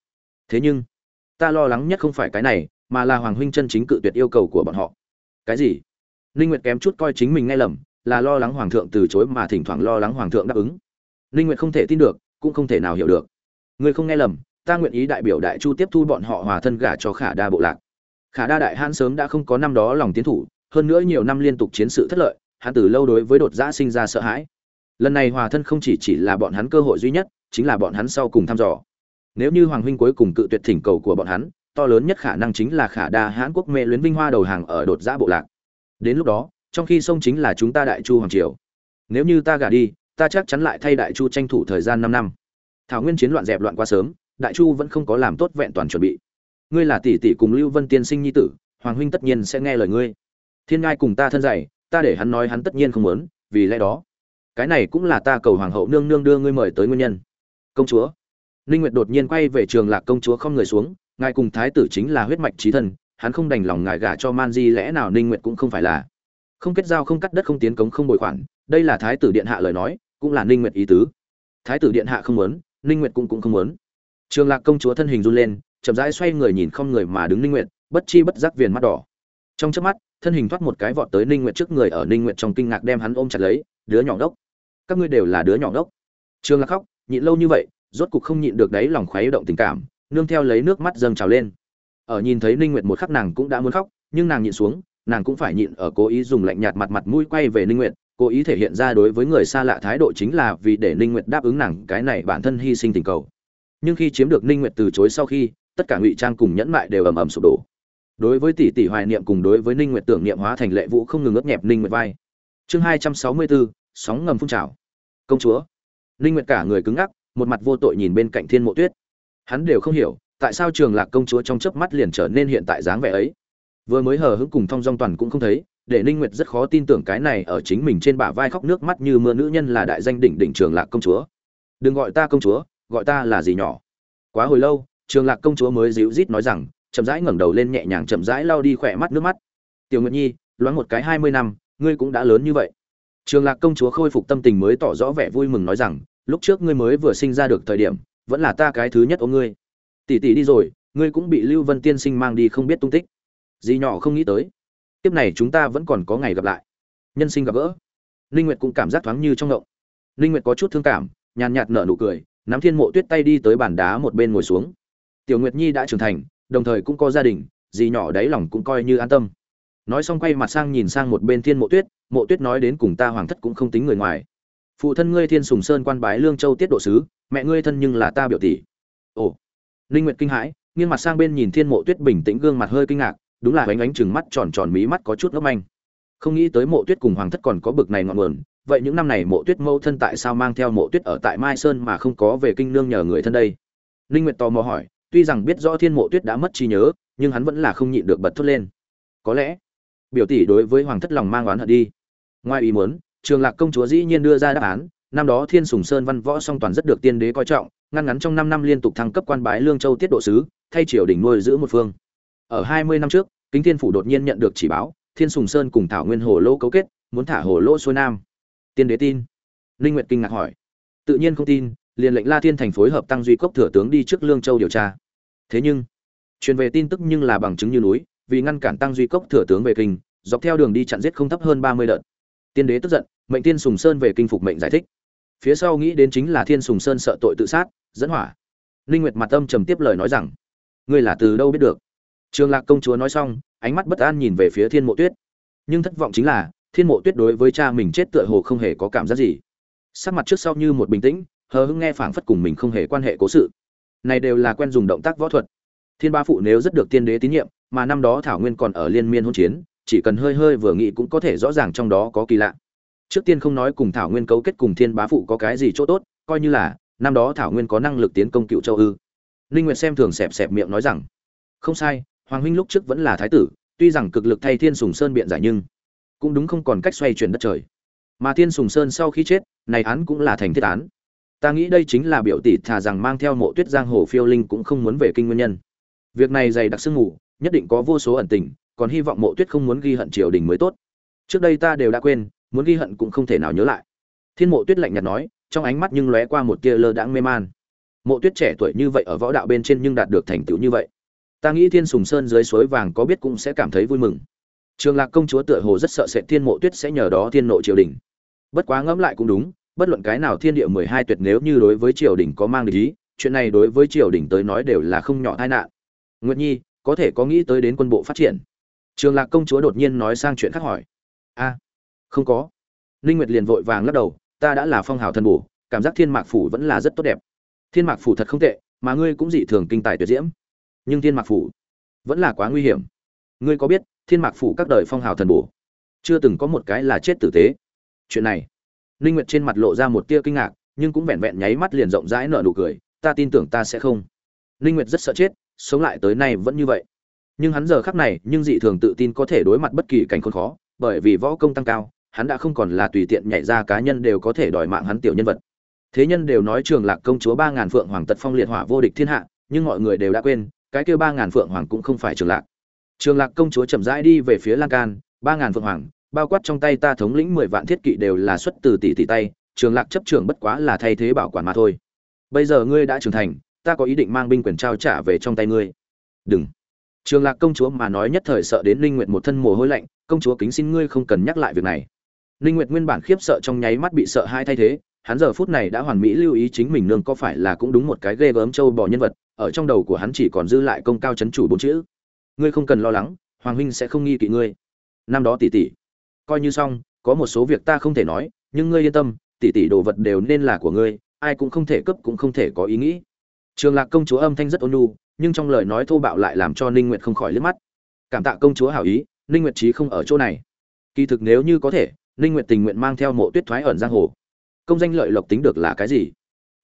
Thế nhưng, ta lo lắng nhất không phải cái này, mà là hoàng huynh chân chính cự tuyệt yêu cầu của bọn họ. Cái gì? Ninh nguyệt kém chút coi chính mình nghe lầm, là lo lắng hoàng thượng từ chối mà thỉnh thoảng lo lắng hoàng thượng đáp ứng. Ninh nguyệt không thể tin được, cũng không thể nào hiểu được. Người không nghe lầm, ta nguyện ý đại biểu đại chu tiếp thu bọn họ hòa thân gả cho khả đa bộ lạc. Khả đa đại hãn sớm đã không có năm đó lòng tiến thủ hơn nữa nhiều năm liên tục chiến sự thất lợi, hắn từ lâu đối với đột giã sinh ra sợ hãi. Lần này hòa thân không chỉ chỉ là bọn hắn cơ hội duy nhất, chính là bọn hắn sau cùng thăm dò. Nếu như hoàng huynh cuối cùng cự tuyệt thỉnh cầu của bọn hắn, to lớn nhất khả năng chính là khả đa hãn quốc mê luyến vinh hoa đầu hàng ở đột giã bộ lạc. Đến lúc đó, trong khi sông chính là chúng ta đại chu hoàng triều. Nếu như ta gả đi, ta chắc chắn lại thay đại chu tranh thủ thời gian năm năm. Thảo nguyên chiến loạn dẹp loạn quá sớm, đại chu vẫn không có làm tốt vẹn toàn chuẩn bị. Ngươi là tỷ tỷ cùng lưu vân tiên sinh nhi tử, hoàng huynh tất nhiên sẽ nghe lời ngươi thiên ngai cùng ta thân dạy, ta để hắn nói hắn tất nhiên không muốn, vì lẽ đó. Cái này cũng là ta cầu hoàng hậu nương nương đưa ngươi mời tới nguyên nhân. Công chúa. Ninh nguyệt đột nhiên quay về trường lạc công chúa không người xuống, ngài cùng thái tử chính là huyết mạch trí thân, hắn không đành lòng ngài gả cho man di lẽ nào ninh nguyệt cũng không phải là. Không kết giao không cắt đất không tiến cống không bồi khoản, đây là thái tử điện hạ lời nói, cũng là ninh nguyệt ý tứ. Thái tử điện hạ không muốn, ninh nguyệt cũng cũng không muốn. Trường lạc công chúa thân hình run lên, chậm rãi xoay người nhìn không người mà đứng ninh nguyệt, bất chi bất giác viền mắt đỏ. Trong chớp mắt thân hình thoát một cái vọt tới ninh nguyệt trước người ở ninh nguyệt trong kinh ngạc đem hắn ôm chặt lấy, đứa nhỏ đốc các ngươi đều là đứa nhỏ đốc trường lạc khóc, nhịn lâu như vậy, rốt cục không nhịn được đấy lòng khoái động tình cảm, nương theo lấy nước mắt dâng trào lên. Ở nhìn thấy ninh nguyệt một khắc nàng cũng đã muốn khóc, nhưng nàng nhịn xuống, nàng cũng phải nhịn ở cố ý dùng lạnh nhạt mặt mặt mũi quay về ninh nguyệt, cố ý thể hiện ra đối với người xa lạ thái độ chính là vì để ninh nguyệt đáp ứng nàng cái này bản thân hy sinh tình cầu. Nhưng khi chiếm được ninh nguyệt từ chối sau khi, tất cả ngụy trang cùng nhẫn mại đều ầm ầm sụp đổ đối với tỷ tỷ hoài niệm cùng đối với ninh nguyệt tưởng niệm hóa thành lệ vũ không ngừng ướt nhẹp ninh nguyệt vai. Chương 264, sóng ngầm phun trào. Công chúa. Ninh nguyệt cả người cứng ngắc một mặt vô tội nhìn bên cạnh thiên mộ tuyết. Hắn đều không hiểu tại sao trường lạc công chúa trong chớp mắt liền trở nên hiện tại dáng vẻ ấy. Vừa mới hờ hững cùng thong dong toàn cũng không thấy để ninh nguyệt rất khó tin tưởng cái này ở chính mình trên bả vai khóc nước mắt như mưa nữ nhân là đại danh đỉnh đỉnh trường lạc công chúa. Đừng gọi ta công chúa gọi ta là gì nhỏ. Quá hồi lâu trường lạc công chúa mới dịu rít nói rằng chậm rãi ngẩng đầu lên nhẹ nhàng chậm rãi lau đi khỏe mắt nước mắt. Tiểu nguyệt nhi, loáng một cái hai mươi năm, ngươi cũng đã lớn như vậy. Trường lạc công chúa khôi phục tâm tình mới tỏ rõ vẻ vui mừng nói rằng, lúc trước ngươi mới vừa sinh ra được thời điểm, vẫn là ta cái thứ nhất ôm ngươi. Tỷ tỷ đi rồi, ngươi cũng bị lưu vân tiên sinh mang đi không biết tung tích. Dì nhỏ không nghĩ tới. Tiếp này chúng ta vẫn còn có ngày gặp lại. Nhân sinh gặp gỡ. Linh nguyệt cũng cảm giác thoáng như trong ngộng. Linh nguyệt có chút thương cảm, nhàn nhạt nở nụ cười, nắm thiên mộ tuyết tay đi tới bàn đá một bên ngồi xuống. Tiểu nguyệt nhi đã trưởng thành đồng thời cũng có gia đình, dì nhỏ đáy lòng cũng coi như an tâm. Nói xong quay mặt sang nhìn sang một bên thiên mộ tuyết mộ tuyết nói đến cùng ta hoàng thất cũng không tính người ngoài. Phụ thân ngươi thiên sùng sơn quan bái lương châu tiết độ sứ, mẹ ngươi thân nhưng là ta biểu tỷ. Ồ. Linh nguyệt kinh hãi, nghiêng mặt sang bên nhìn thiên mộ tuyết bình tĩnh gương mặt hơi kinh ngạc, đúng là ánh ánh chừng mắt tròn tròn mí mắt có chút ngốc manh. Không nghĩ tới mộ tuyết cùng hoàng thất còn có bực này ngọn nguồn, vậy những năm này mộ tuyết mâu thân tại sao mang theo mộ tuyết ở tại mai sơn mà không có về kinh nương nhờ người thân đây? Linh nguyệt tò mò hỏi tuy rằng biết rõ thiên mộ tuyết đã mất trí nhớ, nhưng hắn vẫn là không nhịn được bật thốt lên. Có lẽ, biểu tỷ đối với hoàng thất lòng mang oán hận đi. Ngoài ý muốn, trường lạc công chúa dĩ nhiên đưa ra đáp án, năm đó thiên sùng sơn văn võ song toàn rất được tiên đế coi trọng, ngăn ngắn trong năm năm liên tục thăng cấp quan bái lương châu tiết độ sứ, thay triều đình nuôi giữ một phương. Ở hai mươi năm trước, kính thiên phủ đột nhiên nhận được chỉ báo, thiên sùng sơn cùng thảo nguyên hồ lô cấu kết, muốn thả hồ lô xuôi nam. Tiên đế tin. Linh nguyệt kinh ngạc hỏi. Tự nhiên không tin, liền lệnh la thiên thành phối hợp tăng duy cốc thừa tướng đi trước lương châu điều tra thế nhưng, truyền về tin tức nhưng là bằng chứng như núi, vì ngăn cản tăng duy cốc thừa tướng về kinh, dọc theo đường đi chặn giết không thấp hơn ba mươi đợt. Tiên đế tức giận, mệnh tiên sùng sơn về kinh phục mệnh giải thích. Phía sau nghĩ đến chính là thiên sùng sơn sợ tội tự sát, dẫn hỏa. Linh nguyệt mặt âm trầm tiếp lời nói rằng, ngươi là từ đâu biết được? Trường lạc công chúa nói xong, ánh mắt bất an nhìn về phía thiên mộ tuyết. Nhưng thất vọng chính là, thiên mộ tuyết đối với cha mình chết tựa hồ không hề có cảm giác gì. Sắc mặt trước sau như một bình tĩnh, hờ hững nghe phảng phất cùng mình không hề quan hệ cố sự này đều là quen dùng động tác võ thuật. Thiên ba phụ nếu rất được tiên đế tín nhiệm, mà năm đó thảo nguyên còn ở liên miên hôn chiến, chỉ cần hơi hơi vừa nghĩ cũng có thể rõ ràng trong đó có kỳ lạ. Trước tiên không nói cùng thảo nguyên cấu kết cùng thiên bá phụ có cái gì chỗ tốt, coi như là, năm đó thảo nguyên có năng lực tiến công cựu châu ư. Ninh nguyệt xem thường xẹp xẹp miệng nói rằng, không sai, hoàng huynh lúc trước vẫn là thái tử, tuy rằng cực lực thay thiên sùng sơn biện giải nhưng cũng đúng không còn cách xoay chuyển đất trời. Mà thiên sùng sơn sau khi chết, này án cũng là thành thiết án ta nghĩ đây chính là biểu tỷ thà rằng mang theo mộ tuyết giang hồ phiêu linh cũng không muốn về kinh nguyên nhân. Việc này dày đặc sương ngủ nhất định có vô số ẩn tình, còn hy vọng mộ tuyết không muốn ghi hận triều đình mới tốt. Trước đây ta đều đã quên, muốn ghi hận cũng không thể nào nhớ lại. Thiên mộ tuyết lạnh nhạt nói, trong ánh mắt nhưng lóe qua một tia lơ đãng mê man. Mộ tuyết trẻ tuổi như vậy ở võ đạo bên trên nhưng đạt được thành tựu như vậy. Ta nghĩ thiên sùng sơn dưới suối vàng có biết cũng sẽ cảm thấy vui mừng. Trường lạc công chúa tựa hồ rất sợ sệt thiên mộ tuyết sẽ nhờ đó thiên nội triều đình. Bất quá ngẫm lại cũng đúng bất luận cái nào thiên địa mười hai tuyệt nếu như đối với triều đình có mang ý, chuyện này đối với triều đình tới nói đều là không nhỏ tai nạn. Nguyệt nhi, có thể có nghĩ tới đến quân bộ phát triển? Trường lạc công chúa đột nhiên nói sang chuyện khác hỏi. A, không có. Ninh nguyệt liền vội vàng lắc đầu, ta đã là phong hào thần bổ, cảm giác thiên mạc phủ vẫn là rất tốt đẹp. Thiên mạc phủ thật không tệ, mà ngươi cũng dị thường kinh tài tuyệt diễm. Nhưng thiên mạc phủ vẫn là quá nguy hiểm. Ngươi có biết thiên mạc phủ các đời phong hào thần bổ chưa từng có một cái là chết tử tế? Chuyện này ninh nguyệt trên mặt lộ ra một tia kinh ngạc, nhưng cũng vẹn vẹn nháy mắt liền rộng rãi nở nụ cười, ta tin tưởng ta sẽ không. Ninh nguyệt rất sợ chết, sống lại tới nay vẫn như vậy. Nhưng hắn giờ khắc này, nhưng dị thường tự tin có thể đối mặt bất kỳ cảnh khốn khó, bởi vì võ công tăng cao, hắn đã không còn là tùy tiện nhảy ra cá nhân đều có thể đòi mạng hắn tiểu nhân vật. Thế nhân đều nói trường lạc công chúa ba ngàn phượng hoàng tật phong liệt hỏa vô địch thiên hạ, nhưng mọi người đều đã quên, cái kia ba ngàn phượng hoàng cũng không phải trường lạc. Trường lạc công chúa chậm rãi đi về phía lan can, ba ngàn phượng hoàng bao quát trong tay ta thống lĩnh mười vạn thiết kỵ đều là xuất từ tỷ tỷ tay, trường lạc chấp trưởng bất quá là thay thế bảo quản mà thôi. Bây giờ ngươi đã trưởng thành, ta có ý định mang binh quyền trao trả về trong tay ngươi. Đừng. Trường lạc công chúa mà nói nhất thời sợ đến linh nguyện một thân mồ hôi lạnh, công chúa kính xin ngươi không cần nhắc lại việc này. Linh nguyệt nguyên bản khiếp sợ trong nháy mắt bị sợ hai thay thế, hắn giờ phút này đã hoàn mỹ lưu ý chính mình nương có phải là cũng đúng một cái ghê gớm châu bò nhân vật, ở trong đầu của hắn chỉ còn dư lại công cao chấn chủ bốn chữ. Ngươi không cần lo lắng, hoàng huynh sẽ không nghi kỵ ngươi. Năm đó tỷ tỷ coi như xong, có một số việc ta không thể nói, nhưng ngươi yên tâm, tỷ tỷ đồ vật đều nên là của ngươi, ai cũng không thể cấp cũng không thể có ý nghĩ. Trường lạc công chúa âm thanh rất ôn nhu, nhưng trong lời nói thô bạo lại làm cho ninh nguyệt không khỏi liếc mắt. Cảm tạ công chúa hảo ý, ninh nguyệt trí không ở chỗ này. Kỳ thực nếu như có thể, ninh nguyệt tình nguyện mang theo mộ tuyết thoái ẩn giang hồ. Công danh lợi lộc tính được là cái gì?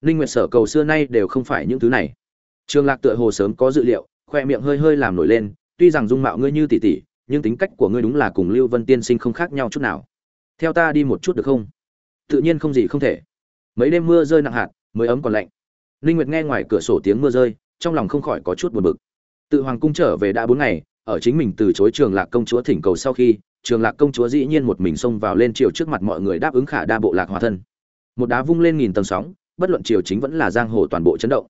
Ninh nguyệt sở cầu xưa nay đều không phải những thứ này. Trường lạc tựa hồ sớm có dự liệu, khoe miệng hơi hơi làm nổi lên, tuy rằng dung mạo ngươi như tỷ tỷ nhưng tính cách của ngươi đúng là cùng lưu vân tiên sinh không khác nhau chút nào. Theo ta đi một chút được không? Tự nhiên không gì không thể. Mấy đêm mưa rơi nặng hạt, mới ấm còn lạnh. Linh nguyệt nghe ngoài cửa sổ tiếng mưa rơi, trong lòng không khỏi có chút buồn bực. Tự hoàng cung trở về đã bốn ngày, ở chính mình từ chối trường lạc công chúa thỉnh cầu sau khi, trường lạc công chúa dĩ nhiên một mình xông vào lên triều trước mặt mọi người đáp ứng khả đa bộ lạc hòa thân. Một đá vung lên nghìn tầng sóng, bất luận triều chính vẫn là giang hồ toàn bộ chấn động.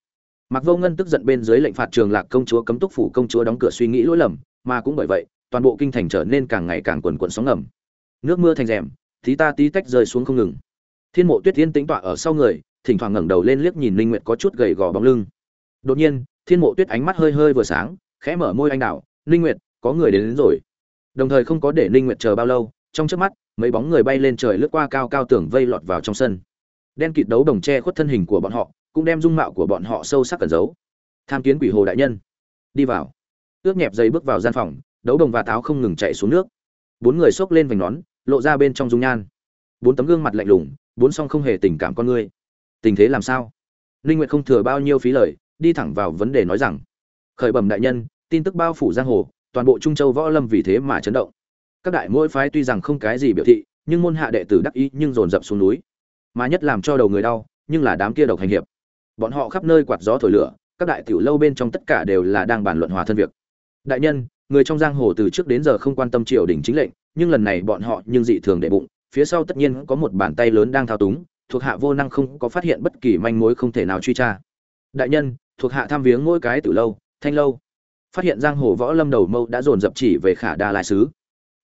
Mặc vô ngân tức giận bên dưới lệnh phạt trường lạc công chúa cấm túc phủ công chúa đóng cửa suy nghĩ lỗi lầm, mà cũng bởi vậy toàn bộ kinh thành trở nên càng ngày càng quần quần sóng ngầm. Nước mưa thành rèm tí ta tí tách rơi xuống không ngừng. Thiên mộ tuyết tiên tĩnh tọa ở sau người thỉnh thoảng ngẩng đầu lên liếc nhìn linh nguyệt có chút gầy gò bóng lưng. Đột nhiên thiên mộ tuyết ánh mắt hơi hơi vừa sáng khẽ mở môi anh đảo linh nguyệt có người đến, đến rồi. Đồng thời không có để ninh nguyệt chờ bao lâu trong chớp mắt mấy bóng người bay lên trời lướt qua cao cao tường vây lọt vào trong sân. Đen kịt đấu đồng che khuất thân hình của bọn họ cũng đem dung mạo của bọn họ sâu sắc cẩn giấu. Tham kiến quỷ hồ đại nhân. Đi vào. Ước nhẹp giày bước vào gian phòng đấu đồng và táo không ngừng chạy xuống nước. Bốn người xốc lên vành nón, lộ ra bên trong dung nhan. Bốn tấm gương mặt lạnh lùng, bốn song không hề tình cảm con ngươi tình thế làm sao? Ninh nguyệt không thừa bao nhiêu phí lời, đi thẳng vào vấn đề nói rằng, khởi bẩm đại nhân, tin tức bao phủ giang hồ, toàn bộ trung châu võ lâm vì thế mà chấn động. Các đại mỗi phái tuy rằng không cái gì biểu thị, nhưng môn hạ đệ tử đắc ý nhưng dồn dập xuống núi. Mà nhất làm cho đầu người đau, nhưng là đám kia độc hành hiệp. Bọn họ khắp nơi quạt gió thổi lửa, các đại tiểu lâu bên trong tất cả đều là đang bàn luận hòa thân việc. Đại nhân người trong giang hồ từ trước đến giờ không quan tâm triều đình chính lệnh, nhưng lần này bọn họ nhưng dị thường đệ bụng, phía sau tất nhiên có một bàn tay lớn đang thao túng, thuộc hạ vô năng không có phát hiện bất kỳ manh mối không thể nào truy tra. Đại nhân, thuộc hạ tham viếng mỗi cái từ lâu, thanh lâu. Phát hiện giang hồ võ lâm đầu mâu đã dồn dập chỉ về khả đa lai sứ.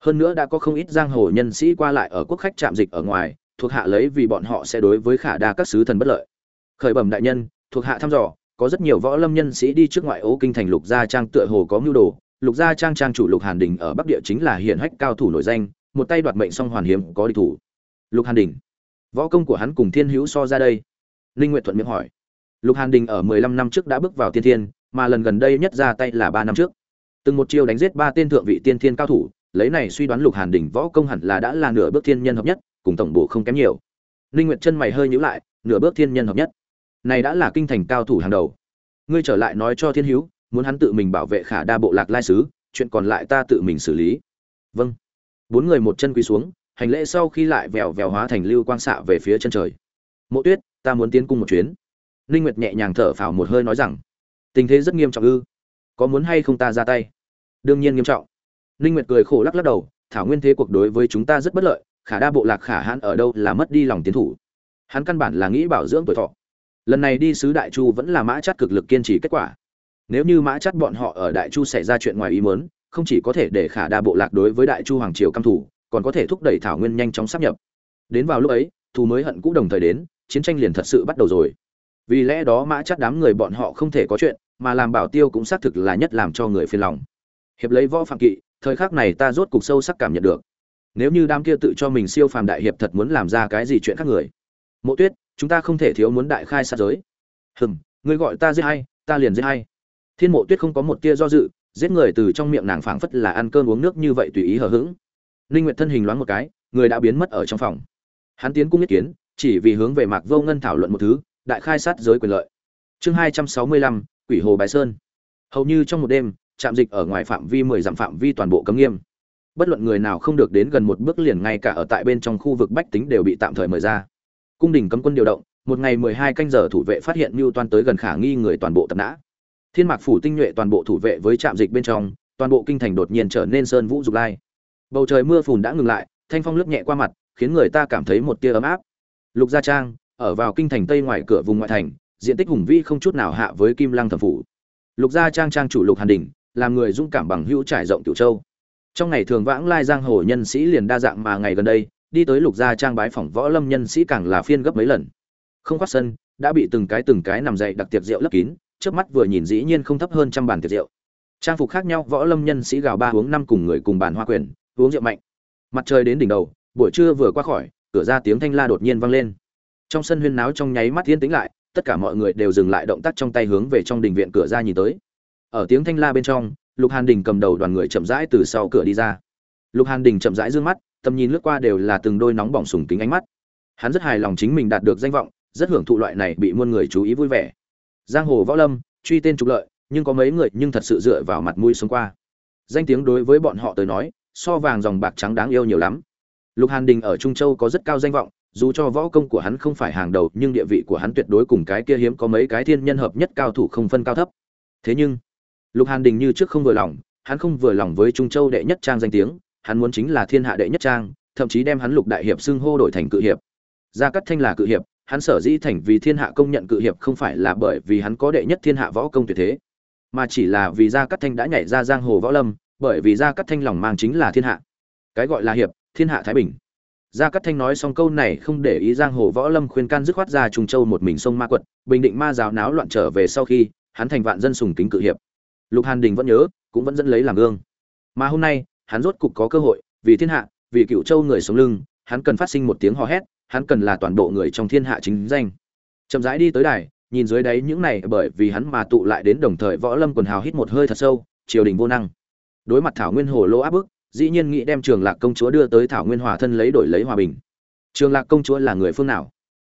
Hơn nữa đã có không ít giang hồ nhân sĩ qua lại ở quốc khách trạm dịch ở ngoài, thuộc hạ lấy vì bọn họ sẽ đối với khả đa các sứ thần bất lợi. Khởi bẩm đại nhân, thuộc hạ thăm dò, có rất nhiều võ lâm nhân sĩ đi trước ngoại ô kinh thành lục gia trang tựa hồ có mưu đồ lục gia trang trang chủ lục hàn đình ở bắc địa chính là hiển hách cao thủ nổi danh, một tay đoạt mệnh song hoàn hiếm có địch thủ. Lục hàn đình, võ công của hắn cùng thiên hữu so ra đây. Linh nguyện thuận miệng hỏi. Lục hàn đình ở mười lăm năm trước đã bước vào tiên thiên, mà lần gần đây nhất ra tay là ba năm trước. Từng một chiêu đánh giết ba tên thượng vị tiên thiên cao thủ, lấy này suy đoán lục hàn đình võ công hẳn là đã là nửa bước thiên nhân hợp nhất, cùng tổng bộ không kém nhiều. Linh nguyệt chân mày hơi nhíu lại, nửa bước thiên nhân hợp nhất. Này đã là kinh thành cao thủ hàng đầu. Ngươi trở lại nói cho thiên hữu muốn hắn tự mình bảo vệ khả đa bộ lạc lai sứ chuyện còn lại ta tự mình xử lý. Vâng. Bốn người một chân quỳ xuống, hành lễ sau khi lại vèo vèo hóa thành lưu quang xạ về phía chân trời. Mộ tuyết, ta muốn tiến cung một chuyến. Ninh nguyệt nhẹ nhàng thở phào một hơi nói rằng, tình thế rất nghiêm trọng ư? Có muốn hay không ta ra tay? Đương nhiên nghiêm trọng. Ninh nguyệt cười khổ lắc lắc đầu, thảo nguyên thế cuộc đối với chúng ta rất bất lợi, khả đa bộ lạc khả hãn ở đâu là mất đi lòng tiến thủ. Hắn căn bản là nghĩ bảo dưỡng tuổi thọ. Lần này đi sứ đại chu vẫn là mã chắt cực lực kiên trì kết quả nếu như mã chắt bọn họ ở đại chu xảy ra chuyện ngoài ý muốn, không chỉ có thể để khả đa bộ lạc đối với đại chu hoàng triều căm thủ còn có thể thúc đẩy thảo nguyên nhanh chóng sắp nhập. Đến vào lúc ấy, thù mới hận cũ đồng thời đến, chiến tranh liền thật sự bắt đầu rồi. Vì lẽ đó mã chắt đám người bọn họ không thể có chuyện, mà làm bảo tiêu cũng xác thực là nhất làm cho người phiền lòng. Hiệp lấy võ phạm kỵ, thời khắc này ta rốt cục sâu sắc cảm nhận được. Nếu như đám kia tự cho mình siêu phàm đại hiệp thật muốn làm ra cái gì chuyện khác người. Mộ tuyết, chúng ta không thể thiếu muốn đại khai sát giới. Hừm, ngươi gọi ta giết hay, ta liền giết hay thiên mộ tuyết không có một tia do dự giết người từ trong miệng nàng phảng phất là ăn cơm uống nước như vậy tùy ý hờ hững. Linh nguyệt thân hình loáng một cái người đã biến mất ở trong phòng. Hắn tiến cung nhất kiến chỉ vì hướng về mạc vô ngân thảo luận một thứ đại khai sát giới quyền lợi. Chương 265, quỷ hồ bái sơn. Hầu như trong một đêm trạm dịch ở ngoài phạm vi 10 dặm phạm vi toàn bộ cấm nghiêm. Bất luận người nào không được đến gần một bước liền ngay cả ở tại bên trong khu vực bách tính đều bị tạm thời mời ra. Cung đình cấm quân điều động một ngày 12 canh giờ thủ vệ phát hiện mưu toan tới gần khả nghi người toàn bộ tập nã thiên mạc phủ tinh nhuệ toàn bộ thủ vệ với trạm dịch bên trong, toàn bộ kinh thành đột nhiên trở nên sơn vũ dục lai. Bầu trời mưa phùn đã ngừng lại, thanh phong lướt nhẹ qua mặt, khiến người ta cảm thấy một tia ấm áp. Lục gia trang, ở vào kinh thành tây ngoài cửa vùng ngoại thành, diện tích hùng vĩ không chút nào hạ với kim lăng thẩm phủ. Lục gia trang trang chủ lục hàn đình, làm người dũng cảm bằng hữu trải rộng cửu châu. Trong ngày thường vãng lai giang hồ nhân sĩ liền đa dạng mà ngày gần đây, đi tới lục gia trang bái phỏng võ lâm nhân sĩ càng là phiên gấp mấy lần. Không khoát sân, đã bị từng cái từng cái nằm dậy đặc tiệc rượu lấp kín trước mắt vừa nhìn dĩ nhiên không thấp hơn trăm bàn tiệc rượu. Trang phục khác nhau, võ lâm nhân sĩ gào ba uống năm cùng người cùng bàn hoa quyền, uống rượu mạnh. Mặt trời đến đỉnh đầu, buổi trưa vừa qua khỏi, cửa ra tiếng thanh la đột nhiên vang lên. Trong sân huyên náo trong nháy mắt thiên tĩnh lại, tất cả mọi người đều dừng lại động tác trong tay hướng về trong đình viện cửa ra nhìn tới. Ở tiếng thanh la bên trong, lục hàn đình cầm đầu đoàn người chậm rãi từ sau cửa đi ra. Lục hàn đình chậm rãi d ư ơ n g mắt, tầm nhìn lướt qua đều là từng đôi nóng bỏng sùng kính ánh mắt. Hắn rất hài lòng chính mình đạt được danh vọng, rất hưởng thụ loại này bị muôn người chú ý vui vẻ giang hồ võ lâm, truy tên trục lợi, nhưng có mấy người nhưng thật sự dựa vào mặt mũi sống qua. Danh tiếng đối với bọn họ tới nói, so vàng dòng bạc trắng đáng yêu nhiều lắm. Lục hàn đình ở trung châu có rất cao danh vọng, dù cho võ công của hắn không phải hàng đầu, nhưng địa vị của hắn tuyệt đối cùng cái kia hiếm có mấy cái thiên nhân hợp nhất cao thủ không phân cao thấp. Thế nhưng, lục hàn đình như trước không vừa lòng, hắn không vừa lòng với trung châu đệ nhất trang danh tiếng, hắn muốn chính là thiên hạ đệ nhất trang, thậm chí đem hắn lục đại hiệp xưng hô đổi thành cự hiệp. Gia cắt thanh là cự hiệp hắn sở dĩ thành vì thiên hạ công nhận cự hiệp không phải là bởi vì hắn có đệ nhất thiên hạ võ công tuyệt thế, mà chỉ là vì gia cắt thanh đã nhảy ra giang hồ võ lâm, bởi vì gia cắt thanh lòng mang chính là thiên hạ. Cái gọi là hiệp, thiên hạ thái bình. Gia cát thanh nói xong câu này không để ý giang hồ võ lâm khuyên can dứt khoát ra trùng châu một mình sông ma quật, bình định ma giáo náo loạn trở về sau khi, hắn thành vạn dân sùng kính cự hiệp. Lục hàn đình vẫn nhớ, cũng vẫn dẫn lấy làm gương. Mà hôm nay, hắn rốt cục có cơ hội, vì thiên hạ, vì cựu châu người sống lưng, hắn cần phát sinh một tiếng hò hét hắn cần là toàn bộ người trong thiên hạ chính danh. Chậm rãi đi tới đài, nhìn dưới đáy những này bởi vì hắn mà tụ lại đến đồng thời võ lâm quần hào hít một hơi thật sâu, triều đình vô năng. Đối mặt thảo nguyên hồ lô áp bức, dĩ nhiên nghĩ đem trường lạc công chúa đưa tới thảo nguyên hòa thân lấy đổi lấy hòa bình. Trường lạc công chúa là người phương nào?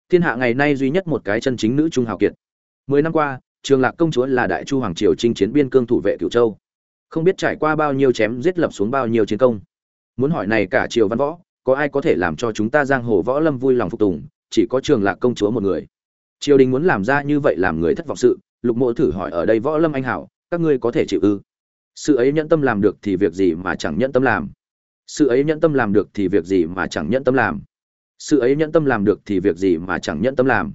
Thiên hạ ngày nay duy nhất một cái chân chính nữ trung hào kiệt. Mười năm qua, trường lạc công chúa là đại chu hoàng triều chinh chiến biên cương thủ vệ cửu châu. Không biết trải qua bao nhiêu chém giết lập xuống bao nhiêu chiến công. Muốn hỏi này cả triều văn võ có ai có thể làm cho chúng ta giang hồ võ lâm vui lòng phục tùng, chỉ có trường lạc công chúa một người. Triều đình muốn làm ra như vậy làm người thất vọng sự, lục mộ thử hỏi ở đây võ lâm anh hảo, các ngươi có thể chịu ư? Sự ấy nhẫn tâm làm được thì việc gì mà chẳng nhẫn tâm làm? Sự ấy nhẫn tâm làm được thì việc gì mà chẳng nhẫn tâm làm? Sự ấy nhẫn tâm làm được thì việc gì mà chẳng nhẫn tâm làm?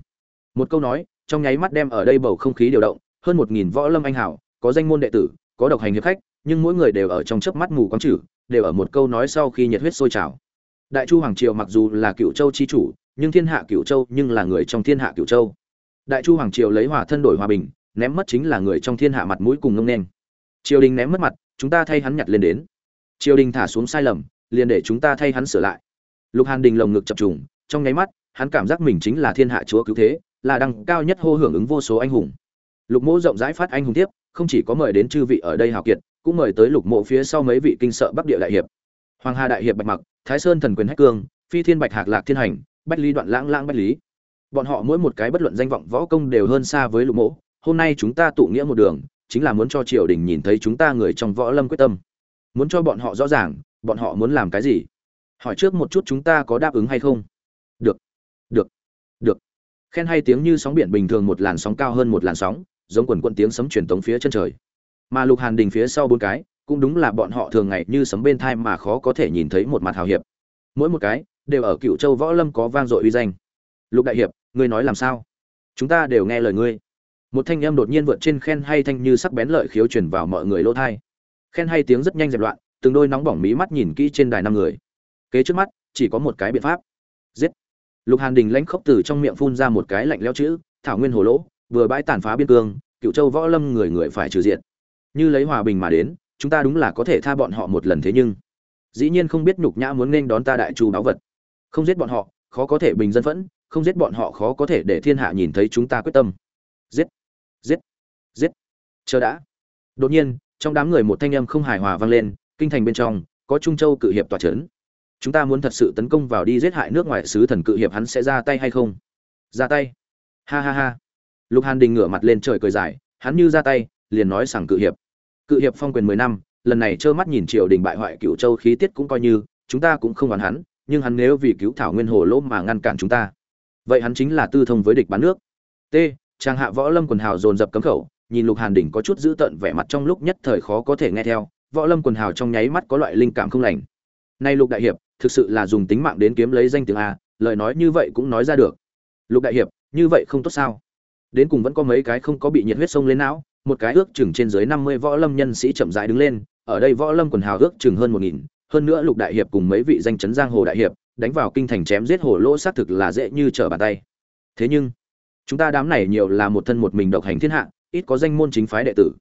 Một câu nói, trong nháy mắt đem ở đây bầu không khí điều động, hơn một nghìn võ lâm anh hảo, có danh môn đệ tử, có độc hành hiệp khách, nhưng mỗi người đều ở trong chớp mắt mù quáng chử đều ở một câu nói sau khi nhiệt huyết sôi trào đại chu hoàng triều mặc dù là cựu châu chi chủ, nhưng thiên hạ cựu châu nhưng là người trong thiên hạ cựu châu. Đại chu hoàng triều lấy hòa thân đổi hòa bình, ném mất chính là người trong thiên hạ mặt mũi cùng ngông nên. Triều đình ném mất mặt, chúng ta thay hắn nhặt lên đến. Triều đình thả xuống sai lầm, liền để chúng ta thay hắn sửa lại. Lục hàn đình lồng ngực chập trùng, trong nháy mắt, hắn cảm giác mình chính là thiên hạ chúa cứu thế, là đăng cao nhất hô hưởng ứng vô số anh hùng. Lục mỗ rộng rãi phát anh hùng tiếp, không chỉ có mời đến chư vị ở đây hào kiệt, cũng mời tới lục mộ phía sau mấy vị kinh sợ bắc địa đại hiệp. Hoàng hà đại hiệp bạch mặc thái sơn thần quyền hách cương, phi thiên bạch hạc lạc thiên hành, bách lý đoạn lãng lãng bách lý. Bọn họ mỗi một cái bất luận danh vọng võ công đều hơn xa với lục mộ. Hôm nay chúng ta tụ nghĩa một đường, chính là muốn cho triều đình nhìn thấy chúng ta người trong võ lâm quyết tâm. Muốn cho bọn họ rõ ràng, bọn họ muốn làm cái gì? Hỏi trước một chút chúng ta có đáp ứng hay không? Được. Được. Được. Khen hay tiếng như sóng biển bình thường một làn sóng cao hơn một làn sóng, giống quần quận tiếng sấm truyền tống phía chân trời mà lục hàn đình phía sau bốn cái, cũng đúng là bọn họ thường ngày như sấm bên thai mà khó có thể nhìn thấy một mặt hào hiệp. Mỗi một cái, đều ở cựu châu võ lâm có vang dội uy danh. Lục đại hiệp, ngươi nói làm sao? Chúng ta đều nghe lời ngươi. Một thanh âm đột nhiên vượt trên khen hay thanh như sắc bén lợi khiếu truyền vào mọi người lỗ thai. Khen hay tiếng rất nhanh dẹp loạn, từng đôi nóng bỏng mí mắt nhìn kỹ trên đài năm người. Kế trước mắt, chỉ có một cái biện pháp. Giết. Lục hàn đình lãnh khốc từ trong miệng phun ra một cái lạnh leo chữ, thảo nguyên hồ lỗ, vừa bãi tàn phá biên cương cựu châu võ lâm người người phải trừ diện như lấy hòa bình mà đến, chúng ta đúng là có thể tha bọn họ một lần thế nhưng. Dĩ nhiên không biết nhục nhã muốn nên đón ta đại chu báu vật. Không giết bọn họ, khó có thể bình dân phẫn, không giết bọn họ khó có thể để thiên hạ nhìn thấy chúng ta quyết tâm. Giết giết giết. Chờ đã. Đột nhiên, trong đám người một thanh âm không hài hòa vang lên, kinh thành bên trong, có trung châu cự hiệp tòa trấn chúng ta muốn thật sự tấn công vào đi giết hại nước ngoài sứ thần cự hiệp hắn sẽ ra tay hay không? Ra tay. Ha ha ha. Lục hàn đình ngửa mặt lên trời cười dài, hắn như ra tay liền nói rằng cự hiệp. Cự hiệp phong quyền mười năm, lần này trơ mắt nhìn triều đình bại hoại cựu châu khí tiết cũng coi như, chúng ta cũng không oán hắn, nhưng hắn nếu vì cứu thảo nguyên hồ lỗ mà ngăn cản chúng ta, vậy hắn chính là tư thông với địch bán nước. T trang hạ võ lâm quần hào dồn dập cấm khẩu, nhìn lục hàn đỉnh có chút giữ tợn vẻ mặt trong lúc nhất thời khó có thể nghe theo, võ lâm quần hào trong nháy mắt có loại linh cảm không lành. Nay lục đại hiệp, thực sự là dùng tính mạng đến kiếm lấy danh tiếng a, lời nói như vậy cũng nói ra được. Lục đại hiệp, như vậy không tốt sao? Đến cùng vẫn có mấy cái không có bị nhiệt huyết sông lên não? Một cái ước chừng trên dưới năm mươi võ lâm nhân sĩ chậm rãi đứng lên, ở đây võ lâm quần hào ước chừng hơn một nghìn, hơn nữa lục đại hiệp cùng mấy vị danh chấn giang hồ đại hiệp, đánh vào kinh thành chém giết hồ lỗ xác thực là dễ như trở bàn tay. Thế nhưng, chúng ta đám này nhiều là một thân một mình độc hành thiên hạ, ít có danh môn chính phái đệ tử.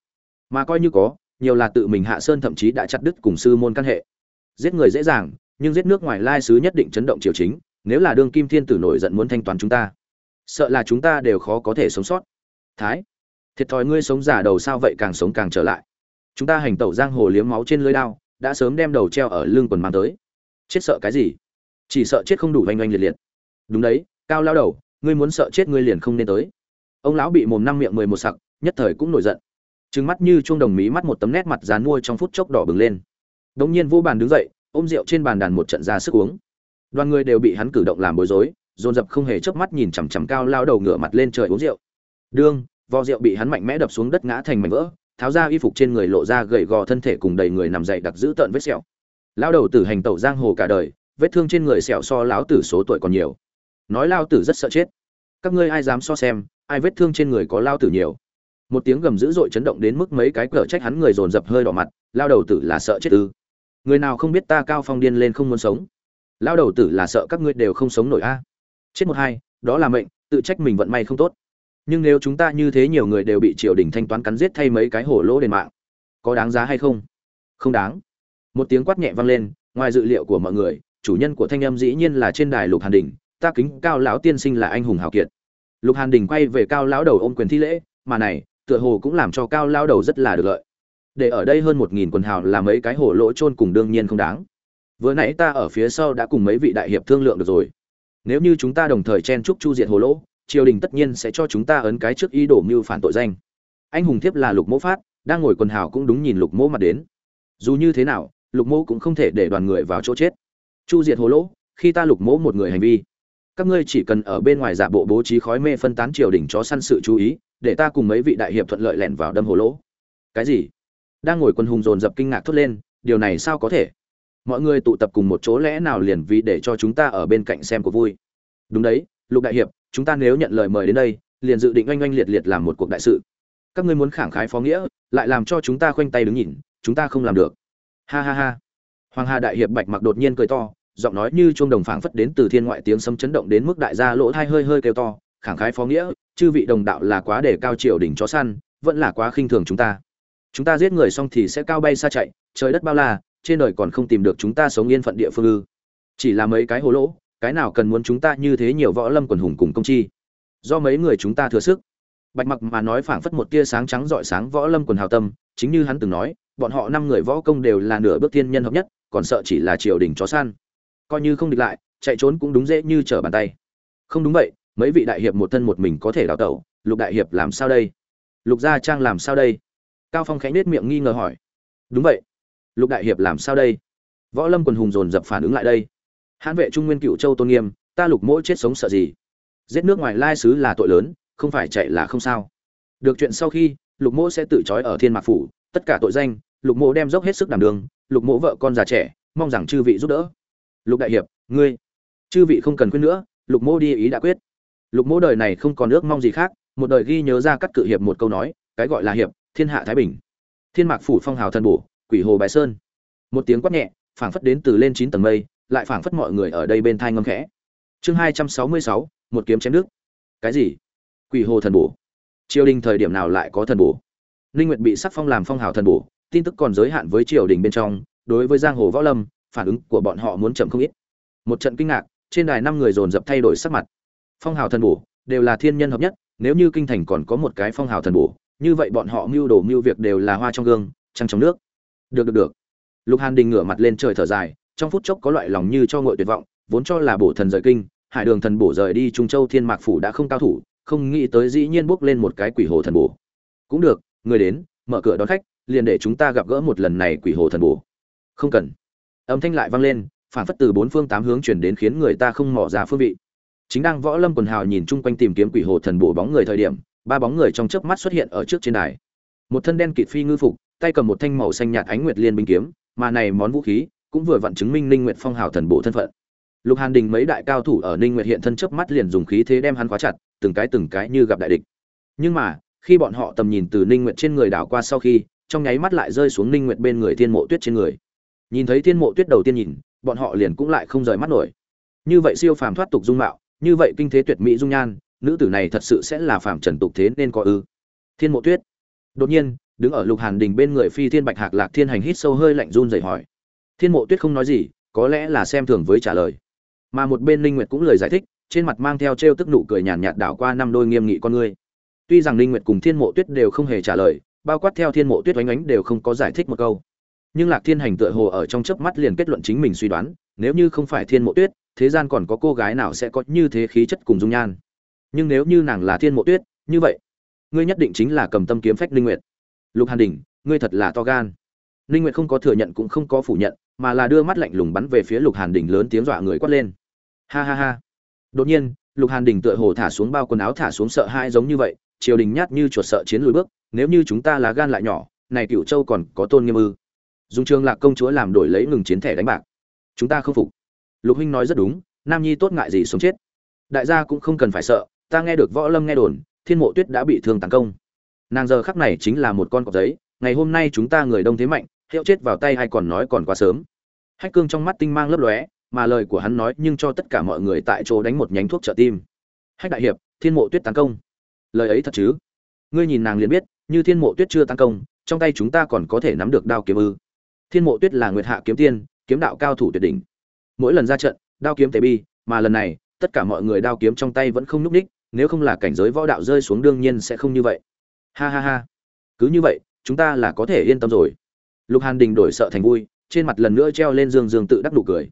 Mà coi như có, nhiều là tự mình hạ sơn thậm chí đã chặt đứt cùng sư môn căn hệ. Giết người dễ dàng, nhưng giết nước ngoài lai sứ nhất định chấn động triều chính, nếu là đương kim thiên tử nổi giận muốn thanh toán chúng ta, sợ là chúng ta đều khó có thể sống sót. Thái thiệt thòi ngươi sống giả đầu sao vậy càng sống càng trở lại. Chúng ta hành tẩu giang hồ liếm máu trên lưới đao, đã sớm đem đầu treo ở lưng quần mang tới. Chết sợ cái gì? Chỉ sợ chết không đủ oanh oanh liệt liệt. Đúng đấy, cao lao đầu, ngươi muốn sợ chết ngươi liền không nên tới. Ông lão bị mồm năm miệng mười một sặc, nhất thời cũng nổi giận. Trừng mắt như chuông đồng mí mắt một tấm nét mặt dán mua trong phút chốc đỏ bừng lên. Đống nhiên vô bàn đứng dậy, ôm rượu trên bàn đàn một trận ra sức uống. Đoàn người đều bị hắn cử động làm bối rối, dồn dập không hề chớp mắt nhìn chằm chằm cao lao đầu ngửa mặt lên trời uống rượu. Đương vò rượu bị hắn mạnh mẽ đập xuống đất ngã thành mảnh vỡ, tháo ra y phục trên người lộ ra gầy gò thân thể cùng đầy người nằm dậy đặc giữ tợn vết sẹo. Lao đầu tử hành tẩu giang hồ cả đời, vết thương trên người sẹo so lão tử số tuổi còn nhiều. Nói lao tử rất sợ chết. Các ngươi ai dám so xem, ai vết thương trên người có lao tử nhiều. Một tiếng gầm dữ dội chấn động đến mức mấy cái cờ trách hắn người dồn dập hơi đỏ mặt, lao đầu tử là sợ chết ư. Người nào không biết ta cao phong điên lên không muốn sống? Lao đầu tử là sợ các ngươi đều không sống nổi a. Chết một hai, đó là mệnh, tự trách mình vận may không tốt nhưng nếu chúng ta như thế nhiều người đều bị triều đình thanh toán cắn giết thay mấy cái hổ lỗ đền mạng, có đáng giá hay không? Không đáng. Một tiếng quát nhẹ vang lên, ngoài dự liệu của mọi người, chủ nhân của thanh âm dĩ nhiên là trên đài lục hàn đình, ta kính cao lão tiên sinh là anh hùng hào kiệt. Lục hàn đình quay về cao lão đầu ôm quyền thi lễ, mà này, tựa hồ cũng làm cho cao lão đầu rất là được lợi. Để ở đây hơn một nghìn quần hào là mấy cái hổ lỗ chôn cùng đương nhiên không đáng. Vừa nãy ta ở phía sau đã cùng mấy vị đại hiệp thương lượng được rồi. Nếu như chúng ta đồng thời chen chúc chu diệt hồ lỗ triều đình tất nhiên sẽ cho chúng ta ấn cái trước ý đồ mưu phản tội danh. Anh hùng thiếp là lục mẫu phát, đang ngồi quần hào cũng đúng nhìn lục mẫu mặt đến. Dù như thế nào, lục mẫu cũng không thể để đoàn người vào chỗ chết. Chu diệt hồ lỗ, khi ta lục mẫu một người hành vi, các ngươi chỉ cần ở bên ngoài giả bộ bố trí khói mê phân tán triều đình cho săn sự chú ý, để ta cùng mấy vị đại hiệp thuận lợi lẻn vào đâm hồ lỗ. Cái gì? Đang ngồi quân hùng dồn dập kinh ngạc thốt lên, điều này sao có thể? Mọi người tụ tập cùng một chỗ lẽ nào liền vì để cho chúng ta ở bên cạnh xem có vui? Đúng đấy, lục đại hiệp chúng ta nếu nhận lời mời đến đây, liền dự định oanh oanh liệt liệt làm một cuộc đại sự. Các ngươi muốn khẳng khái phó nghĩa, lại làm cho chúng ta khoanh tay đứng nhìn, chúng ta không làm được. Ha ha ha. Hoàng hà đại hiệp bạch mặc đột nhiên cười to, giọng nói như chuông đồng phảng phất đến từ thiên ngoại tiếng sấm chấn động đến mức đại gia lỗ thai hơi hơi kêu to, khẳng khái phó nghĩa, chư vị đồng đạo là quá để cao triều đỉnh chó săn, vẫn là quá khinh thường chúng ta. Chúng ta giết người xong thì sẽ cao bay xa chạy, trời đất bao la, trên đời còn không tìm được chúng ta sống yên phận địa phương ư. Chỉ là mấy cái hồ lỗ cái nào cần muốn chúng ta như thế nhiều võ lâm quần hùng cùng công chi? Do mấy người chúng ta thừa sức. Bạch mặc mà nói phảng phất một tia sáng trắng rọi sáng võ lâm quần hào tâm, chính như hắn từng nói, bọn họ năm người võ công đều là nửa bước thiên nhân hợp nhất, còn sợ chỉ là triều đình chó săn. Coi như không địch lại, chạy trốn cũng đúng dễ như trở bàn tay. Không đúng vậy, mấy vị đại hiệp một thân một mình có thể đào tẩu, lục đại hiệp làm sao đây? Lục gia trang làm sao đây? Cao phong khẽ nết miệng nghi ngờ hỏi. Đúng vậy. Lục đại hiệp làm sao đây? Võ lâm quần hùng dồn dập phản ứng lại đây hãn vệ trung nguyên cựu châu tôn nghiêm, ta lục mỗi chết sống sợ gì? Giết nước ngoài lai sứ là tội lớn, không phải chạy là không sao. Được chuyện sau khi, lục mỗ sẽ tự trói ở thiên mạc phủ, tất cả tội danh, lục mỗ đem dốc hết sức đảm đường, lục mỗ vợ con già trẻ, mong rằng chư vị giúp đỡ. Lục đại hiệp, ngươi, chư vị không cần khuyên nữa, lục mỗ đi ý đã quyết. Lục mỗ đời này không còn ước mong gì khác, một đời ghi nhớ ra cắt cự hiệp một câu nói, cái gọi là hiệp, thiên hạ thái bình. Thiên mạc phủ phong hào thần bổ, quỷ hồ bài sơn. Một tiếng quát nhẹ, phảng phất đến từ lên chín tầng mây lại phảng phất mọi người ở đây bên thai ngâm khẽ. Chương hai trăm sáu mươi sáu, một kiếm chém nước. Cái gì? Quỷ hồ thần bổ. Triều đình thời điểm nào lại có thần bổ? Ninh nguyệt bị sắc phong làm phong hào thần bổ, tin tức còn giới hạn với triều đình bên trong, đối với giang hồ võ lâm, phản ứng của bọn họ muốn chậm không ít. Một trận kinh ngạc, trên đài năm người dồn dập thay đổi sắc mặt. Phong hào thần bổ đều là thiên nhân hợp nhất, nếu như kinh thành còn có một cái phong hào thần bổ, như vậy bọn họ mưu đồ mưu việc đều là hoa trong gương, trăng trong nước. Được được được. Lục hàn đình ngửa mặt lên trời thở dài trong phút chốc có loại lòng như cho ngội tuyệt vọng, vốn cho là bổ thần rời kinh, hải đường thần bổ rời đi trung châu thiên mạc phủ đã không cao thủ, không nghĩ tới dĩ nhiên bước lên một cái quỷ hồ thần bổ. Cũng được, người đến, mở cửa đón khách, liền để chúng ta gặp gỡ một lần này quỷ hồ thần bổ. Không cần. Âm thanh lại vang lên phản phất từ bốn phương tám hướng chuyển đến khiến người ta không mò ra phương vị. Chính đang võ lâm quần hào nhìn chung quanh tìm kiếm quỷ hồ thần bổ bóng người thời điểm, ba bóng người trong chớp mắt xuất hiện ở trước trên đài. Một thân đen kịt phi ngư phục, tay cầm một thanh màu xanh nhạt ánh nguyệt liên binh kiếm, mà này món vũ khí cũng vừa vặn chứng minh ninh nguyệt phong hào thần bộ thân phận. Lục hàn đình mấy đại cao thủ ở ninh nguyệt hiện thân chớp mắt liền dùng khí thế đem hắn khóa chặt, từng cái từng cái như gặp đại địch. Nhưng mà, khi bọn họ tầm nhìn từ ninh nguyệt trên người đảo qua sau khi, trong nháy mắt lại rơi xuống ninh nguyệt bên người thiên mộ tuyết trên người. Nhìn thấy thiên mộ tuyết đầu tiên nhìn, bọn họ liền cũng lại không rời mắt nổi. Như vậy siêu phàm thoát tục dung mạo, như vậy kinh thế tuyệt mỹ dung nhan, nữ tử này thật sự sẽ là phàm trần tục thế nên có ư? Thiên mộ tuyết đột nhiên, đứng ở lục hàn đình bên người phi thiên bạch hạc lạc thiên hành hít sâu hơi lạnh run rẩy hỏi thiên mộ tuyết không nói gì, có lẽ là xem thường với trả lời. Mà một bên linh nguyệt cũng lời giải thích, trên mặt mang theo trêu tức nụ cười nhàn nhạt đảo qua năm đôi nghiêm nghị con ngươi. Tuy rằng linh nguyệt cùng thiên mộ tuyết đều không hề trả lời, bao quát theo thiên mộ tuyết oánh oánh đều không có giải thích một câu. Nhưng lạc thiên hành tựa hồ ở trong chớp mắt liền kết luận chính mình suy đoán, nếu như không phải thiên mộ tuyết, thế gian còn có cô gái nào sẽ có như thế khí chất cùng dung nhan? Nhưng nếu như nàng là thiên mộ tuyết, như vậy, ngươi nhất định chính là cầm tâm kiếm phách linh nguyệt. Lục hàn đình ngươi thật là to gan. Linh nguyệt không có thừa nhận cũng không có phủ nhận mà là đưa mắt lạnh lùng bắn về phía lục hàn đình lớn tiếng dọa người quát lên. Ha ha ha. Đột nhiên, lục hàn đình tựa hồ thả xuống bao quần áo thả xuống sợ hãi giống như vậy, triều đình nhát như chuột sợ chiến lùi bước, nếu như chúng ta là gan lại nhỏ, này cựu châu còn có tôn nghiêm ư? Dùng trường lạc công chúa làm đổi lấy ngừng chiến thẻ đánh bạc. Chúng ta không phục. Lục huynh nói rất đúng, nam nhi tốt ngại gì sống chết. Đại gia cũng không cần phải sợ, ta nghe được võ lâm nghe đồn, thiên mộ tuyết đã bị thương tấn công. Nàng giờ khắc này chính là một con cọp giấy, ngày hôm nay chúng ta người đông thế mạnh hiệu chết vào tay hay còn nói còn quá sớm. Hách cương trong mắt tinh mang lấp lóe, mà lời của hắn nói nhưng cho tất cả mọi người tại chỗ đánh một nhánh thuốc trợ tim. Hách đại hiệp, thiên mộ tuyết tấn công. Lời ấy thật chứ? Ngươi nhìn nàng liền biết, như thiên mộ tuyết chưa tấn công, trong tay chúng ta còn có thể nắm được đao kiếm ư. Thiên mộ tuyết là nguyệt hạ kiếm tiên, kiếm đạo cao thủ tuyệt đỉnh. Mỗi lần ra trận, đao kiếm tề bi, mà lần này, tất cả mọi người đao kiếm trong tay vẫn không nhúc ních, nếu không là cảnh giới võ đạo rơi xuống đương nhiên sẽ không như vậy. Ha ha ha. Cứ như vậy, chúng ta là có thể yên tâm rồi lục hàn đình đổi sợ thành vui, trên mặt lần nữa treo lên dương dương tự đắc đủ cười.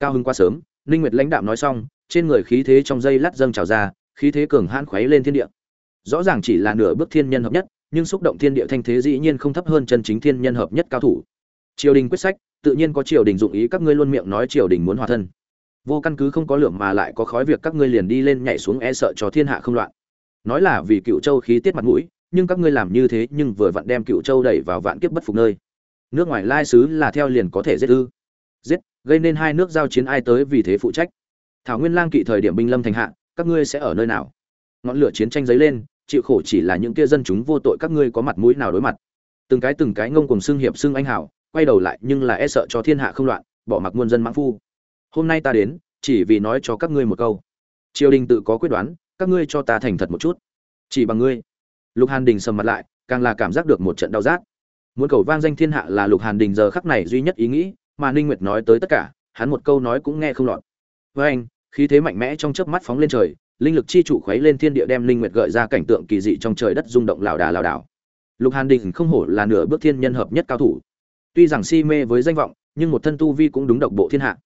Cao hưng qua sớm, ninh nguyệt lãnh đạm nói xong, trên người khí thế trong dây lát dâng trào ra, khí thế cường hãn khuấy lên thiên địa. Rõ ràng chỉ là nửa bước thiên nhân hợp nhất, nhưng xúc động thiên địa thanh thế dĩ nhiên không thấp hơn chân chính thiên nhân hợp nhất cao thủ. Triều đình quyết sách, tự nhiên có triều đình dụng ý các ngươi luôn miệng nói triều đình muốn hòa thân. Vô căn cứ không có lượng mà lại có khói việc các ngươi liền đi lên nhảy xuống e sợ cho thiên hạ không loạn. Nói là vì cựu châu khí tiết mặt mũi, nhưng các ngươi làm như thế nhưng vừa vặn đem cựu châu đẩy vào vạn kiếp bất phục nơi nước ngoài lai sứ là theo liền có thể giết ư? Giết, gây nên hai nước giao chiến ai tới vì thế phụ trách. Thảo nguyên lang kỵ thời điểm binh lâm thành hạ, các ngươi sẽ ở nơi nào? Ngọn lửa chiến tranh dấy lên, chịu khổ chỉ là những kia dân chúng vô tội các ngươi có mặt mũi nào đối mặt? Từng cái từng cái ngông cùng xưng hiệp xưng anh hảo quay đầu lại nhưng là e sợ cho thiên hạ không loạn, bỏ mặc muôn dân mãn phu. Hôm nay ta đến, chỉ vì nói cho các ngươi một câu. Triều đình tự có quyết đoán, các ngươi cho ta thành thật một chút. Chỉ bằng ngươi. Lục hàn đình sầm mặt lại, càng là cảm giác được một trận đau rát muốn cầu vang danh thiên hạ là lục hàn đình giờ khắc này duy nhất ý nghĩ, mà ninh nguyệt nói tới tất cả, hắn một câu nói cũng nghe không lọt. Với anh, khí thế mạnh mẽ trong chớp mắt phóng lên trời, linh lực chi trụ khuấy lên thiên địa đem linh nguyệt gợi ra cảnh tượng kỳ dị trong trời đất rung động lảo đà lảo đảo. Lục hàn đình không hổ là nửa bước thiên nhân hợp nhất cao thủ. Tuy rằng si mê với danh vọng, nhưng một thân tu vi cũng đúng độc bộ thiên hạ.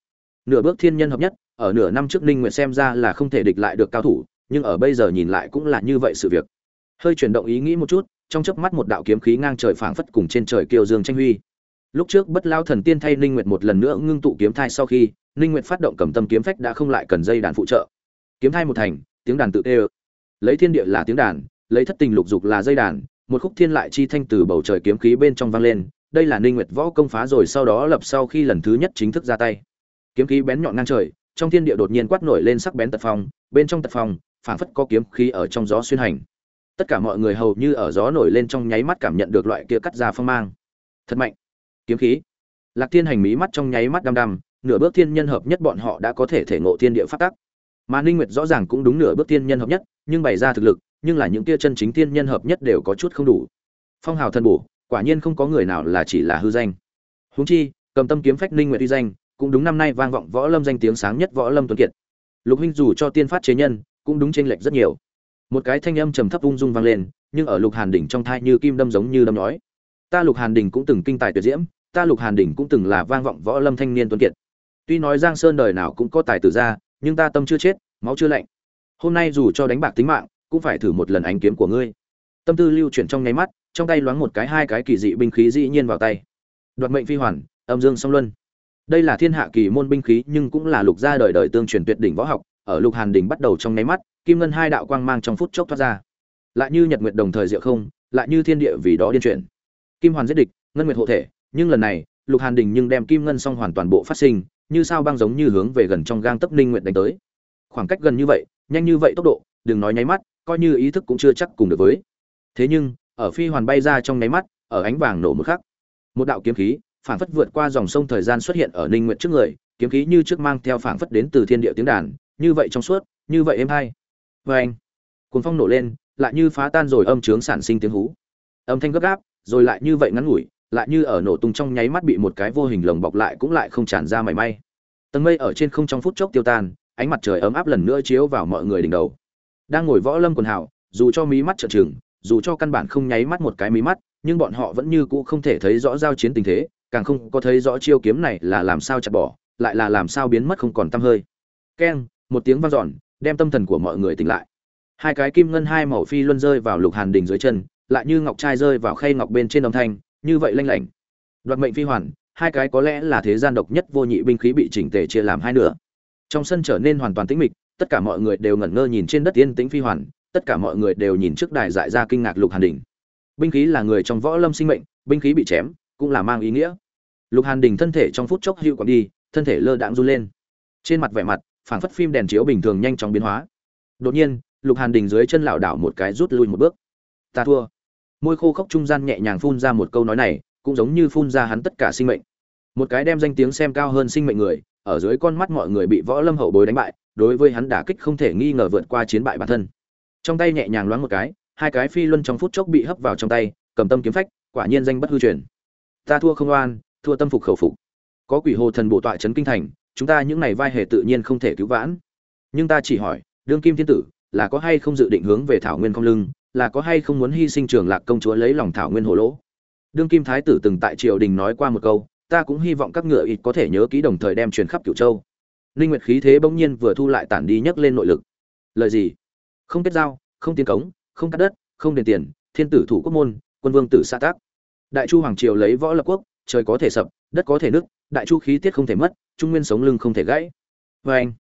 Nửa bước thiên nhân hợp nhất, ở nửa năm trước ninh nguyệt xem ra là không thể địch lại được cao thủ, nhưng ở bây giờ nhìn lại cũng là như vậy sự việc. Hơi chuyển động ý nghĩ một chút trong chớp mắt một đạo kiếm khí ngang trời phảng phất cùng trên trời kiêu dương tranh huy. Lúc trước bất lao thần tiên thay ninh nguyệt một lần nữa ngưng tụ kiếm thai sau khi, ninh nguyệt phát động cầm tâm kiếm phách đã không lại cần dây đàn phụ trợ. Kiếm thai một thành, tiếng đàn tự tê lấy thiên địa là tiếng đàn, lấy thất tình lục dục là dây đàn, một khúc thiên lại chi thanh từ bầu trời kiếm khí bên trong vang lên, đây là ninh nguyệt võ công phá rồi sau đó lập sau khi lần thứ nhất chính thức ra tay. Kiếm khí bén nhọn ngang trời, trong thiên địa đột nhiên quát nổi lên sắc bén tật phong, bên trong tật phong, phảng phất có kiếm khí ở trong gió xuyên hành tất cả mọi người hầu như ở gió nổi lên trong nháy mắt cảm nhận được loại kia cắt ra phong mang. Thật mạnh. Kiếm khí. Lạc thiên hành mí mắt trong nháy mắt đăm đăm, nửa bước thiên nhân hợp nhất bọn họ đã có thể thể ngộ thiên địa phát tắc. Mà ninh nguyệt rõ ràng cũng đúng nửa bước thiên nhân hợp nhất, nhưng bày ra thực lực, nhưng là những kia chân chính thiên nhân hợp nhất đều có chút không đủ. Phong hào thần bổ, quả nhiên không có người nào là chỉ là hư danh. Huống chi, cầm tâm kiếm phách ninh nguyệt uy danh, cũng đúng năm nay vang vọng võ lâm danh tiếng sáng nhất võ lâm tuấn kiệt. Lục huynh dù cho tiên phát chế nhân, cũng đúng chênh lệch rất nhiều một cái thanh âm trầm thấp ung dung vang lên, nhưng ở lục hàn đỉnh trong thai như kim đâm giống như đâm nói. Ta lục hàn đỉnh cũng từng kinh tài tuyệt diễm, ta lục hàn đỉnh cũng từng là vang vọng võ lâm thanh niên tuấn kiệt. Tuy nói giang sơn đời nào cũng có tài tử ra, nhưng ta tâm chưa chết, máu chưa lạnh. Hôm nay dù cho đánh bạc tính mạng, cũng phải thử một lần ánh kiếm của ngươi. Tâm tư lưu chuyển trong nháy mắt, trong tay loáng một cái hai cái kỳ dị binh khí dĩ nhiên vào tay. Đoạt mệnh phi hoàn, âm dương song luân. Đây là thiên hạ kỳ môn binh khí, nhưng cũng là lục gia đời đời tương truyền tuyệt đỉnh võ học, ở lục hàn đỉnh bắt đầu trong nháy mắt kim ngân hai đạo quang mang trong phút chốc thoát ra. Lại như nhật nguyệt đồng thời diệu không, lại như thiên địa vì đó điên chuyển. Kim hoàn giết địch, ngân nguyệt hộ thể, nhưng lần này, lục hàn đình nhưng đem kim ngân song hoàn toàn bộ phát sinh, như sao băng giống như hướng về gần trong gang tấp ninh nguyệt đánh tới. Khoảng cách gần như vậy, nhanh như vậy tốc độ, đừng nói nháy mắt, coi như ý thức cũng chưa chắc cùng được với. Thế nhưng, ở phi hoàn bay ra trong nháy mắt, ở ánh vàng nổ một khắc, một đạo kiếm khí, phảng phất vượt qua dòng sông thời gian xuất hiện ở ninh nguyệt trước người, kiếm khí như trước mang theo phảng phất đến từ thiên địa tiếng đàn, như vậy trong suốt, như vậy êm hay vê anh, cuồng phong nổ lên, lại như phá tan rồi âm trướng sản sinh tiếng hú. Âm thanh gấp gáp, rồi lại như vậy ngắn ngủi, lại như ở nổ tung trong nháy mắt bị một cái vô hình lồng bọc lại cũng lại không tràn ra mảy may. Tầng mây ở trên không trong phút chốc tiêu tan, ánh mặt trời ấm áp lần nữa chiếu vào mọi người đỉnh đầu. Đang ngồi võ lâm quần hào, dù cho mí mắt trợn trừng, dù cho căn bản không nháy mắt một cái mí mắt, nhưng bọn họ vẫn như cũ không thể thấy rõ giao chiến tình thế, càng không có thấy rõ chiêu kiếm này là làm sao chặt bỏ, lại là làm sao biến mất không còn tăm hơi. Keng, một tiếng vang dọn đem tâm thần của mọi người tỉnh lại. Hai cái kim ngân hai màu phi luân rơi vào lục hàn đỉnh dưới chân, lại như ngọc trai rơi vào khay ngọc bên trên âm thanh, như vậy lanh lảnh. Đoạt mệnh phi hoàn, hai cái có lẽ là thế gian độc nhất vô nhị binh khí bị chỉnh tề chia làm hai nửa. Trong sân trở nên hoàn toàn tĩnh mịch, tất cả mọi người đều ngẩn ngơ nhìn trên đất yên tĩnh phi hoàn, tất cả mọi người đều nhìn trước đài dại ra kinh ngạc lục hàn đình binh khí là người trong võ lâm sinh mệnh, binh khí bị chém, cũng là mang ý nghĩa. Lục hàn đình thân thể trong phút chốc hữu còn đi, thân thể lơ đãng run lên. Trên mặt vẻ mặt phảng phất phim đèn chiếu bình thường nhanh chóng biến hóa. Đột nhiên, lục hàn đình dưới chân lảo đảo một cái rút lui một bước. Ta thua. Môi khô khốc trung gian nhẹ nhàng phun ra một câu nói này, cũng giống như phun ra hắn tất cả sinh mệnh. Một cái đem danh tiếng xem cao hơn sinh mệnh người, ở dưới con mắt mọi người bị võ lâm hậu bối đánh bại, đối với hắn đả kích không thể nghi ngờ vượt qua chiến bại bản thân. Trong tay nhẹ nhàng loáng một cái, hai cái phi luân trong phút chốc bị hấp vào trong tay, cầm tâm kiếm phách, quả nhiên danh bất hư truyền. Ta thua không oan, thua tâm phục khẩu phục. Có quỷ hồ thần bổ tọa trấn kinh thành chúng ta những này vai hề tự nhiên không thể cứu vãn. Nhưng ta chỉ hỏi, đương kim thiên tử, là có hay không dự định hướng về thảo nguyên không lưng, là có hay không muốn hy sinh trường lạc công chúa lấy lòng thảo nguyên hồ lỗ? Đương kim thái tử từng tại triều đình nói qua một câu, ta cũng hy vọng các ngựa ít có thể nhớ kỹ đồng thời đem truyền khắp cửu châu. Linh nguyệt khí thế bỗng nhiên vừa thu lại tản đi nhấc lên nội lực. Lời gì? Không kết giao, không tiến cống, không cắt đất, không đền tiền, thiên tử thủ quốc môn, quân vương tử xã tác. Đại chu hoàng triều lấy võ lập quốc, trời có thể sập, đất có thể nứt đại chu khí tiết không thể mất, trung nguyên sống lưng không thể gãy. Vê anh,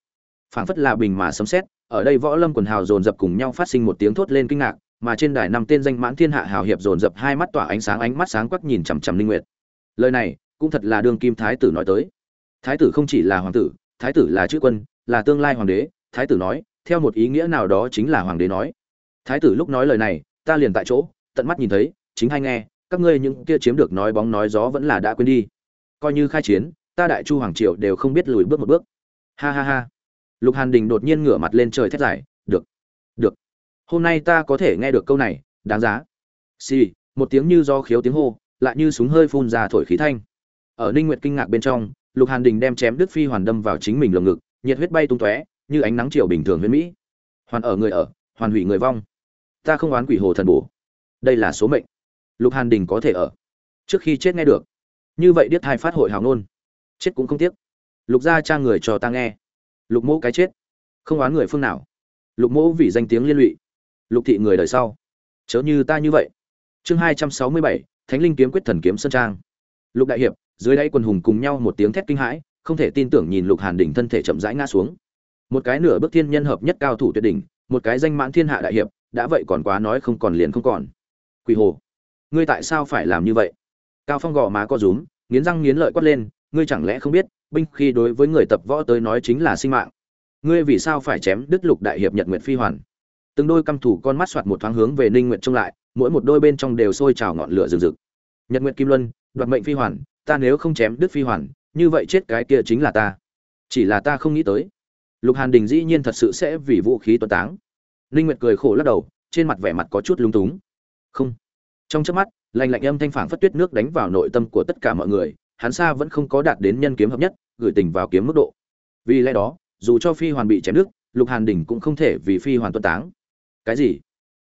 phảng phất là bình mà sấm sét, ở đây võ lâm quần hào dồn dập cùng nhau phát sinh một tiếng thốt lên kinh ngạc, mà trên đài năm tên danh mãn thiên hạ hào hiệp dồn dập hai mắt tỏa ánh sáng, ánh mắt sáng quắc nhìn chằm chằm linh nguyệt. Lời này, cũng thật là đương kim thái tử nói tới. Thái tử không chỉ là hoàng tử, thái tử là chữ quân, là tương lai hoàng đế, thái tử nói, theo một ý nghĩa nào đó chính là hoàng đế nói. Thái tử lúc nói lời này, ta liền tại chỗ, tận mắt nhìn thấy, chính hay nghe, các ngươi những kia chiếm được nói bóng nói gió vẫn là đã quên đi coi như khai chiến ta đại chu hoàng triều đều không biết lùi bước một bước. Ha ha ha. Lục hàn đình đột nhiên ngửa mặt lên trời thét dài được được. Hôm nay ta có thể nghe được câu này đáng giá. Xì、sì, một tiếng như do khiếu tiếng hô lại như súng hơi phun ra thổi khí thanh. Ở ninh nguyệt kinh ngạc bên trong lục hàn đình đem chém đứt phi hoàn đâm vào chính mình lồng ngực nhiệt huyết bay tung tóe như ánh nắng chiều bình thường với mỹ. Hoàn ở người ở hoàn hủy người vong. Ta không oán quỷ hồ thần bổ. Đây là số mệnh. Lục hàn đình có thể ở. Trước khi chết nghe được như vậy điếc thai phát hội hào nôn chết cũng không tiếc. Lục gia cha người cho ta nghe. Lục mẫu cái chết. Không oán người phương nào. Lục mẫu vì danh tiếng liên lụy. Lục thị người đời sau. Chớ như ta như vậy. Chương hai trăm sáu mươi bảy, thánh linh kiếm quyết thần kiếm sơn trang. Lục đại hiệp, dưới đáy quần hùng cùng nhau một tiếng thét kinh hãi, không thể tin tưởng nhìn lục hàn đỉnh thân thể chậm rãi ngã xuống. Một cái nửa bước thiên nhân hợp nhất cao thủ tuyệt đỉnh, một cái danh mãn thiên hạ đại hiệp, đã vậy còn quá nói không còn liền không còn. Quỳ hồ, ngươi tại sao phải làm như vậy? Cao phong gò má co rúm, nghiến răng nghiến lợi quát lên, ngươi chẳng lẽ không biết, binh khi đối với người tập võ tới nói chính là sinh mạng. Ngươi vì sao phải chém đứt lục đại hiệp nhật Nguyệt phi hoàn? Từng đôi căm thủ con mắt soạt một thoáng hướng về ninh Nguyệt trông lại, mỗi một đôi bên trong đều sôi trào ngọn lửa rừng rực. Nhật Nguyệt kim luân, đoạt mệnh phi hoàn, ta nếu không chém đứt phi hoàn, như vậy chết cái kia chính là ta. Chỉ là ta không nghĩ tới. Lục hàn đình dĩ nhiên thật sự sẽ vì vũ khí tuấn táng. Ninh nguyệt cười khổ lắc đầu, trên mặt vẻ mặt có chút lung túng. Không. Trong chớp mắt lạnh lạnh âm thanh phảng phất tuyết nước đánh vào nội tâm của tất cả mọi người hắn xa vẫn không có đạt đến nhân kiếm hợp nhất gửi tình vào kiếm mức độ. Vì lẽ đó dù cho phi hoàn bị chém nước, lục hàn đỉnh cũng không thể vì phi hoàn tuân táng. Cái gì?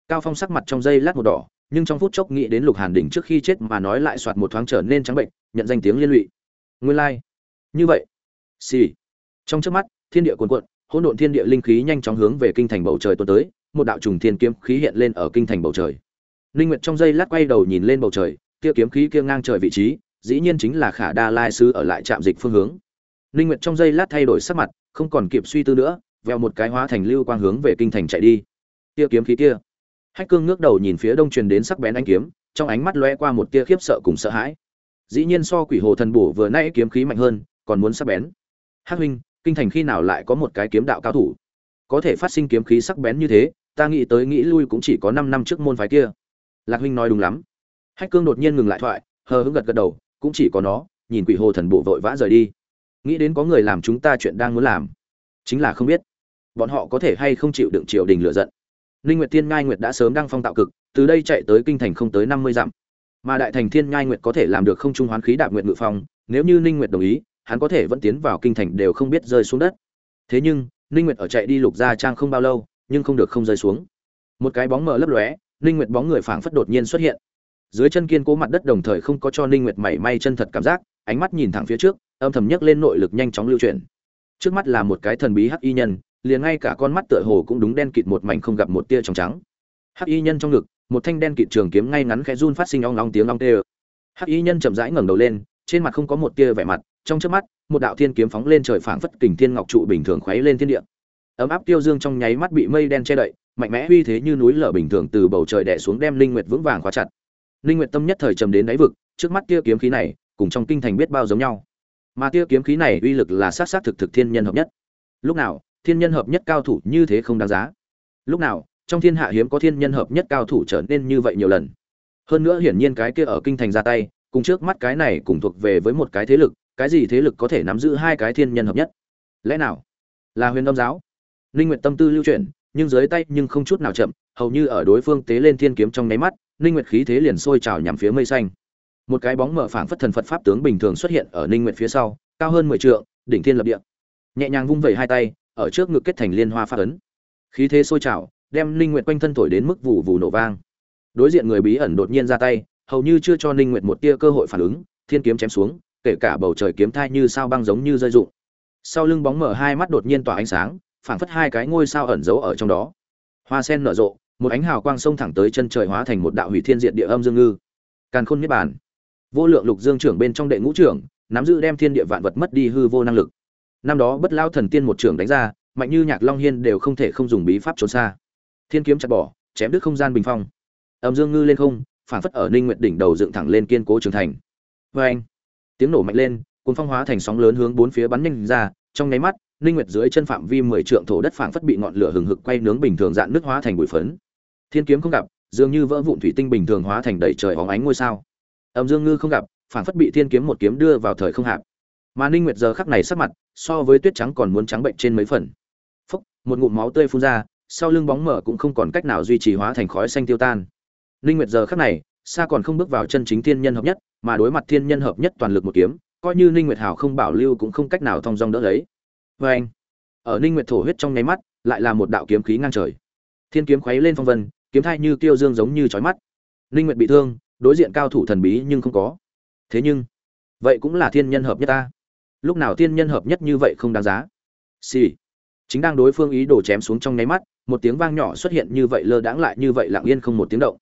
Cao phong sắc mặt trong giây lát một đỏ nhưng trong phút chốc nghĩ đến lục hàn đỉnh trước khi chết mà nói lại soạt một thoáng trở nên trắng bệnh nhận danh tiếng liên lụy. Nguyên lai like. như vậy. Xì、sì. trong trước mắt thiên địa cuồn cuộn hỗn độn thiên địa linh khí nhanh chóng hướng về kinh thành bầu trời tuôn tới một đạo trùng thiên kiếm khí hiện lên ở kinh thành bầu trời linh nguyệt trong giây lát quay đầu nhìn lên bầu trời, kia kiếm khí kia ngang trời vị trí, dĩ nhiên chính là khả đa lai sư ở lại trạm dịch phương hướng. Linh nguyệt trong giây lát thay đổi sắc mặt, không còn kịp suy tư nữa, vèo một cái hóa thành lưu quang hướng về kinh thành chạy đi. Kia kiếm khí kia. Hách cương ngước đầu nhìn phía đông truyền đến sắc bén ánh kiếm, trong ánh mắt lóe qua một tia khiếp sợ cùng sợ hãi. Dĩ nhiên so quỷ hồ thần bổ vừa nãy kiếm khí mạnh hơn, còn muốn sắc bén. Hắc huynh, kinh thành khi nào lại có một cái kiếm đạo cao thủ? Có thể phát sinh kiếm khí sắc bén như thế, ta nghĩ tới nghĩ lui cũng chỉ có 5 năm trước môn phái kia lạc huynh nói đúng lắm. Hách cương đột nhiên ngừng lại thoại, hờ hững gật gật đầu, cũng chỉ có nó, nhìn quỷ hồ thần bộ vội vã rời đi. Nghĩ đến có người làm chúng ta chuyện đang muốn làm, chính là không biết, bọn họ có thể hay không chịu đựng triều đình lựa giận. Ninh nguyệt Tiên ngai nguyệt đã sớm đăng phong tạo cực, từ đây chạy tới kinh thành không tới 50 dặm. Mà đại thành thiên ngai nguyệt có thể làm được không trung hoán khí đạp nguyệt ngự phong, nếu như ninh nguyệt đồng ý, hắn có thể vẫn tiến vào kinh thành đều không biết rơi xuống đất. Thế nhưng, ninh nguyệt ở chạy đi lục gia trang không bao lâu, nhưng không được không rơi xuống. Một cái bóng mờ lấp lóe ninh nguyệt bóng người phảng phất đột nhiên xuất hiện. Dưới chân kiên cố mặt đất đồng thời không có cho ninh nguyệt mảy may chân thật cảm giác, ánh mắt nhìn thẳng phía trước, âm thầm nhấc lên nội lực nhanh chóng lưu chuyển. Trước mắt là một cái thần bí hắc y nhân, liền ngay cả con mắt tựa hồ cũng đúng đen kịt một mảnh không gặp một tia trong trắng. Hắc y nhân trong ngực, một thanh đen kịt trường kiếm ngay ngắn khẽ run phát sinh ong ong tiếng ong tê hắc y nhân chậm rãi ngẩng đầu lên, trên mặt không có một tia vẻ mặt, trong trước mắt, một đạo thiên kiếm phóng lên trời phảng phất kình thiên ngọc trụ bình thường khuấy lên thiên địa. Ấm áp tiêu dương trong nháy mắt bị mây đen che đậy mạnh mẽ uy thế như núi lở bình thường từ bầu trời đè xuống đem linh nguyệt vững vàng khóa chặt. Linh nguyệt tâm nhất thời trầm đến đáy vực, trước mắt kia kiếm khí này, cùng trong kinh thành biết bao giống nhau. Mà kia kiếm khí này uy lực là sát sát thực thực thiên nhân hợp nhất. Lúc nào, thiên nhân hợp nhất cao thủ như thế không đáng giá. Lúc nào, trong thiên hạ hiếm có thiên nhân hợp nhất cao thủ trở nên như vậy nhiều lần. Hơn nữa hiển nhiên cái kia ở kinh thành ra tay, cùng trước mắt cái này cùng thuộc về với một cái thế lực, cái gì thế lực có thể nắm giữ hai cái thiên nhân hợp nhất? Lẽ nào là huyền âm giáo? Linh nguyệt tâm tư lưu chuyển nhưng dưới tay nhưng không chút nào chậm, hầu như ở đối phương tế lên thiên kiếm trong nháy mắt linh nguyệt khí thế liền sôi trào nhằm phía mây xanh. Một cái bóng mở phảng phất thần phật pháp tướng bình thường xuất hiện ở ninh nguyệt phía sau, cao hơn 10 trượng, đỉnh thiên lập địa. Nhẹ nhàng vung vẩy hai tay, ở trước ngực kết thành liên hoa phát ấn. Khí thế sôi trào, đem ninh nguyệt quanh thân thổi đến mức vụ vụ nổ vang. Đối diện người bí ẩn đột nhiên ra tay, hầu như chưa cho ninh nguyệt một tia cơ hội phản ứng, thiên kiếm chém xuống, kể cả bầu trời kiếm thai như sao băng giống như rơi rụng. Sau lưng bóng mở hai mắt đột nhiên tỏa ánh sáng phảng phất hai cái ngôi sao ẩn giấu ở trong đó. Hoa sen nở rộ, một ánh hào quang sông thẳng tới chân trời hóa thành một đạo hủy thiên diệt địa âm dương ngư. Càn khôn niết bàn. Vô lượng lục dương trưởng bên trong đệ ngũ trưởng, nắm giữ đem thiên địa vạn vật mất đi hư vô năng lực. Năm đó bất lao thần tiên một trưởng đánh ra, mạnh như nhạc long hiên đều không thể không dùng bí pháp trốn xa. Thiên kiếm chặt bỏ, chém đứt không gian bình phong. Âm dương ngư lên không phản phất ở ninh nguyệt đỉnh đầu dựng thẳng lên kiên cố trường thành. Vê anh tiếng nổ mạnh lên cuốn phong hóa thành sóng lớn hướng bốn phía bắn nhanh ra, trong nháy mắt ninh nguyệt dưới chân phạm vi 10 trượng thổ đất phảng phất bị ngọn lửa hừng hực quay nướng bình thường dạn nước hóa thành bụi phấn. Thiên kiếm không gặp, dường như vỡ vụn thủy tinh bình thường hóa thành đầy trời óng ánh ngôi sao. Âm dương ngư không gặp, phảng phất bị thiên kiếm một kiếm đưa vào thời không hạp. Mà ninh nguyệt giờ khắc này sắc mặt, so với tuyết trắng còn muốn trắng bệnh trên mấy phần. Phúc, một ngụm máu tươi phun ra, sau lưng bóng mở cũng không còn cách nào duy trì hóa thành khói xanh tiêu tan. Ninh nguyệt giờ khắc này, xa còn không bước vào chân chính thiên nhân hợp nhất, mà đối mặt thiên nhân hợp nhất toàn lực một kiếm, coi như ninh nguyệt hảo không bảo lưu cũng không cách nào thong dong đỡ lấy với anh, ở ninh nguyệt thổ huyết trong nháy mắt, lại là một đạo kiếm khí ngang trời. Thiên kiếm khuấy lên phong vân, kiếm thai như tiêu dương giống như chói mắt. Ninh nguyệt bị thương, đối diện cao thủ thần bí nhưng không có. Thế nhưng, vậy cũng là thiên nhân hợp nhất ta. Lúc nào thiên nhân hợp nhất như vậy không đáng giá. Xì、sì. chính đang đối phương ý đồ chém xuống trong nháy mắt, một tiếng vang nhỏ xuất hiện như vậy lơ đãng lại như vậy lặng yên không một tiếng động.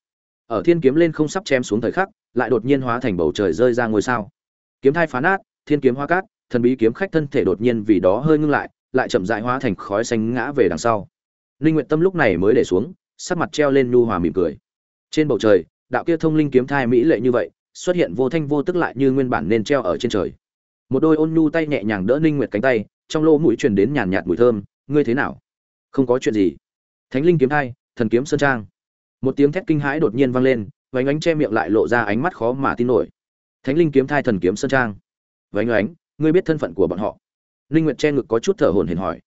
Ở thiên kiếm lên không sắp chém xuống thời khắc, lại đột nhiên hóa thành bầu trời rơi ra ngôi sao. Kiếm thai phá nát, thiên kiếm hoa cát thần bí kiếm khách thân thể đột nhiên vì đó hơi ngưng lại lại chậm rãi hóa thành khói xanh ngã về đằng sau. Linh nguyện tâm lúc này mới để xuống, sắc mặt treo lên nhu hòa mỉm cười. Trên bầu trời, đạo kia thông linh kiếm thai mỹ lệ như vậy, xuất hiện vô thanh vô tức lại như nguyên bản nên treo ở trên trời. Một đôi ôn nhu tay nhẹ nhàng đỡ ninh nguyệt cánh tay, trong lỗ mũi truyền đến nhàn nhạt mùi thơm, ngươi thế nào? Không có chuyện gì. Thánh linh kiếm thai, thần kiếm sơn trang. Một tiếng thét kinh hãi đột nhiên vang lên vánh ánh che miệng lại lộ ra ánh mắt khó mà tin nổi. Thánh linh kiếm thai thần kiếm sơn trang. Vánh ánh ngươi biết thân phận của bọn họ. Linh nguyệt che ngực có chút thở hổn hển hỏi.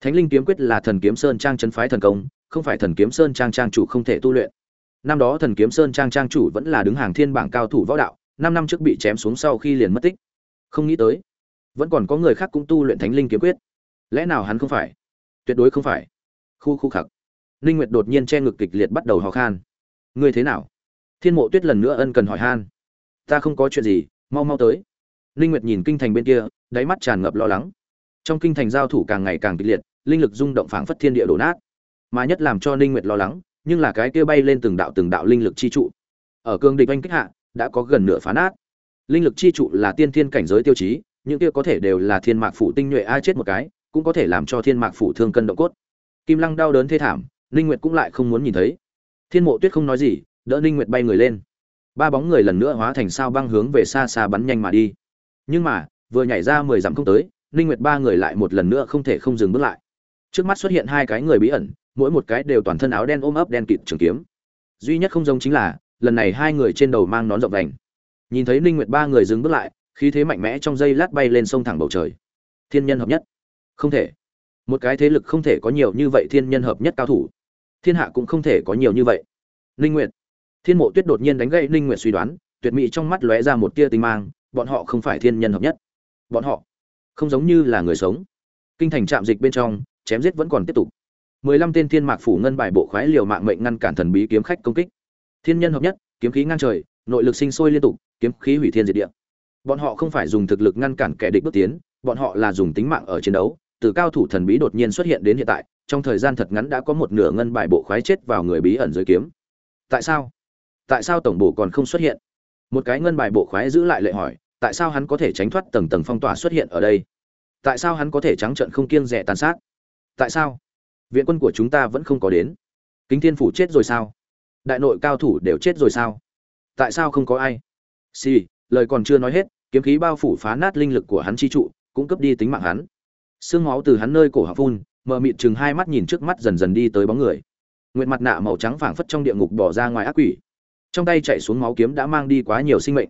Thánh linh kiếm quyết là thần kiếm sơn trang chấn phái thần công, không phải thần kiếm sơn trang trang chủ không thể tu luyện. Năm đó thần kiếm sơn trang trang chủ vẫn là đứng hàng thiên bảng cao thủ võ đạo, năm năm trước bị chém xuống sau khi liền mất tích. Không nghĩ tới, vẫn còn có người khác cũng tu luyện thánh linh kiếm quyết. Lẽ nào hắn không phải? Tuyệt đối không phải. Khu khu khặc. Linh nguyệt đột nhiên che ngực kịch liệt bắt đầu hò khan. Ngươi thế nào? Thiên mộ tuyết lần nữa ân cần hỏi han. Ta không có chuyện gì, mau mau tới ninh nguyệt nhìn kinh thành bên kia, đáy mắt tràn ngập lo lắng. Trong kinh thành giao thủ càng ngày càng kịch liệt, linh lực rung động phảng phất thiên địa đổ nát. Mà nhất làm cho ninh nguyệt lo lắng, nhưng là cái kia bay lên từng đạo từng đạo linh lực chi trụ. Ở cương địch anh kích hạ, đã có gần nửa phá nát. Linh lực chi trụ là tiên thiên cảnh giới tiêu chí, những kia có thể đều là thiên mạc phủ tinh nhuệ ai chết một cái, cũng có thể làm cho thiên mạc phủ thương cân động cốt. Kim lăng đau đớn thê thảm ninh nguyệt cũng lại không muốn nhìn thấy. Thiên mộ tuyết không nói gì, đỡ ninh nguyệt bay người lên. Ba bóng người lần nữa hóa thành sao băng hướng về xa xa bắn nhanh mà đi nhưng mà, vừa nhảy ra mười dặm không tới, ninh nguyệt ba người lại một lần nữa không thể không dừng bước lại. Trước mắt xuất hiện hai cái người bí ẩn, mỗi một cái đều toàn thân áo đen ôm ấp đen kịt trường kiếm. Duy nhất không giống chính là, lần này hai người trên đầu mang nón rộng vành. Nhìn thấy ninh nguyệt ba người dừng bước lại, khí thế mạnh mẽ trong dây lát bay lên sông thẳng bầu trời. Thiên nhân hợp nhất. Không thể. Một cái thế lực không thể có nhiều như vậy thiên nhân hợp nhất cao thủ. Thiên hạ cũng không thể có nhiều như vậy. Ninh nguyệt. Thiên mộ tuyết đột nhiên đánh gãy ninh nguyệt suy đoán, tuyệt mỹ trong mắt lóe ra một tia tinh mang bọn họ không phải thiên nhân hợp nhất. Bọn họ không giống như là người sống. Kinh thành trạm dịch bên trong, chém giết vẫn còn tiếp tục. Mười lăm tên thiên mạc phủ ngân bài bộ khoái liều mạng mệnh ngăn cản thần bí kiếm khách công kích. Thiên nhân hợp nhất, kiếm khí ngang trời, nội lực sinh sôi liên tục, kiếm khí hủy thiên diệt địa. Bọn họ không phải dùng thực lực ngăn cản kẻ địch bước tiến, bọn họ là dùng tính mạng ở chiến đấu. Từ cao thủ thần bí đột nhiên xuất hiện đến hiện tại, trong thời gian thật ngắn đã có một nửa ngân bài bộ khoái chết vào người bí ẩn dưới kiếm. Tại sao? Tại sao tổng bộ còn không xuất hiện? Một cái ngân bài bộ khoái giữ lại lệ hỏi tại sao hắn có thể tránh thoát tầng tầng phong tỏa xuất hiện ở đây? Tại sao hắn có thể trắng trợn không kiêng rẻ tàn sát? Tại sao? Viện quân của chúng ta vẫn không có đến. Kính thiên phủ chết rồi sao? Đại nội cao thủ đều chết rồi sao? Tại sao không có ai? Xì、sì, lời còn chưa nói hết kiếm khí bao phủ phá nát linh lực của hắn chi trụ cũng cướp đi tính mạng hắn. Xương máu từ hắn nơi cổ hạ phun mờ mịt chừng hai mắt nhìn trước mắt dần dần đi tới bóng người. Nguyện mặt nạ màu trắng phảng phất trong địa ngục bỏ ra ngoài ác quỷ trong tay chạy xuống máu kiếm đã mang đi quá nhiều sinh mệnh.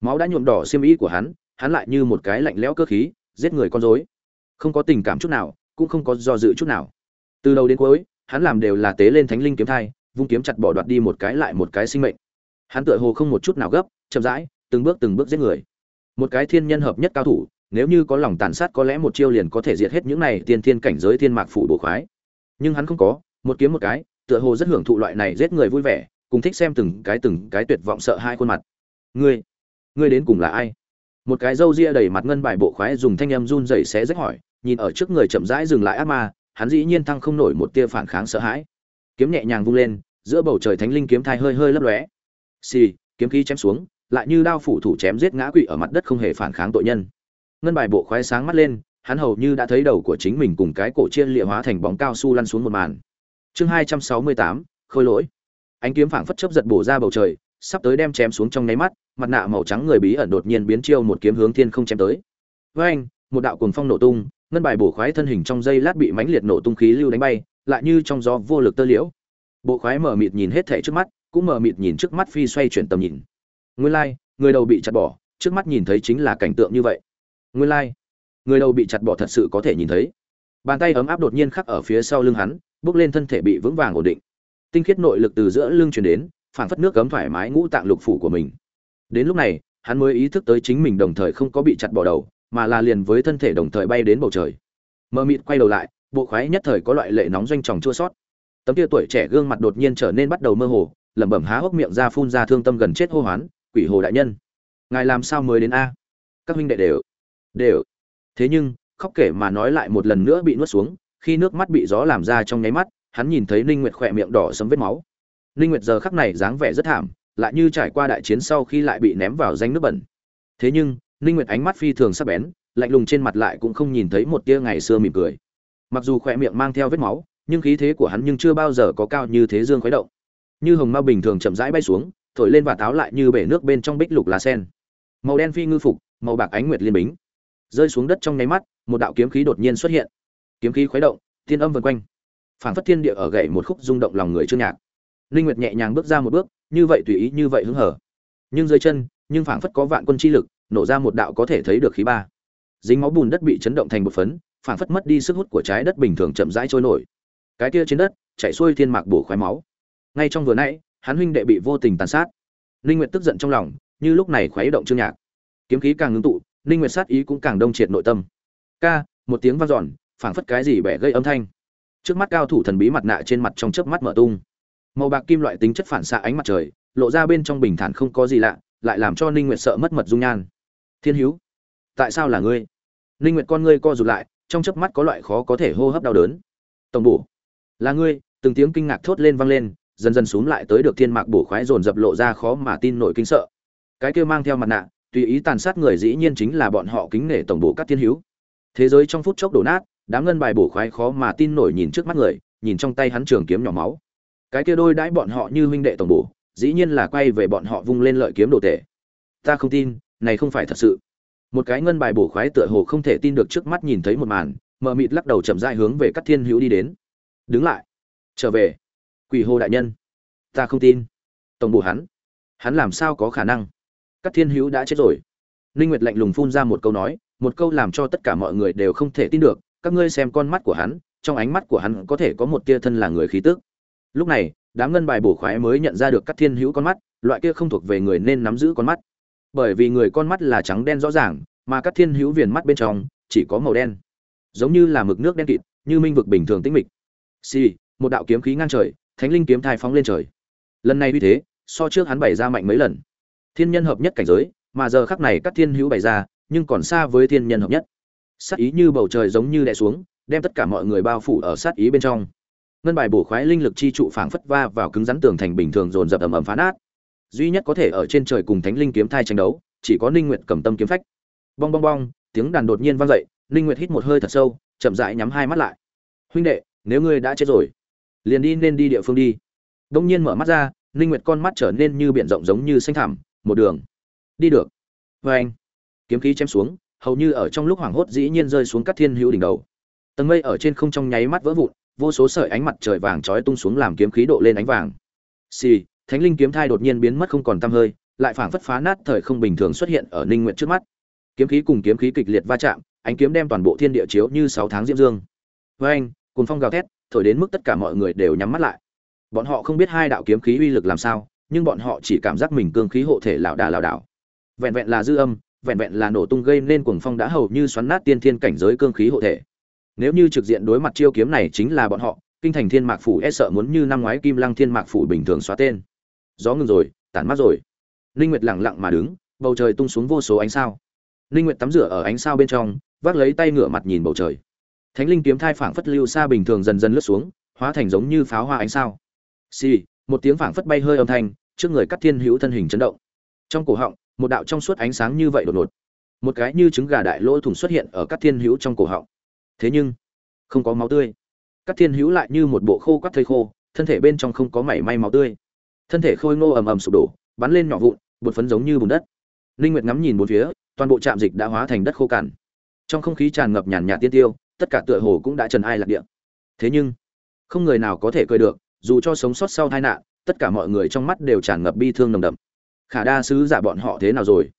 Máu đã nhuộm đỏ xiêm y của hắn hắn lại như một cái lạnh lẽo cơ khí, giết người con rối. Không có tình cảm chút nào, cũng không có do dự chút nào. Từ đầu đến cuối, hắn làm đều là tế lên thánh linh kiếm thai, vung kiếm chặt bỏ đoạt đi một cái lại một cái sinh mệnh. Hắn tựa hồ không một chút nào gấp, chậm rãi, từng bước từng bước giết người. Một cái thiên nhân hợp nhất cao thủ, nếu như có lòng tàn sát có lẽ một chiêu liền có thể diệt hết những này tiên thiên cảnh giới thiên mạc phủ bổ khoái. Nhưng hắn không có, một kiếm một cái, tựa hồ rất hưởng thụ loại này giết người vui vẻ cùng thích xem từng cái từng cái tuyệt vọng sợ hai khuôn mặt. Ngươi ngươi đến cùng là ai? Một cái râu ria đầy mặt ngân bài bộ khoái dùng thanh âm run rẩy xé rách hỏi, nhìn ở trước người chậm rãi dừng lại ác ma, hắn dĩ nhiên thăng không nổi một tia phản kháng sợ hãi. Kiếm nhẹ nhàng vung lên, giữa bầu trời thánh linh kiếm thai hơi hơi lấp lóe. Xì, kiếm khí chém xuống, lại như đao phủ thủ chém giết ngã quỵ ở mặt đất không hề phản kháng tội nhân. Ngân bài bộ khoái sáng mắt lên, hắn hầu như đã thấy đầu của chính mình cùng cái cổ chia lịa hóa thành bóng cao su lăn xuống một màn. Chương hai trăm sáu mươi tám, khôi lỗi ánh kiếm phảng phất chớp giật bổ ra bầu trời, sắp tới đem chém xuống trong nháy mắt, mặt nạ màu trắng người bí ẩn đột nhiên biến chiêu một kiếm hướng thiên không chém tới. Với anh, một đạo cuồng phong nổ tung, ngân bài bổ khoái thân hình trong dây lát bị mãnh liệt nổ tung khí lưu đánh bay, lại như trong gió vô lực tơ liễu. Bộ khoái mở mịt nhìn hết thảy trước mắt, cũng mở mịt nhìn trước mắt phi xoay chuyển tầm nhìn. Nguyên lai, người đầu bị chặt bỏ, trước mắt nhìn thấy chính là cảnh tượng như vậy. Nguyên lai、like. người đầu bị chặt bỏ thật sự có thể nhìn thấy. Bàn tay ấm áp đột nhiên khắc ở phía sau lưng hắn, bước lên thân thể bị vững vàng ổn định tinh khiết nội lực từ giữa lưng truyền đến, phảng phất nước cấm thoải mái ngũ tạng lục phủ của mình. Đến lúc này, hắn mới ý thức tới chính mình đồng thời không có bị chặt bỏ đầu, mà là liền với thân thể đồng thời bay đến bầu trời. Mơ mịt quay đầu lại, bộ khoái nhất thời có loại lệ nóng doanh tròng chua sót. Tấm kia tuổi trẻ gương mặt đột nhiên trở nên bắt đầu mơ hồ, lẩm bẩm há hốc miệng ra phun ra thương tâm gần chết hô hoán, quỷ hồ đại nhân, ngài làm sao mới đến a? Các huynh đệ đều đều. Thế nhưng, khóc kể mà nói lại một lần nữa bị nuốt xuống, khi nước mắt bị gió làm ra trong nháy mắt hắn nhìn thấy ninh nguyệt khỏe miệng đỏ sẫm vết máu. Ninh nguyệt giờ khắc này dáng vẻ rất thảm, lại như trải qua đại chiến sau khi lại bị ném vào danh nước bẩn. Thế nhưng, ninh nguyệt ánh mắt phi thường sắc bén, lạnh lùng trên mặt lại cũng không nhìn thấy một tia ngày xưa mỉm cười. Mặc dù khỏe miệng mang theo vết máu, nhưng khí thế của hắn nhưng chưa bao giờ có cao như thế dương khuấy động. Như hồng ma bình thường chậm rãi bay xuống, thổi lên và táo lại như bể nước bên trong bích lục lá sen. Màu đen phi ngư phục, màu bạc ánh nguyệt liên bính. Rơi xuống đất trong nháy mắt, một đạo kiếm khí đột nhiên xuất hiện. Kiếm khí khuấy động, thiên âm vần quanh phảng phất thiên địa ở gậy một khúc rung động lòng người chưa nhạc. Linh nguyệt nhẹ nhàng bước ra một bước, như vậy tùy ý như vậy hứng hở. Nhưng dưới chân, nhưng phảng phất có vạn quân chi lực, nổ ra một đạo có thể thấy được khí ba. Dính máu bùn đất bị chấn động thành một phấn, phảng phất mất đi sức hút của trái đất bình thường chậm rãi trôi nổi. Cái kia trên đất, chảy xuôi thiên mạc bổ khoái máu. Ngay trong vừa nãy, hắn huynh đệ bị vô tình tàn sát. Linh nguyệt tức giận trong lòng, như lúc này khuấy động trương nhạc. Kiếm khí càng ngưng tụ linh nguyệt sát ý cũng càng đông triệt nội tâm. Ca! Một tiếng vang dọn, phảng phất cái gì bẻ gây âm thanh trước mắt cao thủ thần bí mặt nạ trên mặt trong chớp mắt mở tung. Màu bạc kim loại tính chất phản xạ ánh mặt trời, lộ ra bên trong bình thản không có gì lạ, lại làm cho ninh nguyệt sợ mất mật dung nhan. Thiên hiếu tại sao là ngươi? Ninh nguyệt con ngươi co rụt lại, trong chớp mắt có loại khó có thể hô hấp đau đớn. Tổng bổ, là ngươi, từng tiếng kinh ngạc thốt lên vang lên, dần dần xuống lại tới được thiên mạc bổ khoái dồn dập lộ ra khó mà tin nổi kinh sợ. Cái kia mang theo mặt nạ, tùy ý tàn sát người dĩ nhiên chính là bọn họ kính nể tổng bổ các thiên hiếu thế giới trong phút chốc đổ nát đám ngân bài bổ khoái khó mà tin nổi nhìn trước mắt người, nhìn trong tay hắn trường kiếm nhỏ máu. Cái kia đôi đãi bọn họ như huynh đệ tổng bổ, dĩ nhiên là quay về bọn họ vung lên lợi kiếm đồ tể. Ta không tin, này không phải thật sự. Một cái ngân bài bổ khoái tựa hồ không thể tin được trước mắt nhìn thấy một màn, mờ mịt lắc đầu chậm dại hướng về các thiên hữu đi đến. Đứng lại. Trở về. Quỷ hồ đại nhân. Ta không tin. Tổng bổ hắn. Hắn làm sao có khả năng? Các thiên hữu đã chết rồi. Ninh nguyệt lạnh lùng phun ra một câu nói, một câu làm cho tất cả mọi người đều không thể tin được các ngươi xem con mắt của hắn trong ánh mắt của hắn có thể có một tia thân là người khí tức. Lúc này đám ngân bài bổ khoái mới nhận ra được các thiên hữu con mắt loại kia không thuộc về người nên nắm giữ con mắt. Bởi vì người con mắt là trắng đen rõ ràng mà các thiên hữu viền mắt bên trong chỉ có màu đen. Giống như là mực nước đen kịt như minh vực bình thường tĩnh mịch. Xì、sì, một đạo kiếm khí ngang trời thánh linh kiếm thai phóng lên trời. Lần này như thế so trước hắn bày ra mạnh mấy lần. Thiên nhân hợp nhất cảnh giới mà giờ khắc này các thiên hữu bày ra nhưng còn xa với thiên nhân hợp nhất sát ý như bầu trời giống như đè xuống, đem tất cả mọi người bao phủ ở sát ý bên trong. Ngân bài bổ khoái linh lực chi trụ phảng phất va vào cứng rắn tường thành bình thường dồn dập ầm ầm phá nát. Duy nhất có thể ở trên trời cùng thánh linh kiếm thai tranh đấu, chỉ có ninh nguyệt cầm tâm kiếm phách. Bong bong bong, tiếng đàn đột nhiên vang dậy, ninh nguyệt hít một hơi thật sâu, chậm rãi nhắm hai mắt lại. Huynh đệ, nếu ngươi đã chết rồi, liền đi nên đi địa phương đi. Đông nhiên mở mắt ra, ninh nguyệt con mắt trở nên như biển rộng giống như xanh thẳm, một đường, đi được. Với anh kiếm khí chém xuống hầu như ở trong lúc hoảng hốt dĩ nhiên rơi xuống các thiên hữu đỉnh đầu. Tầng mây ở trên không trong nháy mắt vỡ vụn, vô số sợi ánh mặt trời vàng chói tung xuống làm kiếm khí độ lên ánh vàng. Xì, thánh linh kiếm thai đột nhiên biến mất không còn tăm hơi, lại phảng phất phá nát thời không bình thường xuất hiện ở ninh nguyện trước mắt. Kiếm khí cùng kiếm khí kịch liệt va chạm, ánh kiếm đem toàn bộ thiên địa chiếu như sáu tháng diễm dương. Với anh cùng phong gào thét, thổi đến mức tất cả mọi người đều nhắm mắt lại. Bọn họ không biết hai đạo kiếm khí uy lực làm sao, nhưng bọn họ chỉ cảm giác mình cương khí hộ thể lảo đà lảo đảo. Vẹn vẹn là dư âm vẹn vẹn là nổ tung gây nên cuồng phong đã hầu như xoắn nát tiên thiên cảnh giới cương khí hộ thể. Nếu như trực diện đối mặt chiêu kiếm này chính là bọn họ, kinh thành thiên mạc phủ e sợ muốn như năm ngoái kim lăng thiên mạc phủ bình thường xóa tên. Gió ngừng rồi, tản mắt rồi. Linh nguyệt lặng lặng mà đứng, bầu trời tung xuống vô số ánh sao. Linh nguyệt tắm rửa ở ánh sao bên trong, vác lấy tay ngửa mặt nhìn bầu trời. Thánh linh kiếm thai phảng phất lưu xa bình thường dần dần lướt xuống, hóa thành giống như pháo hoa ánh sao. Xì, một tiếng phảng phất bay hơi âm thanh, trước người cắt thiên hữu thân hình chấn động. Trong cổ họng một đạo trong suốt ánh sáng như vậy đột ngột. Một cái như trứng gà đại lỗ thủng xuất hiện ở các thiên hữu trong cổ họng. Thế nhưng, không có máu tươi. Các thiên hữu lại như một bộ khô quắt thây khô, thân thể bên trong không có mảy may máu tươi. Thân thể khôi ngô ầm ầm sụp đổ, bắn lên nhỏ vụn, bột phấn giống như bùn đất. Linh nguyệt ngắm nhìn bốn phía, toàn bộ trạm dịch đã hóa thành đất khô cằn. Trong không khí tràn ngập nhàn nhạt tiên tiêu, tất cả tựa hồ cũng đã trần ai lạc địa. Thế nhưng, không người nào có thể cười được, dù cho sống sót sau tai nạn, tất cả mọi người trong mắt đều tràn ngập bi thương nồng đậm khả đa sứ giả bọn họ thế nào rồi?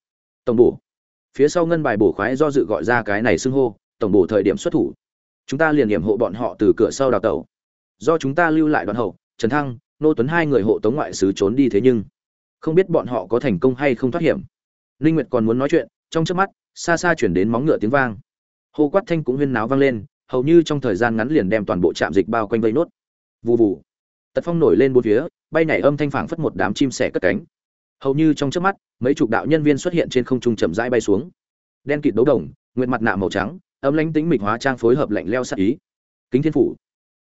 Tổng bổ. Phía sau ngân bài bổ khoái do dự gọi ra cái này xưng hô, tổng bổ thời điểm xuất thủ. Chúng ta liền hiểm hộ bọn họ từ cửa sau đào tẩu. Do chúng ta lưu lại đoàn hậu, trần thăng, nô tuấn hai người hộ tống ngoại sứ trốn đi thế nhưng, không biết bọn họ có thành công hay không thoát hiểm. Linh nguyệt còn muốn nói chuyện, trong trước mắt, xa xa chuyển đến móng ngựa tiếng vang. Hô quát thanh cũng huyên náo vang lên, hầu như trong thời gian ngắn liền đem toàn bộ trạm dịch bao quanh vây nốt. Vù vù. Tật phong nổi lên bốn phía, bay nhảy âm thanh phảng phất một đám chim sẻ cất cánh hầu như trong trước mắt, mấy chục đạo nhân viên xuất hiện trên không trung chậm rãi bay xuống. Đen kịt đấu đồng nguyện mặt nạ màu trắng, âm lãnh tính mịch hóa trang phối hợp lạnh leo sát ý. Kính thiên phủ,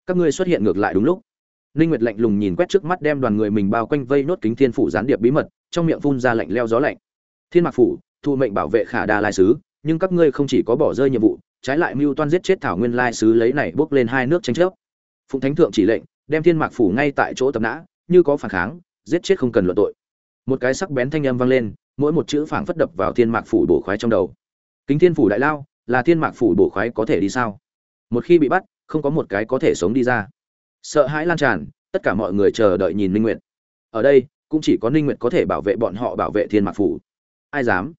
các ngươi xuất hiện ngược lại đúng lúc. Ninh nguyệt lạnh lùng nhìn quét trước mắt đem đoàn người mình bao quanh vây nốt kính thiên phủ gián điệp bí mật, trong miệng phun ra lạnh leo gió lạnh. Thiên mạc phủ thụ mệnh bảo vệ khả đa lai sứ, nhưng các ngươi không chỉ có bỏ rơi nhiệm vụ, trái lại mưu toan giết chết thảo nguyên lai sứ lấy này bước lên hai nước tranh chấp. Phụng thánh thượng chỉ lệnh, đem thiên mạc phủ ngay tại chỗ tập nã, như có phản kháng, giết chết không cần luận tội một cái sắc bén thanh âm vang lên, mỗi một chữ phảng phất đập vào thiên mạc phủ bổ khoái trong đầu. Kính thiên phủ đại lao, là thiên mạc phủ bổ khoái có thể đi sao? Một khi bị bắt, không có một cái có thể sống đi ra. Sợ hãi lan tràn, tất cả mọi người chờ đợi nhìn ninh nguyệt. Ở đây, cũng chỉ có ninh nguyệt có thể bảo vệ bọn họ bảo vệ thiên mạc phủ. Ai dám?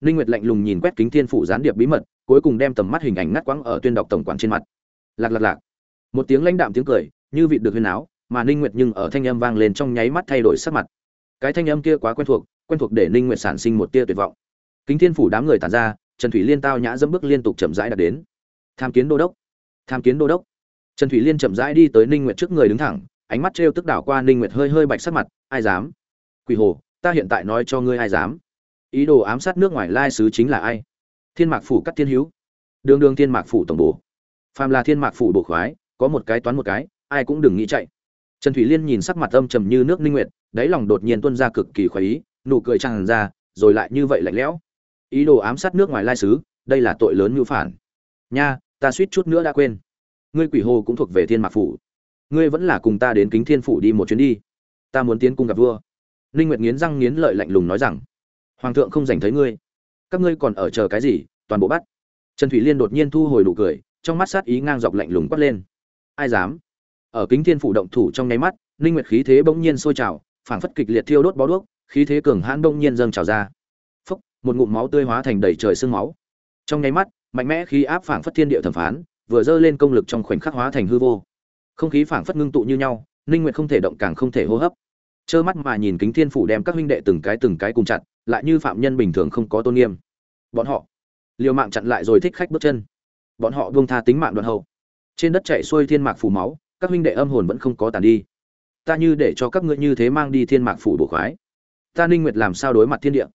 Ninh nguyệt lạnh lùng nhìn quét kính thiên phủ gián điệp bí mật, cuối cùng đem tầm mắt hình ảnh ngắt quãng ở tuyên đọc tổng quản trên mặt. Lạc lạc lạc. Một tiếng lãnh đạm tiếng cười, như vịt được huyên áo mà ninh nguyệt nhưng ở thanh âm vang lên trong nháy mắt thay đổi sắc mặt cái thanh âm kia quá quen thuộc quen thuộc để ninh nguyệt sản sinh một tia tuyệt vọng. Kính thiên phủ đám người tản ra, trần thủy liên tao nhã dẫm bước liên tục chậm rãi đạt đến. Tham kiến đô đốc. Tham kiến đô đốc. Trần thủy liên chậm rãi đi tới ninh nguyệt trước người đứng thẳng, ánh mắt trêu tức đảo qua ninh nguyệt hơi hơi bạch sắc mặt, ai dám? Quỷ hồ, ta hiện tại nói cho ngươi ai dám? Ý đồ ám sát nước ngoài lai sứ chính là ai? Thiên mạc phủ cắt thiên hữu. Đường đường thiên mạc phủ tổng bổ. Phàm là thiên mạc phủ bổ khoái, có một cái toán một cái, ai cũng đừng nghĩ chạy trần thủy liên nhìn sắc mặt âm trầm như nước ninh nguyệt, đáy lòng đột nhiên tuôn ra cực kỳ khoái ý, nụ cười tràn ra, rồi lại như vậy lạnh lẽo. Ý đồ ám sát nước ngoài lai sứ đây là tội lớn như phản. Nha, ta suýt chút nữa đã quên. Ngươi quỷ hồ cũng thuộc về thiên mạc phủ. Ngươi vẫn là cùng ta đến kính thiên phủ đi một chuyến đi. Ta muốn tiến cung gặp vua. Ninh nguyệt nghiến răng nghiến lợi lạnh lùng nói rằng, hoàng thượng không dành thấy ngươi. Các ngươi còn ở chờ cái gì? Toàn bộ bắt. Trần thủy liên đột nhiên thu hồi nụ cười, trong mắt sát ý ngang dọc lạnh lùng quát lên. Ai dám? Ở kính thiên phủ động thủ trong nháy mắt ninh nguyệt khí thế bỗng nhiên sôi trào, phảng phất kịch liệt thiêu đốt bó đuốc, khí thế cường hãn bỗng nhiên dâng trào ra. Phúc, một ngụm máu tươi hóa thành đầy trời sương máu. Trong nháy mắt, mạnh mẽ khí áp phảng phất thiên địa thẩm phán, vừa dơ lên công lực trong khoảnh khắc hóa thành hư vô. Không khí phảng phất ngưng tụ như nhau ninh nguyệt không thể động càng không thể hô hấp. Trơ mắt mà nhìn kính thiên phủ đem các huynh đệ từng cái từng cái cùng chặt, lại như phạm nhân bình thường không có tôn nghiêm. Bọn họ liều mạng chặn lại rồi thích khách bước chân. Bọn họ buông tha tính mạng đoạn hậu. Trên đất chạy xuôi thiên mạc phủ máu các huynh đệ âm hồn vẫn không có tàn đi. Ta như để cho các ngươi như thế mang đi thiên mạc phủ bổ khoái. Ta ninh nguyệt làm sao đối mặt thiên địa?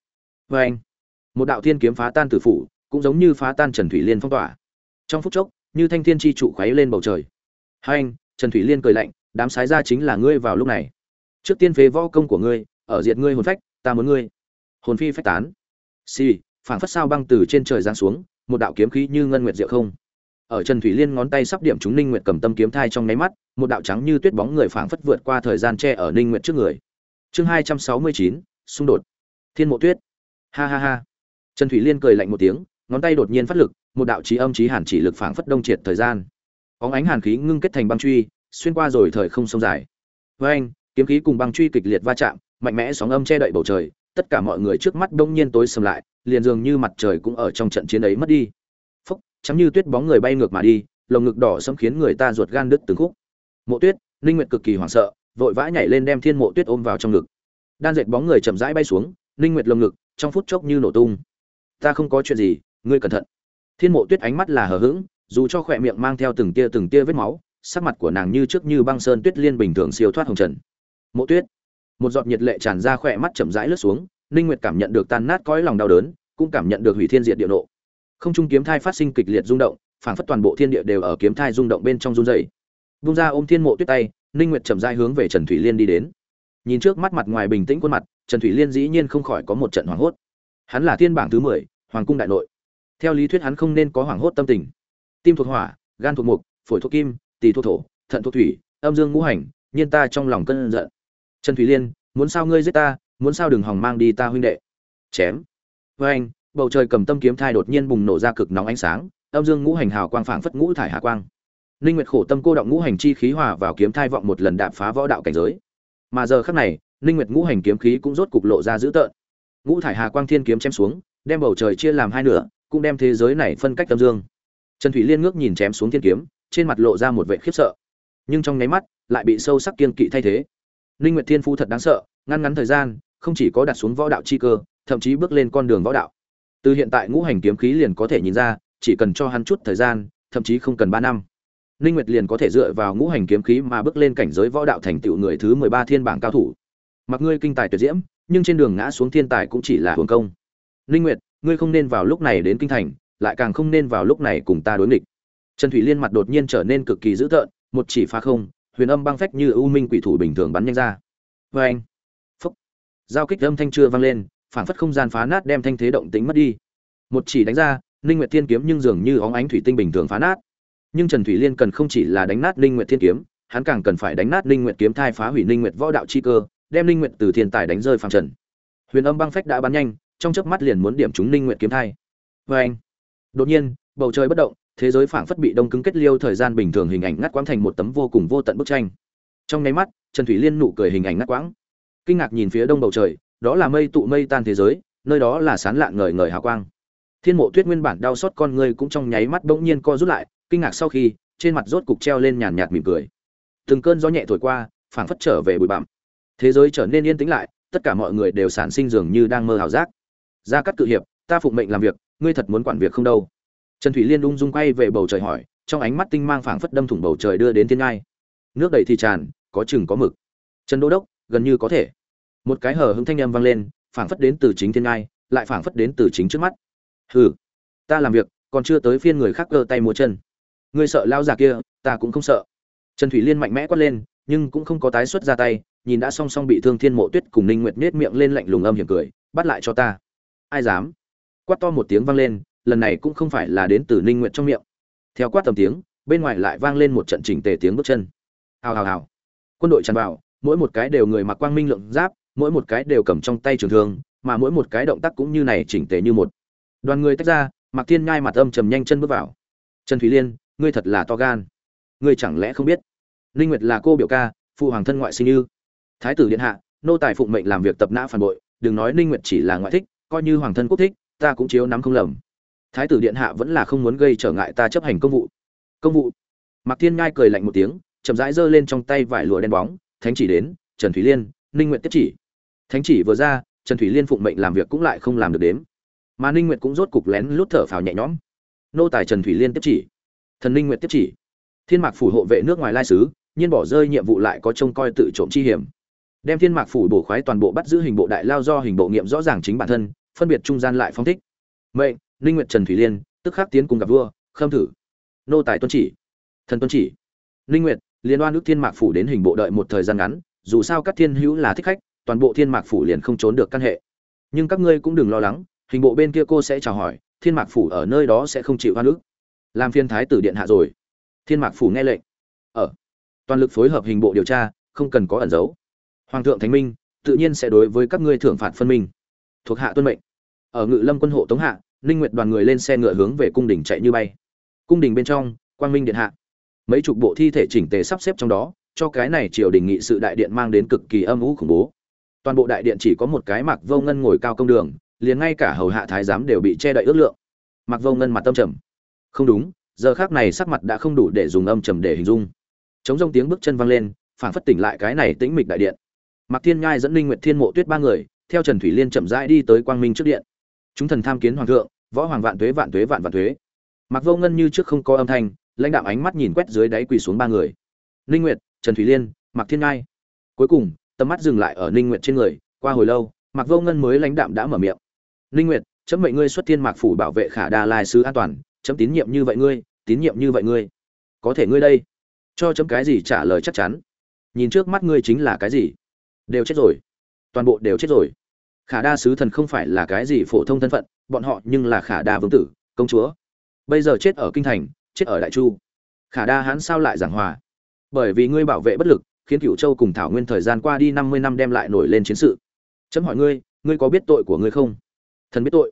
Với anh, một đạo thiên kiếm phá tan tử phủ, cũng giống như phá tan trần thủy liên phong tỏa. Trong phút chốc, như thanh thiên chi trụ khuấy lên bầu trời. Hai anh, trần thủy liên cười lạnh, đám sái ra chính là ngươi vào lúc này. Trước tiên phế võ công của ngươi, ở diệt ngươi hồn phách, ta muốn ngươi. Hồn phi phách tán. Xì, phảng phất sao băng từ trên trời giáng xuống, một đạo kiếm khí như ngân nguyệt diệu không ở trần thủy liên ngón tay sắp điểm trúng ninh nguyệt cầm tâm kiếm thai trong nháy mắt, một đạo trắng như tuyết bóng người phảng phất vượt qua thời gian che ở ninh nguyệt trước người. Chương hai trăm sáu mươi chín, xung đột. Thiên mộ tuyết. Ha ha ha. Trần thủy liên cười lạnh một tiếng, ngón tay đột nhiên phát lực, một đạo trí âm trí hàn chỉ lực phảng phất đông triệt thời gian. Óng ánh hàn khí ngưng kết thành băng truy, xuyên qua rồi thời không sông dài. Với anh, kiếm khí cùng băng truy kịch liệt va chạm, mạnh mẽ sóng âm che đậy bầu trời, tất cả mọi người trước mắt đông nhiên tối sầm lại, liền dường như mặt trời cũng ở trong trận chiến ấy mất đi chắm như tuyết bóng người bay ngược mà đi, lồng ngực đỏ sẫm khiến người ta ruột gan đứt từng khúc. Mộ tuyết linh nguyệt cực kỳ hoảng sợ, vội vã nhảy lên đem thiên mộ tuyết ôm vào trong ngực. Đan dệt bóng người chậm rãi bay xuống linh nguyệt lồng ngực, trong phút chốc như nổ tung. Ta không có chuyện gì, ngươi cẩn thận. Thiên mộ tuyết ánh mắt là hờ hững, dù cho khỏe miệng mang theo từng tia từng tia vết máu, sắc mặt của nàng như trước như băng sơn tuyết liên bình thường siêu thoát hồng trần. Mộ tuyết. Một giọt nhiệt lệ tràn ra khỏe mắt chậm rãi lướt xuống, ninh nguyệt cảm nhận được tan nát cõi lòng đau đớn, cũng cảm nhận được hủy thiên diệt địa nộ không trung kiếm thai phát sinh kịch liệt rung động phảng phất toàn bộ thiên địa đều ở kiếm thai rung động bên trong run dày vung ra ôm thiên mộ tuyết tay ninh nguyệt chậm rãi hướng về trần thủy liên đi đến. Nhìn trước mắt mặt ngoài bình tĩnh khuôn mặt trần thủy liên dĩ nhiên không khỏi có một trận hoảng hốt. Hắn là thiên bảng thứ 10, hoàng cung đại nội. Theo lý thuyết hắn không nên có hoảng hốt tâm tình. Tim thuộc hỏa gan thuộc mục phổi thuộc kim tỳ thuộc thổ thận thuộc thủy âm dương ngũ hành nhiên ta trong lòng cơn giận. Trần thủy liên muốn sao ngươi giết ta muốn sao đừng hòng mang đi ta huynh đệ. Chém. Với anh bầu trời cầm tâm kiếm thai đột nhiên bùng nổ ra cực nóng ánh sáng, âm dương ngũ hành hào quang phảng phất ngũ thải hạ quang. Ninh nguyệt khổ tâm cô động ngũ hành chi khí hòa vào kiếm thai vọng một lần đạp phá võ đạo cảnh giới. Mà giờ khắc này ninh nguyệt ngũ hành kiếm khí cũng rốt cục lộ ra dữ tợn. Ngũ thải hà quang thiên kiếm chém xuống, đem bầu trời chia làm hai nửa, cũng đem thế giới này phân cách tâm dương. Trần thủy liên ngước nhìn chém xuống thiên kiếm, trên mặt lộ ra một vẻ khiếp sợ. Nhưng trong nháy mắt, lại bị sâu sắc kiên kỵ thay thế. Ninh nguyệt thiên phu thật đáng sợ, ngăn ngắn thời gian, không chỉ có đặt xuống võ đạo chi cơ, thậm chí bước lên con đường võ đạo từ hiện tại ngũ hành kiếm khí liền có thể nhìn ra, chỉ cần cho hắn chút thời gian, thậm chí không cần ba năm. Ninh nguyệt liền có thể dựa vào ngũ hành kiếm khí mà bước lên cảnh giới võ đạo thành tựu người thứ 13 thiên bảng cao thủ. Mặc ngươi kinh tài tuyệt diễm, nhưng trên đường ngã xuống thiên tài cũng chỉ là hưởng công. Ninh nguyệt, ngươi không nên vào lúc này đến kinh thành, lại càng không nên vào lúc này cùng ta đối nghịch. Trần thủy liên mặt đột nhiên trở nên cực kỳ dữ tợn, một chỉ phá không, huyền âm băng phách như ưu minh quỷ thủ bình thường bắn nhanh ra. Vê anh phúc. Giao kích âm thanh chưa vang lên phảng phất không gian phá nát đem thanh thế động tính mất đi. Một chỉ đánh ra, ninh nguyệt thiên kiếm nhưng dường như óng ánh thủy tinh bình thường phá nát. Nhưng trần thủy liên cần không chỉ là đánh nát ninh nguyệt thiên kiếm, hắn càng cần phải đánh nát ninh nguyệt kiếm thai phá hủy ninh nguyệt võ đạo chi cơ, đem ninh nguyệt từ thiên tài đánh rơi phàm trần. Huyền âm băng phách đã bắn nhanh, trong chớp mắt liền muốn điểm trúng ninh nguyệt kiếm thai. Với anh, đột nhiên, bầu trời bất động, thế giới phảng phất bị đông cứng kết liêu thời gian bình thường hình ảnh ngắt quãng thành một tấm vô cùng vô tận bức tranh. Trong nháy mắt, trần thủy liên nụ cười hình ảnh ngắt quãng. Kinh ngạc nhìn phía đông bầu trời đó là mây tụ mây tan thế giới, nơi đó là sán lạng ngời ngời hào quang. Thiên mộ tuyết nguyên bản đau xót con người cũng trong nháy mắt bỗng nhiên co rút lại, kinh ngạc sau khi, trên mặt rốt cục treo lên nhàn nhạt mỉm cười. Từng cơn gió nhẹ thổi qua, phảng phất trở về bụi bặm. Thế giới trở nên yên tĩnh lại, tất cả mọi người đều sản sinh dường như đang mơ hào giác. Ra cắt cự hiệp, ta phụng mệnh làm việc, ngươi thật muốn quản việc không đâu. Trần thủy liên ung dung quay về bầu trời hỏi, trong ánh mắt tinh mang phảng phất đâm thủng bầu trời đưa đến thiên ngai. Nước đầy thì tràn, có chừng có mực. Trần đô đốc, gần như có thể một cái hở hững thanh âm vang lên, phảng phất đến từ chính thiên ngai, lại phảng phất đến từ chính trước mắt. Hừ, ta làm việc, còn chưa tới phiên người khác cơ tay múa chân. Ngươi sợ lao già kia, ta cũng không sợ. Trần thủy liên mạnh mẽ quát lên, nhưng cũng không có tái xuất ra tay, nhìn đã song song bị thương thiên mộ tuyết cùng ninh nguyệt nết miệng lên lạnh lùng âm hiểm cười, bắt lại cho ta. Ai dám? Quát to một tiếng vang lên, lần này cũng không phải là đến từ ninh nguyệt trong miệng. Theo quát tầm tiếng, bên ngoài lại vang lên một trận chỉnh tề tiếng bước chân. Hào hào hào. Quân đội tràn vào, mỗi một cái đều người mặc quang minh lượng giáp mỗi một cái đều cầm trong tay trường thương, mà mỗi một cái động tác cũng như này chỉnh tề như một. Đoàn người tách ra mặc thiên nhai mặt âm trầm nhanh chân bước vào. Trần thủy liên, ngươi thật là to gan. Ngươi chẳng lẽ không biết? Linh nguyệt là cô biểu ca, phụ hoàng thân ngoại sinh như thái tử điện hạ, nô tài phụng mệnh làm việc tập nã phản bội, đừng nói Linh nguyệt chỉ là ngoại thích, coi như hoàng thân quốc thích, ta cũng chiếu nắm không lầm. Thái tử điện hạ vẫn là không muốn gây trở ngại ta chấp hành công vụ. Công vụ? Mạc thiên ngai cười lạnh một tiếng, chậm rãi giơ lên trong tay vải lụa đen bóng, thánh chỉ đến, trần thủy liên, ninh nguyệt tiếp chỉ thánh chỉ vừa ra, trần thủy liên phụng mệnh làm việc cũng lại không làm được đếm. Mà ninh nguyệt cũng rốt cục lén lút thở phào nhẹ nhõm. Nô tài trần thủy liên tiếp chỉ. Thần ninh nguyệt tiếp chỉ. Thiên mạc phủ hộ vệ nước ngoài lai sứ, nhiên bỏ rơi nhiệm vụ lại có trông coi tự trộm chi hiểm. Đem thiên mạc phủ bổ khoái toàn bộ bắt giữ hình bộ đại lao do hình bộ nghiệm rõ ràng chính bản thân, phân biệt trung gian lại phong thích. Mệnh, Ninh nguyệt trần thủy liên, tức khắc tiến cùng gặp vua, khâm thử. Nô tài tuân chỉ. Thần tuân chỉ. Ninh nguyệt, liên đoan nước thiên mạc phủ đến hình bộ đợi một thời gian ngắn, dù sao các thiên hữu là thích khách toàn bộ thiên mạc phủ liền không trốn được căn hệ. Nhưng các ngươi cũng đừng lo lắng, hình bộ bên kia cô sẽ chào hỏi, thiên mạc phủ ở nơi đó sẽ không chịu oan ức. Làm phiên thái tử điện hạ rồi. Thiên mạc phủ nghe lệnh. Ở. Toàn lực phối hợp hình bộ điều tra, không cần có ẩn giấu hoàng thượng thánh minh, tự nhiên sẽ đối với các ngươi thưởng phạt phân minh. Thuộc hạ tuân mệnh. Ở ngự lâm quân hộ tống hạ, ninh nguyệt đoàn người lên xe ngựa hướng về cung đình chạy như bay. Cung đình bên trong, quang minh điện hạ. Mấy chục bộ thi thể chỉnh tề sắp xếp trong đó, cho cái này triều đình nghị sự đại điện mang đến cực kỳ âm u khủng bố toàn bộ đại điện chỉ có một cái mặc vô ngân ngồi cao công đường liền ngay cả hầu hạ thái giám đều bị che đậy ước lượng mặc vô ngân mặt tâm trầm không đúng giờ khác này sắc mặt đã không đủ để dùng âm trầm để hình dung chống rông tiếng bước chân vang lên phảng phất tỉnh lại cái này tĩnh mịch đại điện Mạc Thiên Nhai dẫn Linh Nguyệt Thiên Mộ Tuyết ba người, theo Trần Thủy Liên chậm rãi đi tới Quang Minh trước điện. Chúng thần tham kiến hoàng thượng, võ hoàng vạn tuế vạn tuế vạn vạn tuế. Mạc Vô Ngân như trước không có âm thanh, lãnh đạo ánh mắt nhìn quét dưới đáy quỳ xuống ba người. Linh Nguyệt, Trần Thủy Liên, Mạc Thiên Nhai. Cuối cùng, tầm mắt dừng lại ở Linh Nguyệt trên người, qua hồi lâu, Mạc Vô Ngân mới lãnh đạm đã mở miệng. Linh Nguyệt, chấm mệnh ngươi xuất thiên mạc phủ bảo vệ Khả Đa Lai sứ an toàn, chấm tín nhiệm như vậy ngươi, tín nhiệm như vậy ngươi. Có thể ngươi đây, cho chấm cái gì trả lời chắc chắn. Nhìn trước mắt ngươi chính là cái gì? đều chết rồi toàn bộ đều chết rồi khả đa sứ thần không phải là cái gì phổ thông thân phận bọn họ nhưng là khả đa vương tử công chúa bây giờ chết ở kinh thành chết ở đại chu khả đa hán sao lại giảng hòa bởi vì ngươi bảo vệ bất lực khiến cựu châu cùng thảo nguyên thời gian qua đi năm mươi năm đem lại nổi lên chiến sự. Chấm hỏi ngươi ngươi có biết tội của ngươi không? Thần biết tội.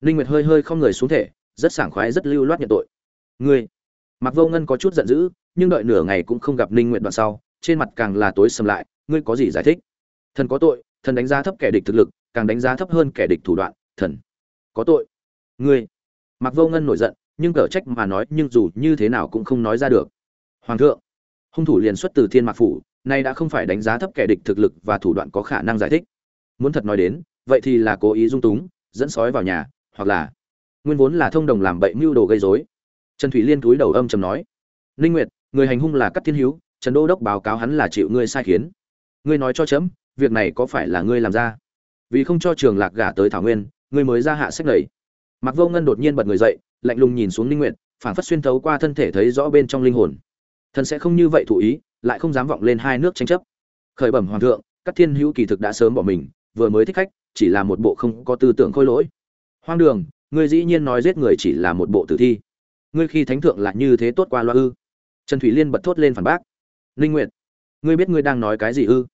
Ninh nguyệt hơi hơi không người xuống thể, rất sảng khoái, rất lưu loát nhận tội. Ngươi. Mặc vô ngân có chút giận dữ, nhưng đợi nửa ngày cũng không gặp ninh nguyệt đoạn sau, trên mặt càng là tối sầm lại, ngươi có gì giải thích? Thần có tội, thần đánh giá thấp kẻ địch thực lực, càng đánh giá thấp hơn kẻ địch thủ đoạn, thần. Có tội. Ngươi. Mặc vô ngân nổi giận, nhưng cở trách mà nói, nhưng dù như thế nào cũng không nói ra được. Hoàng thượng. Hung thủ liền xuất từ thiên mạc phủ nay đã không phải đánh giá thấp kẻ địch thực lực và thủ đoạn có khả năng giải thích. Muốn thật nói đến, vậy thì là cố ý dung túng, dẫn sói vào nhà, hoặc là nguyên vốn là thông đồng làm bậy mưu đồ gây rối. Trần thủy liên túi đầu âm trầm nói ninh nguyệt, người hành hung là cắt thiên hữu, trần đô đốc báo cáo hắn là chịu ngươi sai khiến. Ngươi nói cho chấm, việc này có phải là ngươi làm ra? Vì không cho trường lạc gả tới thảo nguyên, ngươi mới ra hạ sách lầy. Mặc vô ngân đột nhiên bật người dậy, lạnh lùng nhìn xuống ninh nguyệt, phảng phất xuyên thấu qua thân thể thấy rõ bên trong linh hồn thần sẽ không như vậy thủ ý, lại không dám vọng lên hai nước tranh chấp. Khởi bẩm hoàng thượng, các thiên hữu kỳ thực đã sớm bỏ mình, vừa mới thích khách, chỉ là một bộ không có tư tưởng khôi lỗi. Hoang đường, ngươi dĩ nhiên nói giết người chỉ là một bộ tử thi. Ngươi khi thánh thượng lại như thế tốt qua loa ư? Trần thủy liên bật thốt lên phản bác. Linh nguyện ngươi biết ngươi đang nói cái gì ư?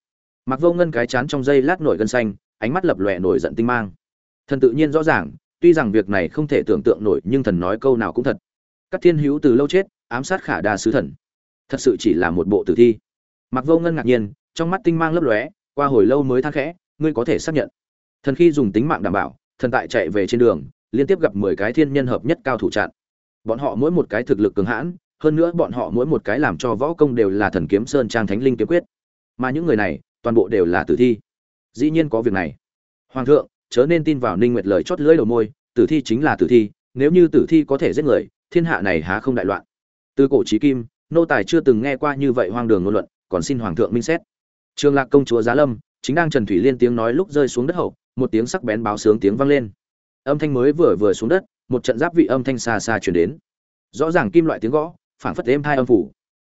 Mặc vô ngân cái chán trong dây lát nổi gân xanh, ánh mắt lập lòe nổi giận tinh mang. Thần tự nhiên rõ ràng, tuy rằng việc này không thể tưởng tượng nổi, nhưng thần nói câu nào cũng thật. Các thiên hữu từ lâu chết, ám sát khả đa sứ thần thật sự chỉ là một bộ tử thi. Mặc vô ngân ngạc nhiên, trong mắt tinh mang lấp lóe, qua hồi lâu mới than khẽ, ngươi có thể xác nhận. Thần khi dùng tính mạng đảm bảo, thần tại chạy về trên đường, liên tiếp gặp mười cái thiên nhân hợp nhất cao thủ chặn. Bọn họ mỗi một cái thực lực cường hãn, hơn nữa bọn họ mỗi một cái làm cho võ công đều là thần kiếm sơn trang thánh linh kiếm quyết. Mà những người này, toàn bộ đều là tử thi. Dĩ nhiên có việc này. Hoàng thượng, chớ nên tin vào ninh nguyệt lời chót lưỡi đầu môi, tử thi chính là tử thi, nếu như tử thi có thể giết người, thiên hạ này há không đại loạn. Từ cổ chí kim nô tài chưa từng nghe qua như vậy hoang đường ngôn luận, còn xin hoàng thượng minh xét. Trường lạc công chúa giá lâm, chính đang trần thủy liên tiếng nói lúc rơi xuống đất hậu, một tiếng sắc bén báo sướng tiếng vang lên. Âm thanh mới vừa vừa xuống đất, một trận giáp vị âm thanh xa xa truyền đến. Rõ ràng kim loại tiếng gõ, phảng phất êm hai âm phủ.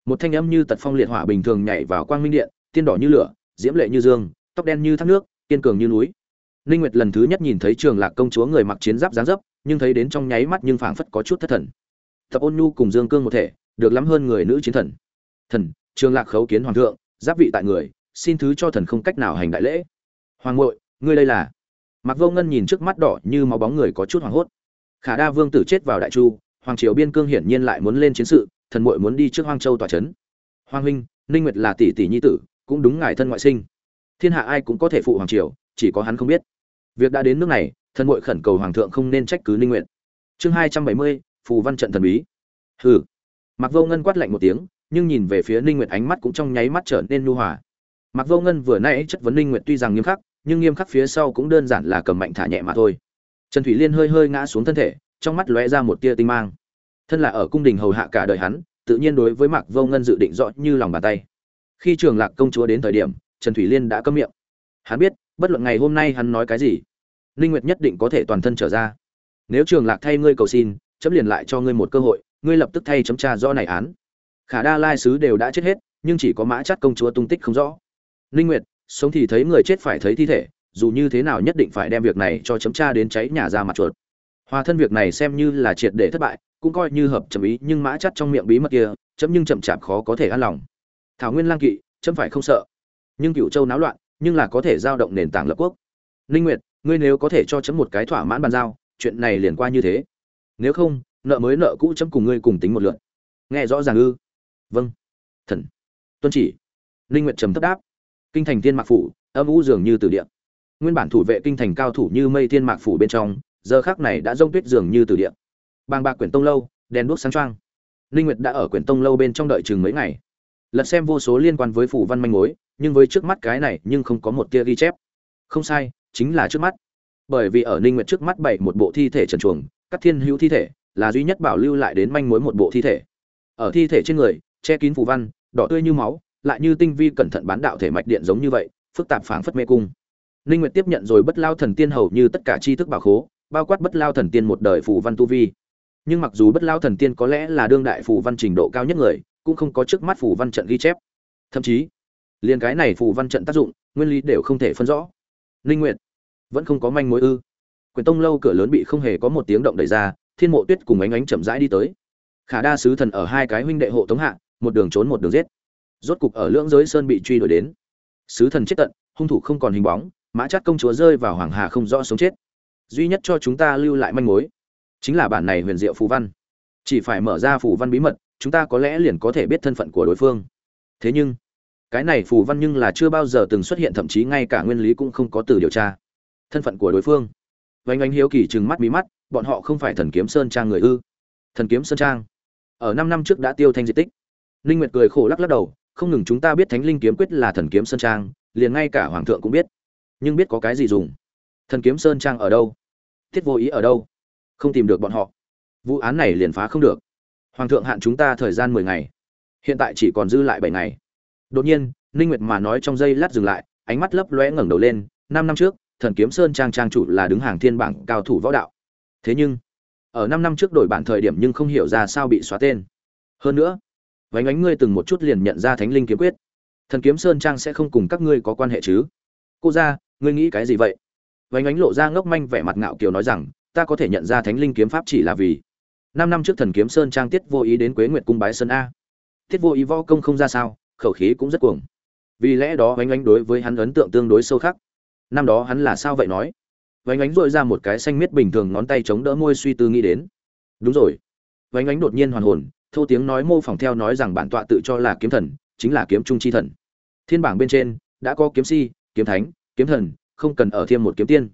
Một thanh âm như tật phong liệt hỏa bình thường nhảy vào quang minh điện, tiên đỏ như lửa, diễm lệ như dương, tóc đen như thác nước, kiên cường như núi. Ninh nguyệt lần thứ nhất nhìn thấy trường lạc công chúa người mặc chiến giáp dáng dấp, nhưng thấy đến trong nháy mắt nhưng phảng phất có chút thất thần. Tập ôn nhu cùng dương cương một thể được lắm hơn người nữ chiến thần. Thần, trường lạc khấu kiến hoàng thượng, giáp vị tại người, xin thứ cho thần không cách nào hành đại lễ. Hoàng ngội ngươi đây là? Mặc vô ngân nhìn trước mắt đỏ như máu bóng người có chút hoảng hốt. Khả đa vương tử chết vào đại chu, hoàng triều biên cương hiển nhiên lại muốn lên chiến sự, thần muội muốn đi trước hoang châu tòa trấn hoàng huynh, ninh nguyệt là tỷ tỷ nhi tử, cũng đúng ngài thân ngoại sinh. Thiên hạ ai cũng có thể phụ hoàng triều, chỉ có hắn không biết. Việc đã đến nước này, thần muội khẩn cầu hoàng thượng không nên trách cứ ninh nguyệt. Chương hai trăm bảy mươi, phù văn trận thần bí. Hừ. Mạc vô ngân quát lạnh một tiếng, nhưng nhìn về phía ninh nguyệt ánh mắt cũng trong nháy mắt trở nên nhu hòa. Mạc vô ngân vừa nãy chất vấn ninh nguyệt tuy rằng nghiêm khắc, nhưng nghiêm khắc phía sau cũng đơn giản là cầm mạnh thả nhẹ mà thôi. Trần thủy liên hơi hơi ngã xuống thân thể, trong mắt lóe ra một tia tinh mang. Thân là ở cung đình hầu hạ cả đời hắn, tự nhiên đối với mạc vô ngân dự định rõ như lòng bàn tay. Khi trường lạc công chúa đến thời điểm, trần thủy liên đã câm miệng. Hắn biết, bất luận ngày hôm nay hắn nói cái gì, ninh nguyệt nhất định có thể toàn thân trở ra. Nếu trường lạc thay ngươi cầu xin, chấm liền lại cho ngươi một cơ hội ngươi lập tức thay chấm tra rõ này án. Khả đa lai sứ đều đã chết hết, nhưng chỉ có mã chắt công chúa tung tích không rõ. Ninh nguyệt, sống thì thấy người chết phải thấy thi thể, dù như thế nào nhất định phải đem việc này cho chấm tra đến cháy nhà ra mặt chuột. Hòa thân việc này xem như là triệt để thất bại, cũng coi như hợp chấm ý, nhưng mã chắt trong miệng bí mật kia, chấm nhưng chậm chạp khó có thể an lòng. Thảo nguyên lang kỵ, chấm phải không sợ. Nhưng cựu châu náo loạn, nhưng là có thể giao động nền tảng lập quốc. Ninh nguyệt, ngươi nếu có thể cho chấm một cái thỏa mãn bàn giao, chuyện này liền qua như thế. Nếu không nợ mới nợ cũ chấm cùng ngươi cùng tính một lượt. Nghe rõ ràng ư? Vâng. Thần. Tuân chỉ. Linh nguyệt trầm thấp đáp. Kinh thành tiên mạc phủ, âm u dường như từ địa. Nguyên bản thủ vệ kinh thành cao thủ như mây tiên mạc phủ bên trong, giờ khắc này đã rông tuyết dường như từ địa. Bàng bạc quyển tông lâu, đèn đuốc sáng choang. Linh nguyệt đã ở quyển tông lâu bên trong đợi chừng mấy ngày. Lật xem vô số liên quan với phủ văn manh mối, nhưng với trước mắt cái này nhưng không có một tia ghi chép. Không sai, chính là trước mắt. Bởi vì ở ninh nguyệt trước mắt bảy một bộ thi thể trần chuồng, các thiên hữu thi thể là duy nhất bảo lưu lại đến manh mối một bộ thi thể. Ở thi thể trên người, che kín phù văn, đỏ tươi như máu, lại như tinh vi cẩn thận bán đạo thể mạch điện giống như vậy, phức tạp phảng phất mê cung. Ninh nguyệt tiếp nhận rồi bất lao thần tiên hầu như tất cả tri thức bảo khố, bao quát bất lao thần tiên một đời phù văn tu vi. Nhưng mặc dù bất lao thần tiên có lẽ là đương đại phù văn trình độ cao nhất người, cũng không có trước mắt phù văn trận ghi chép. Thậm chí, liền cái này phù văn trận tác dụng, nguyên lý đều không thể phân rõ. Ninh nguyệt, vẫn không có manh mối ư? Quyền tông lâu cửa lớn bị không hề có một tiếng động đẩy ra thiên mộ tuyết cùng ánh ánh chậm rãi đi tới. Khả đa sứ thần ở hai cái huynh đệ hộ tống hạ, một đường trốn một đường giết. Rốt cục ở lưỡng giới sơn bị truy đuổi đến. Sứ thần chết tận, hung thủ không còn hình bóng, mã chát công chúa rơi vào hoàng hà không rõ sống chết. Duy nhất cho chúng ta lưu lại manh mối, chính là bản này huyền diệu phù văn. Chỉ phải mở ra phù văn bí mật, chúng ta có lẽ liền có thể biết thân phận của đối phương. Thế nhưng, cái này phù văn nhưng là chưa bao giờ từng xuất hiện, thậm chí ngay cả nguyên lý cũng không có từ điều tra. Thân phận của đối phương vánh ánh hiếu kỳ trừng mắt bí mắt, bọn họ không phải thần kiếm sơn trang người ư? Thần kiếm sơn trang? Ở năm năm trước đã tiêu thanh di tích. Linh nguyệt cười khổ lắc lắc đầu, không ngừng chúng ta biết thánh linh kiếm quyết là thần kiếm sơn trang, liền ngay cả hoàng thượng cũng biết. Nhưng biết có cái gì dùng? Thần kiếm sơn trang ở đâu? Thiết vô ý ở đâu? Không tìm được bọn họ. Vụ án này liền phá không được. Hoàng thượng hạn chúng ta thời gian mười ngày. Hiện tại chỉ còn dư lại bảy ngày. Đột nhiên ninh nguyệt mà nói trong giây lát dừng lại, ánh mắt lấp lóe ngẩng đầu lên, năm năm trước thần kiếm sơn trang trang chủ là đứng hàng thiên bảng cao thủ võ đạo. Thế nhưng, ở năm năm trước đổi bản thời điểm nhưng không hiểu ra sao bị xóa tên. Hơn nữa, vánh ánh ngươi từng một chút liền nhận ra thánh linh kiếm quyết. Thần kiếm sơn trang sẽ không cùng các ngươi có quan hệ chứ? Cô ra ngươi nghĩ cái gì vậy? Vánh ánh lộ ra ngốc manh vẻ mặt ngạo kiều nói rằng, ta có thể nhận ra thánh linh kiếm pháp chỉ là vì năm năm trước thần kiếm sơn trang tiết vô ý đến quế nguyệt cung bái sơn a. Tiết vô ý võ công không ra sao, khẩu khí cũng rất cuồng. Vì lẽ đó vánh ánh đối với hắn ấn tượng tương đối sâu khắc năm đó hắn là sao vậy nói? Vánh ánh dội ra một cái xanh miết bình thường ngón tay chống đỡ môi suy tư nghĩ đến. Đúng rồi. Vánh ánh đột nhiên hoàn hồn, thô tiếng nói mô phỏng theo nói rằng bản tọa tự cho là kiếm thần, chính là kiếm trung chi thần. Thiên bảng bên trên, đã có kiếm si, kiếm thánh, kiếm thần, không cần ở thêm một kiếm tiên.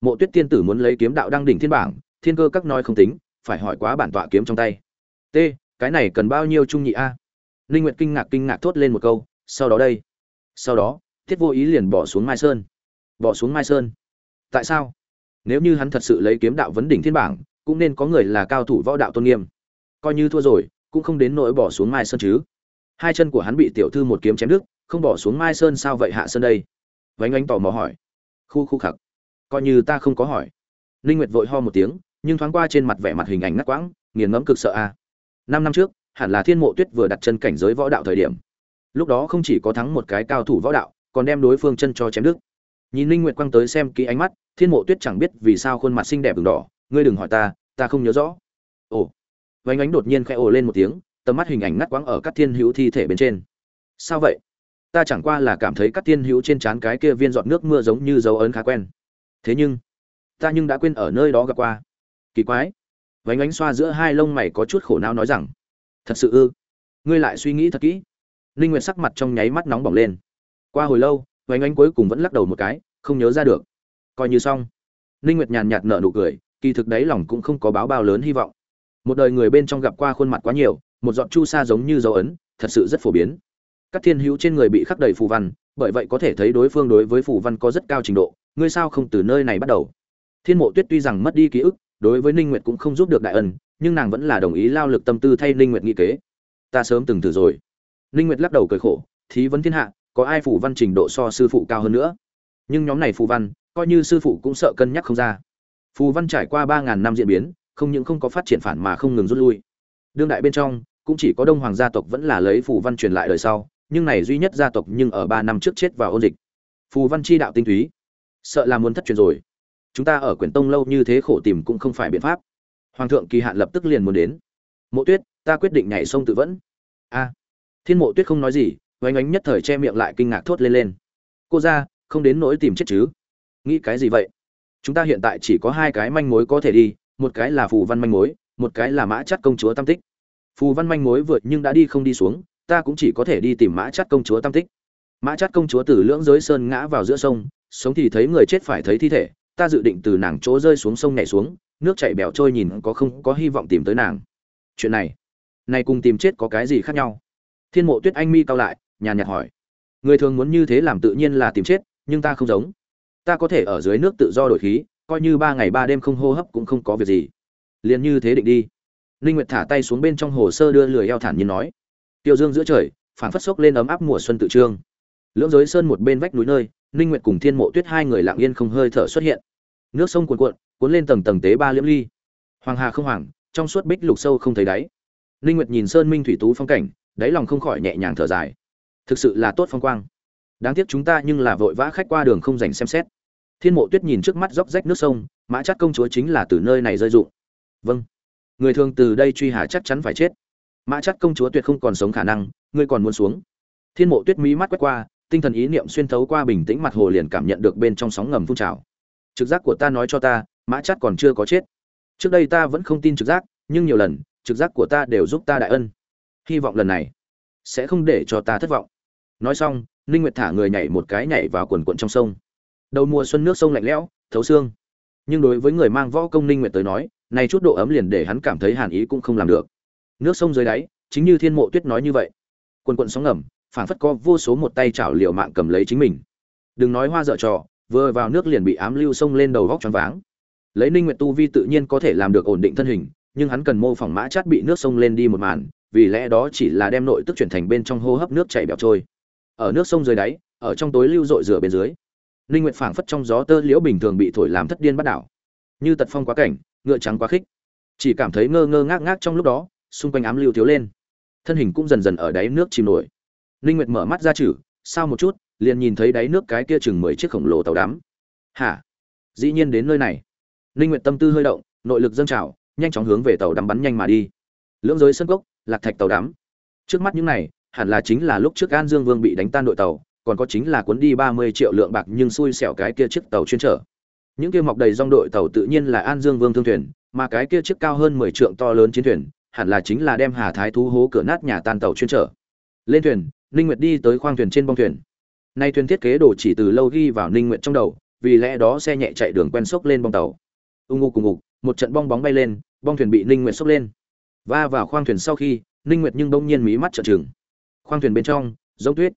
Mộ tuyết tiên tử muốn lấy kiếm đạo đăng đỉnh thiên bảng, thiên cơ các nói không tính, phải hỏi quá bản tọa kiếm trong tay. T, cái này cần bao nhiêu trung nhị a? Linh nguyệt kinh ngạc kinh ngạc thốt lên một câu, sau đó đây. Sau đó, thiết vô ý liền bỏ xuống mai sơn bỏ xuống mai sơn. Tại sao? Nếu như hắn thật sự lấy kiếm đạo vấn đỉnh thiên bảng, cũng nên có người là cao thủ võ đạo tôn nghiêm. Coi như thua rồi, cũng không đến nỗi bỏ xuống mai sơn chứ. Hai chân của hắn bị tiểu thư một kiếm chém đứt, không bỏ xuống mai sơn sao vậy hạ sơn đây? Vánh ánh tò mò hỏi. Khu khu khặc. Coi như ta không có hỏi. Linh nguyệt vội ho một tiếng, nhưng thoáng qua trên mặt vẻ mặt hình ảnh ngắt quãng, nghiền ngẫm cực sợ a. À. năm năm trước, hẳn là thiên mộ tuyết vừa đặt chân cảnh giới võ đạo thời điểm. Lúc đó không chỉ có thắng một cái cao thủ võ đạo, còn đem đối phương chân cho chém đứt nhìn linh nguyệt quang tới xem kỹ ánh mắt, thiên mộ tuyết chẳng biết vì sao khuôn mặt xinh đẹp ửng đỏ. Ngươi đừng hỏi ta ta không nhớ rõ. Ồ. Vánh ánh đột nhiên khẽ ồ lên một tiếng, tầm mắt hình ảnh ngắt quãng ở các thiên hữu thi thể bên trên. Sao vậy? Ta chẳng qua là cảm thấy các thiên hữu trên trán cái kia viên giọt nước mưa giống như dấu ấn khá quen. Thế nhưng, ta nhưng đã quên ở nơi đó gặp qua. Kỳ quái. Vánh ánh xoa giữa hai lông mày có chút khổ não nói rằng, thật sự ư? Ngươi lại suy nghĩ thật kỹ. Ninh nguyệt sắc mặt trong nháy mắt nóng bỏng lên. Qua hồi lâu vánh anh cuối cùng vẫn lắc đầu một cái, không nhớ ra được. Coi như xong. Ninh nguyệt nhàn nhạt nở nụ cười, kỳ thực đấy lòng cũng không có báo bao lớn hy vọng. Một đời người bên trong gặp qua khuôn mặt quá nhiều, một giọt chu sa giống như dấu ấn, thật sự rất phổ biến. Các thiên hữu trên người bị khắc đầy phù văn, bởi vậy có thể thấy đối phương đối với phù văn có rất cao trình độ, ngươi sao không từ nơi này bắt đầu? Thiên mộ tuyết tuy rằng mất đi ký ức, đối với ninh nguyệt cũng không giúp được đại ân, nhưng nàng vẫn là đồng ý lao lực tâm tư thay ninh nguyệt nghĩ kế. Ta sớm từng thử rồi. Ninh nguyệt lắc đầu cười khổ, thí vấn thiên hạ có ai phù văn trình độ so sư phụ cao hơn nữa? Nhưng nhóm này phù văn, coi như sư phụ cũng sợ cân nhắc không ra. Phù văn trải qua ba ngàn năm diễn biến, không những không có phát triển phản mà không ngừng rút lui. Đương đại bên trong, cũng chỉ có đông hoàng gia tộc vẫn là lấy phù văn truyền lại đời sau, nhưng này duy nhất gia tộc nhưng ở ba năm trước chết vào ôn dịch. Phù văn chi đạo tinh túy. Sợ là muốn thất truyền rồi. Chúng ta ở quyển tông lâu như thế khổ tìm cũng không phải biện pháp. Hoàng thượng kỳ hạn lập tức liền muốn đến. Mộ tuyết, ta quyết định nhảy sông tự vẫn. A. Thiên mộ tuyết không nói gì oanh ánh nhất thời che miệng lại kinh ngạc thốt lên lên. Cô ra, không đến nỗi tìm chết chứ? Nghĩ cái gì vậy? Chúng ta hiện tại chỉ có hai cái manh mối có thể đi, một cái là phù văn manh mối, một cái là mã chắt công chúa tam tích. Phù văn manh mối vượt nhưng đã đi không đi xuống, ta cũng chỉ có thể đi tìm mã chắt công chúa tam tích. Mã chắt công chúa từ lưỡng giới sơn ngã vào giữa sông, sống thì thấy người chết phải thấy thi thể, ta dự định từ nàng chỗ rơi xuống sông nhảy xuống, nước chảy bèo trôi nhìn có không có hy vọng tìm tới nàng. Chuyện này này cùng tìm chết có cái gì khác nhau? Thiên mộ tuyết anh mi cao lại nhàn nhạt hỏi. Người thường muốn như thế làm tự nhiên là tìm chết, nhưng ta không giống. Ta có thể ở dưới nước tự do đổi khí, coi như ba ngày ba đêm không hô hấp cũng không có việc gì. Liền như thế định đi. Linh nguyệt thả tay xuống bên trong hồ sơ đưa lười eo thản nhiên nói. Tiêu dương giữa trời, phảng phất sốc lên ấm áp mùa xuân tự trương. Lưỡng giới sơn một bên vách núi nơi ninh nguyệt cùng thiên mộ tuyết hai người lặng yên không hơi thở xuất hiện. Nước sông cuồn cuộn, cuốn lên tầng tầng tế ba liễm ly. Hoàng hà không hoàng, trong suốt bích lục sâu không thấy đáy. Ninh nguyệt nhìn sơn minh thủy tú phong cảnh, đáy lòng không khỏi nhẹ nhàng thở dài thực sự là tốt phong quang. Đáng tiếc chúng ta nhưng là vội vã khách qua đường không dành xem xét. Thiên mộ tuyết nhìn trước mắt róc rách nước sông, mã chắc công chúa chính là từ nơi này rơi dụng. Vâng. Người thường từ đây truy hà chắc chắn phải chết. Mã chắc công chúa tuyệt không còn sống khả năng, ngươi còn muốn xuống. Thiên mộ tuyết mí mắt quét qua, tinh thần ý niệm xuyên thấu qua bình tĩnh mặt hồ liền cảm nhận được bên trong sóng ngầm phun trào. Trực giác của ta nói cho ta, mã chắc còn chưa có chết. Trước đây ta vẫn không tin trực giác, nhưng nhiều lần, trực giác của ta đều giúp ta đại ân. Hy vọng lần này sẽ không để cho ta thất vọng nói xong, ninh nguyệt thả người nhảy một cái nhảy vào quần quận trong sông. Đầu mùa xuân nước sông lạnh lẽo, thấu xương. Nhưng đối với người mang võ công ninh nguyệt tới nói, này chút độ ấm liền để hắn cảm thấy hàn ý cũng không làm được. Nước sông dưới đáy, chính như thiên mộ tuyết nói như vậy. Quần quận sóng ngầm, phảng phất có vô số một tay chảo liều mạng cầm lấy chính mình. Đừng nói hoa dở trò, vừa vào nước liền bị ám lưu sông lên đầu góc choáng váng. Lấy ninh nguyệt tu vi tự nhiên có thể làm được ổn định thân hình, nhưng hắn cần mô phỏng mã chát bị nước sông lên đi một màn, vì lẽ đó chỉ là đem nội tức chuyển thành bên trong hô hấp nước chảy bẹo trôi ở nước sông dưới đáy, ở trong tối lưu dội rửa bên dưới. Ninh nguyệt phảng phất trong gió tơ liễu bình thường bị thổi làm thất điên bắt đảo. Như tật phong quá cảnh, ngựa trắng quá khích. Chỉ cảm thấy ngơ ngơ ngác ngác trong lúc đó, xung quanh ám lưu thiếu lên. Thân hình cũng dần dần ở đáy nước chìm nổi. Ninh nguyệt mở mắt ra chử, sau một chút, liền nhìn thấy đáy nước cái kia chừng mười chiếc khổng lồ tàu đắm. Hả? Dĩ nhiên đến nơi này. Ninh nguyệt tâm tư hơi động, nội lực dâng trào, nhanh chóng hướng về tàu đắm bắn nhanh mà đi. Lưỡng giới sân cốc, lạc thạch tàu đắm. Trước mắt những này hẳn là chính là lúc trước an dương vương bị đánh tan đội tàu, còn có chính là cuốn đi 30 triệu lượng bạc nhưng xui xẻo cái kia chiếc tàu chuyên trở những kia mọc đầy dòng đội tàu tự nhiên là an dương vương thương thuyền, mà cái kia chiếc cao hơn 10 trượng to lớn chiến thuyền, hẳn là chính là đem hà thái thú hố cửa nát nhà tan tàu chuyên trở lên thuyền, ninh nguyệt đi tới khoang thuyền trên bong thuyền. Nay thuyền thiết kế đồ chỉ từ lâu ghi vào ninh nguyệt trong đầu, vì lẽ đó xe nhẹ chạy đường quen sốc lên bong tàu. Ung ngu cùng ngục một trận bong bóng bay lên, bong thuyền bị ninh nguyệt sốc lên. Va vào khoang thuyền sau khi, ninh nguyệt nhưng đông nhiên mí mắt trợn trừng khoang thuyền bên trong, giống tuyết.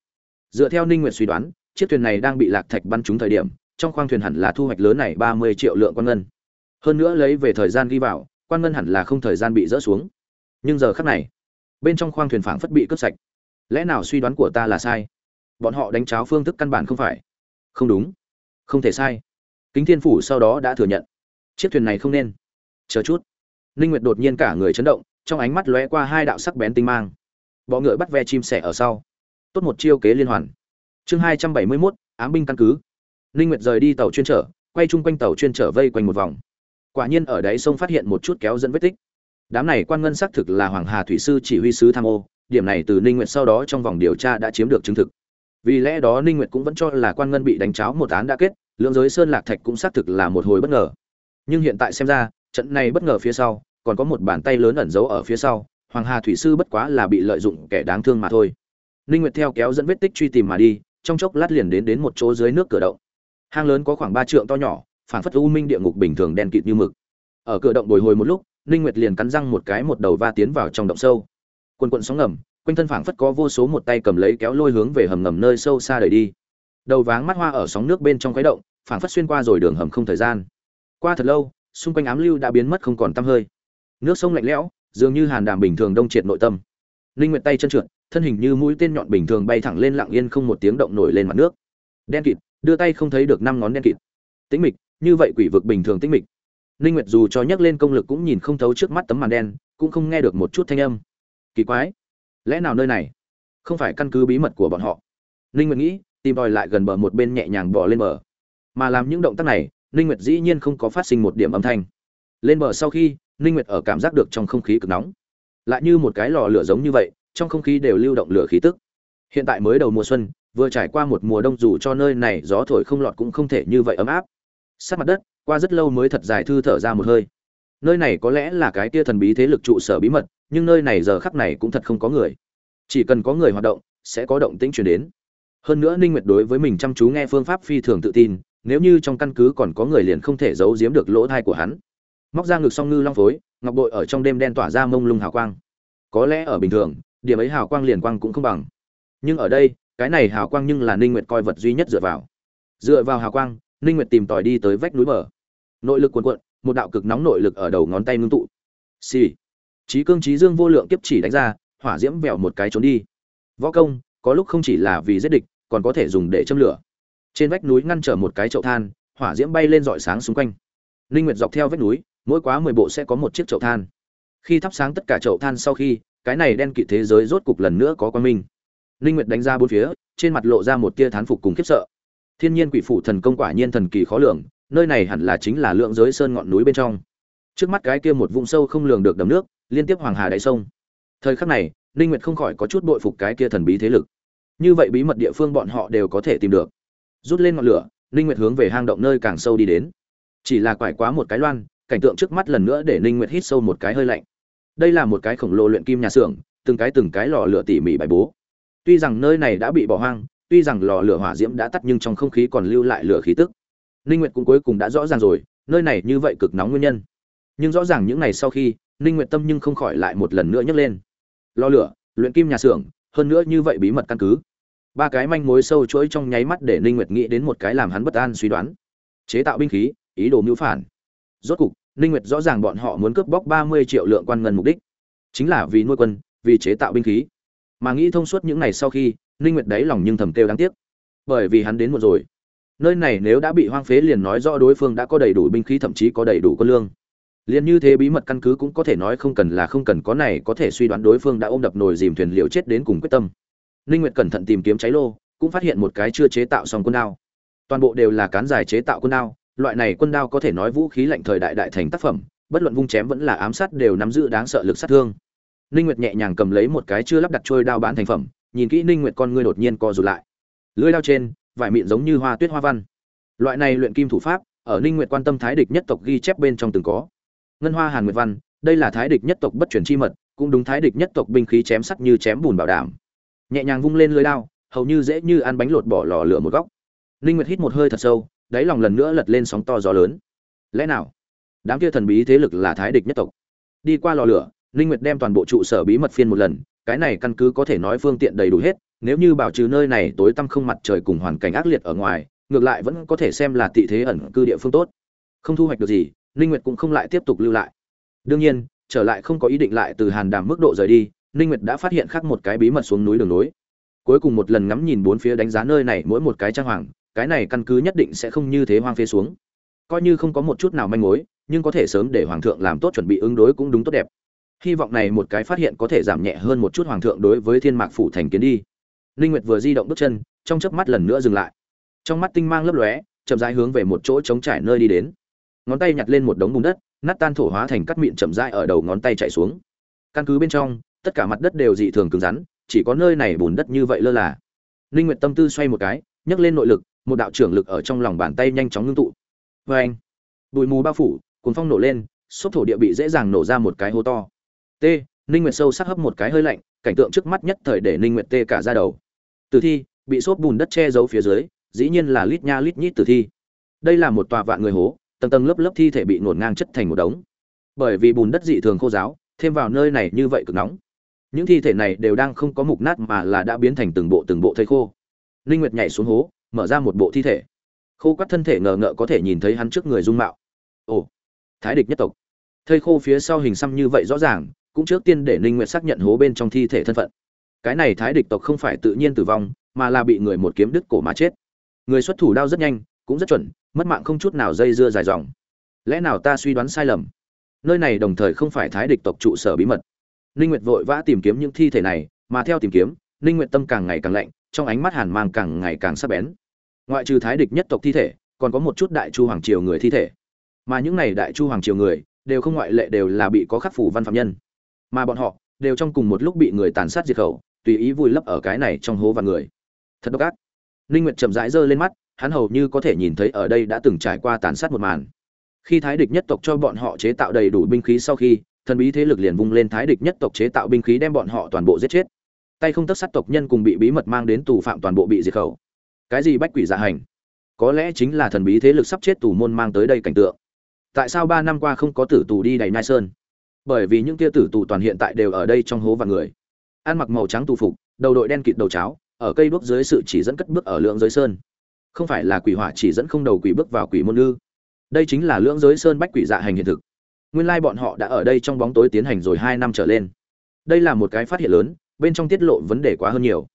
Dựa theo ninh nguyệt suy đoán, chiếc thuyền này đang bị lạc thạch bắn trúng thời điểm, trong khoang thuyền hẳn là thu hoạch lớn này 30 triệu lượng quan ngân. Hơn nữa lấy về thời gian ghi vào, quan ngân hẳn là không thời gian bị rỡ xuống. Nhưng giờ khắc này, bên trong khoang thuyền phảng phất bị cướp sạch. Lẽ nào suy đoán của ta là sai? Bọn họ đánh cháo phương thức căn bản không phải. Không đúng. Không thể sai. Kính thiên phủ sau đó đã thừa nhận. Chiếc thuyền này không nên. Chờ chút. Ninh nguyệt đột nhiên cả người chấn động, trong ánh mắt lóe qua hai đạo sắc bén tinh mang bọ ngựa bắt ve chim sẻ ở sau. Tốt một chiêu kế liên hoàn. Chương 271, ám binh căn cứ. Ninh nguyệt rời đi tàu chuyên trở quay chung quanh tàu chuyên trở vây quanh một vòng. Quả nhiên ở đáy sông phát hiện một chút kéo dẫn vết tích. Đám này quan ngân xác thực là hoàng hà thủy sư chỉ huy sứ tham ô điểm này từ ninh nguyệt sau đó trong vòng điều tra đã chiếm được chứng thực. Vì lẽ đó ninh nguyệt cũng vẫn cho là quan ngân bị đánh cháo một án đã kết lượng giới sơn lạc thạch cũng xác thực là một hồi bất ngờ. Nhưng hiện tại xem ra trận này bất ngờ phía sau còn có một bàn tay lớn ẩn giấu ở phía sau hoàng hà thủy sư bất quá là bị lợi dụng kẻ đáng thương mà thôi. Ninh nguyệt theo kéo dẫn vết tích truy tìm mà đi, trong chốc lát liền đến đến một chỗ dưới nước cửa động. Hang lớn có khoảng ba trượng to nhỏ, phảng phất u minh địa ngục bình thường đen kịt như mực. Ở cửa động bồi hồi một lúc, ninh nguyệt liền cắn răng một cái một đầu va tiến vào trong động sâu. Quần quần sóng ngầm, quanh thân phảng phất có vô số một tay cầm lấy kéo lôi hướng về hầm ngầm nơi sâu xa đẩy đi. Đầu váng mắt hoa ở sóng nước bên trong khuấy động, phảng phất xuyên qua rồi đường hầm không thời gian. Qua thật lâu, xung quanh ám lưu đã biến mất không còn tăm hơi. Nước sông lạnh lẽo dường như hàn đàm bình thường đông triệt nội tâm. Linh nguyện tay chân trượt, thân hình như mũi tên nhọn bình thường bay thẳng lên lặng yên không một tiếng động nổi lên mặt nước. Đen kịt, đưa tay không thấy được năm ngón đen kịt. Tĩnh mịch, như vậy quỷ vực bình thường tĩnh mịch. Linh nguyệt dù cho nhắc lên công lực cũng nhìn không thấu trước mắt tấm màn đen, cũng không nghe được một chút thanh âm. Kỳ quái, lẽ nào nơi này không phải căn cứ bí mật của bọn họ? Linh nguyệt nghĩ, tìm đòi lại gần bờ một bên nhẹ nhàng bò lên bờ. Mà làm những động tác này, linh nguyệt dĩ nhiên không có phát sinh một điểm âm thanh. Lên bờ sau khi ninh nguyệt ở cảm giác được trong không khí cực nóng. Lại như một cái lò lửa giống như vậy, trong không khí đều lưu động lửa khí tức. Hiện tại mới đầu mùa xuân, vừa trải qua một mùa đông dù cho nơi này gió thổi không lọt cũng không thể như vậy ấm áp. Sát mặt đất, qua rất lâu mới thật dài thư thở ra một hơi. Nơi này có lẽ là cái kia thần bí thế lực trụ sở bí mật, nhưng nơi này giờ khắc này cũng thật không có người. Chỉ cần có người hoạt động, sẽ có động tĩnh truyền đến. Hơn nữa ninh nguyệt đối với mình chăm chú nghe phương pháp phi thường tự tin, nếu như trong căn cứ còn có người liền không thể giấu giếm được lỗ thai của hắn móc ra ngực song ngư long phối, ngọc bội ở trong đêm đen tỏa ra mông lung hào quang. Có lẽ ở bình thường, điểm ấy hào quang liền quang cũng không bằng. Nhưng ở đây, cái này hào quang nhưng là ninh nguyệt coi vật duy nhất dựa vào. Dựa vào hào quang, ninh nguyệt tìm tòi đi tới vách núi bờ. Nội lực cuồn cuộn, một đạo cực nóng nội lực ở đầu ngón tay ngưng tụ. Xì. Trí cương trí dương vô lượng kiếp chỉ đánh ra, hỏa diễm vẹo một cái trốn đi. Võ công, có lúc không chỉ là vì giết địch, còn có thể dùng để châm lửa. Trên vách núi ngăn trở một cái chậu than, hỏa diễm bay lên rọi sáng xung quanh. Ninh nguyệt dọc theo vách núi mỗi quá mười bộ sẽ có một chiếc chậu than. Khi thắp sáng tất cả chậu than sau khi, cái này đen kịt thế giới rốt cục lần nữa có quan minh. Linh nguyệt đánh ra bốn phía, trên mặt lộ ra một tia thán phục cùng khiếp sợ. Thiên nhiên quỷ phủ thần công quả nhiên thần kỳ khó lường, nơi này hẳn là chính là lượng giới sơn ngọn núi bên trong. Trước mắt cái kia một vùng sâu không lường được đầm nước, liên tiếp hoàng hà đại sông. Thời khắc này, linh nguyệt không khỏi có chút bội phục cái kia thần bí thế lực. Như vậy bí mật địa phương bọn họ đều có thể tìm được. Rút lên ngọn lửa, linh nguyệt hướng về hang động nơi càng sâu đi đến. Chỉ là quải quá một cái loan cảnh tượng trước mắt lần nữa để Ninh Nguyệt hít sâu một cái hơi lạnh. Đây là một cái khổng lồ luyện kim nhà xưởng, từng cái từng cái lò lửa tỉ mỉ bài bố. tuy rằng nơi này đã bị bỏ hoang tuy rằng lò lửa hỏa diễm đã tắt nhưng trong không khí còn lưu lại lửa khí tức. Ninh nguyệt cũng cuối cùng đã rõ ràng rồi nơi này như vậy cực nóng nguyên nhân. Nhưng rõ ràng những ngày sau khi ninh nguyệt tâm nhưng không khỏi lại một lần nữa nhấc lên. Lò lửa luyện kim nhà xưởng hơn nữa như vậy bí mật căn cứ. Ba cái manh mối sâu chuỗi trong nháy mắt để ninh nguyệt nghĩ đến một cái làm hắn bất an suy đoán. Chế tạo binh khí ý đồ mưu phản rốt cục, ninh nguyệt rõ ràng bọn họ muốn cướp bóc 30 triệu lượng quan ngân mục đích. Chính là vì nuôi quân, vì chế tạo binh khí. Mà nghĩ thông suốt những ngày sau khi, ninh nguyệt đáy lòng nhưng thầm kêu đáng tiếc. Bởi vì hắn đến muộn rồi. Nơi này nếu đã bị hoang phế liền nói rõ đối phương đã có đầy đủ binh khí, thậm chí có đầy đủ quân lương. Liền như thế bí mật căn cứ cũng có thể nói không cần là không cần, có này có thể suy đoán đối phương đã ôm đập nồi dìm thuyền liều chết đến cùng quyết tâm. Ninh nguyệt cẩn thận tìm kiếm cháy lô, cũng phát hiện một cái chưa chế tạo xong quân đao. Toàn bộ đều là cán dài chế tạo quân đao loại này quân đao có thể nói vũ khí lạnh thời đại đại thành tác phẩm, bất luận vung chém vẫn là ám sát đều nắm giữ đáng sợ lực sát thương. Ninh nguyệt nhẹ nhàng cầm lấy một cái chưa lắp đặt trôi đao bán thành phẩm, nhìn kỹ ninh nguyệt con ngươi đột nhiên co rụt lại. Lưỡi đao trên, vải mịn giống như hoa tuyết hoa văn. Loại này luyện kim thủ pháp, ở ninh nguyệt quan tâm thái địch nhất tộc ghi chép bên trong từng có. Ngân hoa hàn nguyệt văn, đây là thái địch nhất tộc bất truyền chi mật, cũng đúng thái địch nhất tộc binh khí chém sắt như chém bùn bảo đảm. Nhẹ nhàng vung lên lưới đao, hầu như dễ như ăn bánh lột bỏ lò lửa một góc. Ninh nguyệt hít một hơi thật sâu đáy lòng lần nữa lật lên sóng to gió lớn. Lẽ nào? Đám kia thần bí thế lực là thái địch nhất tộc. Đi qua lò lửa Linh nguyệt đem toàn bộ trụ sở bí mật phiên một lần, cái này căn cứ có thể nói phương tiện đầy đủ hết, nếu như bảo trừ nơi này tối tăm không mặt trời cùng hoàn cảnh ác liệt ở ngoài, ngược lại vẫn có thể xem là tị thế ẩn cư địa phương tốt. Không thu hoạch được gì Linh nguyệt cũng không lại tiếp tục lưu lại. Đương nhiên, trở lại không có ý định lại từ hàn đàm mức độ rời đi Linh nguyệt đã phát hiện khác một cái bí mật xuống núi đường núi cuối cùng một lần ngắm nhìn bốn phía đánh giá nơi này mỗi một cái trang hoàng cái này căn cứ nhất định sẽ không như thế hoang phế xuống. Coi như không có một chút nào manh mối, nhưng có thể sớm để hoàng thượng làm tốt chuẩn bị ứng đối cũng đúng tốt đẹp. Hy vọng này một cái phát hiện có thể giảm nhẹ hơn một chút hoàng thượng đối với thiên mạc phủ thành kiến đi. Linh nguyệt vừa di động bước chân, trong chớp mắt lần nữa dừng lại. Trong mắt tinh mang lấp lóe, chậm rãi hướng về một chỗ trống trải nơi đi đến. Ngón tay nhặt lên một đống bùn đất, nát tan thổ hóa thành cắt mịn chậm rãi ở đầu ngón tay chạy xuống. Căn cứ bên trong, tất cả mặt đất đều dị thường cứng rắn, chỉ có nơi này bùn đất như vậy lơ là. Linh nguyệt tâm tư xoay một cái, nhấc lên nội lực một đạo trưởng lực ở trong lòng bàn tay nhanh chóng ngưng tụ. Với anh, bụi mù bao phủ cuốn phong nổ lên, xốp thổ địa bị dễ dàng nổ ra một cái hố to. T, ninh nguyệt sâu sắc hấp một cái hơi lạnh, cảnh tượng trước mắt nhất thời để ninh nguyệt tê cả ra đầu. Tử thi, bị xốp bùn đất che giấu phía dưới, dĩ nhiên là lít nha lít nhít tử thi. Đây là một tòa vạn người hố, tầng tầng lớp lớp thi thể bị nổn ngang chất thành một đống. Bởi vì bùn đất dị thường khô giáo thêm vào nơi này như vậy cực nóng. Những thi thể này đều đang không có mục nát mà là đã biến thành từng bộ từng bộ thây khô. Ninh nguyệt nhảy xuống hố mở ra một bộ thi thể. Khô quắt thân thể ngờ ngợ có thể nhìn thấy hắn trước người dung mạo. Ồ, thái địch nhất tộc. Thây khô phía sau hình xăm như vậy rõ ràng, cũng trước tiên để ninh nguyệt xác nhận hố bên trong thi thể thân phận. Cái này thái địch tộc không phải tự nhiên tử vong, mà là bị người một kiếm đứt cổ mà chết. Người xuất thủ đao rất nhanh, cũng rất chuẩn, mất mạng không chút nào dây dưa dài dòng. Lẽ nào ta suy đoán sai lầm? Nơi này đồng thời không phải thái địch tộc trụ sở bí mật. Ninh nguyệt vội vã tìm kiếm những thi thể này, mà theo tìm kiếm, ninh nguyệt tâm càng ngày càng lạnh, trong ánh mắt hàn mang càng ngày càng sắc bén ngoại trừ thái địch nhất tộc thi thể, còn có một chút đại chu hoàng triều người thi thể. Mà những này đại chu hoàng triều người, đều không ngoại lệ đều là bị có khắc phủ văn phạm nhân. Mà bọn họ, đều trong cùng một lúc bị người tàn sát diệt khẩu, tùy ý vùi lấp ở cái này trong hố và người. Thật độc ác. Ninh nguyệt chậm rãi giơ lên mắt, hắn hầu như có thể nhìn thấy ở đây đã từng trải qua tàn sát một màn. Khi thái địch nhất tộc cho bọn họ chế tạo đầy đủ binh khí sau khi, thần bí thế lực liền vung lên thái địch nhất tộc chế tạo binh khí đem bọn họ toàn bộ giết chết. Tay không tất sát tộc nhân cùng bị bí mật mang đến tù phạm toàn bộ bị diệt khẩu cái gì bách quỷ dạ hành? Có lẽ chính là thần bí thế lực sắp chết tù môn mang tới đây cảnh tượng. Tại sao ba năm qua không có tử tù đi đầy nai sơn? Bởi vì những kia tử tù toàn hiện tại đều ở đây trong hố và người. Ăn mặc màu trắng tù phục, đầu đội đen kịt đầu cháo, ở cây đuốc dưới sự chỉ dẫn cất bước ở lượng giới sơn. Không phải là quỷ hỏa chỉ dẫn không đầu quỷ bước vào quỷ môn ư? Đây chính là lưỡng giới sơn bách quỷ dạ hành hiện thực. Nguyên lai bọn họ đã ở đây trong bóng tối tiến hành rồi hai năm trở lên. Đây là một cái phát hiện lớn, bên trong tiết lộ vấn đề quá hơn nhiều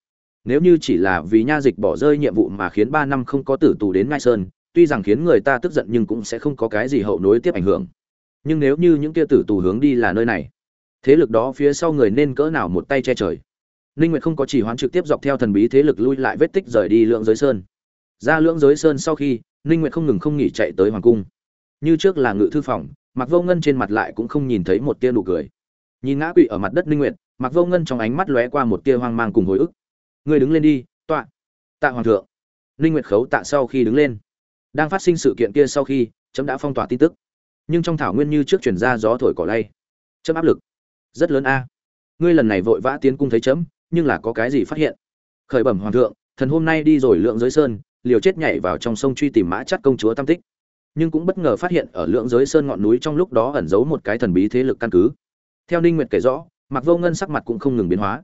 nếu như chỉ là vì nha dịch bỏ rơi nhiệm vụ mà khiến ba năm không có tử tù đến ngai sơn, tuy rằng khiến người ta tức giận nhưng cũng sẽ không có cái gì hậu nối tiếp ảnh hưởng. Nhưng nếu như những kia tử tù hướng đi là nơi này, thế lực đó phía sau người nên cỡ nào một tay che trời? Ninh nguyệt không có chỉ hoán trực tiếp dọc theo thần bí thế lực lui lại vết tích rời đi lượng giới sơn. Ra lượng giới sơn sau khi, ninh nguyệt không ngừng không nghỉ chạy tới hoàng cung. Như trước là ngự thư phòng mặc vô ngân trên mặt lại cũng không nhìn thấy một tia nụ cười. Nhìn ngã quỵ ở mặt đất ninh nguyệt mặc vô ngân trong ánh mắt lóe qua một tia hoang mang cùng hồi ức ngươi đứng lên đi, tọa. Tạ hoàng thượng. Ninh nguyệt khấu tạ sau khi đứng lên. Đang phát sinh sự kiện kia sau khi, chấm đã phong tỏa tin tức. Nhưng trong thảo nguyên như trước chuyển ra gió thổi cỏ lay. Chấm áp lực. Rất lớn a. Ngươi lần này vội vã tiến cung thấy chấm, nhưng là có cái gì phát hiện? Khởi bẩm hoàng thượng, thần hôm nay đi rồi lượng giới sơn, liều chết nhảy vào trong sông truy tìm mã chắt công chúa tam tích. Nhưng cũng bất ngờ phát hiện ở lượng giới sơn ngọn núi trong lúc đó ẩn giấu một cái thần bí thế lực căn cứ. Theo ninh nguyệt kể rõ mặc vô ngân sắc mặt cũng không ngừng biến hóa.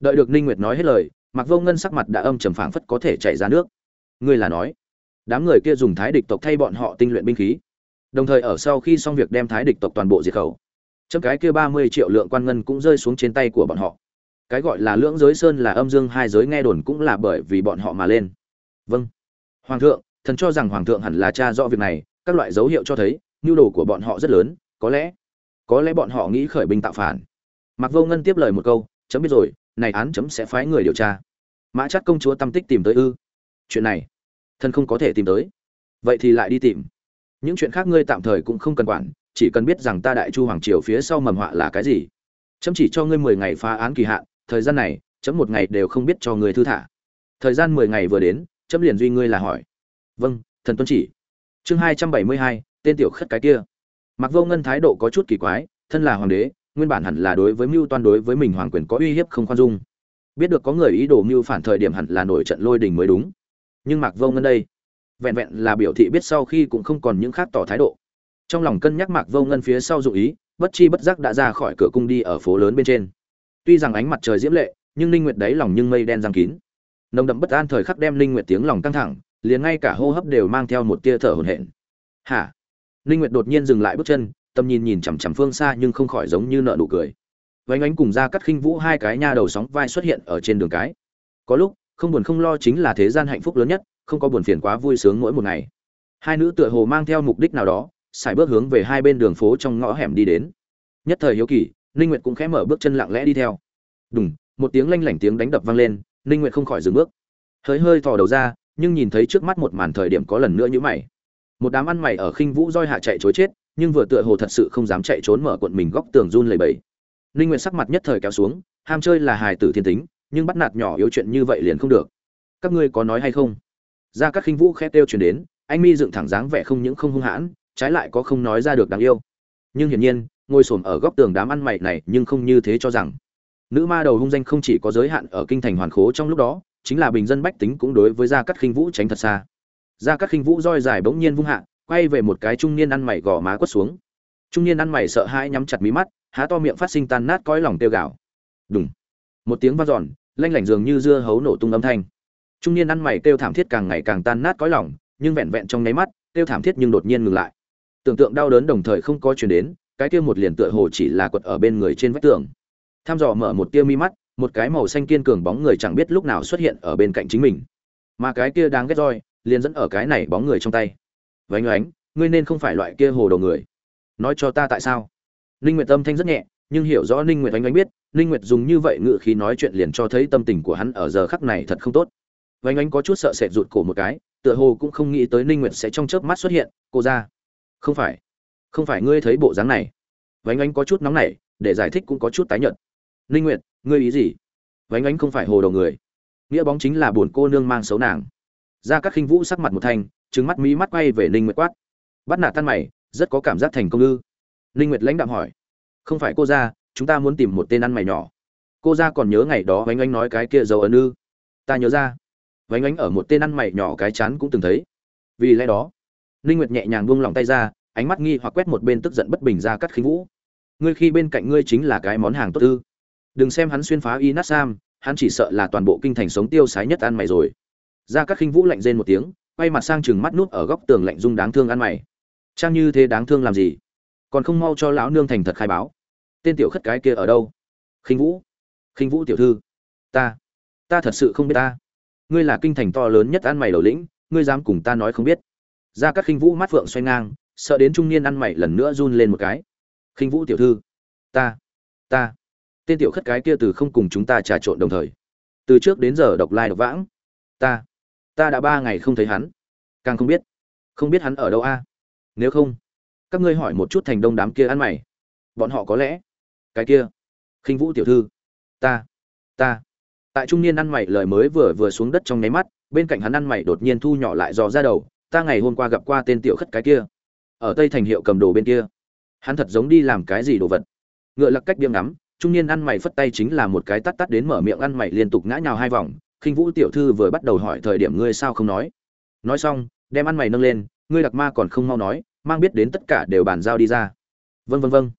Đợi được ninh nguyệt nói hết lời mặc vô ngân sắc mặt đã âm trầm phảng phất có thể chảy ra nước. Ngươi là nói, đám người kia dùng thái địch tộc thay bọn họ tinh luyện binh khí. Đồng thời ở sau khi xong việc đem thái địch tộc toàn bộ diệt khẩu, chấm cái kia 30 triệu lượng quan ngân cũng rơi xuống trên tay của bọn họ. Cái gọi là lưỡng giới sơn là âm dương, hai giới nghe đồn cũng là bởi vì bọn họ mà lên. Vâng. Hoàng thượng, thần cho rằng hoàng thượng hẳn là cha rõ việc này, các loại dấu hiệu cho thấy, nhu đồ của bọn họ rất lớn, có lẽ có lẽ bọn họ nghĩ khởi binh tạo phản. Mặc vô ngân tiếp lời một câu, chấm biết rồi này án chấm sẽ phái người điều tra. Mã chắc công chúa tâm tích tìm tới ư? Chuyện này thân không có thể tìm tới. Vậy thì lại đi tìm. Những chuyện khác ngươi tạm thời cũng không cần quản, chỉ cần biết rằng ta đại chu hoàng triều phía sau mầm họa là cái gì. Chấm chỉ cho ngươi mười ngày phá án kỳ hạn, thời gian này, chấm một ngày đều không biết cho người thư thả. Thời gian mười ngày vừa đến, chấm liền duy ngươi là hỏi. Vâng thần tuân chỉ. Chương hai trăm bảy mươi hai, tên tiểu khất cái kia. Mặc vô ngân thái độ có chút kỳ quái, thân là hoàng đế nguyên bản hẳn là đối với mưu toan đối với mình hoàng quyền có uy hiếp không khoan dung. Biết được có người ý đồ mưu phản thời điểm hẳn là nổi trận lôi đình mới đúng. Nhưng mạc vô ngân đây, vẹn vẹn là biểu thị biết sau khi cũng không còn những khác tỏ thái độ. Trong lòng cân nhắc mạc vô ngân phía sau dụ ý, bất chi bất giác đã ra khỏi cửa cung đi ở phố lớn bên trên. Tuy rằng ánh mặt trời diễm lệ, nhưng ninh nguyệt đáy lòng nhưng mây đen giăng kín. Nồng đậm bất an thời khắc đem ninh nguyệt tiếng lòng căng thẳng, liền ngay cả hô hấp đều mang theo một tia thở hổn hển. Hả? Ninh nguyệt đột nhiên dừng lại bước chân tâm nhìn nhìn chằm chằm phương xa nhưng không khỏi giống như nợ nụ cười. Vánh ánh cùng ra cắt khinh vũ hai cái nha đầu sóng vai xuất hiện ở trên đường cái. Có lúc, không buồn không lo chính là thế gian hạnh phúc lớn nhất, không có buồn phiền quá vui sướng mỗi một ngày. Hai nữ tựa hồ mang theo mục đích nào đó xài bước hướng về hai bên đường phố trong ngõ hẻm đi đến. Nhất thời hiếu kỳ, ninh nguyệt cũng khẽ mở bước chân lặng lẽ đi theo. Đùng, một tiếng lanh lảnh tiếng đánh đập vang lên, ninh nguyệt không khỏi dừng bước. Hơi hơi thò đầu ra, nhưng nhìn thấy trước mắt một màn thời điểm có lần nữa như mày. Một đám ăn mày ở khinh vũ roi hạ chạy chối chết nhưng vừa tựa hồ thật sự không dám chạy trốn mở cuộn mình góc tường run lẩy bẩy. Linh nguyệt sắc mặt nhất thời kéo xuống, ham chơi là hài tử thiên tính, nhưng bắt nạt nhỏ yếu chuyện như vậy liền không được. Các ngươi có nói hay không? Ra các khinh vũ khét tiêu truyền đến, anh mi dựng thẳng dáng vẻ không những không hung hãn, trái lại có không nói ra được đáng yêu. Nhưng hiển nhiên, ngồi xổm ở góc tường đám ăn mày này nhưng không như thế cho rằng. Nữ ma đầu hung danh không chỉ có giới hạn ở kinh thành hoàn khố trong lúc đó, chính là bình dân bách tính cũng đối với gia cát khinh vũ tránh thật xa. Gia cát khinh vũ roi dài bỗng nhiên vung hạ quay về một cái trung niên ăn mày gò má quất xuống. Trung niên ăn mày sợ hãi nhắm chặt mí mắt, há to miệng phát sinh tan nát cõi lòng tiêu gạo. Đùng. Một tiếng vang giòn lanh lảnh dường như dưa hấu nổ tung âm thanh. Trung niên ăn mày kêu thảm thiết càng ngày càng tan nát cõi lòng, nhưng vẹn vẹn trong nháy mắt, kêu thảm thiết nhưng đột nhiên ngừng lại. Tưởng tượng đau đớn đồng thời không có chuyển đến, cái kia một liền tựa hồ chỉ là quật ở bên người trên vách tường. Tham dò mở một tia mi mắt, một cái màu xanh kiên cường bóng người chẳng biết lúc nào xuất hiện ở bên cạnh chính mình. Mà cái kia đáng ghét roi, liền dẫn ở cái này bóng người trong tay vánh oánh, ngươi nên không phải loại kia hồ đồ người. Nói cho ta tại sao? Ninh nguyệt tâm thanh rất nhẹ, nhưng hiểu rõ ninh nguyệt oánh oánh biết, ninh nguyệt dùng như vậy ngự khí nói chuyện liền cho thấy tâm tình của hắn ở giờ khắc này thật không tốt. Vánh oánh có chút sợ sệt rụt cổ một cái, tựa hồ cũng không nghĩ tới ninh nguyệt sẽ trong chớp mắt xuất hiện, cô ra không phải không phải ngươi thấy bộ dáng này. Vánh oánh có chút nóng nảy, để giải thích cũng có chút tái nhợt. Ninh nguyệt, ngươi ý gì? Vánh oánh không phải hồ đồ người. Nghĩa bóng chính là buồn cô nương mang xấu nàng ra các khinh vũ sắc mặt một thanh, trừng mắt mí mắt quay về ninh nguyệt quát. Bắt nạt tan mày, rất có cảm giác thành công ư? Ninh nguyệt lãnh đạm hỏi. Không phải cô ra chúng ta muốn tìm một tên ăn mày nhỏ. Cô ra còn nhớ ngày đó vánh ánh nói cái kia dầu ấn ư? Ta nhớ ra. Vánh ánh ở một tên ăn mày nhỏ cái chán cũng từng thấy. Vì lẽ đó, ninh nguyệt nhẹ nhàng buông lòng tay ra, ánh mắt nghi hoặc quét một bên tức giận bất bình ra cắt khinh vũ. Ngươi khi bên cạnh ngươi chính là cái món hàng tốt ư? Đừng xem hắn xuyên phá y nát sam hắn chỉ sợ là toàn bộ kinh thành sống tiêu sái nhất ăn mày rồi ra các khinh vũ lạnh rên một tiếng, quay mặt sang chừng mắt nút ở góc tường lạnh dung đáng thương ăn mày. Trang như thế đáng thương làm gì? Còn không mau cho lão nương thành thật khai báo. Tên tiểu khất cái kia ở đâu? Khinh vũ. Khinh vũ tiểu thư. Ta. Ta thật sự không biết ta. Ngươi là kinh thành to lớn nhất ăn mày đầu lĩnh, ngươi dám cùng ta nói không biết. Ra các khinh vũ mắt phượng xoay ngang, sợ đến trung niên ăn mày lần nữa run lên một cái. Khinh vũ tiểu thư. Ta. Ta. Tên tiểu khất cái kia từ không cùng chúng ta trà trộn đồng thời. Từ trước đến giờ độc lai độc vãng. Ta ta đã ba ngày không thấy hắn. Càng không biết không biết hắn ở đâu a? Nếu không, các ngươi hỏi một chút thành đông đám kia ăn mày. Bọn họ có lẽ, cái kia, khinh vũ tiểu thư, ta ta. Tại trung niên ăn mày lời mới vừa vừa xuống đất trong nháy mắt, bên cạnh hắn ăn mày đột nhiên thu nhỏ lại dò ra đầu, ta ngày hôm qua gặp qua tên tiểu khất cái kia. Ở tây thành hiệu cầm đồ bên kia, hắn thật giống đi làm cái gì đồ vật. Ngựa lặc cách biếng ngắm, trung niên ăn mày phất tay chính là một cái tắt tắt đến mở miệng ăn mày liên tục ngã nhào hai vòng khinh vũ tiểu thư vừa bắt đầu hỏi thời điểm ngươi sao không nói. Nói xong, đem ăn mày nâng lên, ngươi đặc ma còn không mau nói, mang biết đến tất cả đều bàn giao đi ra. Vân vân vân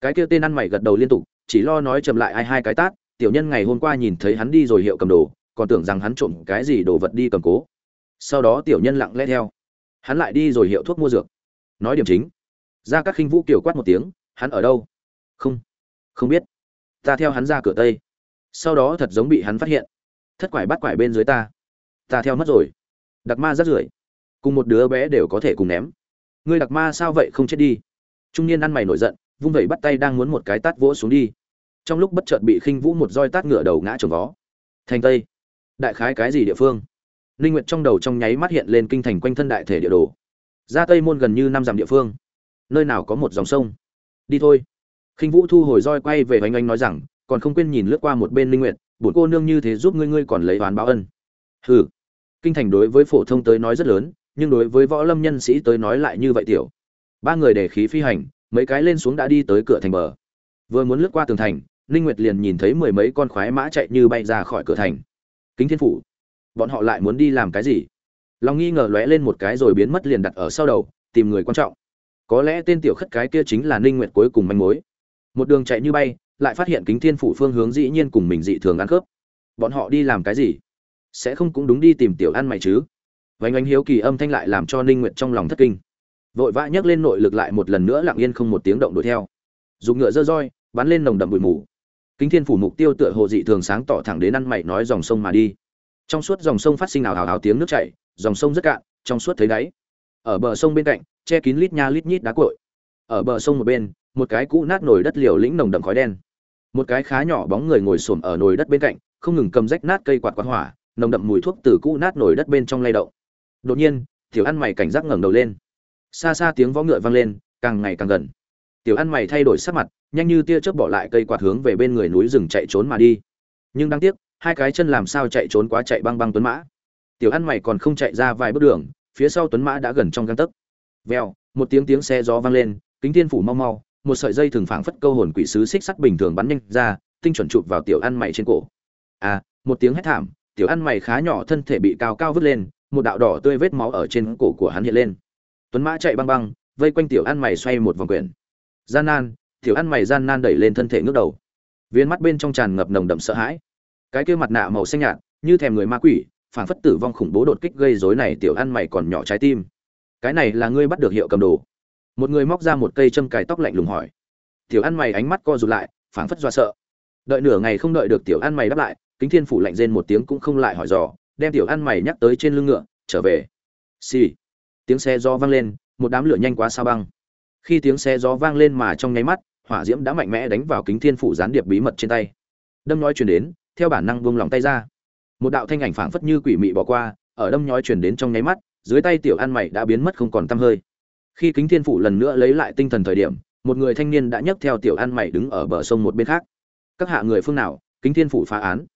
cái kia tên ăn mày gật đầu liên tục, chỉ lo nói chậm lại ai hai cái tát, tiểu nhân ngày hôm qua nhìn thấy hắn đi rồi hiệu cầm đồ, còn tưởng rằng hắn trộm cái gì đồ vật đi cầm cố. Sau đó tiểu nhân lặng lẽ theo. Hắn lại đi rồi hiệu thuốc mua dược. Nói điểm chính. Ra các khinh vũ kiểu quát một tiếng, hắn ở đâu? Không. Không biết. Ta theo hắn ra cửa tây. Sau đó thật giống bị hắn phát hiện thất quải bắt quải bên dưới ta. Ta theo mất rồi. Đặc ma rất rưởi. Cùng một đứa bé đều có thể cùng ném. Ngươi đặc ma sao vậy không chết đi? Trung niên ăn mày nổi giận, vung vẩy bắt tay đang muốn một cái tát vỗ xuống đi. Trong lúc bất chợt bị khinh vũ một roi tát ngựa đầu ngã trồng vó. Thành tây. Đại khái cái gì địa phương? Linh nguyệt trong đầu trong nháy mắt hiện lên kinh thành quanh thân đại thể địa đồ. Ra tây môn gần như năm dặm địa phương. Nơi nào có một dòng sông? Đi thôi. Khinh vũ thu hồi roi quay về oanh oanh nói rằng, còn không quên nhìn lướt qua một bên linh nguyệt bổn cô nương như thế giúp ngươi ngươi còn lấy oán báo ân. Hừ. Kinh thành đối với phổ thông tới nói rất lớn, nhưng đối với võ lâm nhân sĩ tới nói lại như vậy tiểu. Ba người để khí phi hành, mấy cái lên xuống đã đi tới cửa thành bờ. Vừa muốn lướt qua tường thành, ninh nguyệt liền nhìn thấy mười mấy con khoái mã chạy như bay ra khỏi cửa thành. Kính thiên phủ, bọn họ lại muốn đi làm cái gì? Lòng nghi ngờ lóe lên một cái rồi biến mất liền đặt ở sau đầu, tìm người quan trọng. Có lẽ tên tiểu khất cái kia chính là ninh nguyệt cuối cùng manh mối. Một đường chạy như bay lại phát hiện kính thiên phủ phương hướng dĩ nhiên cùng mình dị thường ăn khớp. Bọn họ đi làm cái gì? Sẽ không cũng đúng đi tìm tiểu ăn mày chứ? Vánh ánh hiếu kỳ âm thanh lại làm cho ninh nguyệt trong lòng thất kinh. Vội vã nhấc lên nội lực lại một lần nữa lặng yên không một tiếng động đuổi theo. Dùng ngựa dơ roi, bắn lên nồng đậm bụi mù. Kính thiên phủ mục tiêu tựa hồ dị thường sáng tỏ thẳng đến ăn mày nói dòng sông mà đi. Trong suốt dòng sông phát sinh ảo hào hào tiếng nước chảy, dòng sông rất cạn, trong suốt thấy đáy. Ở bờ sông bên cạnh, che kín lít nha lít nhít đá cội ở bờ sông một bên, một cái cũ nát nổi đất liều lĩnh nồng đậm khói đen một cái khá nhỏ bóng người ngồi xổm ở nồi đất bên cạnh, không ngừng cầm rách nát cây quạt quạt hỏa, nồng đậm mùi thuốc từ cũ nát nồi đất bên trong lay động. Đột nhiên, tiểu ăn mày cảnh giác ngẩng đầu lên. Xa xa tiếng vó ngựa vang lên, càng ngày càng gần. Tiểu ăn mày thay đổi sắc mặt, nhanh như tia chớp bỏ lại cây quạt hướng về bên người núi rừng chạy trốn mà đi. Nhưng đáng tiếc, hai cái chân làm sao chạy trốn quá chạy băng băng tuấn mã. Tiểu ăn mày còn không chạy ra vài bước đường, phía sau tuấn mã đã gần trong găng tấc. Vèo, một tiếng tiếng xe gió vang lên, kính thiên phủ mau mau một sợi dây thường phảng phất câu hồn quỷ sứ xích sắt bình thường bắn nhanh ra, tinh chuẩn chụp vào tiểu ăn mày trên cổ. À một tiếng hét thảm, tiểu ăn mày khá nhỏ thân thể bị cao cao vứt lên, một đạo đỏ tươi vết máu ở trên cổ của hắn hiện lên. Tuấn mã chạy băng băng, vây quanh tiểu ăn mày xoay một vòng quyển. Gian nan, tiểu ăn mày gian nan đẩy lên thân thể ngước đầu. Viên mắt bên trong tràn ngập nồng đậm sợ hãi. Cái kia mặt nạ màu xanh nhạt, như thèm người ma quỷ phản phất tử vong khủng bố đột kích gây rối này tiểu ăn mày còn nhỏ trái tim. Cái này là ngươi bắt được hiệu cầm đồ một người móc ra một cây châm cài tóc lạnh lùng hỏi. Tiểu ăn mày ánh mắt co rụt lại, phảng phất do sợ. Đợi nửa ngày không đợi được tiểu ăn mày đáp lại, kính thiên phủ lạnh rên một tiếng cũng không lại hỏi dò, đem tiểu ăn mày nhắc tới trên lưng ngựa, trở về. Xì、sì. tiếng xe gió vang lên, một đám lửa nhanh quá sao băng. Khi tiếng xe gió vang lên mà trong nháy mắt, hỏa diễm đã mạnh mẽ đánh vào kính thiên phủ gián điệp bí mật trên tay. Đâm nói chuyển đến, theo bản năng buông lòng tay ra. Một đạo thanh ảnh phảng phất như quỷ mị bỏ qua, ở đâm nhói chuyển đến trong nháy mắt, dưới tay tiểu ăn mày đã biến mất không còn tăm hơi khi kính thiên phủ lần nữa lấy lại tinh thần thời điểm, một người thanh niên đã nhấc theo tiểu an mày đứng ở bờ sông một bên khác. Các hạ người phương nào? Kính thiên phủ phá án.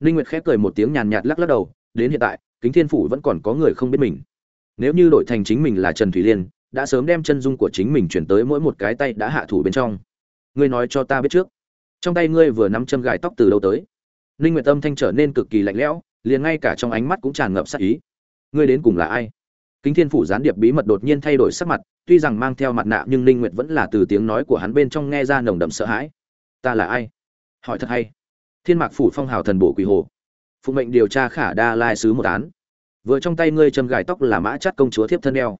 Ninh nguyệt khép cười một tiếng nhàn nhạt lắc lắc đầu, đến hiện tại, kính thiên phủ vẫn còn có người không biết mình. Nếu như đổi thành chính mình là trần thủy liên, đã sớm đem chân dung của chính mình chuyển tới mỗi một cái tay đã hạ thủ bên trong. Ngươi nói cho ta biết trước. Trong tay ngươi vừa nắm châm gài tóc từ đâu tới? Ninh nguyệt tâm thanh trở nên cực kỳ lạnh lẽo, liền ngay cả trong ánh mắt cũng tràn ngập sát ý. Ngươi đến cùng là ai? Kính thiên phủ gián điệp bí mật đột nhiên thay đổi sắc mặt, tuy rằng mang theo mặt nạ nhưng ninh nguyệt vẫn là từ tiếng nói của hắn bên trong nghe ra nồng đậm sợ hãi. Ta là ai? Hỏi thật hay. Thiên mạc phủ phong hào thần bổ quỷ hồ. Phụ mệnh điều tra khả đa lai sứ một án. Vừa trong tay ngươi châm gài tóc là mã chắt công chúa thiếp thân đeo.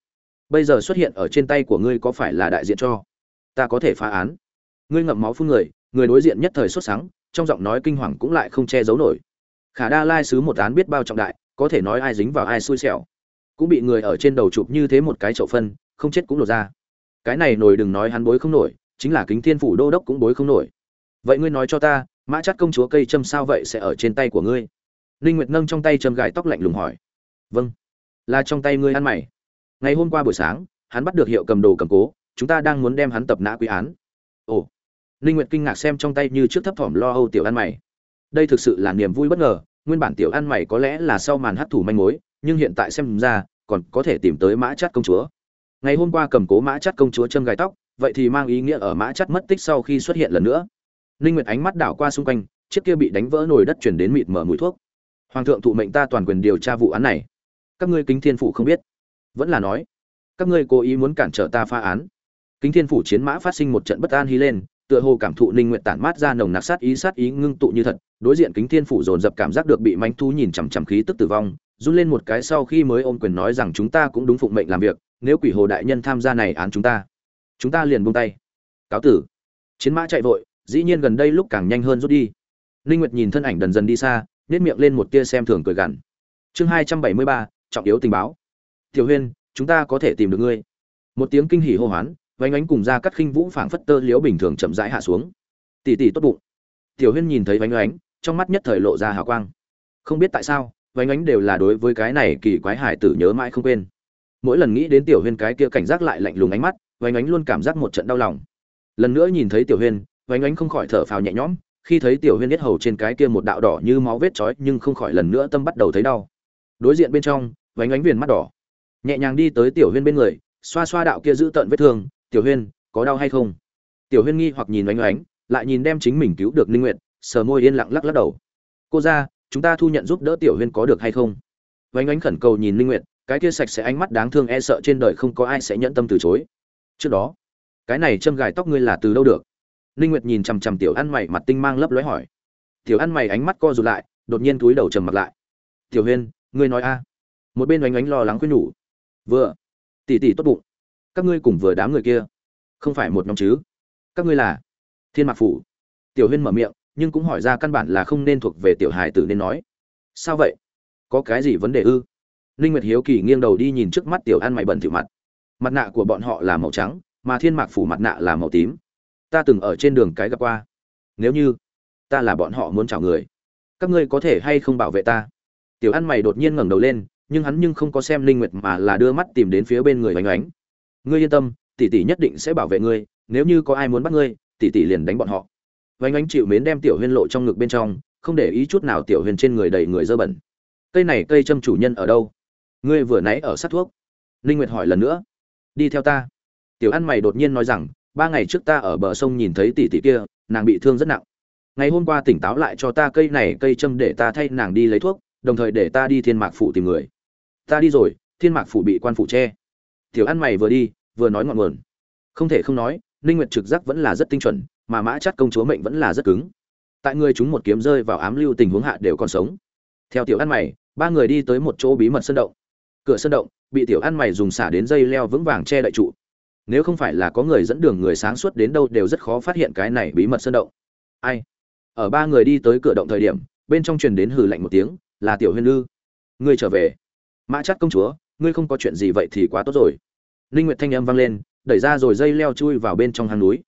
Bây giờ xuất hiện ở trên tay của ngươi có phải là đại diện cho? Ta có thể phá án. Ngươi ngậm máu phun người người đối diện nhất thời xuất sáng trong giọng nói kinh hoàng cũng lại không che giấu nổi. Khả đa lai sứ một án biết bao trọng đại, có thể nói ai dính vào ai xui xẻo cũng bị người ở trên đầu chụp như thế một cái chậu phân, không chết cũng lột ra. Cái này nổi đừng nói hắn bối không nổi, chính là kính thiên phủ đô đốc cũng bối không nổi. Vậy ngươi nói cho ta, mã chắc công chúa cây châm sao vậy sẽ ở trên tay của ngươi? Linh nguyệt nâng trong tay châm gài tóc lạnh lùng hỏi. Vâng. Là trong tay ngươi ăn mày. Ngày hôm qua buổi sáng, hắn bắt được hiệu cầm đồ cầm cố, chúng ta đang muốn đem hắn tập nã quy án. Ồ. Linh nguyệt kinh ngạc xem trong tay như trước thấp thỏm lo âu tiểu ăn mày. Đây thực sự là niềm vui bất ngờ, nguyên bản tiểu ăn mày có lẽ là sau màn hấp thụ manh mối nhưng hiện tại xem ra, còn có thể tìm tới mã chắt công chúa. Ngày hôm qua cầm cố mã chắt công chúa châm gài tóc, vậy thì mang ý nghĩa ở mã chắt mất tích sau khi xuất hiện lần nữa. Linh nguyệt ánh mắt đảo qua xung quanh, chiếc kia bị đánh vỡ nồi đất chuyển đến mịt mở mùi thuốc. Hoàng thượng thụ mệnh ta toàn quyền điều tra vụ án này. Các ngươi kính thiên phủ không biết. Vẫn là nói, các ngươi cố ý muốn cản trở ta phá án. Kính thiên phủ chiến mã phát sinh một trận bất an hí lên, tựa hồ cảm thụ ninh nguyện tản mát ra nồng nặc sát ý sát ý ngưng tụ như thật. Đối diện kính thiên phủ dồn dập cảm giác được bị manh thu nhìn chằm chằm khí tức tử vong run lên một cái sau khi mới ôm quyền nói rằng chúng ta cũng đúng phụng mệnh làm việc nếu quỷ hồ đại nhân tham gia này án chúng ta chúng ta liền buông tay. Cáo tử. Chiến mã chạy vội dĩ nhiên gần đây lúc càng nhanh hơn rút đi. Ninh nguyệt nhìn thân ảnh dần dần đi xa nét miệng lên một tia xem thường cười gằn. Chương 273, trọng yếu tình báo. Tiểu huyên chúng ta có thể tìm được ngươi. Một tiếng kinh hỉ hô hoán vánh ánh cùng ra cắt khinh vũ phảng phất tơ liễu bình thường chậm rãi hạ xuống. Tỷ tỷ tốt bụng. Tiểu huyên nhìn thấy vánh ánh trong mắt nhất thời lộ ra hào quang. Không biết tại sao vánh ánh đều là đối với cái này kỳ quái hải tử nhớ mãi không quên. Mỗi lần nghĩ đến tiểu huyên cái kia cảnh giác lại lạnh lùng ánh mắt, vánh ánh luôn cảm giác một trận đau lòng. Lần nữa nhìn thấy tiểu huyên, vánh ánh không khỏi thở phào nhẹ nhõm, khi thấy tiểu huyên biết hầu trên cái kia một đạo đỏ như máu vết chói nhưng không khỏi lần nữa tâm bắt đầu thấy đau. Đối diện bên trong, vánh ánh viền mắt đỏ. Nhẹ nhàng đi tới tiểu huyên bên người, xoa xoa đạo kia giữ tận vết thương, tiểu huyên, có đau hay không? Tiểu huyên nghi hoặc nhìn oánh oánh lại nhìn đem chính mình cứu được ninh nguyện sờ môi yên lặng lắc lắc đầu. Cô ra chúng ta thu nhận giúp đỡ tiểu huyên có được hay không? Vánh ánh khẩn cầu nhìn linh nguyện cái kia sạch sẽ ánh mắt đáng thương e sợ trên đời không có ai sẽ nhẫn tâm từ chối. Trước đó, cái này châm gài tóc ngươi là từ đâu được? Linh nguyệt nhìn chằm chằm tiểu ăn mày mặt tinh mang lấp lóe hỏi. Tiểu ăn mày ánh mắt co rụt lại, đột nhiên túi đầu trầm mặt lại. Tiểu huyên, ngươi nói a. Một bên oánh oánh lo lắng khuyên nhủ. Vừa tỷ tỷ tốt bụng. Các ngươi cùng vừa đám người kia, không phải một nhóm chứ? Các ngươi là thiên mạc phủ. Tiểu huyên mở miệng nhưng cũng hỏi ra căn bản là không nên thuộc về tiểu hài tử nên nói. Sao vậy? Có cái gì vấn đề ư? Ninh nguyệt hiếu kỳ nghiêng đầu đi nhìn trước mắt tiểu ăn mày bẩn thỉu mặt. Mặt nạ của bọn họ là màu trắng, mà thiên mạc phủ mặt nạ là màu tím. Ta từng ở trên đường cái gặp qua. Nếu như ta là bọn họ muốn chào người, các ngươi có thể hay không bảo vệ ta? Tiểu ăn mày đột nhiên ngẩng đầu lên, nhưng hắn nhưng không có xem linh nguyệt mà là đưa mắt tìm đến phía bên người oánh oánh ngươi yên tâm, tỷ tỷ nhất định sẽ bảo vệ ngươi, nếu như có ai muốn bắt ngươi, tỷ tỷ liền đánh bọn họ vánh ánh chịu mến đem tiểu huyên lộ trong ngực bên trong, không để ý chút nào tiểu huyên trên người đầy người dơ bẩn. Cây này cây châm chủ nhân ở đâu? Ngươi vừa nãy ở sát thuốc. Linh nguyệt hỏi lần nữa. Đi theo ta. Tiểu ăn mày đột nhiên nói rằng, ba ngày trước ta ở bờ sông nhìn thấy tỷ tỷ kia, nàng bị thương rất nặng. Ngày hôm qua tỉnh táo lại cho ta cây này cây châm để ta thay nàng đi lấy thuốc, đồng thời để ta đi thiên mạc phủ tìm người. Ta đi rồi, thiên mạc phủ bị quan phủ che. Tiểu ăn mày vừa đi, vừa nói ngọn nguồn. Không thể không nói, ninh nguyệt trực giác vẫn là rất tinh chuẩn mà mã chắt công chúa mệnh vẫn là rất cứng. Tại người chúng một kiếm rơi vào ám lưu tình huống hạ đều còn sống. Theo tiểu ăn mày, ba người đi tới một chỗ bí mật sơn động. Cửa sơn động, bị tiểu ăn mày dùng xả đến dây leo vững vàng che đậy trụ. Nếu không phải là có người dẫn đường người sáng suốt đến đâu đều rất khó phát hiện cái này bí mật sơn động. Ai? Ở ba người đi tới cửa động thời điểm, bên trong truyền đến hừ lạnh một tiếng, là tiểu huyên lư. Ngươi trở về. Mã chắt công chúa, ngươi không có chuyện gì vậy thì quá tốt rồi. Linh nguyệt thanh âm vang lên, đẩy ra rồi dây leo chui vào bên trong hang núi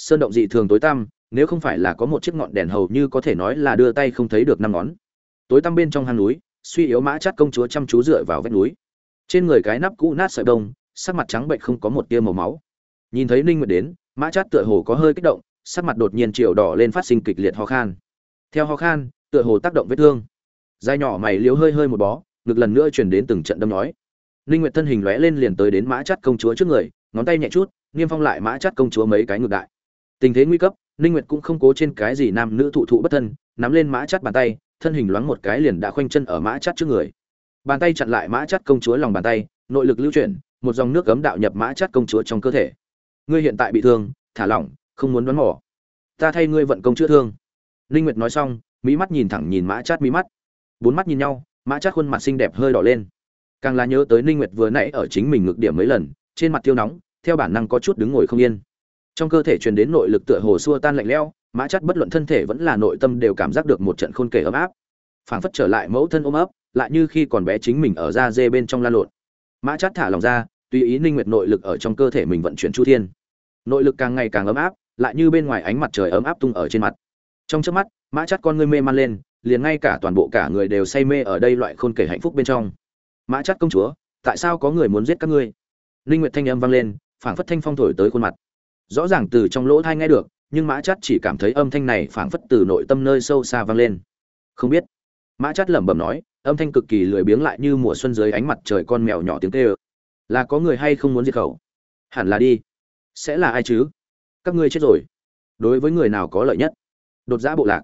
sơn động dị thường tối tăm, nếu không phải là có một chiếc ngọn đèn hầu như có thể nói là đưa tay không thấy được năm ngón. Tối tăm bên trong hang núi, suy yếu mã chát công chúa chăm chú dựa vào vách núi. Trên người cái nắp cũ nát sợi đông sắc mặt trắng bệnh không có một tia màu máu. Nhìn thấy ninh nguyệt đến, mã chát tựa hồ có hơi kích động, sắc mặt đột nhiên chiều đỏ lên phát sinh kịch liệt ho khan. Theo ho khan, tựa hồ tác động vết thương. Dai nhỏ mày liếu hơi hơi một bó, ngực lần nữa truyền đến từng trận đâm nói. Ninh nguyệt thân hình lóe lên liền tới đến mã chát công chúa trước người, ngón tay nhẹ chút, niêm phong lại mã chát công chúa mấy cái ngược đại tình thế nguy cấp, ninh nguyệt cũng không cố trên cái gì nam nữ thụ thụ bất thân, nắm lên mã chát bàn tay, thân hình loáng một cái liền đã khoanh chân ở mã chát trước người. Bàn tay chặn lại mã chát công chúa lòng bàn tay, nội lực lưu chuyển, một dòng nước cấm đạo nhập mã chát công chúa trong cơ thể. Ngươi hiện tại bị thương, thả lỏng, không muốn đoán mò. Ta thay ngươi vận công chữa thương. Ninh nguyệt nói xong mỹ mắt nhìn thẳng nhìn mã chát mỹ mắt. Bốn mắt nhìn nhau, mã chát khuôn mặt xinh đẹp hơi đỏ lên. Càng là nhớ tới ninh nguyệt vừa nãy ở chính mình ngược điểm mấy lần, trên mặt tiêu nóng, theo bản năng có chút đứng ngồi không yên trong cơ thể truyền đến nội lực tựa hồ xua tan lạnh lẽo, mã chát bất luận thân thể vẫn là nội tâm đều cảm giác được một trận khôn kể ấm áp. Phảng phất trở lại mẫu thân ôm ấp, lại như khi còn bé chính mình ở da dê bên trong lan lộn. Mã chát thả lòng ra, tùy ý ninh nguyệt nội lực ở trong cơ thể mình vận chuyển chu thiên. Nội lực càng ngày càng ấm áp, lại như bên ngoài ánh mặt trời ấm áp tung ở trên mặt. Trong chớp mắt, mã chát con ngươi mê man lên, liền ngay cả toàn bộ cả người đều say mê ở đây loại khôn kể hạnh phúc bên trong. Mã chát công chúa, tại sao có người muốn giết các ngươi? Ninh nguyệt thanh âm vang lên, phảng phất thanh phong thổi tới khuôn mặt rõ ràng từ trong lỗ tai nghe được, nhưng mã chát chỉ cảm thấy âm thanh này phảng phất từ nội tâm nơi sâu xa vang lên. Không biết. Mã chát lẩm bẩm nói, âm thanh cực kỳ lười biếng lại như mùa xuân dưới ánh mặt trời con mèo nhỏ tiếng kêu. Là có người hay không muốn diệt khẩu? Hẳn là đi. Sẽ là ai chứ? Các ngươi chết rồi. Đối với người nào có lợi nhất? Đột giã bộ lạc.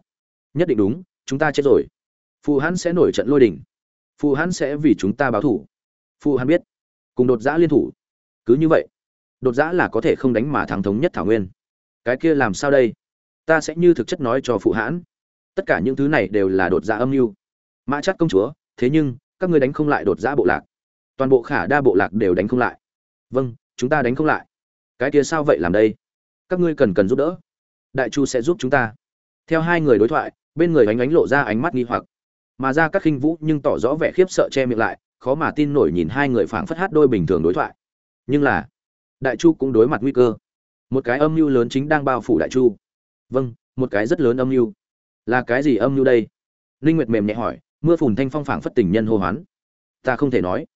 Nhất định đúng, chúng ta chết rồi. Phụ hắn sẽ nổi trận lôi đình. Phụ hắn sẽ vì chúng ta báo thủ. Phụ hắn biết. Cùng đột giã liên thủ. Cứ như vậy đột giã là có thể không đánh mà thắng thống nhất thảo nguyên. Cái kia làm sao đây? Ta sẽ như thực chất nói cho phụ hãn. Tất cả những thứ này đều là đột giã âm mưu. Mã chắc công chúa, thế nhưng, các ngươi đánh không lại đột giã bộ lạc. Toàn bộ khả đa bộ lạc đều đánh không lại. Vâng chúng ta đánh không lại. Cái kia sao vậy làm đây? Các ngươi cần cần giúp đỡ. Đại chu sẽ giúp chúng ta. Theo hai người đối thoại, bên người ánh ánh lộ ra ánh mắt nghi hoặc. Mà ra các khinh vũ nhưng tỏ rõ vẻ khiếp sợ che miệng lại, khó mà tin nổi nhìn hai người phảng phất hát đôi bình thường đối thoại. Nhưng là đại chu cũng đối mặt nguy cơ. Một cái âm mưu lớn chính đang bao phủ đại chu. Vâng một cái rất lớn âm mưu. Là cái gì âm mưu đây? Linh nguyệt mềm nhẹ hỏi, mưa phùn thanh phong phảng phất tình nhân hô hoán. Ta không thể nói.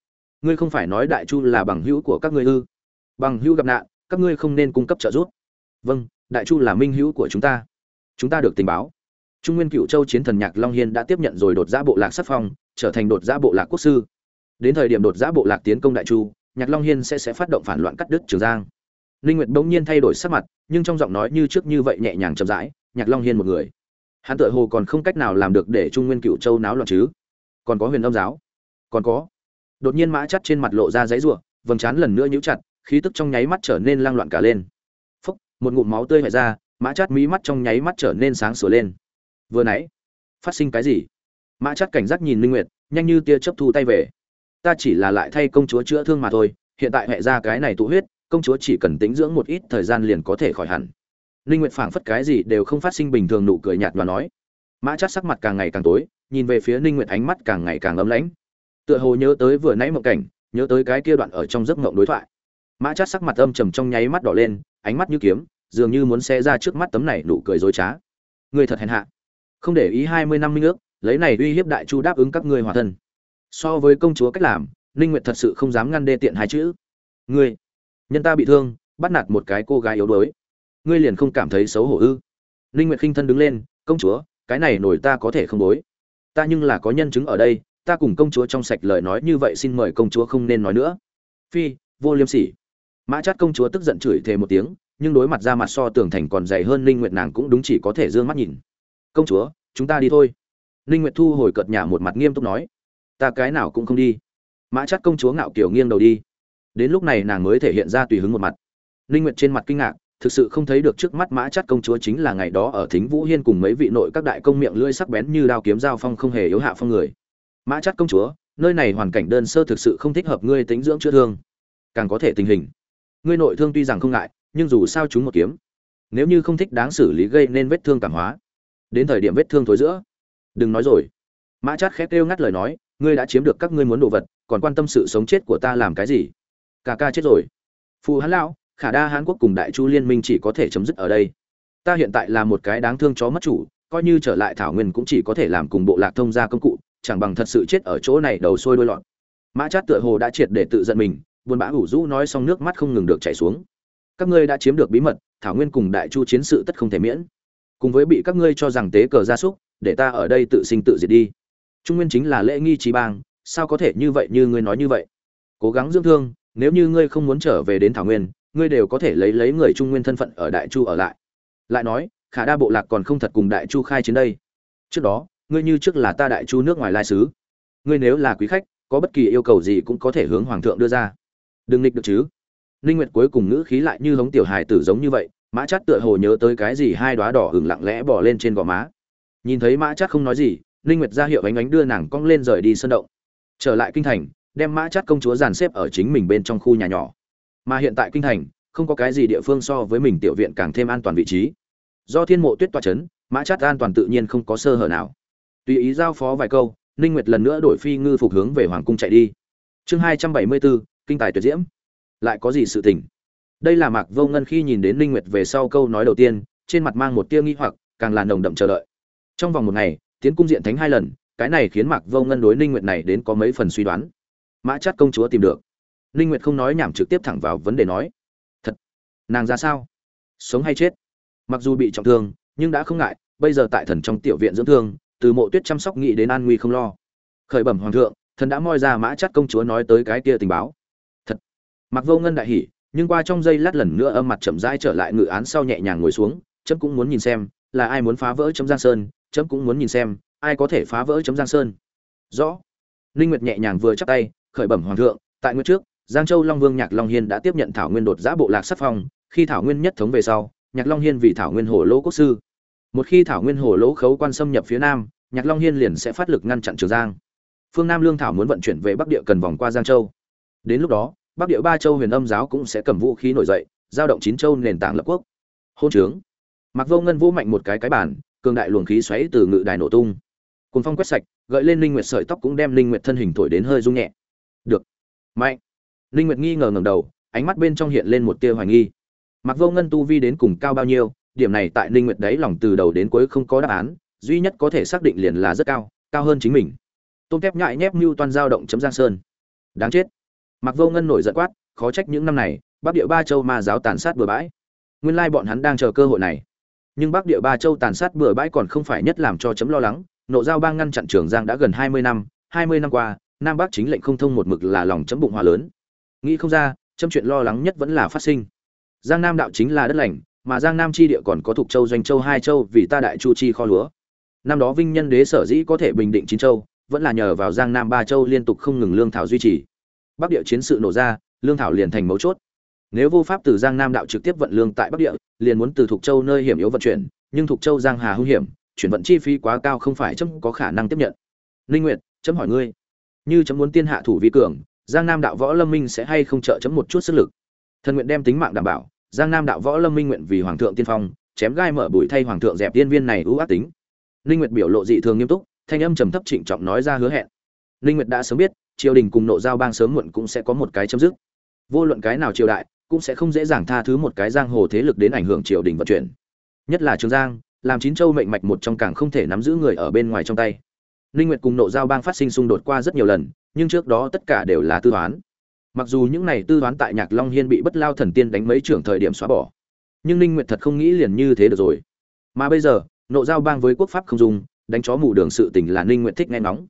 Ngươi không phải nói đại chu là bằng hữu của các ngươi ư? Bằng hữu gặp nạn, các ngươi không nên cung cấp trợ giúp. Vâng đại chu là minh hữu của chúng ta. Chúng ta được tình báo. Trung nguyên cựu châu chiến thần nhạc long hiên đã tiếp nhận rồi đột giã bộ lạc sắc phong, trở thành đột giã bộ lạc quốc sư. Đến thời điểm đột giã bộ lạc tiến công đại chu nhạc long hiên sẽ sẽ phát động phản loạn cắt đứt trường giang. Linh nguyệt bỗng nhiên thay đổi sắc mặt, nhưng trong giọng nói như trước như vậy nhẹ nhàng chậm rãi, nhạc long hiên một người. Hắn tựa hồ còn không cách nào làm được để trung nguyên cựu châu náo loạn chứ? Còn có huyền âm giáo? Còn có. Đột nhiên mã chắt trên mặt lộ ra giấy rủa, vầng trán lần nữa nhíu chặt, khí tức trong nháy mắt trở nên lang loạn cả lên. Phúc, một ngụm máu tươi hại ra, mã chắt mí mắt trong nháy mắt trở nên sáng sủa lên. Vừa nãy, phát sinh cái gì? Mã chắt cảnh giác nhìn linh nguyệt, nhanh như tia chớp thu tay về ta chỉ là lại thay công chúa chữa thương mà thôi, hiện tại hệ ra cái này tụ huyết, công chúa chỉ cần tĩnh dưỡng một ít thời gian liền có thể khỏi hẳn. Linh nguyệt phảng phất cái gì đều không phát sinh bình thường nụ cười nhạt và nói. Mã chắt sắc mặt càng ngày càng tối, nhìn về phía ninh nguyệt ánh mắt càng ngày càng ấm lãnh. Tựa hồ nhớ tới vừa nãy mộng cảnh, nhớ tới cái kia đoạn ở trong giấc mộng đối thoại. Mã chát sắc mặt âm trầm trong nháy mắt đỏ lên, ánh mắt như kiếm, dường như muốn xé ra trước mắt tấm này nụ cười dối trá. Người thật hèn hạ. Không để ý hai mươi năm minh ước, lấy này uy hiếp đại chu đáp ứng các ngươi hòa thân so với công chúa cách làm, ninh nguyệt thật sự không dám ngăn đê tiện hai chữ. Ngươi, nhân ta bị thương, bắt nạt một cái cô gái yếu đuối. Ngươi liền không cảm thấy xấu hổ ư? Ninh nguyệt khinh thân đứng lên, công chúa, cái này nổi ta có thể không đối ta nhưng là có nhân chứng ở đây, ta cùng công chúa trong sạch lời nói như vậy xin mời công chúa không nên nói nữa. Phi, vô liêm sỉ. Mã chát công chúa tức giận chửi thề một tiếng, nhưng đối mặt ra mặt so tường thành còn dày hơn ninh nguyệt nàng cũng đúng chỉ có thể dương mắt nhìn. Công chúa, chúng ta đi thôi. Ninh nguyệt thu hồi cợt nhả một mặt nghiêm túc nói ta cái nào cũng không đi. Mã chắc công chúa ngạo kiểu nghiêng đầu đi. Đến lúc này nàng mới thể hiện ra tùy hứng một mặt. Ninh nguyệt trên mặt kinh ngạc, thực sự không thấy được trước mắt mã chắc công chúa chính là ngày đó ở thính vũ hiên cùng mấy vị nội các đại công miệng lưỡi sắc bén như đao kiếm dao phong không hề yếu hạ phong người. Mã chắc công chúa, nơi này hoàn cảnh đơn sơ thực sự không thích hợp ngươi tính dưỡng chữa thương. Càng có thể tình hình. Ngươi nội thương tuy rằng không ngại, nhưng dù sao chúng một kiếm. Nếu như không thích đáng xử lý gây nên vết thương cảm hóa. Đến thời điểm vết thương thối giữa. Đừng nói rồi. Mã chát khép kêu ngắt lời nói ngươi đã chiếm được các ngươi muốn đồ vật, còn quan tâm sự sống chết của ta làm cái gì? Cả ca chết rồi. Phù hán lão, khả đa hán quốc cùng đại chu liên minh chỉ có thể chấm dứt ở đây. Ta hiện tại là một cái đáng thương chó mất chủ, coi như trở lại thảo nguyên cũng chỉ có thể làm cùng bộ lạc thông gia công cụ, chẳng bằng thật sự chết ở chỗ này đầu sôi đôi lọt. Mã chát tựa hồ đã triệt để tự giận mình, buồn bã ủ rũ nói xong nước mắt không ngừng được chảy xuống. Các ngươi đã chiếm được bí mật, thảo nguyên cùng đại chu chiến sự tất không thể miễn. Cùng với bị các ngươi cho rằng tế cờ gia súc, để ta ở đây tự sinh tự diệt đi trung nguyên chính là lễ nghi trí bang, sao có thể như vậy như ngươi nói như vậy? Cố gắng dưỡng thương, nếu như ngươi không muốn trở về đến thảo nguyên, ngươi đều có thể lấy lấy người trung nguyên thân phận ở đại chu ở lại. Lại nói, khả đa bộ lạc còn không thật cùng đại chu khai chiến đây. Trước đó, ngươi như trước là ta đại chu nước ngoài lai sứ. Ngươi nếu là quý khách, có bất kỳ yêu cầu gì cũng có thể hướng hoàng thượng đưa ra. Đừng nghịch được chứ. Ninh nguyệt cuối cùng ngữ khí lại như hống tiểu hài tử giống như vậy, mã chát tựa hồ nhớ tới cái gì hai đóa đỏ hừng lặng lẽ bỏ lên trên gò má. Nhìn thấy mã chát không nói gì ninh nguyệt ra hiệu ánh ánh đưa nàng cong lên rời đi sân động. Trở lại kinh thành đem mã chát công chúa dàn xếp ở chính mình bên trong khu nhà nhỏ. Mà hiện tại kinh thành không có cái gì địa phương so với mình tiểu viện càng thêm an toàn vị trí. Do thiên mộ tuyết tọa chấn mã chát an toàn tự nhiên không có sơ hở nào. Tùy ý giao phó vài câu ninh nguyệt lần nữa đổi phi ngư phục hướng về hoàng cung chạy đi. Chương 274, kinh tài tuyệt diễm. Lại có gì sự tình? Đây là mạc vô ngân khi nhìn đến ninh nguyệt về sau câu nói đầu tiên trên mặt mang một tia nghi hoặc càng là nồng đậm chờ đợi. Trong vòng một ngày tiến cung diện thánh hai lần, cái này khiến mạc vô ngân đối ninh nguyệt này đến có mấy phần suy đoán. Mã chát công chúa tìm được. Ninh nguyệt không nói nhảm trực tiếp thẳng vào vấn đề nói, thật, nàng ra sao? Sống hay chết? Mặc dù bị trọng thương, nhưng đã không ngại, bây giờ tại thần trong tiểu viện dưỡng thương, từ mộ tuyết chăm sóc nghĩ đến an nguy không lo. Khởi bẩm hoàng thượng, thần đã moi ra mã chắc công chúa nói tới cái kia tình báo. Thật. Mặc vô ngân đại hỉ, nhưng qua trong giây lát lần nữa âm mặt chậm rãi trở lại ngự án sau nhẹ nhàng ngồi xuống, chấm cũng muốn nhìn xem là ai muốn phá vỡ chấm giang sơn chấm cũng muốn nhìn xem, ai có thể phá vỡ chấm giang sơn. Rõ. Ninh nguyệt nhẹ nhàng vừa chắp tay, khởi bẩm hoàng thượng, tại nguyên trước, giang châu long vương nhạc long hiên đã tiếp nhận thảo nguyên đột giã bộ lạc sắc phong, khi thảo nguyên nhất thống về sau, nhạc long hiên vì thảo nguyên hồ lỗ quốc sư. Một khi thảo nguyên hồ lỗ khấu quan xâm nhập phía nam, nhạc long hiên liền sẽ phát lực ngăn chặn trường giang. Phương nam lương thảo muốn vận chuyển về bắc địa cần vòng qua giang châu. Đến lúc đó, bắc địa ba châu huyền âm giáo cũng sẽ cầm vũ khí nổi dậy, giao động chín châu nền tảng lập quốc. Hôn trướng. Mặc vô ngân vũ mạnh một cái cái bản cường đại luồng khí xoáy từ ngự đài nổ tung. Cùng phong quét sạch, gợi lên linh nguyệt sợi tóc cũng đem linh nguyệt thân hình thổi đến hơi rung nhẹ. Được. Mạnh. Linh nguyệt nghi ngờ ngẩng đầu, ánh mắt bên trong hiện lên một tia hoài nghi. Mặc vô ngân tu vi đến cùng cao bao nhiêu, điểm này tại linh nguyệt đấy lòng từ đầu đến cuối không có đáp án, duy nhất có thể xác định liền là rất cao cao hơn chính mình. Tôm tép nhại nhép mưu toàn dao động chấm giang sơn. Đáng chết. Mặc vô ngân nổi giận quát, khó trách những năm này, bắc địa ba châu ma giáo tàn sát bừa bãi. Nguyên lai bọn hắn đang chờ cơ hội này nhưng bắc địa ba châu tàn sát bừa bãi còn không phải nhất làm cho chấm lo lắng. Nộ giao bang ngăn chặn trường giang đã gần hai mươi năm, hai mươi năm qua, nam bắc chính lệnh không thông một mực là lòng chấm bụng hòa lớn. Nghĩ không ra, chấm chuyện lo lắng nhất vẫn là phát sinh. Giang nam đạo chính là đất lành, mà giang nam chi địa còn có thuộc châu doanh châu hai châu vì ta đại chu chi kho lúa. Năm đó vinh nhân đế sở dĩ có thể bình định chín châu, vẫn là nhờ vào giang nam ba châu liên tục không ngừng lương thảo duy trì. Bắc địa chiến sự nổ ra, lương thảo liền thành mấu chốt nếu vô pháp từ giang nam đạo trực tiếp vận lương tại bắc địa, liền muốn từ thục châu nơi hiểm yếu vận chuyển, nhưng thục châu giang hà hung hiểm, chuyển vận chi phí quá cao không phải chấm có khả năng tiếp nhận. Linh nguyệt, chấm hỏi ngươi, như chấm muốn tiên hạ thủ vi cường, giang nam đạo võ lâm minh sẽ hay không trợ chấm một chút sức lực? Thần nguyện đem tính mạng đảm bảo, giang nam đạo võ lâm minh nguyện vì hoàng thượng tiên phong, chém gai mở bụi thay hoàng thượng dẹp tiên viên này ưu ác tính. Linh nguyệt biểu lộ dị thường nghiêm túc, thanh âm trầm thấp trịnh trọng nói ra hứa hẹn. Linh nguyệt đã sớm biết, triều đình cùng nộ giao bang sớm muộn cũng sẽ có một cái chấm dứt. Vô luận cái nào triều đại cũng sẽ không dễ dàng tha thứ một cái giang hồ thế lực đến ảnh hưởng triều đình vận chuyển. Nhất là trường giang, làm chín châu mệnh mạch một trong càng không thể nắm giữ người ở bên ngoài trong tay. Ninh nguyệt cùng nộ giao bang phát sinh xung đột qua rất nhiều lần, nhưng trước đó tất cả đều là tư toán. Mặc dù những này tư toán tại nhạc long hiên bị bất lao thần tiên đánh mấy trưởng thời điểm xóa bỏ, nhưng ninh nguyệt thật không nghĩ liền như thế được rồi. Mà bây giờ, nộ giao bang với quốc pháp không dùng, đánh chó mù đường sự tình là ninh nguyệt thích nghe ngóng.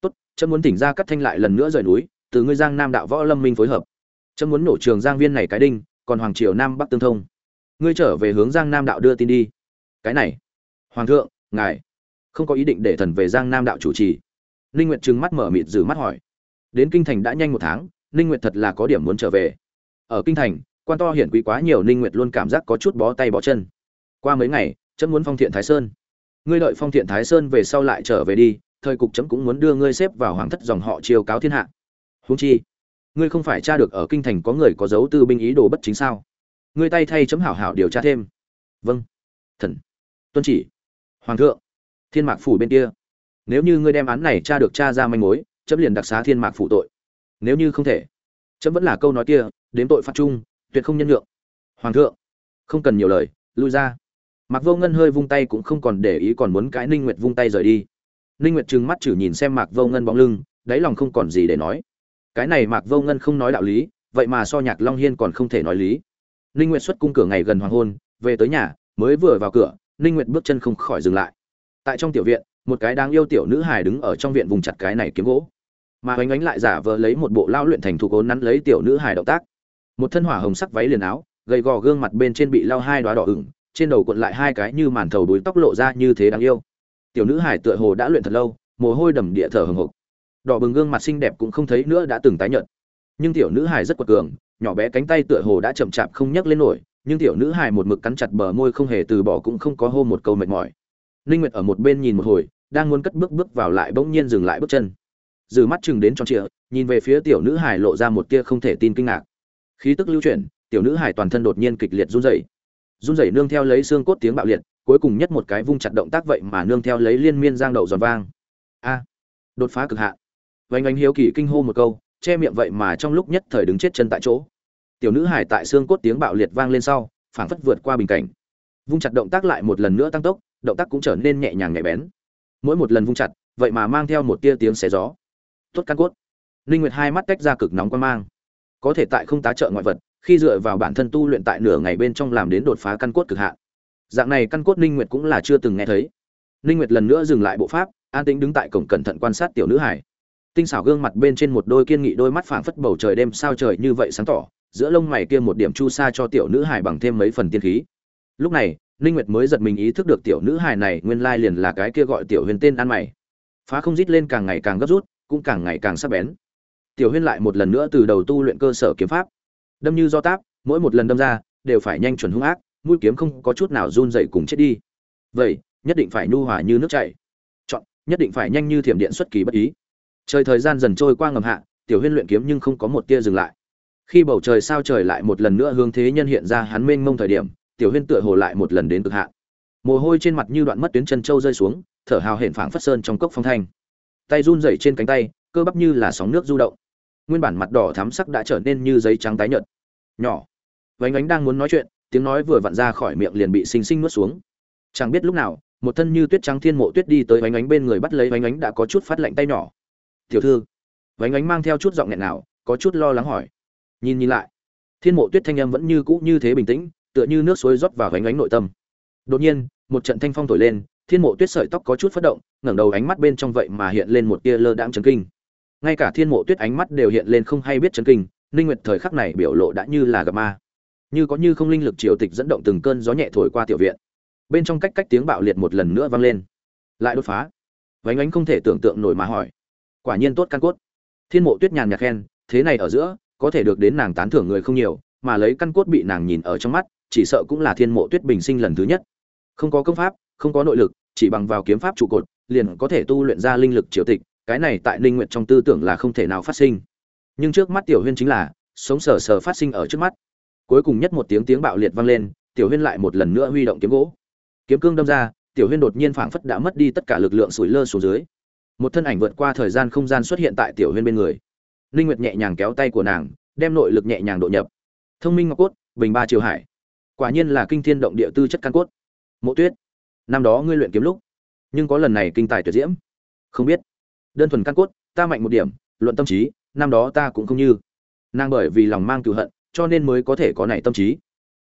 Tốt, chấm muốn tỉnh ra cắt thanh lại lần nữa rời núi, từ ngươi giang nam đạo võ lâm minh phối hợp chấm muốn nổ trường giang viên này cái đinh, còn hoàng triều nam bắc tương thông. Ngươi trở về hướng giang nam đạo đưa tin đi. Cái này, hoàng thượng, ngài không có ý định để thần về giang nam đạo chủ trì. Ninh nguyệt trừng mắt mở mịt giữ mắt hỏi. Đến kinh thành đã nhanh một tháng, ninh nguyệt thật là có điểm muốn trở về. Ở kinh thành, quan to hiển quý quá nhiều, ninh nguyệt luôn cảm giác có chút bó tay bó chân. Qua mấy ngày, chấm muốn phong thiện thái sơn. Ngươi đợi phong thiện thái sơn về sau lại trở về đi, thời cục chấm cũng muốn đưa ngươi xếp vào hoàng thất dòng họ chiêu cáo thiên hạ. Huống chi ngươi không phải tra được ở kinh thành có người có dấu tư binh ý đồ bất chính sao? Ngươi tay thay chấm hảo hảo điều tra thêm. Vâng. Thần. Tuân chỉ. Hoàng thượng. Thiên mạc phủ bên kia. Nếu như ngươi đem án này tra được tra ra manh mối, chấm liền đặc xá thiên mạc phủ tội. Nếu như không thể, chấm vẫn là câu nói kia đến tội phạt chung, tuyệt không nhân nhượng. Hoàng thượng. Không cần nhiều lời, lui ra. Mạc vô ngân hơi vung tay cũng không còn để ý còn muốn cái ninh nguyệt vung tay rời đi. Ninh nguyệt trừng mắt chử nhìn xem mạc vô ngân bóng lưng, đáy lòng không còn gì để nói cái này mạc vô ngân không nói đạo lý, vậy mà so nhạc long hiên còn không thể nói lý. Ninh nguyệt xuất cung cửa ngày gần hoàng hôn, về tới nhà, mới vừa vào cửa, ninh nguyệt bước chân không khỏi dừng lại. Tại trong tiểu viện, một cái đáng yêu tiểu nữ hài đứng ở trong viện vùng chặt cái này kiếm gỗ. Mà oánh oánh lại giả vờ lấy một bộ lao luyện thành thủ cố nắn lấy tiểu nữ hài động tác. Một thân hỏa hồng sắc váy liền áo, gầy gò gương mặt bên trên bị lao hai đóa đỏ ửng, trên đầu cuộn lại hai cái như màn thầu đuôi tóc lộ ra như thế đáng yêu. Tiểu nữ hài tựa hồ đã luyện thật lâu, mồ hôi đầm địa thở hừng hực đỏ bừng gương mặt xinh đẹp cũng không thấy nữa đã từng tái nhợt. Nhưng tiểu nữ hài rất quật cường, nhỏ bé cánh tay tựa hồ đã chậm chạp không nhấc lên nổi, nhưng tiểu nữ hài một mực cắn chặt bờ môi không hề từ bỏ cũng không có hô một câu mệt mỏi. Ninh nguyệt ở một bên nhìn một hồi, đang muốn cất bước bước vào lại bỗng nhiên dừng lại bước chân. Dừ mắt chừng đến tròn trịa, nhìn về phía tiểu nữ hài lộ ra một tia không thể tin kinh ngạc. Khí tức lưu chuyển, tiểu nữ hài toàn thân đột nhiên kịch liệt run rẩy. Run rẩy nương theo lấy xương cốt tiếng bạo liệt, cuối cùng nhất một cái vung chặt động tác vậy mà nương theo lấy liên miên giang đậu giòn vang. A, đột phá cực hạn vành ánh hiếu kỳ kinh hô một câu, che miệng vậy mà trong lúc nhất thời đứng chết chân tại chỗ. Tiểu nữ hải tại xương cốt tiếng bạo liệt vang lên sau, phảng phất vượt qua bình cảnh. Vung chặt động tác lại một lần nữa tăng tốc, động tác cũng trở nên nhẹ nhàng nhạy bén. Mỗi một lần vung chặt, vậy mà mang theo một tia tiếng xé gió. Tốt căn cốt. Linh nguyệt hai mắt tách ra cực nóng quan mang. Có thể tại không tá trợ ngoại vật, khi dựa vào bản thân tu luyện tại nửa ngày bên trong làm đến đột phá căn cốt cực hạn. Dạng này căn cốt linh nguyệt cũng là chưa từng nghe thấy. Linh nguyệt lần nữa dừng lại bộ pháp, an tĩnh đứng tại cổng cẩn thận quan sát tiểu nữ hải tinh xảo gương mặt bên trên một đôi kiên nghị đôi mắt phảng phất bầu trời đêm sao trời như vậy sáng tỏ, giữa lông mày kia một điểm chu sa cho tiểu nữ hải bằng thêm mấy phần tiên khí. Lúc này, ninh nguyệt mới giật mình ý thức được tiểu nữ hài này nguyên lai liền là cái kia gọi tiểu huyền tên ăn mày. Phá không rít lên càng ngày càng gấp rút, cũng càng ngày càng sắc bén. Tiểu huyên lại một lần nữa từ đầu tu luyện cơ sở kiếm pháp. Đâm như do táp, mỗi một lần đâm ra, đều phải nhanh chuẩn hung ác, mũi kiếm không có chút nào run dậy cùng chết đi. Vậy, nhất định phải nhu hòa như nước chảy. Chọn, nhất định phải nhanh như thiểm điện xuất kỳ bất ý trời thời gian dần trôi qua ngầm hạ, tiểu huyên luyện kiếm nhưng không có một tia dừng lại. Khi bầu trời sao trời lại một lần nữa hướng thế nhân hiện ra hắn mênh mông thời điểm, tiểu huyên tựa hồ lại một lần đến cực hạn. Mồ hôi trên mặt như đoạn mất tuyến chân châu rơi xuống, thở hào hển phảng phất sơn trong cốc phong thanh. Tay run rẩy trên cánh tay, cơ bắp như là sóng nước du động. Nguyên bản mặt đỏ thắm sắc đã trở nên như giấy trắng tái nhợt. Nhỏ. Vánh ánh đang muốn nói chuyện, tiếng nói vừa vặn ra khỏi miệng liền bị xinh xinh nuốt xuống. Chẳng biết lúc nào, một thân như tuyết trắng thiên mộ tuyết đi tới vánh ánh bên người bắt lấy vánh ánh đã có chút phát lạnh tay nhỏ tiểu thư. Vánh ánh mang theo chút giọng nghẹn nào, có chút lo lắng hỏi. Nhìn nhìn lại. Thiên mộ tuyết thanh âm vẫn như cũ như thế bình tĩnh, tựa như nước suối rót vào vánh ánh nội tâm. Đột nhiên, một trận thanh phong thổi lên, thiên mộ tuyết sợi tóc có chút phất động, ngẩng đầu ánh mắt bên trong vậy mà hiện lên một tia lơ đãng chấn kinh. Ngay cả thiên mộ tuyết ánh mắt đều hiện lên không hay biết chấn kinh, ninh nguyệt thời khắc này biểu lộ đã như là gặp ma. Như có như không linh lực triều tịch dẫn động từng cơn gió nhẹ thổi qua tiểu viện. Bên trong cách cách tiếng bạo liệt một lần nữa vang lên. Lại đột phá. Vánh ánh không thể tưởng tượng nổi mà hỏi quả nhiên tốt căn cốt. Thiên mộ tuyết nhàn nhạt khen, thế này ở giữa, có thể được đến nàng tán thưởng người không nhiều, mà lấy căn cốt bị nàng nhìn ở trong mắt, chỉ sợ cũng là thiên mộ tuyết bình sinh lần thứ nhất. Không có công pháp, không có nội lực, chỉ bằng vào kiếm pháp trụ cột, liền có thể tu luyện ra linh lực triều tịch, cái này tại linh nguyện trong tư tưởng là không thể nào phát sinh. Nhưng trước mắt tiểu huyên chính là, sống sờ sờ phát sinh ở trước mắt. Cuối cùng nhất một tiếng tiếng bạo liệt vang lên, tiểu huyên lại một lần nữa huy động kiếm gỗ. Kiếm cương đâm ra, tiểu huyên đột nhiên phảng phất đã mất đi tất cả lực lượng sủi lơ xuống dưới một thân ảnh vượt qua thời gian không gian xuất hiện tại tiểu huyên bên người. Linh nguyệt nhẹ nhàng kéo tay của nàng, đem nội lực nhẹ nhàng độ nhập. Thông minh ngọc cốt, bình ba triều hải. Quả nhiên là kinh thiên động địa tư chất căn cốt. Mộ tuyết, năm đó ngươi luyện kiếm lúc, nhưng có lần này kinh tài tuyệt diễm. Không biết. Đơn thuần căn cốt, ta mạnh một điểm, luận tâm trí, năm đó ta cũng không như. Nàng bởi vì lòng mang cựu hận, cho nên mới có thể có này tâm trí.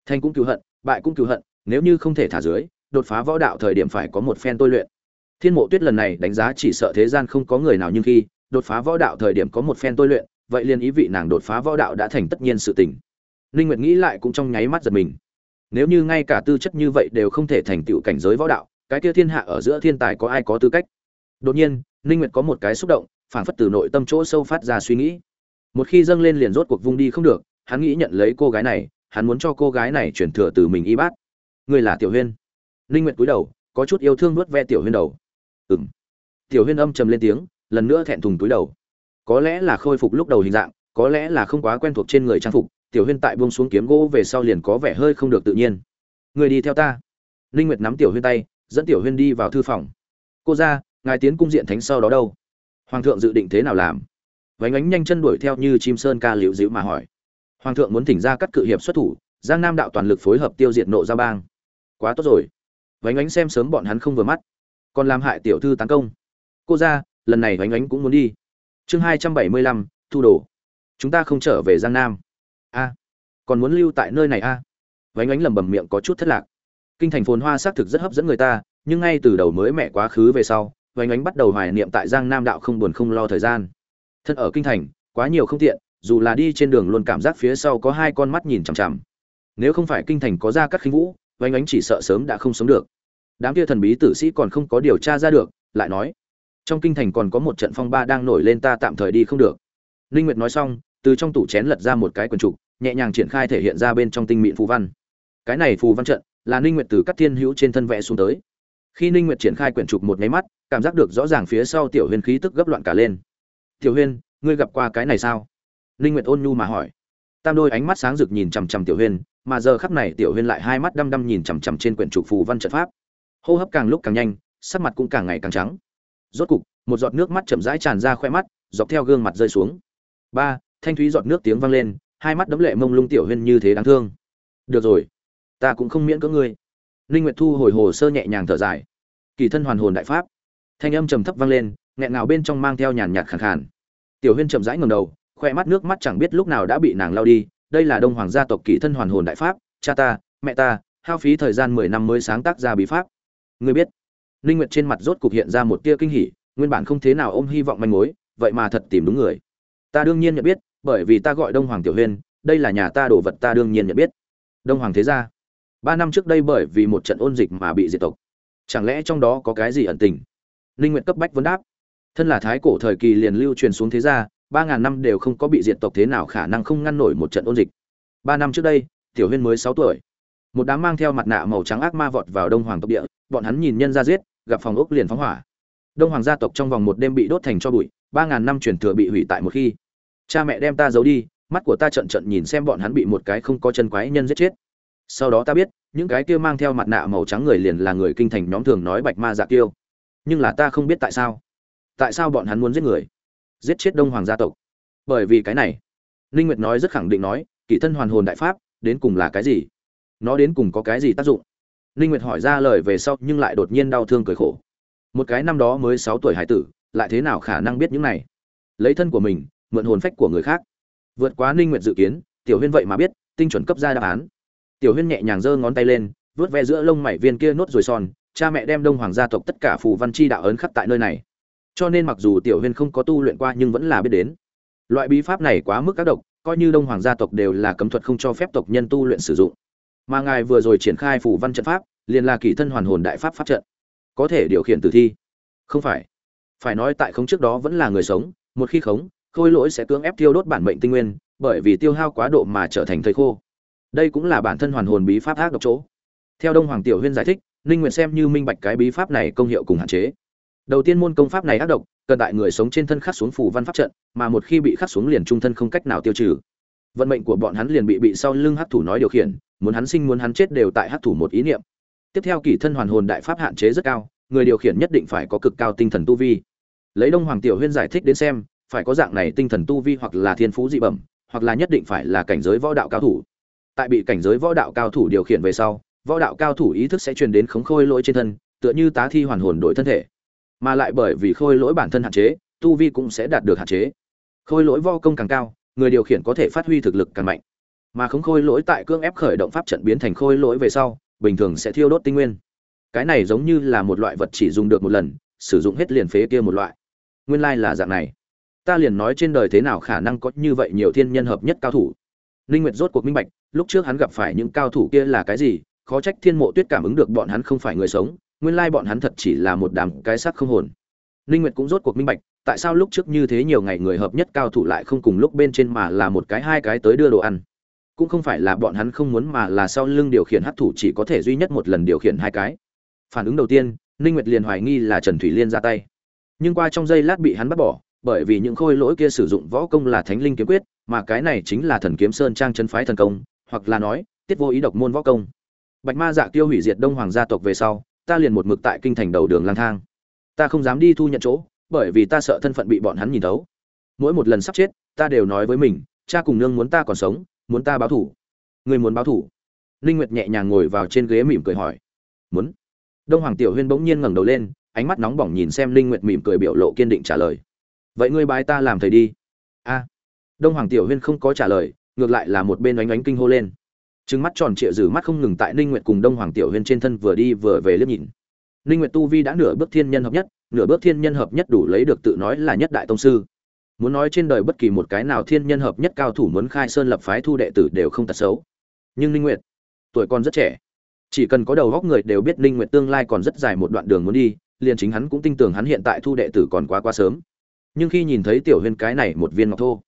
Thành cũng cựu hận, bại cũng cựu hận, nếu như không thể thả dưới, đột phá võ đạo thời điểm phải có một phen tôi luyện thiên mộ tuyết lần này đánh giá chỉ sợ thế gian không có người nào nhưng khi đột phá võ đạo thời điểm có một phen tôi luyện, vậy liền ý vị nàng đột phá võ đạo đã thành tất nhiên sự tình. Linh nguyệt nghĩ lại cũng trong nháy mắt giật mình. Nếu như ngay cả tư chất như vậy đều không thể thành tựu cảnh giới võ đạo, cái kia thiên hạ ở giữa thiên tài có ai có tư cách? Đột nhiên, Linh nguyệt có một cái xúc động, phảng phất từ nội tâm chỗ sâu phát ra suy nghĩ. Một khi dâng lên liền rốt cuộc vung đi không được, hắn nghĩ nhận lấy cô gái này, hắn muốn cho cô gái này chuyển thừa từ mình y bát. Người là tiểu huyên. Linh nguyệt cúi đầu, có chút yêu thương nuốt ve tiểu huyên đầu ừm. Tiểu huyên âm trầm lên tiếng, lần nữa thẹn thùng túi đầu. Có lẽ là khôi phục lúc đầu hình dạng, có lẽ là không quá quen thuộc trên người trang phục, tiểu huyên tại buông xuống kiếm gỗ về sau liền có vẻ hơi không được tự nhiên. Người đi theo ta. Ninh nguyệt nắm tiểu huyên tay, dẫn tiểu huyên đi vào thư phòng. Cô ra, ngài tiến cung diện thánh sau đó đâu? Hoàng thượng dự định thế nào làm? Vánh ánh nhanh chân đuổi theo như chim sơn ca liễu dĩu mà hỏi. Hoàng thượng muốn thỉnh ra các cự hiệp xuất thủ, giang nam đạo toàn lực phối hợp tiêu diệt nộ gia bang. Quá tốt rồi. Vánh ánh xem sớm bọn hắn không vừa mắt còn làm hại tiểu thư tấn công. Cô ra, lần này vánh ánh cũng muốn đi. Chương hai trăm bảy mươi lăm, thu đồ. Chúng ta không trở về giang nam. A, còn muốn lưu tại nơi này a? À? vánh lẩm bẩm miệng có chút thất lạc. Kinh thành phồn hoa xác thực rất hấp dẫn người ta, nhưng ngay từ đầu mới mẹ quá khứ về sau vánh ánh bắt đầu hoài niệm tại giang nam đạo không buồn không lo thời gian. Thân ở kinh thành, quá nhiều không tiện, dù là đi trên đường luôn cảm giác phía sau có hai con mắt nhìn chằm chằm. Nếu không phải kinh thành có ra các khinh vũ vánh ánh chỉ sợ sớm đã không sống được đám kia thần bí tử sĩ còn không có điều tra ra được, lại nói, trong kinh thành còn có một trận phong ba đang nổi lên ta tạm thời đi không được. Ninh nguyệt nói xong, từ trong tủ chén lật ra một cái quần trục, nhẹ nhàng triển khai thể hiện ra bên trong tinh mịn phù văn. Cái này phù văn trận là ninh nguyệt từ các thiên hữu trên thân vẽ xuống tới. Khi ninh nguyệt triển khai quyển trục một nháy mắt, cảm giác được rõ ràng phía sau tiểu huyên khí tức gấp loạn cả lên. Tiểu huyên ngươi gặp qua cái này sao? Ninh nguyệt ôn nhu mà hỏi. Tam đôi ánh mắt sáng rực nhìn chằm chằm tiểu huyên mà giờ khắc này tiểu huyên lại hai mắt đăm đăm nhìn chằm chằm trên quyển trục phù văn trận pháp hô hấp càng lúc càng nhanh, sắc mặt cũng càng ngày càng trắng. Rốt cục, một giọt nước mắt chậm rãi tràn ra khoe mắt, dọc theo gương mặt rơi xuống. Ba, thanh thúy giọt nước tiếng vang lên, hai mắt đấm lệ mông lung tiểu huyên như thế đáng thương. Được rồi, ta cũng không miễn cỡ ngươi. Ninh nguyệt thu hồi hồ sơ nhẹ nhàng thở dài. Kỳ thân hoàn hồn đại pháp. Thanh âm trầm thấp vang lên, nghẹn ngào bên trong mang theo nhàn nhạt khàn khàn. Tiểu huyên chậm rãi ngẩng đầu, khoe mắt nước mắt chẳng biết lúc nào đã bị nàng lao đi. Đây là đông hoàng gia tộc kỳ thân hoàn hồn đại pháp. Cha ta, mẹ ta, hao phí thời gian 10 năm mới sáng tác ra bí pháp ngươi biết, ninh nguyệt trên mặt rốt cục hiện ra một tia kinh hỉ, nguyên bản không thế nào ôm hy vọng manh mối, vậy mà thật tìm đúng người. Ta đương nhiên nhận biết, bởi vì ta gọi đông hoàng tiểu huyên, đây là nhà ta đồ vật ta đương nhiên nhận biết. Đông hoàng thế gia. Ba năm trước đây bởi vì một trận ôn dịch mà bị diệt tộc. Chẳng lẽ trong đó có cái gì ẩn tình? Linh Nguyệt cấp bách vấn đáp. Thân là thái cổ thời kỳ liền lưu truyền xuống thế gia, ba ngàn năm đều không có bị diệt tộc thế nào khả năng không ngăn nổi một trận ôn dịch. Ba năm trước đây, tiểu huyên mới sáu tuổi. Một đám mang theo mặt nạ màu trắng ác ma vọt vào đông hoàng tộc địa bọn hắn nhìn nhân ra giết, gặp phòng ốc liền phóng hỏa. Đông hoàng gia tộc trong vòng một đêm bị đốt thành cho bụi, ba ngàn năm truyền thừa bị hủy tại một khi. Cha mẹ đem ta giấu đi, mắt của ta trận trận nhìn xem bọn hắn bị một cái không có chân quái nhân giết chết. Sau đó ta biết, những cái kia mang theo mặt nạ màu trắng người liền là người kinh thành nhóm thường nói bạch ma dạ kiêu. Nhưng là ta không biết tại sao. Tại sao bọn hắn muốn giết người? Giết chết đông hoàng gia tộc. Bởi vì cái này Linh nguyệt nói rất khẳng định nói, kỷ thân hoàn hồn đại pháp, đến cùng là cái gì? Nó đến cùng có cái gì tác dụng? Ninh nguyệt hỏi ra lời về sau nhưng lại đột nhiên đau thương cười khổ. Một cái năm đó mới 6 tuổi hải tử, lại thế nào khả năng biết những này? Lấy thân của mình, mượn hồn phách của người khác. Vượt quá ninh nguyệt dự kiến, tiểu huyên vậy mà biết, tinh chuẩn cấp ra đáp án. Tiểu huyên nhẹ nhàng giơ ngón tay lên, vuốt ve giữa lông mảy viên kia nốt rồi son, cha mẹ đem đông hoàng gia tộc tất cả phù văn chi đạo ấn khắc tại nơi này. Cho nên mặc dù tiểu huyên không có tu luyện qua nhưng vẫn là biết đến. Loại bí pháp này quá mức các độc, coi như đông hoàng gia tộc đều là cấm thuật không cho phép tộc nhân tu luyện sử dụng mà ngài vừa rồi triển khai phủ văn trận pháp, liền là kỳ thân hoàn hồn đại pháp pháp trận. Có thể điều khiển tử thi? Không phải. Phải nói tại khống trước đó vẫn là người sống, một khi khống, khôi lỗi sẽ cưỡng ép tiêu đốt bản mệnh tinh nguyên, bởi vì tiêu hao quá độ mà trở thành thầy khô. Đây cũng là bản thân hoàn hồn bí pháp ác độc chỗ. Theo đông hoàng tiểu huyên giải thích, ninh nguyệt xem như minh bạch cái bí pháp này công hiệu cùng hạn chế. Đầu tiên môn công pháp này ác độc, cần tại người sống trên thân khắc xuống phủ văn pháp trận, mà một khi bị khắc xuống liền trung thân không cách nào tiêu trừ vận mệnh của bọn hắn liền bị bị sau lưng hắc thủ nói điều khiển, muốn hắn sinh muốn hắn chết đều tại hắc thủ một ý niệm. Tiếp theo kỳ thân hoàn hồn đại pháp hạn chế rất cao, người điều khiển nhất định phải có cực cao tinh thần tu vi. Lấy đông hoàng tiểu huyên giải thích đến xem, phải có dạng này tinh thần tu vi hoặc là thiên phú dị bẩm, hoặc là nhất định phải là cảnh giới võ đạo cao thủ. Tại bị cảnh giới võ đạo cao thủ điều khiển về sau, võ đạo cao thủ ý thức sẽ truyền đến khống khôi lỗi trên thân, tựa như tá thi hoàn hồn đổi thân thể. Mà lại bởi vì khôi lỗi bản thân hạn chế, tu vi cũng sẽ đạt được hạn chế. Khôi lỗi vo công càng cao người điều khiển có thể phát huy thực lực càng mạnh. Mà không khôi lỗi tại cương ép khởi động pháp trận biến thành khôi lỗi về sau, bình thường sẽ thiêu đốt tinh nguyên. Cái này giống như là một loại vật chỉ dùng được một lần, sử dụng hết liền phế kia một loại. Nguyên lai là dạng này. Ta liền nói trên đời thế nào khả năng có như vậy nhiều thiên nhân hợp nhất cao thủ. Linh nguyệt rốt cuộc minh bạch, lúc trước hắn gặp phải những cao thủ kia là cái gì, khó trách thiên mộ tuyết cảm ứng được bọn hắn không phải người sống, nguyên lai bọn hắn thật chỉ là một đám cái xác không hồn. Linh nguyệt cũng rốt cuộc minh bạch tại sao lúc trước như thế nhiều ngày người hợp nhất cao thủ lại không cùng lúc bên trên mà là một cái hai cái tới đưa đồ ăn? Cũng không phải là bọn hắn không muốn mà là sau lưng điều khiển hắc thủ chỉ có thể duy nhất một lần điều khiển hai cái. Phản ứng đầu tiên, ninh nguyệt liền hoài nghi là trần thủy liên ra tay. Nhưng qua trong giây lát bị hắn bắt bỏ, bởi vì những khôi lỗi kia sử dụng võ công là thánh linh kiếm quyết, mà cái này chính là thần kiếm sơn trang chân phái thần công, hoặc là nói, tiết vô ý độc môn võ công. Bạch ma dạ tiêu hủy diệt đông hoàng gia tộc về sau, ta liền một mực tại kinh thành đầu đường lang thang. Ta không dám đi thu nhận chỗ bởi vì ta sợ thân phận bị bọn hắn nhìn thấu. Mỗi một lần sắp chết, ta đều nói với mình, cha cùng nương muốn ta còn sống, muốn ta báo thủ. Người muốn báo thủ? Linh nguyệt nhẹ nhàng ngồi vào trên ghế mỉm cười hỏi. Muốn. Đông hoàng tiểu huyên bỗng nhiên ngẩng đầu lên, ánh mắt nóng bỏng nhìn xem linh nguyệt mỉm cười biểu lộ kiên định trả lời. Vậy ngươi bái ta làm thầy đi. A. Đông hoàng tiểu huyên không có trả lời, ngược lại là một bên ánh ánh kinh hô lên. Trừng mắt tròn trịa rử mắt không ngừng tại ninh nguyệt cùng đông hoàng tiểu huyên trên thân vừa đi vừa về liếc nhìn ninh nguyệt tu vi đã nửa bước thiên nhân hợp nhất, nửa bước thiên nhân hợp nhất đủ lấy được tự nói là nhất đại tông sư. Muốn nói trên đời bất kỳ một cái nào thiên nhân hợp nhất cao thủ muốn khai sơn lập phái thu đệ tử đều không tật xấu. Nhưng ninh nguyệt, tuổi còn rất trẻ, chỉ cần có đầu góc người đều biết ninh nguyệt tương lai còn rất dài một đoạn đường muốn đi, liền chính hắn cũng tin tưởng hắn hiện tại thu đệ tử còn quá quá sớm. Nhưng khi nhìn thấy tiểu huyên cái này một viên ngọc thô,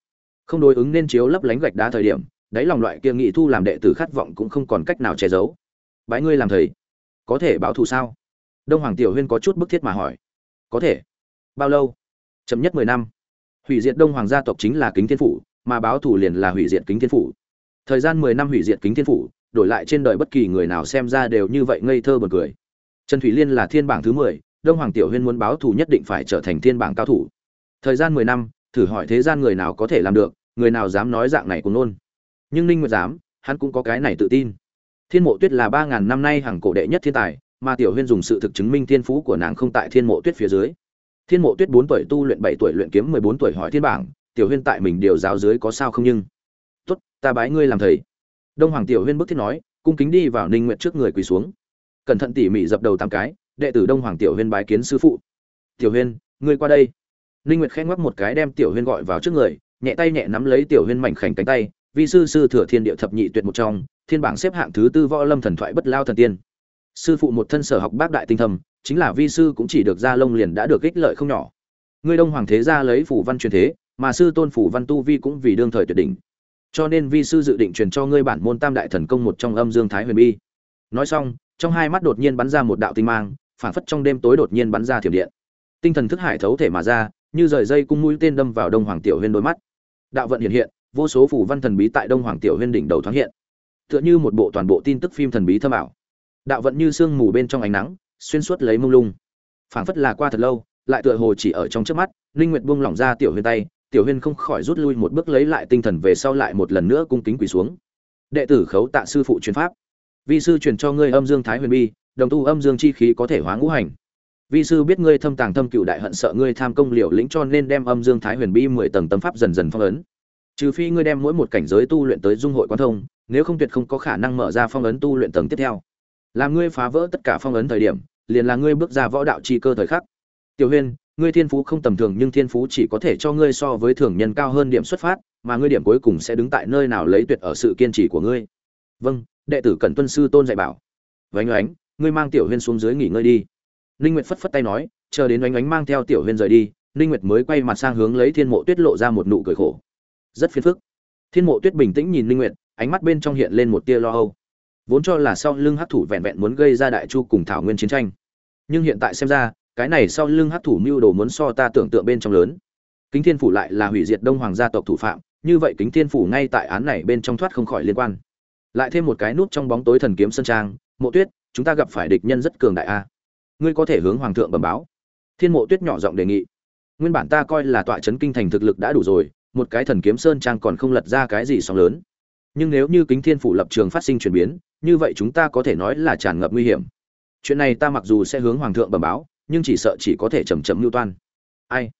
không đối ứng nên chiếu lấp lánh gạch đá thời điểm, đáy lòng loại kia nghị thu làm đệ tử khát vọng cũng không còn cách nào che giấu. Bái ngươi làm thầy, có thể báo thù sao? Đông hoàng tiểu huyên có chút bức thiết mà hỏi, có thể. Bao lâu? Chậm nhất mười năm. Hủy diệt đông hoàng gia tộc chính là kính thiên phủ, mà báo thù liền là hủy diệt kính thiên phủ. Thời gian mười năm hủy diệt kính thiên phủ, đổi lại trên đời bất kỳ người nào xem ra đều như vậy ngây thơ bật cười. Trần thủy liên là thiên bảng thứ mười, đông hoàng tiểu huyên muốn báo thù nhất định phải trở thành thiên bảng cao thủ. Thời gian mười năm, thử hỏi thế gian người nào có thể làm được, người nào dám nói dạng này cũng nôn nhưng ninh nguyệt dám, hắn cũng có cái này tự tin. Thiên mộ tuyết là ba ngàn năm nay hàng cổ đệ nhất thiên tài mà tiểu huyên dùng sự thực chứng minh thiên phú của nàng không tại thiên mộ tuyết phía dưới. Thiên mộ tuyết bốn tuổi tu luyện bảy tuổi luyện kiếm mười bốn tuổi hỏi thiên bảng, tiểu huyên tại mình điều giáo dưới có sao không nhưng? Tốt, ta bái ngươi làm thầy. Đông hoàng tiểu huyên bức thiết nói, cung kính đi vào ninh nguyệt trước người quỳ xuống. Cẩn thận tỉ mỉ dập đầu tám cái, đệ tử đông hoàng tiểu huyên bái kiến sư phụ. Tiểu huyên, ngươi qua đây. Ninh nguyệt khẽ ngoắc một cái đem tiểu huyên gọi vào trước người, nhẹ tay nhẹ nắm lấy tiểu huyên mảnh khảnh cánh tay, vi sư sư thừa thiên địa thập nhị tuyệt một trong, thiên bảng xếp hạng thứ tư võ lâm thần thoại bất lao thần tiên sư phụ một thân sở học bác đại tinh thầm chính là vi sư cũng chỉ được ra lông liền đã được ích lợi không nhỏ. Ngươi đông hoàng thế gia lấy phủ văn truyền thế, mà sư tôn phủ văn tu vi cũng vì đương thời tuyệt đỉnh. Cho nên vi sư dự định truyền cho ngươi bản môn tam đại thần công một trong âm dương thái huyền bi. Nói xong, trong hai mắt đột nhiên bắn ra một đạo tinh mang, phản phất trong đêm tối đột nhiên bắn ra thiểm điện. Tinh thần thức hải thấu thể mà ra, như rời dây cung mũi tên đâm vào đông hoàng tiểu huyên đôi mắt. Đạo vận hiện hiện, vô số phủ văn thần bí tại đông hoàng tiểu huyên đỉnh đầu thoáng hiện. Tựa như một bộ toàn bộ tin tức phim thần bí thâm ảo đạo vận như sương mù bên trong ánh nắng, xuyên suốt lấy mông lung. Phảng phất là qua thật lâu, lại tựa hồ chỉ ở trong trước mắt linh nguyệt buông lỏng ra tiểu huyên tay, tiểu huyên không khỏi rút lui một bước lấy lại tinh thần về sau lại một lần nữa cung kính quỳ xuống. Đệ tử khấu tạ sư phụ truyền pháp. Vi sư truyền cho ngươi âm dương thái huyền bi, đồng tu âm dương chi khí có thể hóa ngũ hành. Vi sư biết ngươi thâm tàng thâm cựu đại hận sợ ngươi tham công liều lĩnh cho nên đem âm dương thái huyền bi mười tầng tâm pháp dần dần phong ấn. Trừ phi ngươi đem mỗi một cảnh giới tu luyện tới dung hội quan thông, nếu không tuyệt không có khả năng mở ra phong ấn tu luyện tầng tiếp theo làm ngươi phá vỡ tất cả phong ấn thời điểm, liền là ngươi bước ra võ đạo chi cơ thời khắc. Tiểu huyên ngươi thiên phú không tầm thường nhưng thiên phú chỉ có thể cho ngươi so với thường nhân cao hơn điểm xuất phát, mà ngươi điểm cuối cùng sẽ đứng tại nơi nào lấy tuyệt ở sự kiên trì của ngươi. Vâng đệ tử cần tuân sư tôn dạy bảo. Vánh oánh, ngươi mang tiểu huyên xuống dưới nghỉ ngơi đi. Ninh nguyệt phất phất tay nói, chờ đến oánh oánh mang theo tiểu huyên rời đi, ninh nguyệt mới quay mặt sang hướng lấy thiên mộ tuyết lộ ra một nụ cười khổ. Rất phiền phức. Thiên mộ tuyết bình tĩnh nhìn ninh nguyệt, ánh mắt bên trong hiện lên một tia lo âu vốn cho là sau lưng hắc thủ vẹn vẹn muốn gây ra đại chu cùng thảo nguyên chiến tranh. Nhưng hiện tại xem ra, cái này sau lưng hắc thủ mưu đồ muốn so ta tưởng tượng bên trong lớn. Kính thiên phủ lại là hủy diệt đông hoàng gia tộc thủ phạm, như vậy kính thiên phủ ngay tại án này bên trong thoát không khỏi liên quan. Lại thêm một cái nút trong bóng tối thần kiếm sơn trang, mộ tuyết, chúng ta gặp phải địch nhân rất cường đại a. Ngươi có thể hướng hoàng thượng bẩm báo. Thiên mộ tuyết nhỏ giọng đề nghị. Nguyên bản ta coi là tọa chấn kinh thành thực lực đã đủ rồi, một cái thần kiếm sơn trang còn không lật ra cái gì sóng lớn. Nhưng nếu như kính thiên phủ lập trường phát sinh chuyển biến như vậy chúng ta có thể nói là tràn ngập nguy hiểm. Chuyện này ta mặc dù sẽ hướng hoàng thượng bẩm báo, nhưng chỉ sợ chỉ có thể chầm chậm mưu toan. Ai?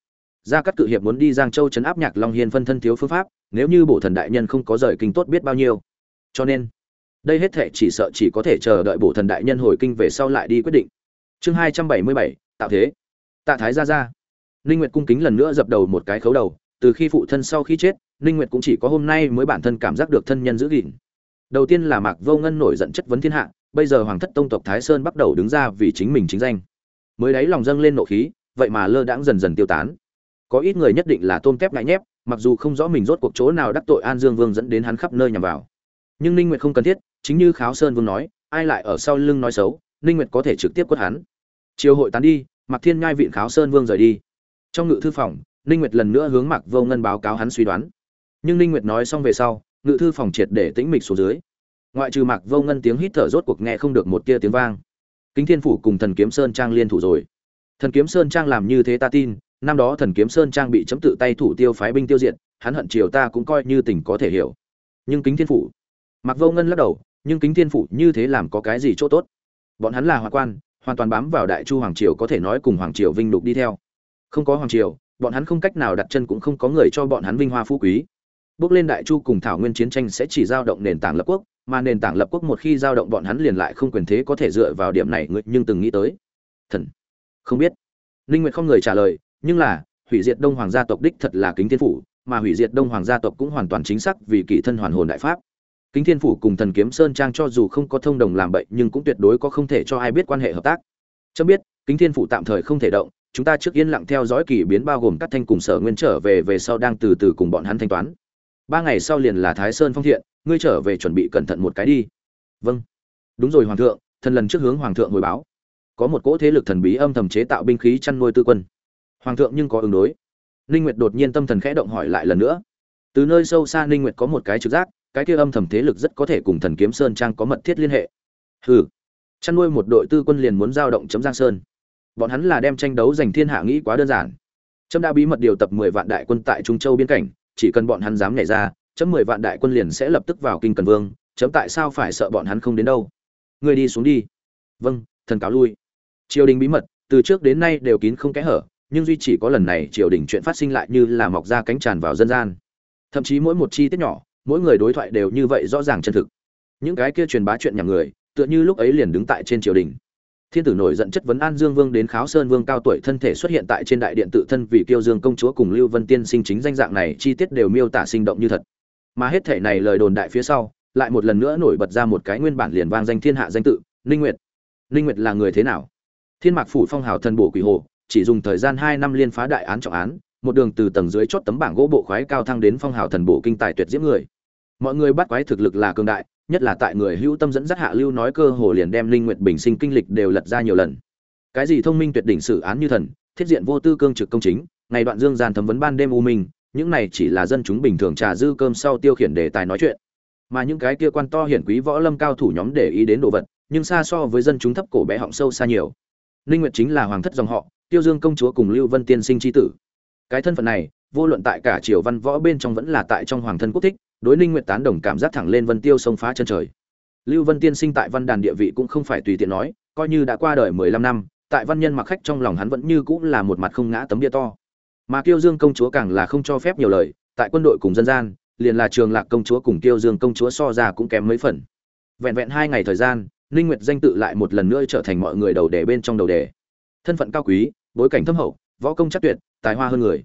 Gia cát cự hiệp muốn đi giang châu chấn áp nhạc long hiên phân thân thiếu phương pháp, nếu như bổ thần đại nhân không có rời kinh tốt biết bao nhiêu. Cho nên, đây hết thể chỉ sợ chỉ có thể chờ đợi bổ thần đại nhân hồi kinh về sau lại đi quyết định. Chương hai trăm bảy mươi bảy, tạo thế. Tạ thái gia gia. Ninh nguyệt cung kính lần nữa dập đầu một cái khấu đầu, từ khi phụ thân sau khi chết, ninh nguyệt cũng chỉ có hôm nay mới bản thân cảm giác được thân nhân giữ gìn đầu tiên là mạc vô ngân nổi giận chất vấn thiên hạ, bây giờ hoàng thất tông tộc thái sơn bắt đầu đứng ra vì chính mình chính danh. Mới đấy lòng dâng lên nộ khí, vậy mà lơ đãng dần dần tiêu tán. Có ít người nhất định là tôm tép ngại nhép, mặc dù không rõ mình rốt cuộc chỗ nào đắc tội an dương vương dẫn đến hắn khắp nơi nhằm vào. Nhưng ninh nguyệt không cần thiết, chính như kháo sơn vương nói, ai lại ở sau lưng nói xấu, ninh nguyệt có thể trực tiếp quất hắn. Chiều hội tán đi mặc thiên ngai viện kháo sơn vương rời đi. Trong ngự thư phòng, ninh nguyệt lần nữa hướng mặc vô ngân báo cáo hắn suy đoán. Nhưng ninh nguyệt nói xong về sau ngự thư phòng triệt để tĩnh mịch xuống dưới. Ngoại trừ mặc vô ngân tiếng hít thở rốt cuộc nghe không được một tia tiếng vang. Kính thiên phủ cùng thần kiếm sơn trang liên thủ rồi. Thần kiếm sơn trang làm như thế ta tin, năm đó thần kiếm sơn trang bị chấm tự tay thủ tiêu phái binh tiêu diệt, hắn hận triều ta cũng coi như tình có thể hiểu. Nhưng kính thiên phủ mặc vô ngân lắc đầu, nhưng kính thiên phủ như thế làm có cái gì chỗ tốt? Bọn hắn là hoàng quan, hoàn toàn bám vào đại chu hoàng triều có thể nói cùng hoàng triều vinh đục đi theo. Không có hoàng triều, bọn hắn không cách nào đặt chân cũng không có người cho bọn hắn vinh hoa phú quý bước lên đại chu cùng thảo nguyên chiến tranh sẽ chỉ giao động nền tảng lập quốc, mà nền tảng lập quốc một khi giao động bọn hắn liền lại không quyền thế có thể dựa vào điểm này nhưng từng nghĩ tới. Thần. Không biết. Linh nguyệt không người trả lời, nhưng là, hủy diệt đông hoàng gia tộc đích thật là kính thiên phủ, mà hủy diệt đông hoàng gia tộc cũng hoàn toàn chính xác vì kỳ thân hoàn hồn đại pháp. Kính thiên phủ cùng thần kiếm sơn trang cho dù không có thông đồng làm bậy, nhưng cũng tuyệt đối có không thể cho ai biết quan hệ hợp tác. Chấm biết, kính thiên phủ tạm thời không thể động, chúng ta trước yên lặng theo dõi kỳ biến bao gồm các thanh cùng sở nguyên trở về về sau đang từ từ cùng bọn hắn thanh toán ba ngày sau liền là thái sơn phong thiện, ngươi trở về chuẩn bị cẩn thận một cái đi. Vâng. Đúng rồi, hoàng thượng, thần lần trước hướng hoàng thượng hồi báo. Có một cỗ thế lực thần bí âm thầm chế tạo binh khí chăn nuôi tư quân. Hoàng thượng nhưng có ứng đối. Ninh nguyệt đột nhiên tâm thần khẽ động hỏi lại lần nữa. Từ nơi sâu xa ninh nguyệt có một cái trực giác, cái kia âm thầm thế lực rất có thể cùng thần kiếm sơn trang có mật thiết liên hệ. Hừ. Chăn nuôi một đội tư quân liền muốn giao động chấm giang sơn. Bọn hắn là đem tranh đấu giành thiên hạ nghĩ quá đơn giản. Trâm đã bí mật điều tập 10 vạn đại quân tại trung châu biên cảnh chỉ cần bọn hắn dám nhảy ra, chấm 10 vạn đại quân liền sẽ lập tức vào kinh cần vương, chấm tại sao phải sợ bọn hắn không đến đâu? Người đi xuống đi. Vâng thần cáo lui. Triều đình bí mật, từ trước đến nay đều kín không kẽ hở, nhưng duy chỉ có lần này triều đình chuyện phát sinh lại như là mọc ra cánh tràn vào dân gian. Thậm chí mỗi một chi tiết nhỏ, mỗi người đối thoại đều như vậy rõ ràng chân thực. Những cái kia truyền bá chuyện nhà người, tựa như lúc ấy liền đứng tại trên triều đình thiên tử nổi giận chất vấn an dương vương đến kháo sơn vương cao tuổi thân thể xuất hiện tại trên đại điện tự thân vì kiêu dương công chúa cùng lưu vân tiên sinh chính danh dạng này, chi tiết đều miêu tả sinh động như thật. Mà hết thể này lời đồn đại phía sau, lại một lần nữa nổi bật ra một cái nguyên bản liền vang danh thiên hạ danh tự, ninh nguyệt. Ninh nguyệt là người thế nào? Thiên mạc phủ phong hào thần bổ quỷ hồ, chỉ dùng thời gian 2 năm liên phá đại án trọng án, một đường từ tầng dưới chót tấm bảng gỗ bộ khoái cao thăng đến phong hào thần bổ kinh tài tuyệt diễm người. Mọi người bắt quái thực lực là cường đại nhất là tại người hữu tâm dẫn dắt hạ lưu nói cơ hồ liền đem linh nguyệt bình sinh kinh lịch đều lật ra nhiều lần. Cái gì thông minh tuyệt đỉnh xử án như thần, thiết diện vô tư cương trực công chính, ngày đoạn dương gian thẩm vấn ban đêm u minh, những này chỉ là dân chúng bình thường trà dư cơm sau tiêu khiển đề tài nói chuyện. Mà những cái kia quan to hiển quý võ lâm cao thủ nhóm để ý đến đồ vật, nhưng xa so với dân chúng thấp cổ bé họng sâu xa nhiều. Linh nguyệt chính là hoàng thất dòng họ, tiêu dương công chúa cùng lưu vân tiên sinh chi tử. Cái thân phận này, vô luận tại cả triều văn võ bên trong vẫn là tại trong hoàng thân quốc thích đối ninh nguyệt tán đồng cảm giác thẳng lên vân tiêu sông phá chân trời. Lưu vân tiên sinh tại văn đàn địa vị cũng không phải tùy tiện nói, coi như đã qua đời 15 năm, tại văn nhân mặc khách trong lòng hắn vẫn như cũng là một mặt không ngã tấm bia to. Mà kiêu dương công chúa càng là không cho phép nhiều lời, tại quân đội cùng dân gian, liền là trường lạc công chúa cùng kiêu dương công chúa so ra cũng kém mấy phần. Vẹn vẹn hai ngày thời gian, ninh nguyệt danh tự lại một lần nữa trở thành mọi người đầu đề bên trong đầu đề. Thân phận cao quý, bối cảnh thâm hậu, võ công chắc tuyệt, tài hoa hơn người.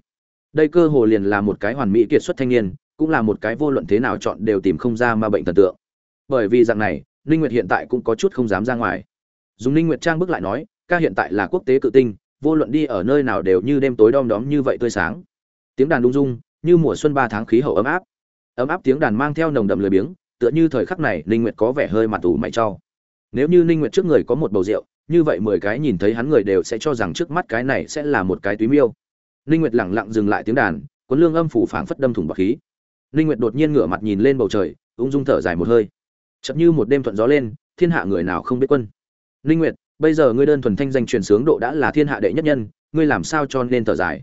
Đây cơ hồ liền là một cái hoàn mỹ kiệt xuất thanh niên cũng là một cái vô luận thế nào chọn đều tìm không ra ma bệnh thần tượng. Bởi vì dạng này, ninh nguyệt hiện tại cũng có chút không dám ra ngoài. Dùng ninh nguyệt trang bước lại nói, ca hiện tại là quốc tế cự tinh, vô luận đi ở nơi nào đều như đêm tối đom đóm như vậy tươi sáng. Tiếng đàn đung dung, như mùa xuân ba tháng khí hậu ấm áp. Ấm áp tiếng đàn mang theo nồng đậm lười biếng, tựa như thời khắc này ninh nguyệt có vẻ hơi mặt ủ mày cho. Nếu như ninh nguyệt trước người có một bầu rượu, như vậy mười cái nhìn thấy hắn người đều sẽ cho rằng trước mắt cái này sẽ là một cái túy miêu. Ninh nguyệt lặng lặng dừng lại tiếng đàn, cuốn lương âm phủ phảng phất đâm thủng bạc khí ninh nguyệt đột nhiên ngửa mặt nhìn lên bầu trời, ung dung thở dài một hơi. Chợt như một đêm thuận gió lên, thiên hạ người nào không biết quân. Ninh nguyệt, bây giờ ngươi đơn thuần thanh danh truyền sướng độ đã là thiên hạ đệ nhất nhân, ngươi làm sao cho nên thở dài?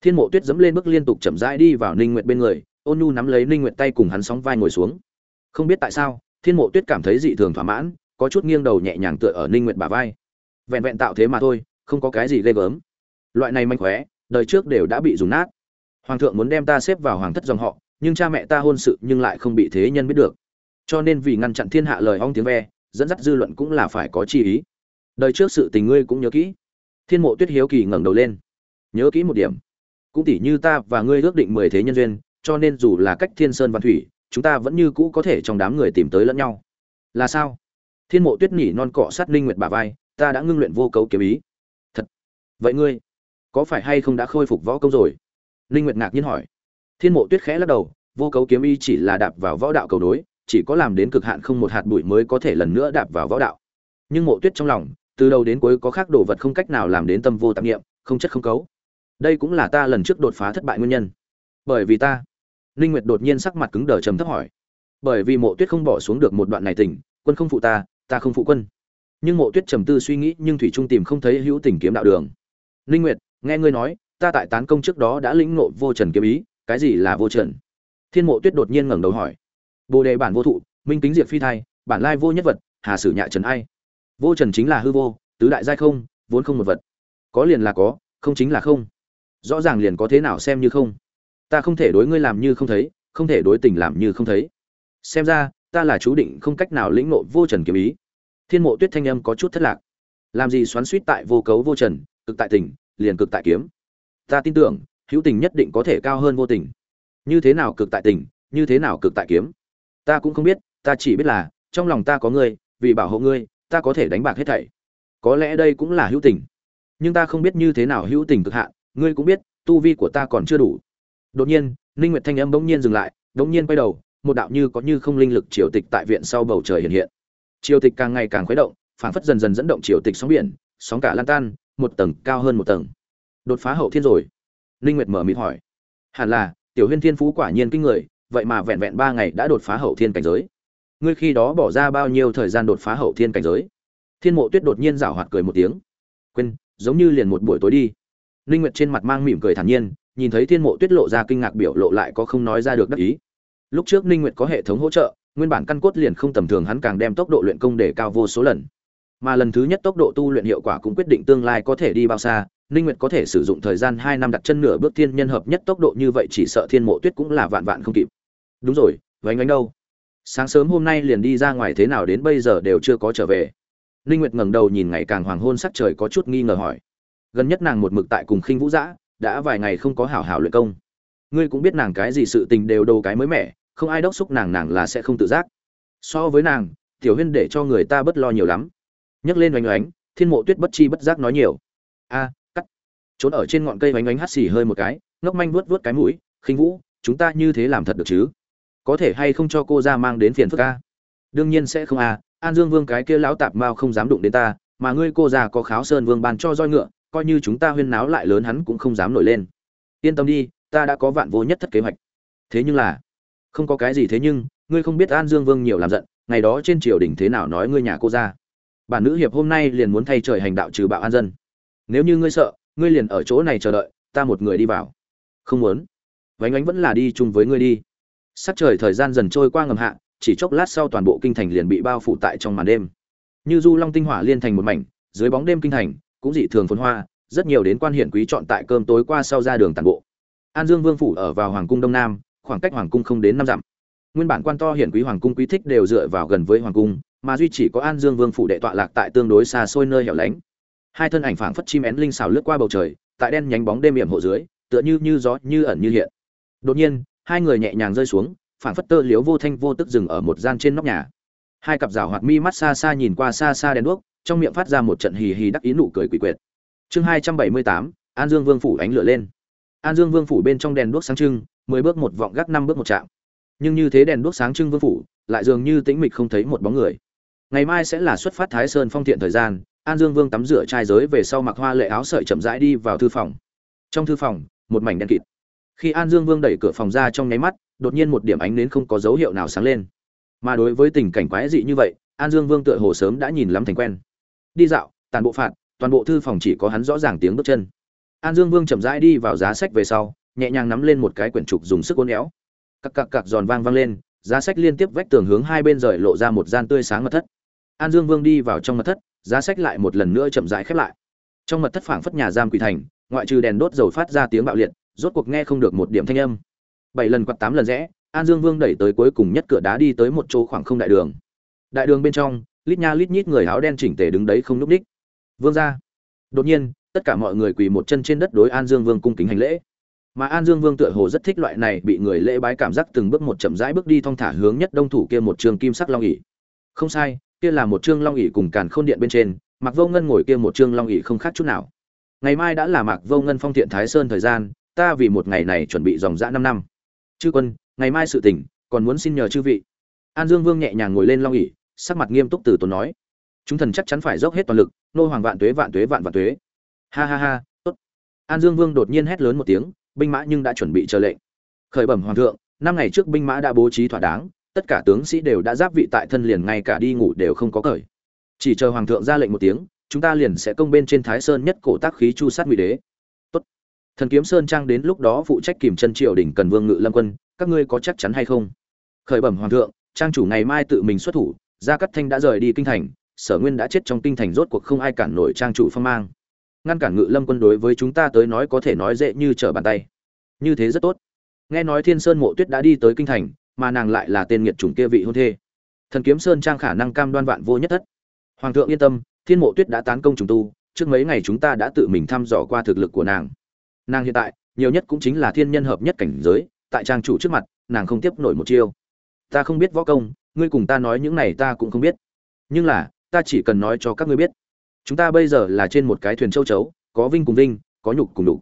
Thiên mộ tuyết dẫm lên bước liên tục chậm rãi đi vào ninh nguyệt bên người, ôn nhu nắm lấy ninh nguyệt tay cùng hắn sóng vai ngồi xuống. Không biết tại sao, thiên mộ tuyết cảm thấy dị thường thỏa mãn, có chút nghiêng đầu nhẹ nhàng tựa ở ninh nguyệt bả vai. Vẹn vẹn tạo thế mà thôi, không có cái gì ghê gớm. Loại này manh khóe, đời trước đều đã bị dùng nát. Hoàng thượng muốn đem ta xếp vào hoàng thất dòng họ nhưng cha mẹ ta hôn sự nhưng lại không bị thế nhân biết được. Cho nên vì ngăn chặn thiên hạ lời ong tiếng ve, dẫn dắt dư luận cũng là phải có chi ý. Đời trước sự tình ngươi cũng nhớ kỹ. Thiên mộ tuyết hiếu kỳ ngẩng đầu lên. Nhớ kỹ một điểm. Cũng tỉ như ta và ngươi ước định mười thế nhân duyên, cho nên dù là cách thiên sơn văn thủy, chúng ta vẫn như cũ có thể trong đám người tìm tới lẫn nhau. Là sao? Thiên mộ tuyết nhỉ non cọ sát linh nguyệt bà vai, ta đã ngưng luyện vô cấu kiếm ý. Thật. Vậy ngươi, có phải hay không đã khôi phục võ công rồi? Linh nguyệt ngạc nhiên hỏi thiên mộ tuyết khẽ lắc đầu vô cấu kiếm ý chỉ là đạp vào võ đạo cầu đối chỉ có làm đến cực hạn không một hạt bụi mới có thể lần nữa đạp vào võ đạo. Nhưng mộ tuyết trong lòng từ đầu đến cuối có khác đồ vật không cách nào làm đến tâm vô tạp nghiệm không chất không cấu. Đây cũng là ta lần trước đột phá thất bại nguyên nhân. Bởi vì ta linh nguyệt đột nhiên sắc mặt cứng đờ trầm thấp hỏi. Bởi vì mộ tuyết không bỏ xuống được một đoạn này tỉnh, quân không phụ ta ta không phụ quân. Nhưng mộ tuyết trầm tư suy nghĩ nhưng thủy trung tìm không thấy hữu tình kiếm đạo đường. Linh nguyệt nghe ngươi nói ta tại tán công trước đó đã lĩnh ngộ vô trần kiếm ý cái gì là vô trần? Thiên mộ tuyết đột nhiên ngẩng đầu hỏi. Bồ đề bản vô thụ, minh kính diệt phi thai, bản lai vô nhất vật, hà sử nhạ trần ai. Vô trần chính là hư vô, tứ đại giai không, vốn không một vật. Có liền là có, không chính là không. Rõ ràng liền có thế nào xem như không. Ta không thể đối ngươi làm như không thấy, không thể đối tình làm như không thấy. Xem ra, ta là chú định không cách nào lĩnh ngộ vô trần kiếm ý. Thiên mộ tuyết thanh âm có chút thất lạc. Làm gì xoắn suýt tại vô cấu vô trần, cực tại tình, liền cực tại kiếm. Ta tin tưởng hữu tình nhất định có thể cao hơn vô tình. Như thế nào cực tại tình, như thế nào cực tại kiếm? Ta cũng không biết, ta chỉ biết là, trong lòng ta có ngươi, vì bảo hộ ngươi, ta có thể đánh bạc hết thảy. Có lẽ đây cũng là hữu tình. Nhưng ta không biết như thế nào hữu tình cực hạn, ngươi cũng biết, tu vi của ta còn chưa đủ. Đột nhiên, ninh nguyệt thanh âm bỗng nhiên dừng lại, bỗng nhiên quay đầu, một đạo như có như không linh lực triều tịch tại viện sau bầu trời hiện hiện. Triều tịch càng ngày càng khuấy động, phảng phất dần dần dẫn động triều tịch sóng biển, sóng cả lan tan, một tầng cao hơn một tầng. Đột phá hậu thiên rồi ninh nguyệt mở mịt hỏi. Hẳn là, tiểu huyên thiên phú quả nhiên kinh người, vậy mà vẹn vẹn ba ngày đã đột phá hậu thiên cảnh giới. Ngươi khi đó bỏ ra bao nhiêu thời gian đột phá hậu thiên cảnh giới? Thiên mộ tuyết đột nhiên giảo hoạt cười một tiếng. Quên, giống như liền một buổi tối đi. Ninh nguyệt trên mặt mang mỉm cười thản nhiên, nhìn thấy thiên mộ tuyết lộ ra kinh ngạc biểu lộ lại có không nói ra được đắc ý. Lúc trước ninh nguyệt có hệ thống hỗ trợ, nguyên bản căn cốt liền không tầm thường, hắn càng đem tốc độ luyện công để cao vô số lần mà lần thứ nhất tốc độ tu luyện hiệu quả cũng quyết định tương lai có thể đi bao xa. Ninh nguyệt có thể sử dụng thời gian 2 năm đặt chân nửa bước thiên nhân hợp nhất tốc độ như vậy chỉ sợ thiên mộ tuyết cũng là vạn vạn không kịp. Đúng rồi, vánh ánh đâu? Sáng sớm hôm nay liền đi ra ngoài thế nào đến bây giờ đều chưa có trở về. Ninh nguyệt ngẩng đầu nhìn ngày càng hoàng hôn sắc trời có chút nghi ngờ hỏi. Gần nhất nàng một mực tại cùng khinh vũ dã đã vài ngày không có hảo hảo luyện công. Ngươi cũng biết nàng cái gì sự tình đều đồ cái mới mẻ, không ai đốc xúc nàng nàng là sẽ không tự giác. So với nàng, tiểu huyên để cho người ta bất lo nhiều lắm nhấc lên oanh oánh, thiên mộ tuyết bất chi bất giác nói nhiều. A, cắt. Trốn ở trên ngọn cây oanh oánh hắt xì hơi một cái, ngốc manh vuốt vuốt cái mũi, khinh vũ, chúng ta như thế làm thật được chứ? Có thể hay không cho cô ra mang đến phiền phức a? Đương nhiên sẽ không a, an dương vương cái kia lão tạp mao không dám đụng đến ta, mà ngươi cô già có kháo sơn vương ban cho roi ngựa, coi như chúng ta huyên náo lại lớn hắn cũng không dám nổi lên. Yên tâm đi, ta đã có vạn vô nhất thất kế hoạch. Thế nhưng là, không có cái gì thế nhưng, ngươi không biết an dương vương nhiều làm giận, ngày đó trên triều đình thế nào nói ngươi nhà cô ra? Bản nữ hiệp hôm nay liền muốn thay trời hành đạo trừ bạo an dân. Nếu như ngươi sợ, ngươi liền ở chỗ này chờ đợi, ta một người đi vào. Không muốn. Vánh ánh vẫn là đi chung với ngươi đi. Sắc trời thời gian dần trôi qua ngầm hạ, chỉ chốc lát sau toàn bộ kinh thành liền bị bao phủ tại trong màn đêm. Như du long tinh hỏa liên thành một mảnh, dưới bóng đêm kinh thành, cũng dị thường phồn hoa, rất nhiều đến quan hiển quý chọn tại cơm tối qua sau ra đường tàn bộ. An dương vương phủ ở vào hoàng cung đông nam, khoảng cách hoàng cung không đến năm dặm. Nguyên bản quan to hiển quý hoàng cung quý thích đều dựa vào gần với hoàng cung mà duy chỉ có an dương vương phủ đệ tọa lạc tại tương đối xa xôi nơi hẻo lánh. Hai thân ảnh phảng phất chim én linh xào lướt qua bầu trời, tại đen nhánh bóng đêm hiểm hộ dưới, tựa như như gió, như ẩn như hiện. Đột nhiên, hai người nhẹ nhàng rơi xuống, phảng phất tơ liếu vô thanh vô tức dừng ở một gian trên nóc nhà. Hai cặp rào hoạt mi mắt xa xa nhìn qua xa xa đèn đuốc, trong miệng phát ra một trận hì hì đắc ý nụ cười quỷ quyệt. Chương hai trăm bảy mươi tám, an dương vương phủ ánh lửa lên. An dương vương phủ bên trong đèn đuốc sáng trưng, mười bước một vọng gác năm bước một chạm. Nhưng như thế đèn đuốc sáng trưng vương phủ, lại dường như tĩnh mịch không thấy một bóng người ngày mai sẽ là xuất phát thái sơn phong thiện thời gian, an dương vương tắm rửa trai giới về sau mặc hoa lệ áo sợi chậm rãi đi vào thư phòng. Trong thư phòng, một mảnh đen kịt. Khi an dương vương đẩy cửa phòng ra trong nháy mắt, đột nhiên một điểm ánh nến không có dấu hiệu nào sáng lên. Mà đối với tình cảnh quái dị như vậy, an dương vương tựa hồ sớm đã nhìn lắm thành quen. Đi dạo, tàn bộ phạt, toàn bộ thư phòng chỉ có hắn rõ ràng tiếng bước chân. An dương vương chậm rãi đi vào giá sách về sau, nhẹ nhàng nắm lên một cái quyển trục dùng sức uốn éo. Cặc cặc cặc giòn vang vang lên, giá sách liên tiếp vách tường hướng hai bên rời lộ ra một gian tươi sáng mật thất an dương vương đi vào trong mật thất, giá sách lại một lần nữa chậm rãi khép lại. Trong mật thất phảng phất nhà giam quỷ thành, ngoại trừ đèn đốt dầu phát ra tiếng bạo liệt, rốt cuộc nghe không được một điểm thanh âm. Bảy lần quạt tám lần rẽ, an dương vương đẩy tới cuối cùng nhất cửa đá đi tới một chỗ khoảng không đại đường. Đại đường bên trong, lít nha lít nhít người áo đen chỉnh tề đứng đấy không núp đích. Vương ra đột nhiên, tất cả mọi người quỳ một chân trên đất đối an dương vương cung kính hành lễ. Mà an dương vương tựa hồ rất thích loại này bị người lễ bái cảm giác từng bước một chậm rãi bước đi thong thả hướng nhất đông thủ kia một trường kim sắc long ỉ không sai kia là một trương long ỷ cùng càn khôn điện bên trên mặc vô ngân ngồi kia một trương long ỷ không khác chút nào. Ngày mai đã là mặc vô ngân phong thiện thái sơn thời gian, ta vì một ngày này chuẩn bị dòng dã năm năm. Chư quân, ngày mai sự tỉnh, còn muốn xin nhờ chư vị. An dương vương nhẹ nhàng ngồi lên long ỷ, sắc mặt nghiêm túc từ tốn nói. Chúng thần chắc chắn phải dốc hết toàn lực, nô hoàng vạn tuế vạn tuế, vạn vạn tuế. Ha ha ha, tốt. An dương vương đột nhiên hét lớn một tiếng, binh mã nhưng đã chuẩn bị chờ lệnh. Khởi bẩm hoàng thượng, năm ngày trước binh mã đã bố trí thỏa đáng tất cả tướng sĩ đều đã giáp vị tại thân liền ngay cả đi ngủ đều không có cởi. Chỉ chờ hoàng thượng ra lệnh một tiếng, chúng ta liền sẽ công bên trên thái sơn nhất cổ tác khí chu sát ngụy đế. Tốt. Thần kiếm sơn trang đến lúc đó phụ trách kìm chân triều đỉnh cần vương ngự lâm quân, các ngươi có chắc chắn hay không? Khởi bẩm hoàng thượng, trang chủ ngày mai tự mình xuất thủ, gia cắt thanh đã rời đi kinh thành, sở nguyên đã chết trong kinh thành rốt cuộc không ai cản nổi trang chủ phong mang. Ngăn cản ngự lâm quân đối với chúng ta tới nói có thể nói dễ như trở bàn tay. Như thế rất tốt. Nghe nói thiên sơn mộ tuyết đã đi tới kinh thành mà nàng lại là tên nghiệt chủng kia vị hôn thê. Thần kiếm sơn trang khả năng cam đoan vạn vô nhất thất. Hoàng thượng yên tâm, thiên mộ tuyết đã tán công trùng tu, trước mấy ngày chúng ta đã tự mình thăm dò qua thực lực của nàng. Nàng hiện tại, nhiều nhất cũng chính là thiên nhân hợp nhất cảnh giới, tại trang chủ trước mặt, nàng không tiếp nổi một chiêu. Ta không biết võ công, ngươi cùng ta nói những này ta cũng không biết. Nhưng là, ta chỉ cần nói cho các ngươi biết. Chúng ta bây giờ là trên một cái thuyền châu chấu, có vinh cùng vinh, có nhục cùng đục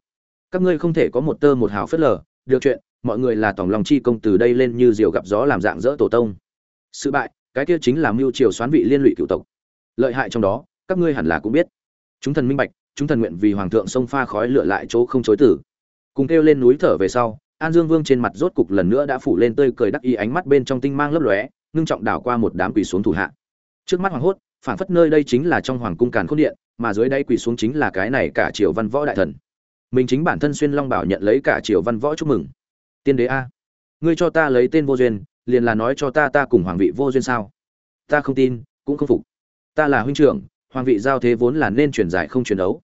các ngươi không thể có một tơ một hào phớt lờ, được chuyện mọi người là tổng lòng chi công từ đây lên như diều gặp gió làm dạng dỡ tổ tông. Sự bại, cái kia chính là mưu triều xoán vị liên lụy cựu tộc. Lợi hại trong đó, các ngươi hẳn là cũng biết. Chúng thần minh bạch, chúng thần nguyện vì hoàng thượng sông pha khói lửa lại chỗ không chối tử. Cùng kêu lên núi thở về sau, an dương vương trên mặt rốt cục lần nữa đã phủ lên tươi cười đắc ý ánh mắt bên trong tinh mang lấp lóe, ngưng trọng đảo qua một đám quỳ xuống thủ hạ. Trước mắt hoàng hốt phản phất nơi đây chính là trong hoàng cung càn khôn điện, mà dưới đây quỳ xuống chính là cái này cả triều văn võ đại thần. Mình chính bản thân xuyên long bảo nhận lấy cả triều văn võ chúc mừng tiên đế a. Ngươi cho ta lấy tên vô duyên, liền là nói cho ta ta cùng hoàng vị vô duyên sao? Ta không tin, cũng không phục. Ta là huynh trưởng, hoàng vị giao thế vốn là nên truyền giải không truyền đấu.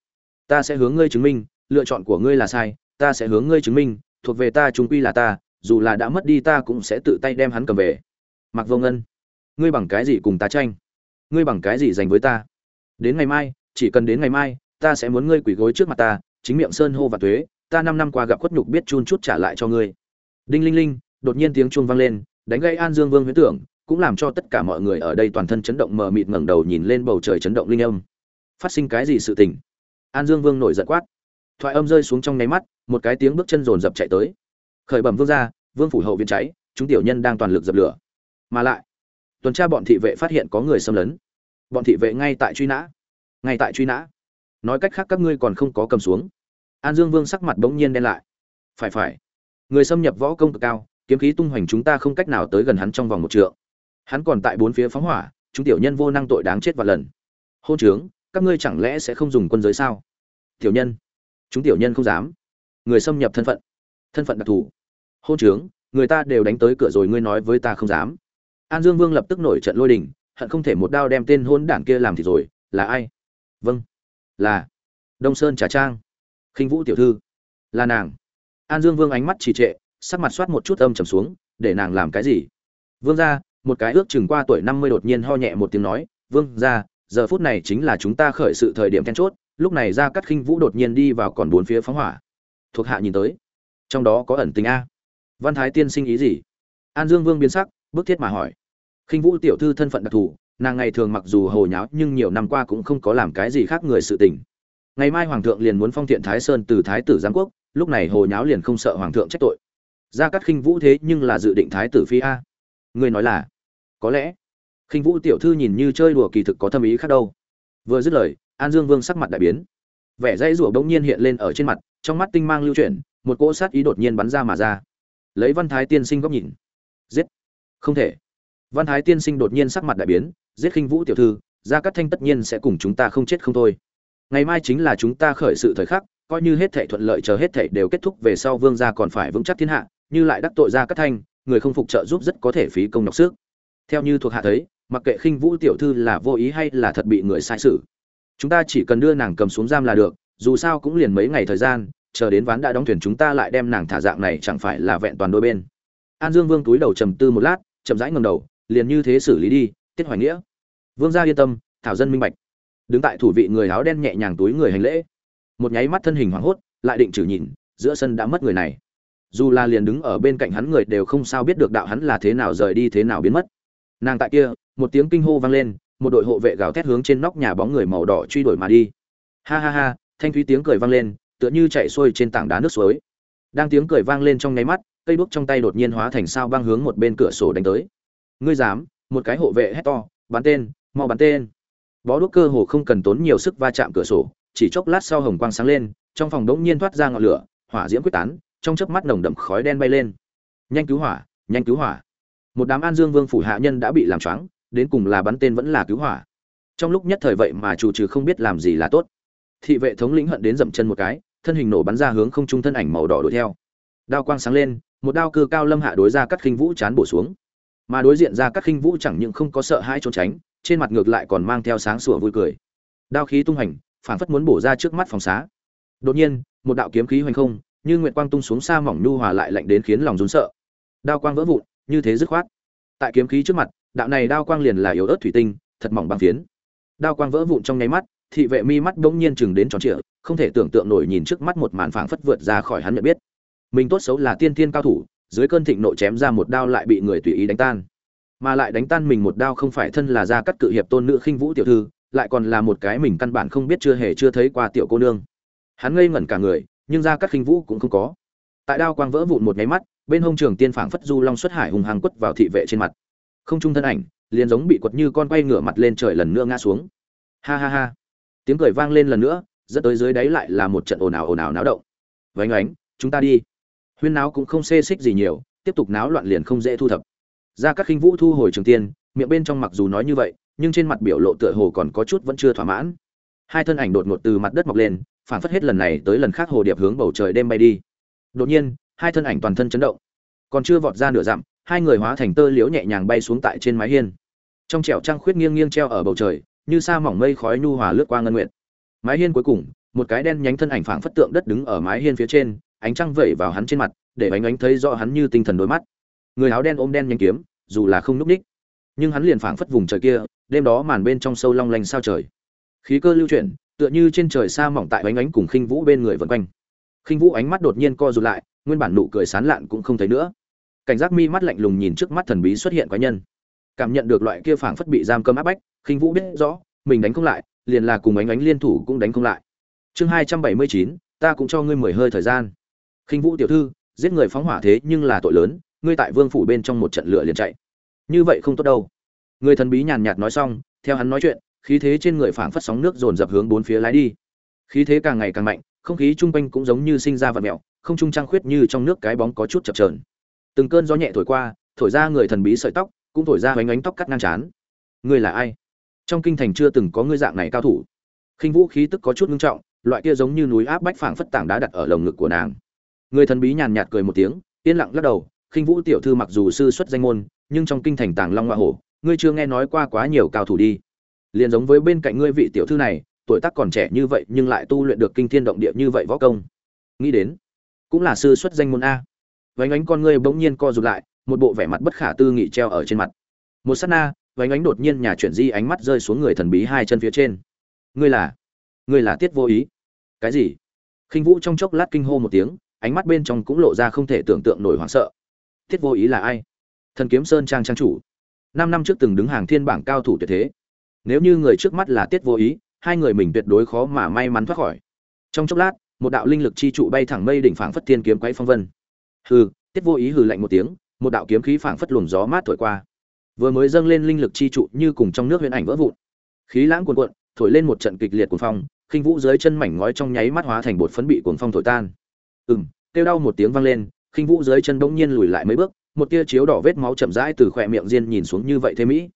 Ta sẽ hướng ngươi chứng minh, lựa chọn của ngươi là sai, ta sẽ hướng ngươi chứng minh, thuộc về ta chúng quy là ta, dù là đã mất đi ta cũng sẽ tự tay đem hắn cầm về. Mặc vô ngân, ngươi bằng cái gì cùng ta tranh? Ngươi bằng cái gì dành với ta? Đến ngày mai, chỉ cần đến ngày mai, ta sẽ muốn ngươi quỳ gối trước mặt ta, chính miệng sơn hô và thuế ta năm năm qua gặp khuất nhục biết chun chút trả lại cho ngươi đinh linh linh, đột nhiên tiếng chuông vang lên, đánh gây an dương vương huyễn tưởng, cũng làm cho tất cả mọi người ở đây toàn thân chấn động mờ mịt ngẩng đầu nhìn lên bầu trời chấn động linh âm. Phát sinh cái gì sự tình? An dương vương nổi giận quát. Thoại âm rơi xuống trong nháy mắt, một cái tiếng bước chân rồn rập chạy tới. Khởi bẩm vương ra vương phủ hậu viện cháy, chúng tiểu nhân đang toàn lực dập lửa. Mà lại, tuần tra bọn thị vệ phát hiện có người xâm lấn. Bọn thị vệ ngay tại truy nã. Ngay tại truy nã. Nói cách khác các ngươi còn không có cầm xuống. An dương vương sắc mặt bỗng nhiên đen lại. Phải phải người xâm nhập võ công cực cao, kiếm khí tung hoành chúng ta không cách nào tới gần hắn trong vòng một trượng. Hắn còn tại bốn phía phóng hỏa, chúng tiểu nhân vô năng tội đáng chết vạn lần. Hôn trướng, các ngươi chẳng lẽ sẽ không dùng quân giới sao? Tiểu nhân, chúng tiểu nhân không dám. Người xâm nhập thân phận thân phận đặc thù. Hôn trướng, người ta đều đánh tới cửa rồi, ngươi nói với ta không dám. An dương vương lập tức nổi trận lôi đình, hận không thể một đao đem tên hôn đảng kia làm thì rồi. Là ai? Vâng. Là đông sơn trà trang. Khinh vũ tiểu thư. Là nàng an dương vương ánh mắt trì trệ, sắc mặt soát một chút âm trầm xuống, để nàng làm cái gì? Vương ra một cái ước chừng qua tuổi năm mươi đột nhiên ho nhẹ một tiếng nói, vương ra giờ phút này chính là chúng ta khởi sự thời điểm then chốt, lúc này ra cắt khinh vũ đột nhiên đi vào còn bốn phía phóng hỏa. Thuộc hạ nhìn tới. Trong đó có ẩn tình a. Văn thái tiên sinh ý gì? An dương vương biến sắc, bức thiết mà hỏi. Khinh vũ tiểu thư thân phận đặc thù, nàng ngày thường mặc dù hồ nháo nhưng nhiều năm qua cũng không có làm cái gì khác người sự tình. Ngày mai hoàng thượng liền muốn phong thiện thái sơn từ thái tử giám quốc lúc này hồ nháo liền không sợ hoàng thượng trách tội. Gia cát khinh vũ thế nhưng là dự định thái tử phi a. Người nói là, có lẽ, khinh vũ tiểu thư nhìn như chơi đùa kỳ thực có thâm ý khác đâu. Vừa dứt lời, an dương vương sắc mặt đại biến. Vẻ dây rủa bỗng nhiên hiện lên ở trên mặt, trong mắt tinh mang lưu chuyển, một cỗ sát ý đột nhiên bắn ra mà ra. Lấy văn thái tiên sinh góc nhìn. Giết. Không thể. Văn thái tiên sinh đột nhiên sắc mặt đại biến, giết khinh vũ tiểu thư, gia cát thanh tất nhiên sẽ cùng chúng ta không chết không thôi. Ngày mai chính là chúng ta khởi sự thời khắc coi như hết thảy thuận lợi chờ hết thảy đều kết thúc về sau vương gia còn phải vững chắc thiên hạ, như lại đắc tội ra cát thanh, người không phục trợ giúp rất có thể phí công nhọc sức. Theo như thuộc hạ thấy, mặc kệ khinh vũ tiểu thư là vô ý hay là thật bị người sai sự, chúng ta chỉ cần đưa nàng cầm xuống giam là được, dù sao cũng liền mấy ngày thời gian, chờ đến ván đã đóng thuyền chúng ta lại đem nàng thả dạng này chẳng phải là vẹn toàn đôi bên. An dương vương túi đầu trầm tư một lát, chậm rãi ngầm đầu, liền như thế xử lý đi, tiết hoài nghĩa. Vương gia yên tâm, thảo dân minh bạch. Đứng tại thủ vị người áo đen nhẹ nhàng túi người hành lễ một nháy mắt thân hình hoảng hốt, lại định trừ nhìn, giữa sân đã mất người này. Dù là liền đứng ở bên cạnh hắn người đều không sao biết được đạo hắn là thế nào rời đi thế nào biến mất. Nàng tại kia, một tiếng kinh hô vang lên, một đội hộ vệ gào thét hướng trên nóc nhà bóng người màu đỏ truy đuổi mà đi. Ha ha ha, thanh thúy tiếng cười vang lên, tựa như chạy xuôi trên tảng đá nước suối. Đang tiếng cười vang lên trong nháy mắt, cây đuốc trong tay đột nhiên hóa thành sao băng hướng một bên cửa sổ đánh tới. Ngươi dám? Một cái hộ vệ hét to, bắn tên, mau bắn tên. Bó đuốc cơ hồ không cần tốn nhiều sức va chạm cửa sổ chỉ chốc lát sau hồng quang sáng lên, trong phòng đống nhiên thoát ra ngọn lửa, hỏa diễm quyết tán, trong chớp mắt nồng đậm khói đen bay lên. Nhanh cứu hỏa, nhanh cứu hỏa. Một đám an dương vương phủ hạ nhân đã bị làm choáng, đến cùng là bắn tên vẫn là cứu hỏa. Trong lúc nhất thời vậy mà chủ trừ không biết làm gì là tốt. Thị vệ thống lĩnh hận đến dậm chân một cái, thân hình nổ bắn ra hướng không trung thân ảnh màu đỏ đuổi theo. Đao quang sáng lên, một đao cưa cao lâm hạ đối ra cắt khinh vũ chán bổ xuống. Mà đối diện ra cắt khinh vũ chẳng những không có sợ hãi trốn tránh, trên mặt ngược lại còn mang theo sáng sủa vui cười. Đao khí tung hành phảng phất muốn bổ ra trước mắt phòng xá. Đột nhiên, một đạo kiếm khí hoành không, như nguyệt quang tung xuống xa mỏng nhu hòa lại lạnh đến khiến lòng run sợ. Đao quang vỡ vụn, như thế dứt khoát. Tại kiếm khí trước mặt, đạo này đao quang liền là yếu ớt thủy tinh, thật mỏng băng phiến. Đao quang vỡ vụn trong nháy mắt, thị vệ mi mắt bỗng nhiên chừng đến tròn trịa, không thể tưởng tượng nổi nhìn trước mắt một màn phảng phất vượt ra khỏi hắn nhận biết. Mình tốt xấu là tiên thiên cao thủ, dưới cơn thịnh nộ chém ra một đao lại bị người tùy ý đánh tan. Mà lại đánh tan mình một đao không phải thân là ra cắt cự hiệp tôn nữ khinh vũ tiểu thư lại còn là một cái mình căn bản không biết chưa hề chưa thấy qua tiểu cô nương. Hắn ngây ngẩn cả người nhưng ra các khinh vũ cũng không có. Tại đao quang vỡ vụn một nháy mắt bên hông trường tiên phảng phất du long xuất hải hùng hàng quất vào thị vệ trên mặt. Không trung thân ảnh liền giống bị quật như con quay ngửa mặt lên trời lần nữa ngã xuống. Ha ha ha. Tiếng cười vang lên lần nữa dẫn tới dưới đáy lại là một trận ồn ào ồn ào náo động. Vánh ánh, chúng ta đi. Huyên náo cũng không xê xích gì nhiều tiếp tục náo loạn liền không dễ thu thập. Ra các khinh vũ thu hồi trường tiên miệng bên trong mặc dù nói như vậy nhưng trên mặt biểu lộ tựa hồ còn có chút vẫn chưa thỏa mãn. Hai thân ảnh đột ngột từ mặt đất mọc lên phản phất hết lần này tới lần khác hồ điệp hướng bầu trời đêm bay đi. Đột nhiên, hai thân ảnh toàn thân chấn động. Còn chưa vọt ra nửa dặm, hai người hóa thành tơ liễu nhẹ nhàng bay xuống tại trên mái hiên. Trong trẻo trăng khuyết nghiêng nghiêng treo ở bầu trời, như sa mỏng mây khói nhu hòa lướt qua ngân nguyện mái hiên cuối cùng, một cái đen nhánh thân ảnh phảng phất tượng đất đứng ở mái hiên phía trên, ánh trăng vẩy vào hắn trên mặt, để ánh ánh thấy rõ hắn như tinh thần đôi mắt. Người áo đen ôm đen nhanh kiếm, dù là không núp ních, nhưng hắn liền phảng phất vùng trời kia đêm đó màn bên trong sâu long lanh sao trời. Khí cơ lưu chuyển, tựa như trên trời xa mỏng tại ánh ánh cùng khinh vũ bên người vần quanh. Khinh vũ ánh mắt đột nhiên co rụt lại, nguyên bản nụ cười sán lạn cũng không thấy nữa. Cảnh giác mi mắt lạnh lùng nhìn trước mắt thần bí xuất hiện quái nhân. Cảm nhận được loại kia phảng phất bị giam cơm áp bách, khinh vũ biết rõ, mình đánh không lại, liền là cùng ánh ánh liên thủ cũng đánh không lại. Chương hai trăm bảy mươi chín, ta cũng cho ngươi mười hơi thời gian. Khinh vũ tiểu thư, giết người phóng hỏa thế nhưng là tội lớn, ngươi tại vương phủ bên trong một trận lửa liền chạy. Như vậy không tốt đâu người thần bí nhàn nhạt nói xong, theo hắn nói chuyện, khí thế trên người phảng phất sóng nước dồn dập hướng bốn phía lái đi. Khí thế càng ngày càng mạnh, không khí chung quanh cũng giống như sinh ra vật mẹo không trung trang khuyết như trong nước cái bóng có chút chập trờn từng cơn gió nhẹ thổi qua, thổi ra người thần bí sợi tóc, cũng thổi ra bánh ánh tóc cắt ngang chán ngươi là ai? Trong kinh thành chưa từng có ngươi dạng này cao thủ. Khinh vũ khí tức có chút ngưng trọng, loại kia giống như núi áp bách phảng phất tảng đá đặt ở lồng ngực của nàng. Người thần bí nhàn nhạt cười một tiếng, yên lặng lắc đầu, khinh vũ tiểu thư mặc dù sư xuất danh môn, nhưng trong kinh thành tàng long hoa hổ ngươi chưa nghe nói qua quá nhiều cao thủ đi. Liền giống với bên cạnh ngươi vị tiểu thư này, tuổi tác còn trẻ như vậy nhưng lại tu luyện được kinh thiên động địa như vậy võ công. Nghĩ đến, cũng là sư xuất danh môn a. Vánh ánh con ngươi bỗng nhiên co rụt lại, một bộ vẻ mặt bất khả tư nghị treo ở trên mặt. Một sát na, vánh ánh đột nhiên nhà chuyển di ánh mắt rơi xuống người thần bí hai chân phía trên. Ngươi là ngươi là tiết vô ý. Cái gì? Khinh vũ trong chốc lát kinh hô một tiếng, ánh mắt bên trong cũng lộ ra không thể tưởng tượng nổi hoảng sợ. Tiết vô ý là ai? Thần kiếm sơn trang trang chủ năm năm trước từng đứng hàng thiên bảng cao thủ tuyệt thế. Nếu như người trước mắt là tiết vô ý, hai người mình tuyệt đối khó mà may mắn thoát khỏi. Trong chốc lát, một đạo linh lực chi trụ bay thẳng mây đỉnh phảng phất thiên kiếm quấy phong vân. Hừ, tiết vô ý hừ lạnh một tiếng, một đạo kiếm khí phảng phất luồng gió mát thổi qua. Vừa mới dâng lên linh lực chi trụ như cùng trong nước huyền ảnh vỡ vụn. Khí lãng cuồn cuộn, thổi lên một trận kịch liệt cuồng phong, khinh vũ dưới chân mảnh ngói trong nháy mắt hóa thành bột phấn bị cuồng phong thổi tan. Ừm, kêu đau một tiếng vang lên, khinh vũ dưới chân bỗng nhiên lùi lại mấy bước một tia chiếu đỏ vết máu chậm rãi từ khỏe miệng diên nhìn xuống như vậy thế mỹ.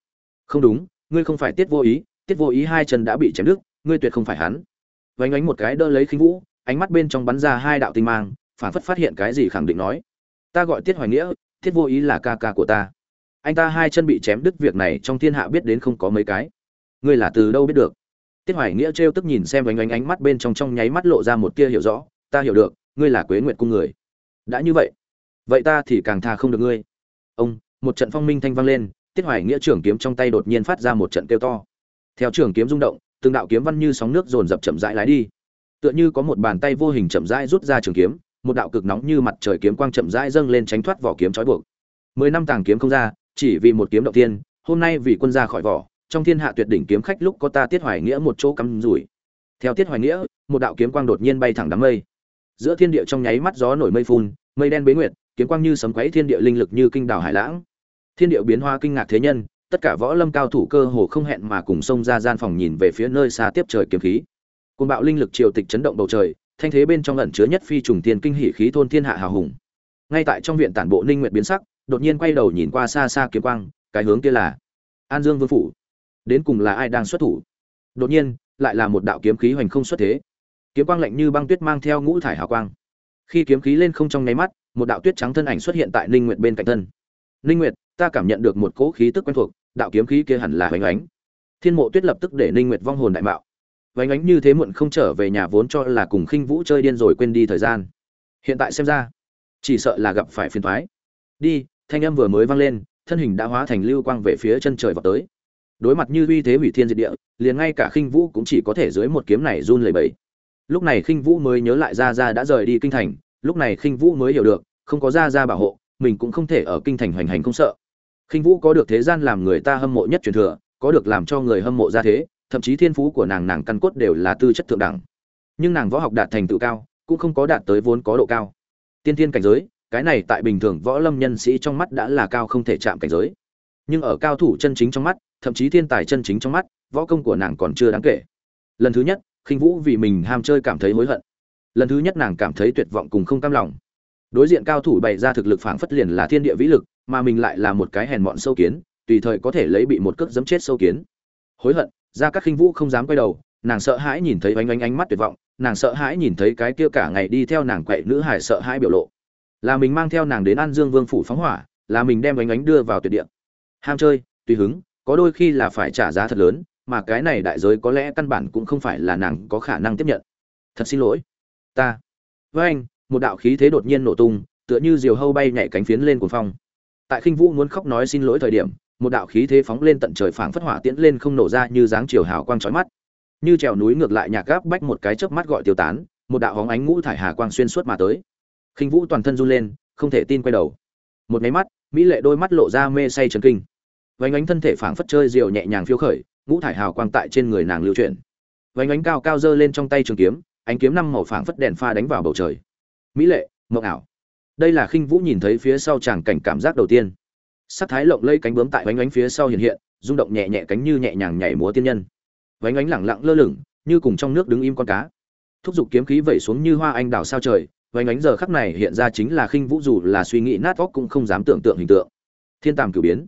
Không đúng, ngươi không phải tiết vô ý, tiết vô ý hai chân đã bị chém đứt, ngươi tuyệt không phải hắn. Vánh ánh một cái đỡ lấy khinh vũ, ánh mắt bên trong bắn ra hai đạo tinh mang, phản phất phát hiện cái gì khẳng định nói. Ta gọi tiết hoài nghĩa, tiết vô ý là ca ca của ta. Anh ta hai chân bị chém đứt việc này trong thiên hạ biết đến không có mấy cái. Ngươi là từ đâu biết được? Tiết hoài nghĩa trêu tức nhìn xem vánh ánh ánh mắt bên trong trong nháy mắt lộ ra một tia hiểu rõ. Ta hiểu được, ngươi là quế nguyệt cung người. Đã như vậy vậy ta thì càng tha không được ngươi. Ông, một trận phong minh thanh vang lên, tiết hoài nghĩa trưởng kiếm trong tay đột nhiên phát ra một trận kêu to. Theo trưởng kiếm rung động, từng đạo kiếm văn như sóng nước dồn dập chậm rãi lái đi. Tựa như có một bàn tay vô hình chậm rãi rút ra trường kiếm, một đạo cực nóng như mặt trời kiếm quang chậm rãi dâng lên tránh thoát vỏ kiếm trói buộc. Mười năm tàng kiếm không ra, chỉ vì một kiếm động tiên hôm nay vì quân ra khỏi vỏ, trong thiên hạ tuyệt đỉnh kiếm khách lúc có ta tiết hoài nghĩa một chỗ cắm rủi. Theo tiết hoài nghĩa, một đạo kiếm quang đột nhiên bay thẳng đám mây. Giữa thiên địa trong nháy mắt gió nổi mây phun, mây đen bế nguyệt kiếm quang như sấm quấy thiên địa linh lực như kinh đảo hải lãng. Thiên địa biến hoa kinh ngạc thế nhân, tất cả võ lâm cao thủ cơ hồ không hẹn mà cùng xông ra gian phòng nhìn về phía nơi xa tiếp trời kiếm khí. Côn bạo linh lực triều tịch chấn động bầu trời, thanh thế bên trong ẩn chứa nhất phi trùng tiên kinh hỉ khí thôn thiên hạ hào hùng. Ngay tại trong viện tản bộ ninh nguyệt biến sắc, đột nhiên quay đầu nhìn qua xa xa kiếm quang, cái hướng kia là an dương vương phủ. Đến cùng là ai đang xuất thủ? Đột nhiên, lại là một đạo kiếm khí hoành không xuất thế. Kiếm quang lạnh như băng tuyết mang theo ngũ thải hào quang. Khi kiếm khí lên không trong nháy mắt một đạo tuyết trắng thân ảnh xuất hiện tại ninh nguyệt bên cạnh thân. Ninh nguyệt, ta cảm nhận được một cỗ khí tức quen thuộc, đạo kiếm khí kia hẳn là hoành ánh. Thiên mộ tuyết lập tức để ninh nguyệt vong hồn đại mạo. Vánh ánh như thế muộn không trở về nhà vốn cho là cùng khinh vũ chơi điên rồi quên đi thời gian. Hiện tại xem ra, chỉ sợ là gặp phải phiền toái. đi, thanh âm vừa mới vang lên, thân hình đã hóa thành lưu quang về phía chân trời vọt tới. Đối mặt như uy thế hủy thiên diệt địa, liền ngay cả khinh vũ cũng chỉ có thể dưới một kiếm này run lẩy bẩy. Lúc này khinh vũ mới nhớ lại ra ra đã rời đi kinh thành lúc này khinh vũ mới hiểu được, không có ra ra bảo hộ, mình cũng không thể ở kinh thành hoành hành không sợ. Khinh vũ có được thế gian làm người ta hâm mộ nhất truyền thừa, có được làm cho người hâm mộ ra thế, thậm chí thiên phú của nàng nàng căn cốt đều là tư chất thượng đẳng. Nhưng nàng võ học đạt thành tựu cao, cũng không có đạt tới vốn có độ cao. Tiên thiên cảnh giới, cái này tại bình thường võ lâm nhân sĩ trong mắt đã là cao không thể chạm cảnh giới. Nhưng ở cao thủ chân chính trong mắt, thậm chí thiên tài chân chính trong mắt, võ công của nàng còn chưa đáng kể. Lần thứ nhất, khinh vũ vì mình ham chơi cảm thấy hối hận lần thứ nhất nàng cảm thấy tuyệt vọng cùng không cam lòng. Đối diện cao thủ bày ra thực lực phảng phất liền là thiên địa vĩ lực, mà mình lại là một cái hèn mọn sâu kiến, tùy thời có thể lấy bị một cước giấm chết sâu kiến. Hối hận ra các khinh vũ không dám quay đầu, nàng sợ hãi nhìn thấy oanh oanh ánh mắt tuyệt vọng, nàng sợ hãi nhìn thấy cái kia cả ngày đi theo nàng quậy nữ hải sợ hãi biểu lộ. Là mình mang theo nàng đến an dương vương phủ phóng hỏa, là mình đem oanh oanh đưa vào tuyệt địa. Ham chơi, tùy hứng, có đôi khi là phải trả giá thật lớn, mà cái này đại giới có lẽ căn bản cũng không phải là nàng có khả năng tiếp nhận. Thật xin lỗi ta. Với anh, một đạo khí thế đột nhiên nổ tung, tựa như diều hâu bay nhảy cánh phiến lên cuồng phong. Tại khinh vũ muốn khóc nói xin lỗi thời điểm, một đạo khí thế phóng lên tận trời phảng phất hỏa tiễn lên không nổ ra như dáng chiều hào quang chói mắt. Như trèo núi ngược lại nhạc gáp bách một cái chớp mắt gọi tiêu tán, một đạo hóng ánh ngũ thải hà quang xuyên suốt mà tới. Khinh vũ toàn thân run lên, không thể tin quay đầu. Một máy mắt, mỹ lệ đôi mắt lộ ra mê say trần kinh. Vánh ánh thân thể phảng phất chơi diều nhẹ nhàng phiêu khởi, ngũ thải hào quang tại trên người nàng lưu chuyển. Vánh ánh cao cao giơ lên trong tay trường kiếm ánh kiếm năm màu phảng phất đèn pha đánh vào bầu trời. Mỹ lệ, mộng ảo. Đây là khinh vũ nhìn thấy phía sau chàng cảnh cảm giác đầu tiên. Sắc thái lộng lây cánh bướm tại vánh ánh phía sau hiện hiện, rung động nhẹ nhẹ cánh như nhẹ nhàng nhảy múa tiên nhân. Vánh ánh lẳng lặng lơ lửng, như cùng trong nước đứng im con cá. Thúc giục kiếm khí vẩy xuống như hoa anh đào sao trời, vánh ánh giờ khắc này hiện ra chính là khinh vũ dù là suy nghĩ nát óc cũng không dám tưởng tượng hình tượng. Thiên tàm cửu biến.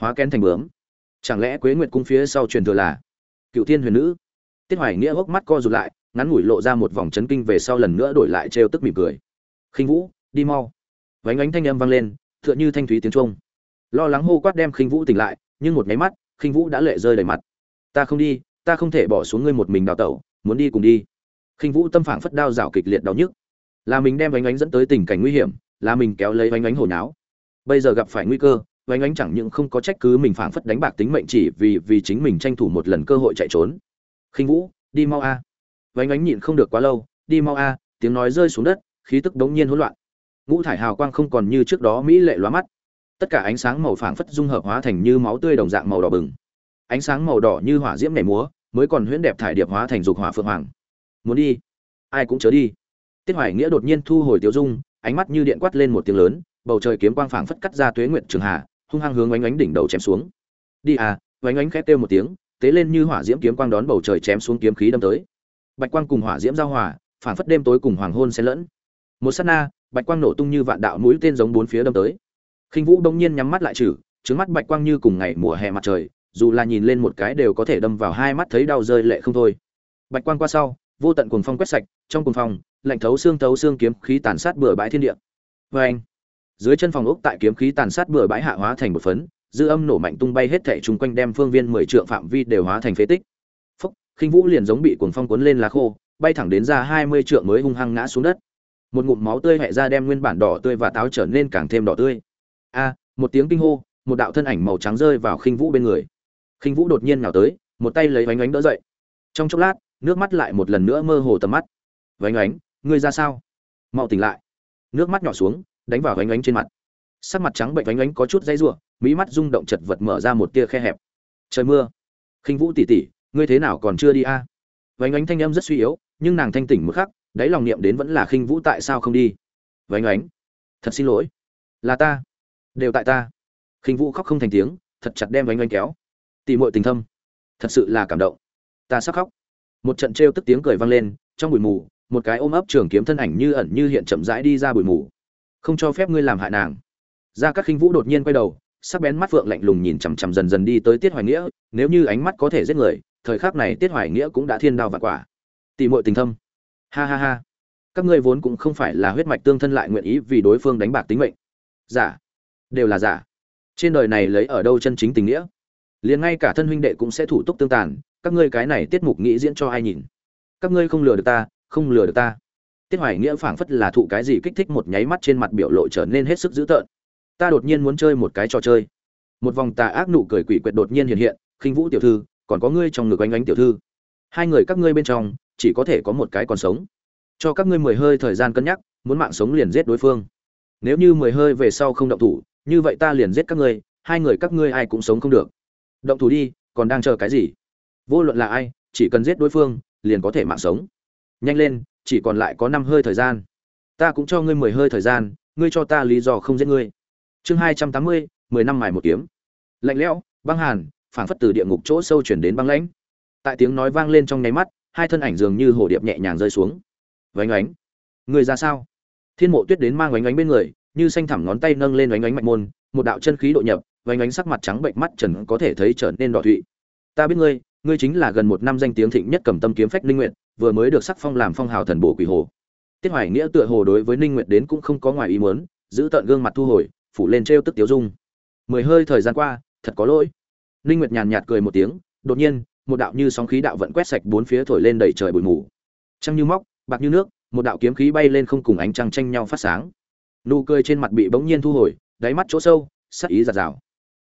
Hóa kén thành bướm. Chẳng lẽ quế nguyệt cung phía sau truyền thừa là cựu thiên huyền nữ? Tiết hoài nghĩa hốc mắt co rụt lại ngắn ngủi lộ ra một vòng chấn kinh về sau lần nữa đổi lại trêu tức mỉm cười. Khinh vũ, đi mau. Vánh ánh thanh âm vang lên, tựa như thanh thúy tiếng trung lo lắng hô quát đem khinh vũ tỉnh lại, nhưng một máy mắt, khinh vũ đã lệ rơi đầy mặt. Ta không đi, ta không thể bỏ xuống ngươi một mình đào tẩu, muốn đi cùng đi. Khinh vũ tâm phảng phất đao rào kịch liệt đau nhức. Là mình đem vánh ánh dẫn tới tình cảnh nguy hiểm, là mình kéo lấy vánh ánh hồi náo bây giờ gặp phải nguy cơ, vánh ánh chẳng những không có trách cứ mình phảng phất đánh bạc tính mệnh chỉ vì vì chính mình tranh thủ một lần cơ hội chạy trốn. Khinh vũ, đi mau a. à vánh ánh nhịn không được quá lâu, đi mau a, tiếng nói rơi xuống đất, khí tức đống nhiên hỗn loạn. Ngũ thải hào quang không còn như trước đó mỹ lệ lóa mắt. Tất cả ánh sáng màu phảng phất dung hợp hóa thành như máu tươi đồng dạng màu đỏ bừng. Ánh sáng màu đỏ như hỏa diễm nhảy múa, mới còn huyễn đẹp thải điệp hóa thành dục hỏa phượng hoàng. Muốn đi? Ai cũng chớ đi. Tiết hoài nghĩa đột nhiên thu hồi tiêu dung, ánh mắt như điện quát lên một tiếng lớn, bầu trời kiếm quang phảng phất cắt ra tuế nguyện trường hà, hung hăng hướng oánh oánh đỉnh đầu chém xuống. Đi à oánh oánh khét kêu một tiếng, tế lên như hỏa diễm kiếm quang đón bầu trời chém xuống kiếm khí đâm tới bạch quang cùng hỏa diễm giao hòa phản phất đêm tối cùng hoàng hôn xen lẫn. Một sát na, bạch quang nổ tung như vạn đạo mũi tên giống bốn phía đâm tới. Khinh vũ đông nhiên nhắm mắt lại trừ trứng mắt bạch quang như cùng ngày mùa hè mặt trời, dù là nhìn lên một cái đều có thể đâm vào hai mắt thấy đau rơi lệ không thôi. Bạch quang qua sau, vô tận cuồng phong quét sạch, trong cuồng phong, lạnh thấu xương thấu xương kiếm khí tàn sát bừa bãi thiên địa. Vê anh dưới chân phòng ốc tại kiếm khí tàn sát bừa bãi hạ hóa thành một phấn, dư âm nổ mạnh tung bay hết thảy chung quanh đem phương viên mười trượng phạm vi đều hóa thành phế tích khinh vũ liền giống bị cuồng phong cuốn lên lá khô, bay thẳng đến ra hai mươi trượng mới hung hăng ngã xuống đất. Một ngụm máu tươi hẹ ra đem nguyên bản đỏ tươi và táo trở nên càng thêm đỏ tươi. A, một tiếng kinh hô, một đạo thân ảnh màu trắng rơi vào khinh vũ bên người. Khinh vũ đột nhiên nào tới, một tay lấy vánh ánh đỡ dậy. Trong chốc lát, nước mắt lại một lần nữa mơ hồ tầm mắt. Vánh ánh ngươi ra sao? Mau tỉnh lại. Nước mắt nhỏ xuống, đánh vào vánh ánh trên mặt. Sắc mặt trắng bệnh vánh ánh có chút dây ruộng mỹ mắt rung động chật vật mở ra một tia khe hẹp. Trời mưa. Khinh vũ tỉ tỉ ngươi thế nào còn chưa đi a? À? vánh ánh thanh âm rất suy yếu, nhưng nàng thanh tỉnh một khắc, đáy lòng niệm đến vẫn là khinh vũ tại sao không đi? Vánh ánh, thật xin lỗi. Là ta. Đều tại ta. Khinh vũ khóc không thành tiếng, thật chặt đem vánh ánh kéo. Tỉ mọi tình thâm. Thật sự là cảm động. Ta sắp khóc. Một trận trêu tức tiếng cười vang lên, trong bụi mù, một cái ôm ấp trường kiếm thân ảnh như ẩn như hiện chậm rãi đi ra bụi mù. Không cho phép ngươi làm hại nàng. Ra các khinh vũ đột nhiên quay đầu, sắc bén mắt phượng lạnh lùng nhìn chằm chằm dần dần đi tới tiết hoài nghĩa, nếu như ánh mắt có thể giết người thời khắc này tiết hoài nghĩa cũng đã thiên đao và quả. Tỉ muội tình thâm. Ha ha ha. Các ngươi vốn cũng không phải là huyết mạch tương thân lại nguyện ý vì đối phương đánh bạc tính mệnh. Giả. Đều là giả. Trên đời này lấy ở đâu chân chính tình nghĩa? Liền ngay cả thân huynh đệ cũng sẽ thủ túc tương tàn, các ngươi cái này tiết mục nghĩ diễn cho ai nhìn? Các ngươi không lừa được ta, không lừa được ta. Tiết hoài nghĩa phảng phất là thụ cái gì kích thích một nháy mắt trên mặt biểu lộ trở nên hết sức dữ tợn. Ta đột nhiên muốn chơi một cái trò chơi. Một vòng tà ác nụ cười quỷ quyệt đột nhiên hiện hiện, khinh vũ tiểu thư còn có ngươi trong ngực oanh oanh tiểu thư. Hai người các ngươi bên trong, chỉ có thể có một cái còn sống. Cho các ngươi mười hơi thời gian cân nhắc, muốn mạng sống liền giết đối phương. Nếu như mười hơi về sau không động thủ, như vậy ta liền giết các ngươi, hai người các ngươi ai cũng sống không được. Động thủ đi, còn đang chờ cái gì? Vô luận là ai, chỉ cần giết đối phương, liền có thể mạng sống. Nhanh lên, chỉ còn lại có năm hơi thời gian. Ta cũng cho ngươi mười hơi thời gian, ngươi cho ta lý do không giết ngươi. Chương hai trăm tám mươi, mười năm mài một kiếm. Lạnh lẽo, băng hàn phảng phất từ địa ngục chỗ sâu chuyển đến băng lãnh. Tại tiếng nói vang lên trong nháy mắt, hai thân ảnh dường như hồ điệp nhẹ nhàng rơi xuống. Vánh ánh người ra sao? Thiên mộ tuyết đến mang vánh ánh bên người, như xanh thẳm ngón tay nâng lên vánh ánh mạch môn, một đạo chân khí độ nhập vánh ánh sắc mặt trắng bệnh mắt trần có thể thấy trở nên đỏ thụy. Ta biết ngươi ngươi chính là gần một năm danh tiếng thịnh nhất cầm tâm kiếm phách ninh nguyện vừa mới được sắc phong làm phong hào thần bổ quỷ hồ. Tiết hoài nghĩa tựa hồ đối với ninh nguyện đến cũng không có ngoài ý muốn, giữ tận gương mặt thu hồi, phủ lên trêu tức tiểu dung. Mười hơi thời gian qua, thật có lỗi ninh nguyệt nhàn nhạt cười một tiếng đột nhiên một đạo như sóng khí đạo vận quét sạch bốn phía thổi lên đầy trời bụi mù. Trăng như móc bạc như nước một đạo kiếm khí bay lên không cùng ánh trăng tranh nhau phát sáng. Nụ cười trên mặt bị bỗng nhiên thu hồi đáy mắt chỗ sâu sắc ý giạt rào.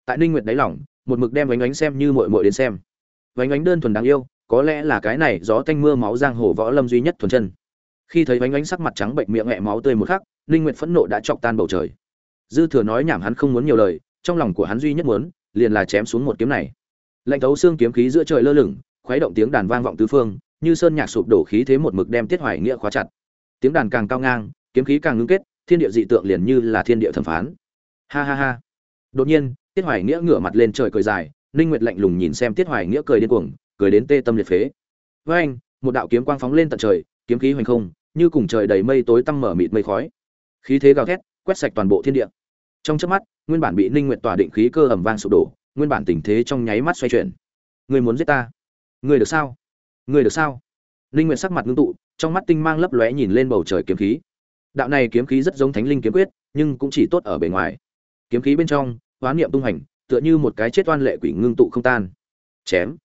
Tại ninh nguyệt đáy lòng, một mực đem ánh ánh xem như muội muội đến xem. Vánh ánh đơn thuần đáng yêu có lẽ là cái này gió tanh mưa máu giang hồ võ lâm duy nhất thuần chân. Khi thấy vánh ánh sắc mặt trắng bệnh miệng nghẹ máu tươi một khắc ninh nguyệt phẫn nộ đã chọc tan bầu trời. Dư thừa nói nhảm hắn không muốn nhiều lời trong lòng của hắn duy nhất muốn liền là chém xuống một kiếm này. Lạnh thấu xương kiếm khí giữa trời lơ lửng, khuấy động tiếng đàn vang vọng tứ phương, như sơn nhạc sụp đổ khí thế một mực đem tiết hoài nghĩa khóa chặt. Tiếng đàn càng cao ngang, kiếm khí càng ngưng kết, thiên địa dị tượng liền như là thiên địa thẩm phán. Ha ha ha. Đột nhiên, tiết hoài nghĩa ngửa mặt lên trời cười dài, ninh nguyệt lạnh lùng nhìn xem tiết hoài nghĩa cười điên cuồng, cười đến tê tâm liệt phế. Với anh, một đạo kiếm quang phóng lên tận trời, kiếm khí hoành không, như cùng trời đầy mây tối tăm mở mịt mây khói. Khí thế gào thét, quét sạch toàn bộ thiên địa. Trong chớp mắt nguyên bản bị ninh nguyện tỏa định khí cơ ầm vang sụp đổ, nguyên bản tình thế trong nháy mắt xoay chuyển. Người muốn giết ta? Người được sao? Người được sao? Ninh nguyện sắc mặt ngưng tụ, trong mắt tinh mang lấp lóe nhìn lên bầu trời kiếm khí. Đạo này kiếm khí rất giống thánh linh kiếm quyết, nhưng cũng chỉ tốt ở bề ngoài. Kiếm khí bên trong, hoán niệm tung hành, tựa như một cái chết oan lệ quỷ ngưng tụ không tan. Chém.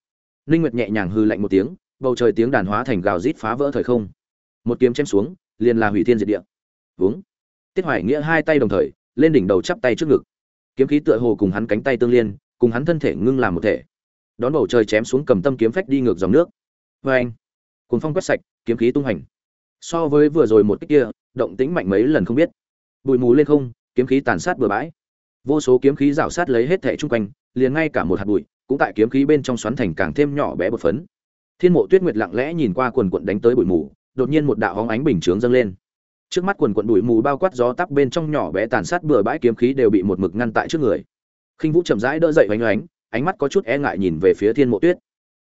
Ninh nguyệt nhẹ nhàng hư lạnh một tiếng, bầu trời tiếng đàn hóa thành gào rít phá vỡ thời không. Một kiếm chém xuống, liền là hủy thiên diệt địa. Vướng tiết hoài nghĩa hai tay đồng thời, lên đỉnh đầu chắp tay trước ngực kiếm khí tựa hồ cùng hắn cánh tay tương liên, cùng hắn thân thể ngưng làm một thể. Đón bầu trời chém xuống cầm tâm kiếm phách đi ngược dòng nước. Vê anh cuốn phong quét sạch, kiếm khí tung hành. So với vừa rồi một cách kia, động tĩnh mạnh mấy lần không biết. Bụi mù lên không, kiếm khí tàn sát bừa bãi. Vô số kiếm khí rảo sát lấy hết thẻ chung quanh, liền ngay cả một hạt bụi, cũng tại kiếm khí bên trong xoắn thành càng thêm nhỏ bé bột phấn. Thiên mộ tuyết nguyệt lặng lẽ nhìn qua quần quận đánh tới bụi mù, đột nhiên một đạo hóng ánh bình chướng dâng lên trước mắt quần quận bụi mù bao quát gió tắp bên trong nhỏ bé tàn sát bừa bãi kiếm khí đều bị một mực ngăn tại trước người. Khinh vũ chậm rãi đỡ dậy oanh oánh ánh mắt có chút e ngại nhìn về phía thiên mộ tuyết.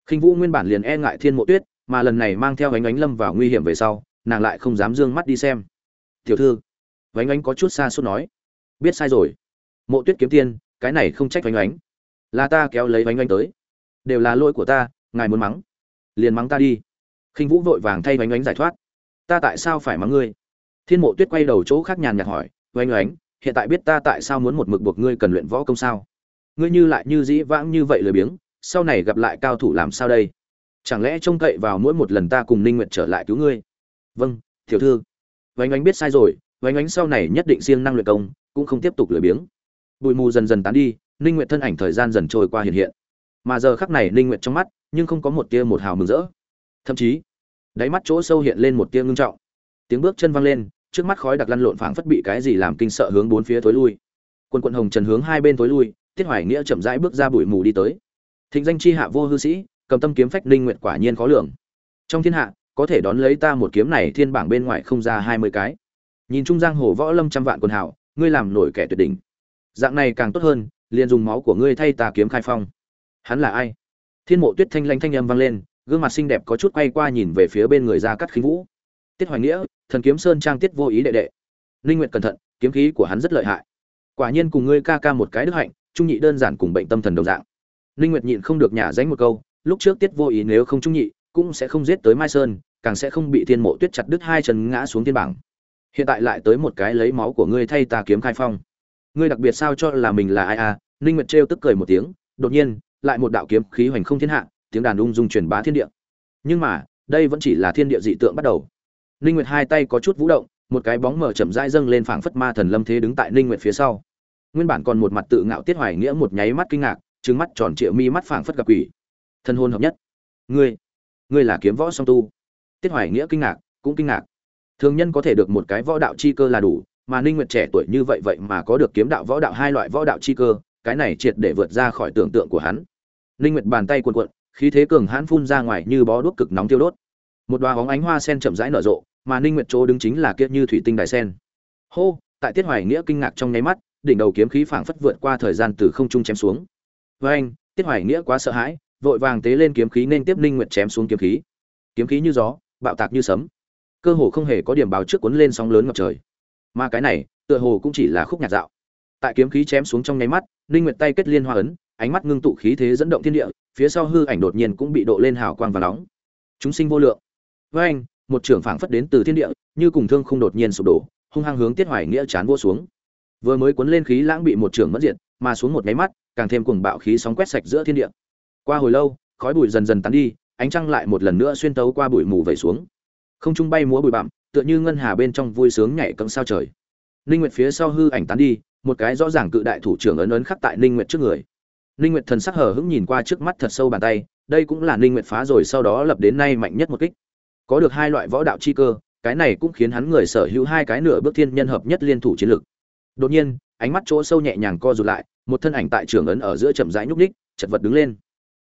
Khinh vũ nguyên bản liền e ngại thiên mộ tuyết, mà lần này mang theo oanh oánh lâm vào nguy hiểm về sau, nàng lại không dám d ư ơ n g mắt đi xem. Tiểu thư. Oanh oánh có chút xa suốt nói. Biết sai rồi. Mộ tuyết kiếm tiên, cái này không trách oanh oánh là ta kéo lấy oanh oánh tới. Đều là lỗi của ta, ngài muốn mắng. Liền mắng ta đi. Khinh vũ vội vàng thay oanh oánh giải thoát. Ta tại sao phải mắng ngươi? Thiên mộ tuyết quay đầu chỗ khác nhàn nhạt hỏi, oanh oánh, hiện tại biết ta tại sao muốn một mực buộc ngươi cần luyện võ công sao? Ngươi như lại như dĩ vãng như vậy lười biếng, sau này gặp lại cao thủ làm sao đây? Chẳng lẽ trông cậy vào mỗi một lần ta cùng ninh nguyệt trở lại cứu ngươi? Vâng tiểu thư. Oanh oánh biết sai rồi, oanh oánh sau này nhất định siêng năng luyện công, cũng không tiếp tục lười biếng. Bụi mù dần dần tán đi, ninh nguyệt thân ảnh thời gian dần trôi qua hiện hiện. Mà giờ khắc này ninh nguyệt trong mắt, nhưng không có một tia một hào mừng rỡ. Thậm chí, đáy mắt chỗ sâu hiện lên một tia ngưng trọng. Tiếng bước chân văng lên trước mắt khói đặc lăn lộn phảng phất bị cái gì làm kinh sợ hướng bốn phía tối lui. Quân quận hồng trần hướng hai bên tối lui, tiết hoài nghĩa chậm rãi bước ra bụi mù đi tới. Thịnh danh chi hạ vô hư sĩ, cầm tâm kiếm phách linh nguyện quả nhiên khó lường. Trong thiên hạ, có thể đón lấy ta một kiếm này thiên bảng bên ngoài không ra hai mươi cái. Nhìn trung giang hồ võ lâm trăm vạn quân hảo ngươi làm nổi kẻ tuyệt đỉnh. Dạng này càng tốt hơn, liền dùng máu của ngươi thay ta kiếm khai phong. Hắn là ai? Thiên mộ tuyết thanh lanh thanh âm vang lên, gương mặt xinh đẹp có chút quay qua nhìn về phía bên người ra cắt khí vũ tiết hoài nghĩa, thần kiếm sơn trang tiết vô ý đệ đệ. Linh nguyện cẩn thận, kiếm khí của hắn rất lợi hại. Quả nhiên cùng ngươi ca ca một cái đức hạnh, trung nhị đơn giản cùng bệnh tâm thần đồng dạng. Linh nguyệt nhịn không được nhả dánh một câu, lúc trước tiết vô ý nếu không trung nhị, cũng sẽ không giết tới mai sơn, càng sẽ không bị thiên mộ tuyết chặt đứt hai chân ngã xuống thiên bảng. Hiện tại lại tới một cái lấy máu của ngươi thay ta kiếm khai phong. Ngươi đặc biệt sao cho là mình là ai à? Linh nguyệt trêu tức cười một tiếng, đột nhiên, lại một đạo kiếm khí hoành không thiên hạ, tiếng đàn ung dung truyền bá thiên địa. Nhưng mà, đây vẫn chỉ là thiên địa dị tượng bắt đầu. Ninh Nguyệt hai tay có chút vũ động, một cái bóng mờ chậm rãi dâng lên phảng phất ma thần lâm thế đứng tại Ninh Nguyệt phía sau. Nguyên bản còn một mặt tự ngạo tiết hoài nghĩa một nháy mắt kinh ngạc, trừng mắt tròn trịa mi mắt phảng phất gặp quỷ. Thân hôn hợp nhất. Ngươi, ngươi là kiếm võ song tu. Tiết hoài nghĩa kinh ngạc, cũng kinh ngạc. Thường nhân có thể được một cái võ đạo chi cơ là đủ, mà Ninh Nguyệt trẻ tuổi như vậy vậy mà có được kiếm đạo võ đạo hai loại võ đạo chi cơ, cái này triệt để vượt ra khỏi tưởng tượng của hắn. Ninh Nguyệt bàn tay cuộn cuộn, khí thế cường hãn phun ra ngoài như bó đuốc cực nóng tiêu đốt. Một đóa óng ánh hoa sen chậm rãi nở rộ, mà ninh nguyệt chỗ đứng chính là kia như thủy tinh đài sen. Hô tại tiết hoài nghĩa kinh ngạc trong nháy mắt đỉnh đầu kiếm khí phảng phất vượt qua thời gian từ không trung chém xuống. Với anh tiết hoài nghĩa quá sợ hãi vội vàng tế lên kiếm khí nên tiếp ninh nguyệt chém xuống kiếm khí. Kiếm khí như gió bạo tạc như sấm. Cơ hồ không hề có điểm báo trước cuốn lên sóng lớn ngập trời. Mà cái này tựa hồ cũng chỉ là khúc nhạc dạo. Tại kiếm khí chém xuống trong nháy mắt ninh nguyệt tay kết liên hoa ấn ánh mắt ngưng tụ khí thế dẫn động thiên địa phía sau hư ảnh đột nhiên cũng bị độ lên hào quang và nóng. Chúng sinh vô lượng với anh một trưởng phảng phất đến từ thiên địa, như cùng thương không đột nhiên sụp đổ, hung hăng hướng Tiết Hoài Nghĩa chán vô xuống. Vừa mới cuốn lên khí lãng bị một trưởng mất diện, mà xuống một nháy mắt, càng thêm cuồng bạo khí sóng quét sạch giữa thiên địa. Qua hồi lâu, khói bụi dần dần tán đi, ánh trăng lại một lần nữa xuyên tấu qua bụi mù vẩy xuống. Không trung bay múa bụi bặm, tựa như ngân hà bên trong vui sướng nhảy cẫng sao trời. Linh Nguyệt phía sau hư ảnh tán đi, một cái rõ ràng cự đại thủ trưởng ấn ấn khắc tại Linh Nguyệt trước người. Linh Nguyệt thần sắc hờ hững nhìn qua trước mắt thật sâu bàn tay, đây cũng là Linh Nguyệt phá rồi sau đó lập đến nay mạnh nhất một kích có được hai loại võ đạo chi cơ, cái này cũng khiến hắn người sở hữu hai cái nửa bước thiên nhân hợp nhất liên thủ chiến lực. Đột nhiên, ánh mắt chỗ sâu nhẹ nhàng co rụt lại, một thân ảnh tại trường ấn ở giữa chậm rãi nhúc ních chật vật đứng lên.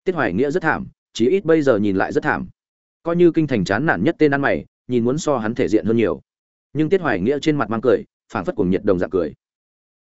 Tiết hoài nghĩa rất thảm, chí ít bây giờ nhìn lại rất thảm. Coi như kinh thành chán nản nhất tên ăn mày, nhìn muốn so hắn thể diện hơn nhiều. Nhưng tiết hoài nghĩa trên mặt mang cười, phảng phất cùng nhiệt đồng dạng cười.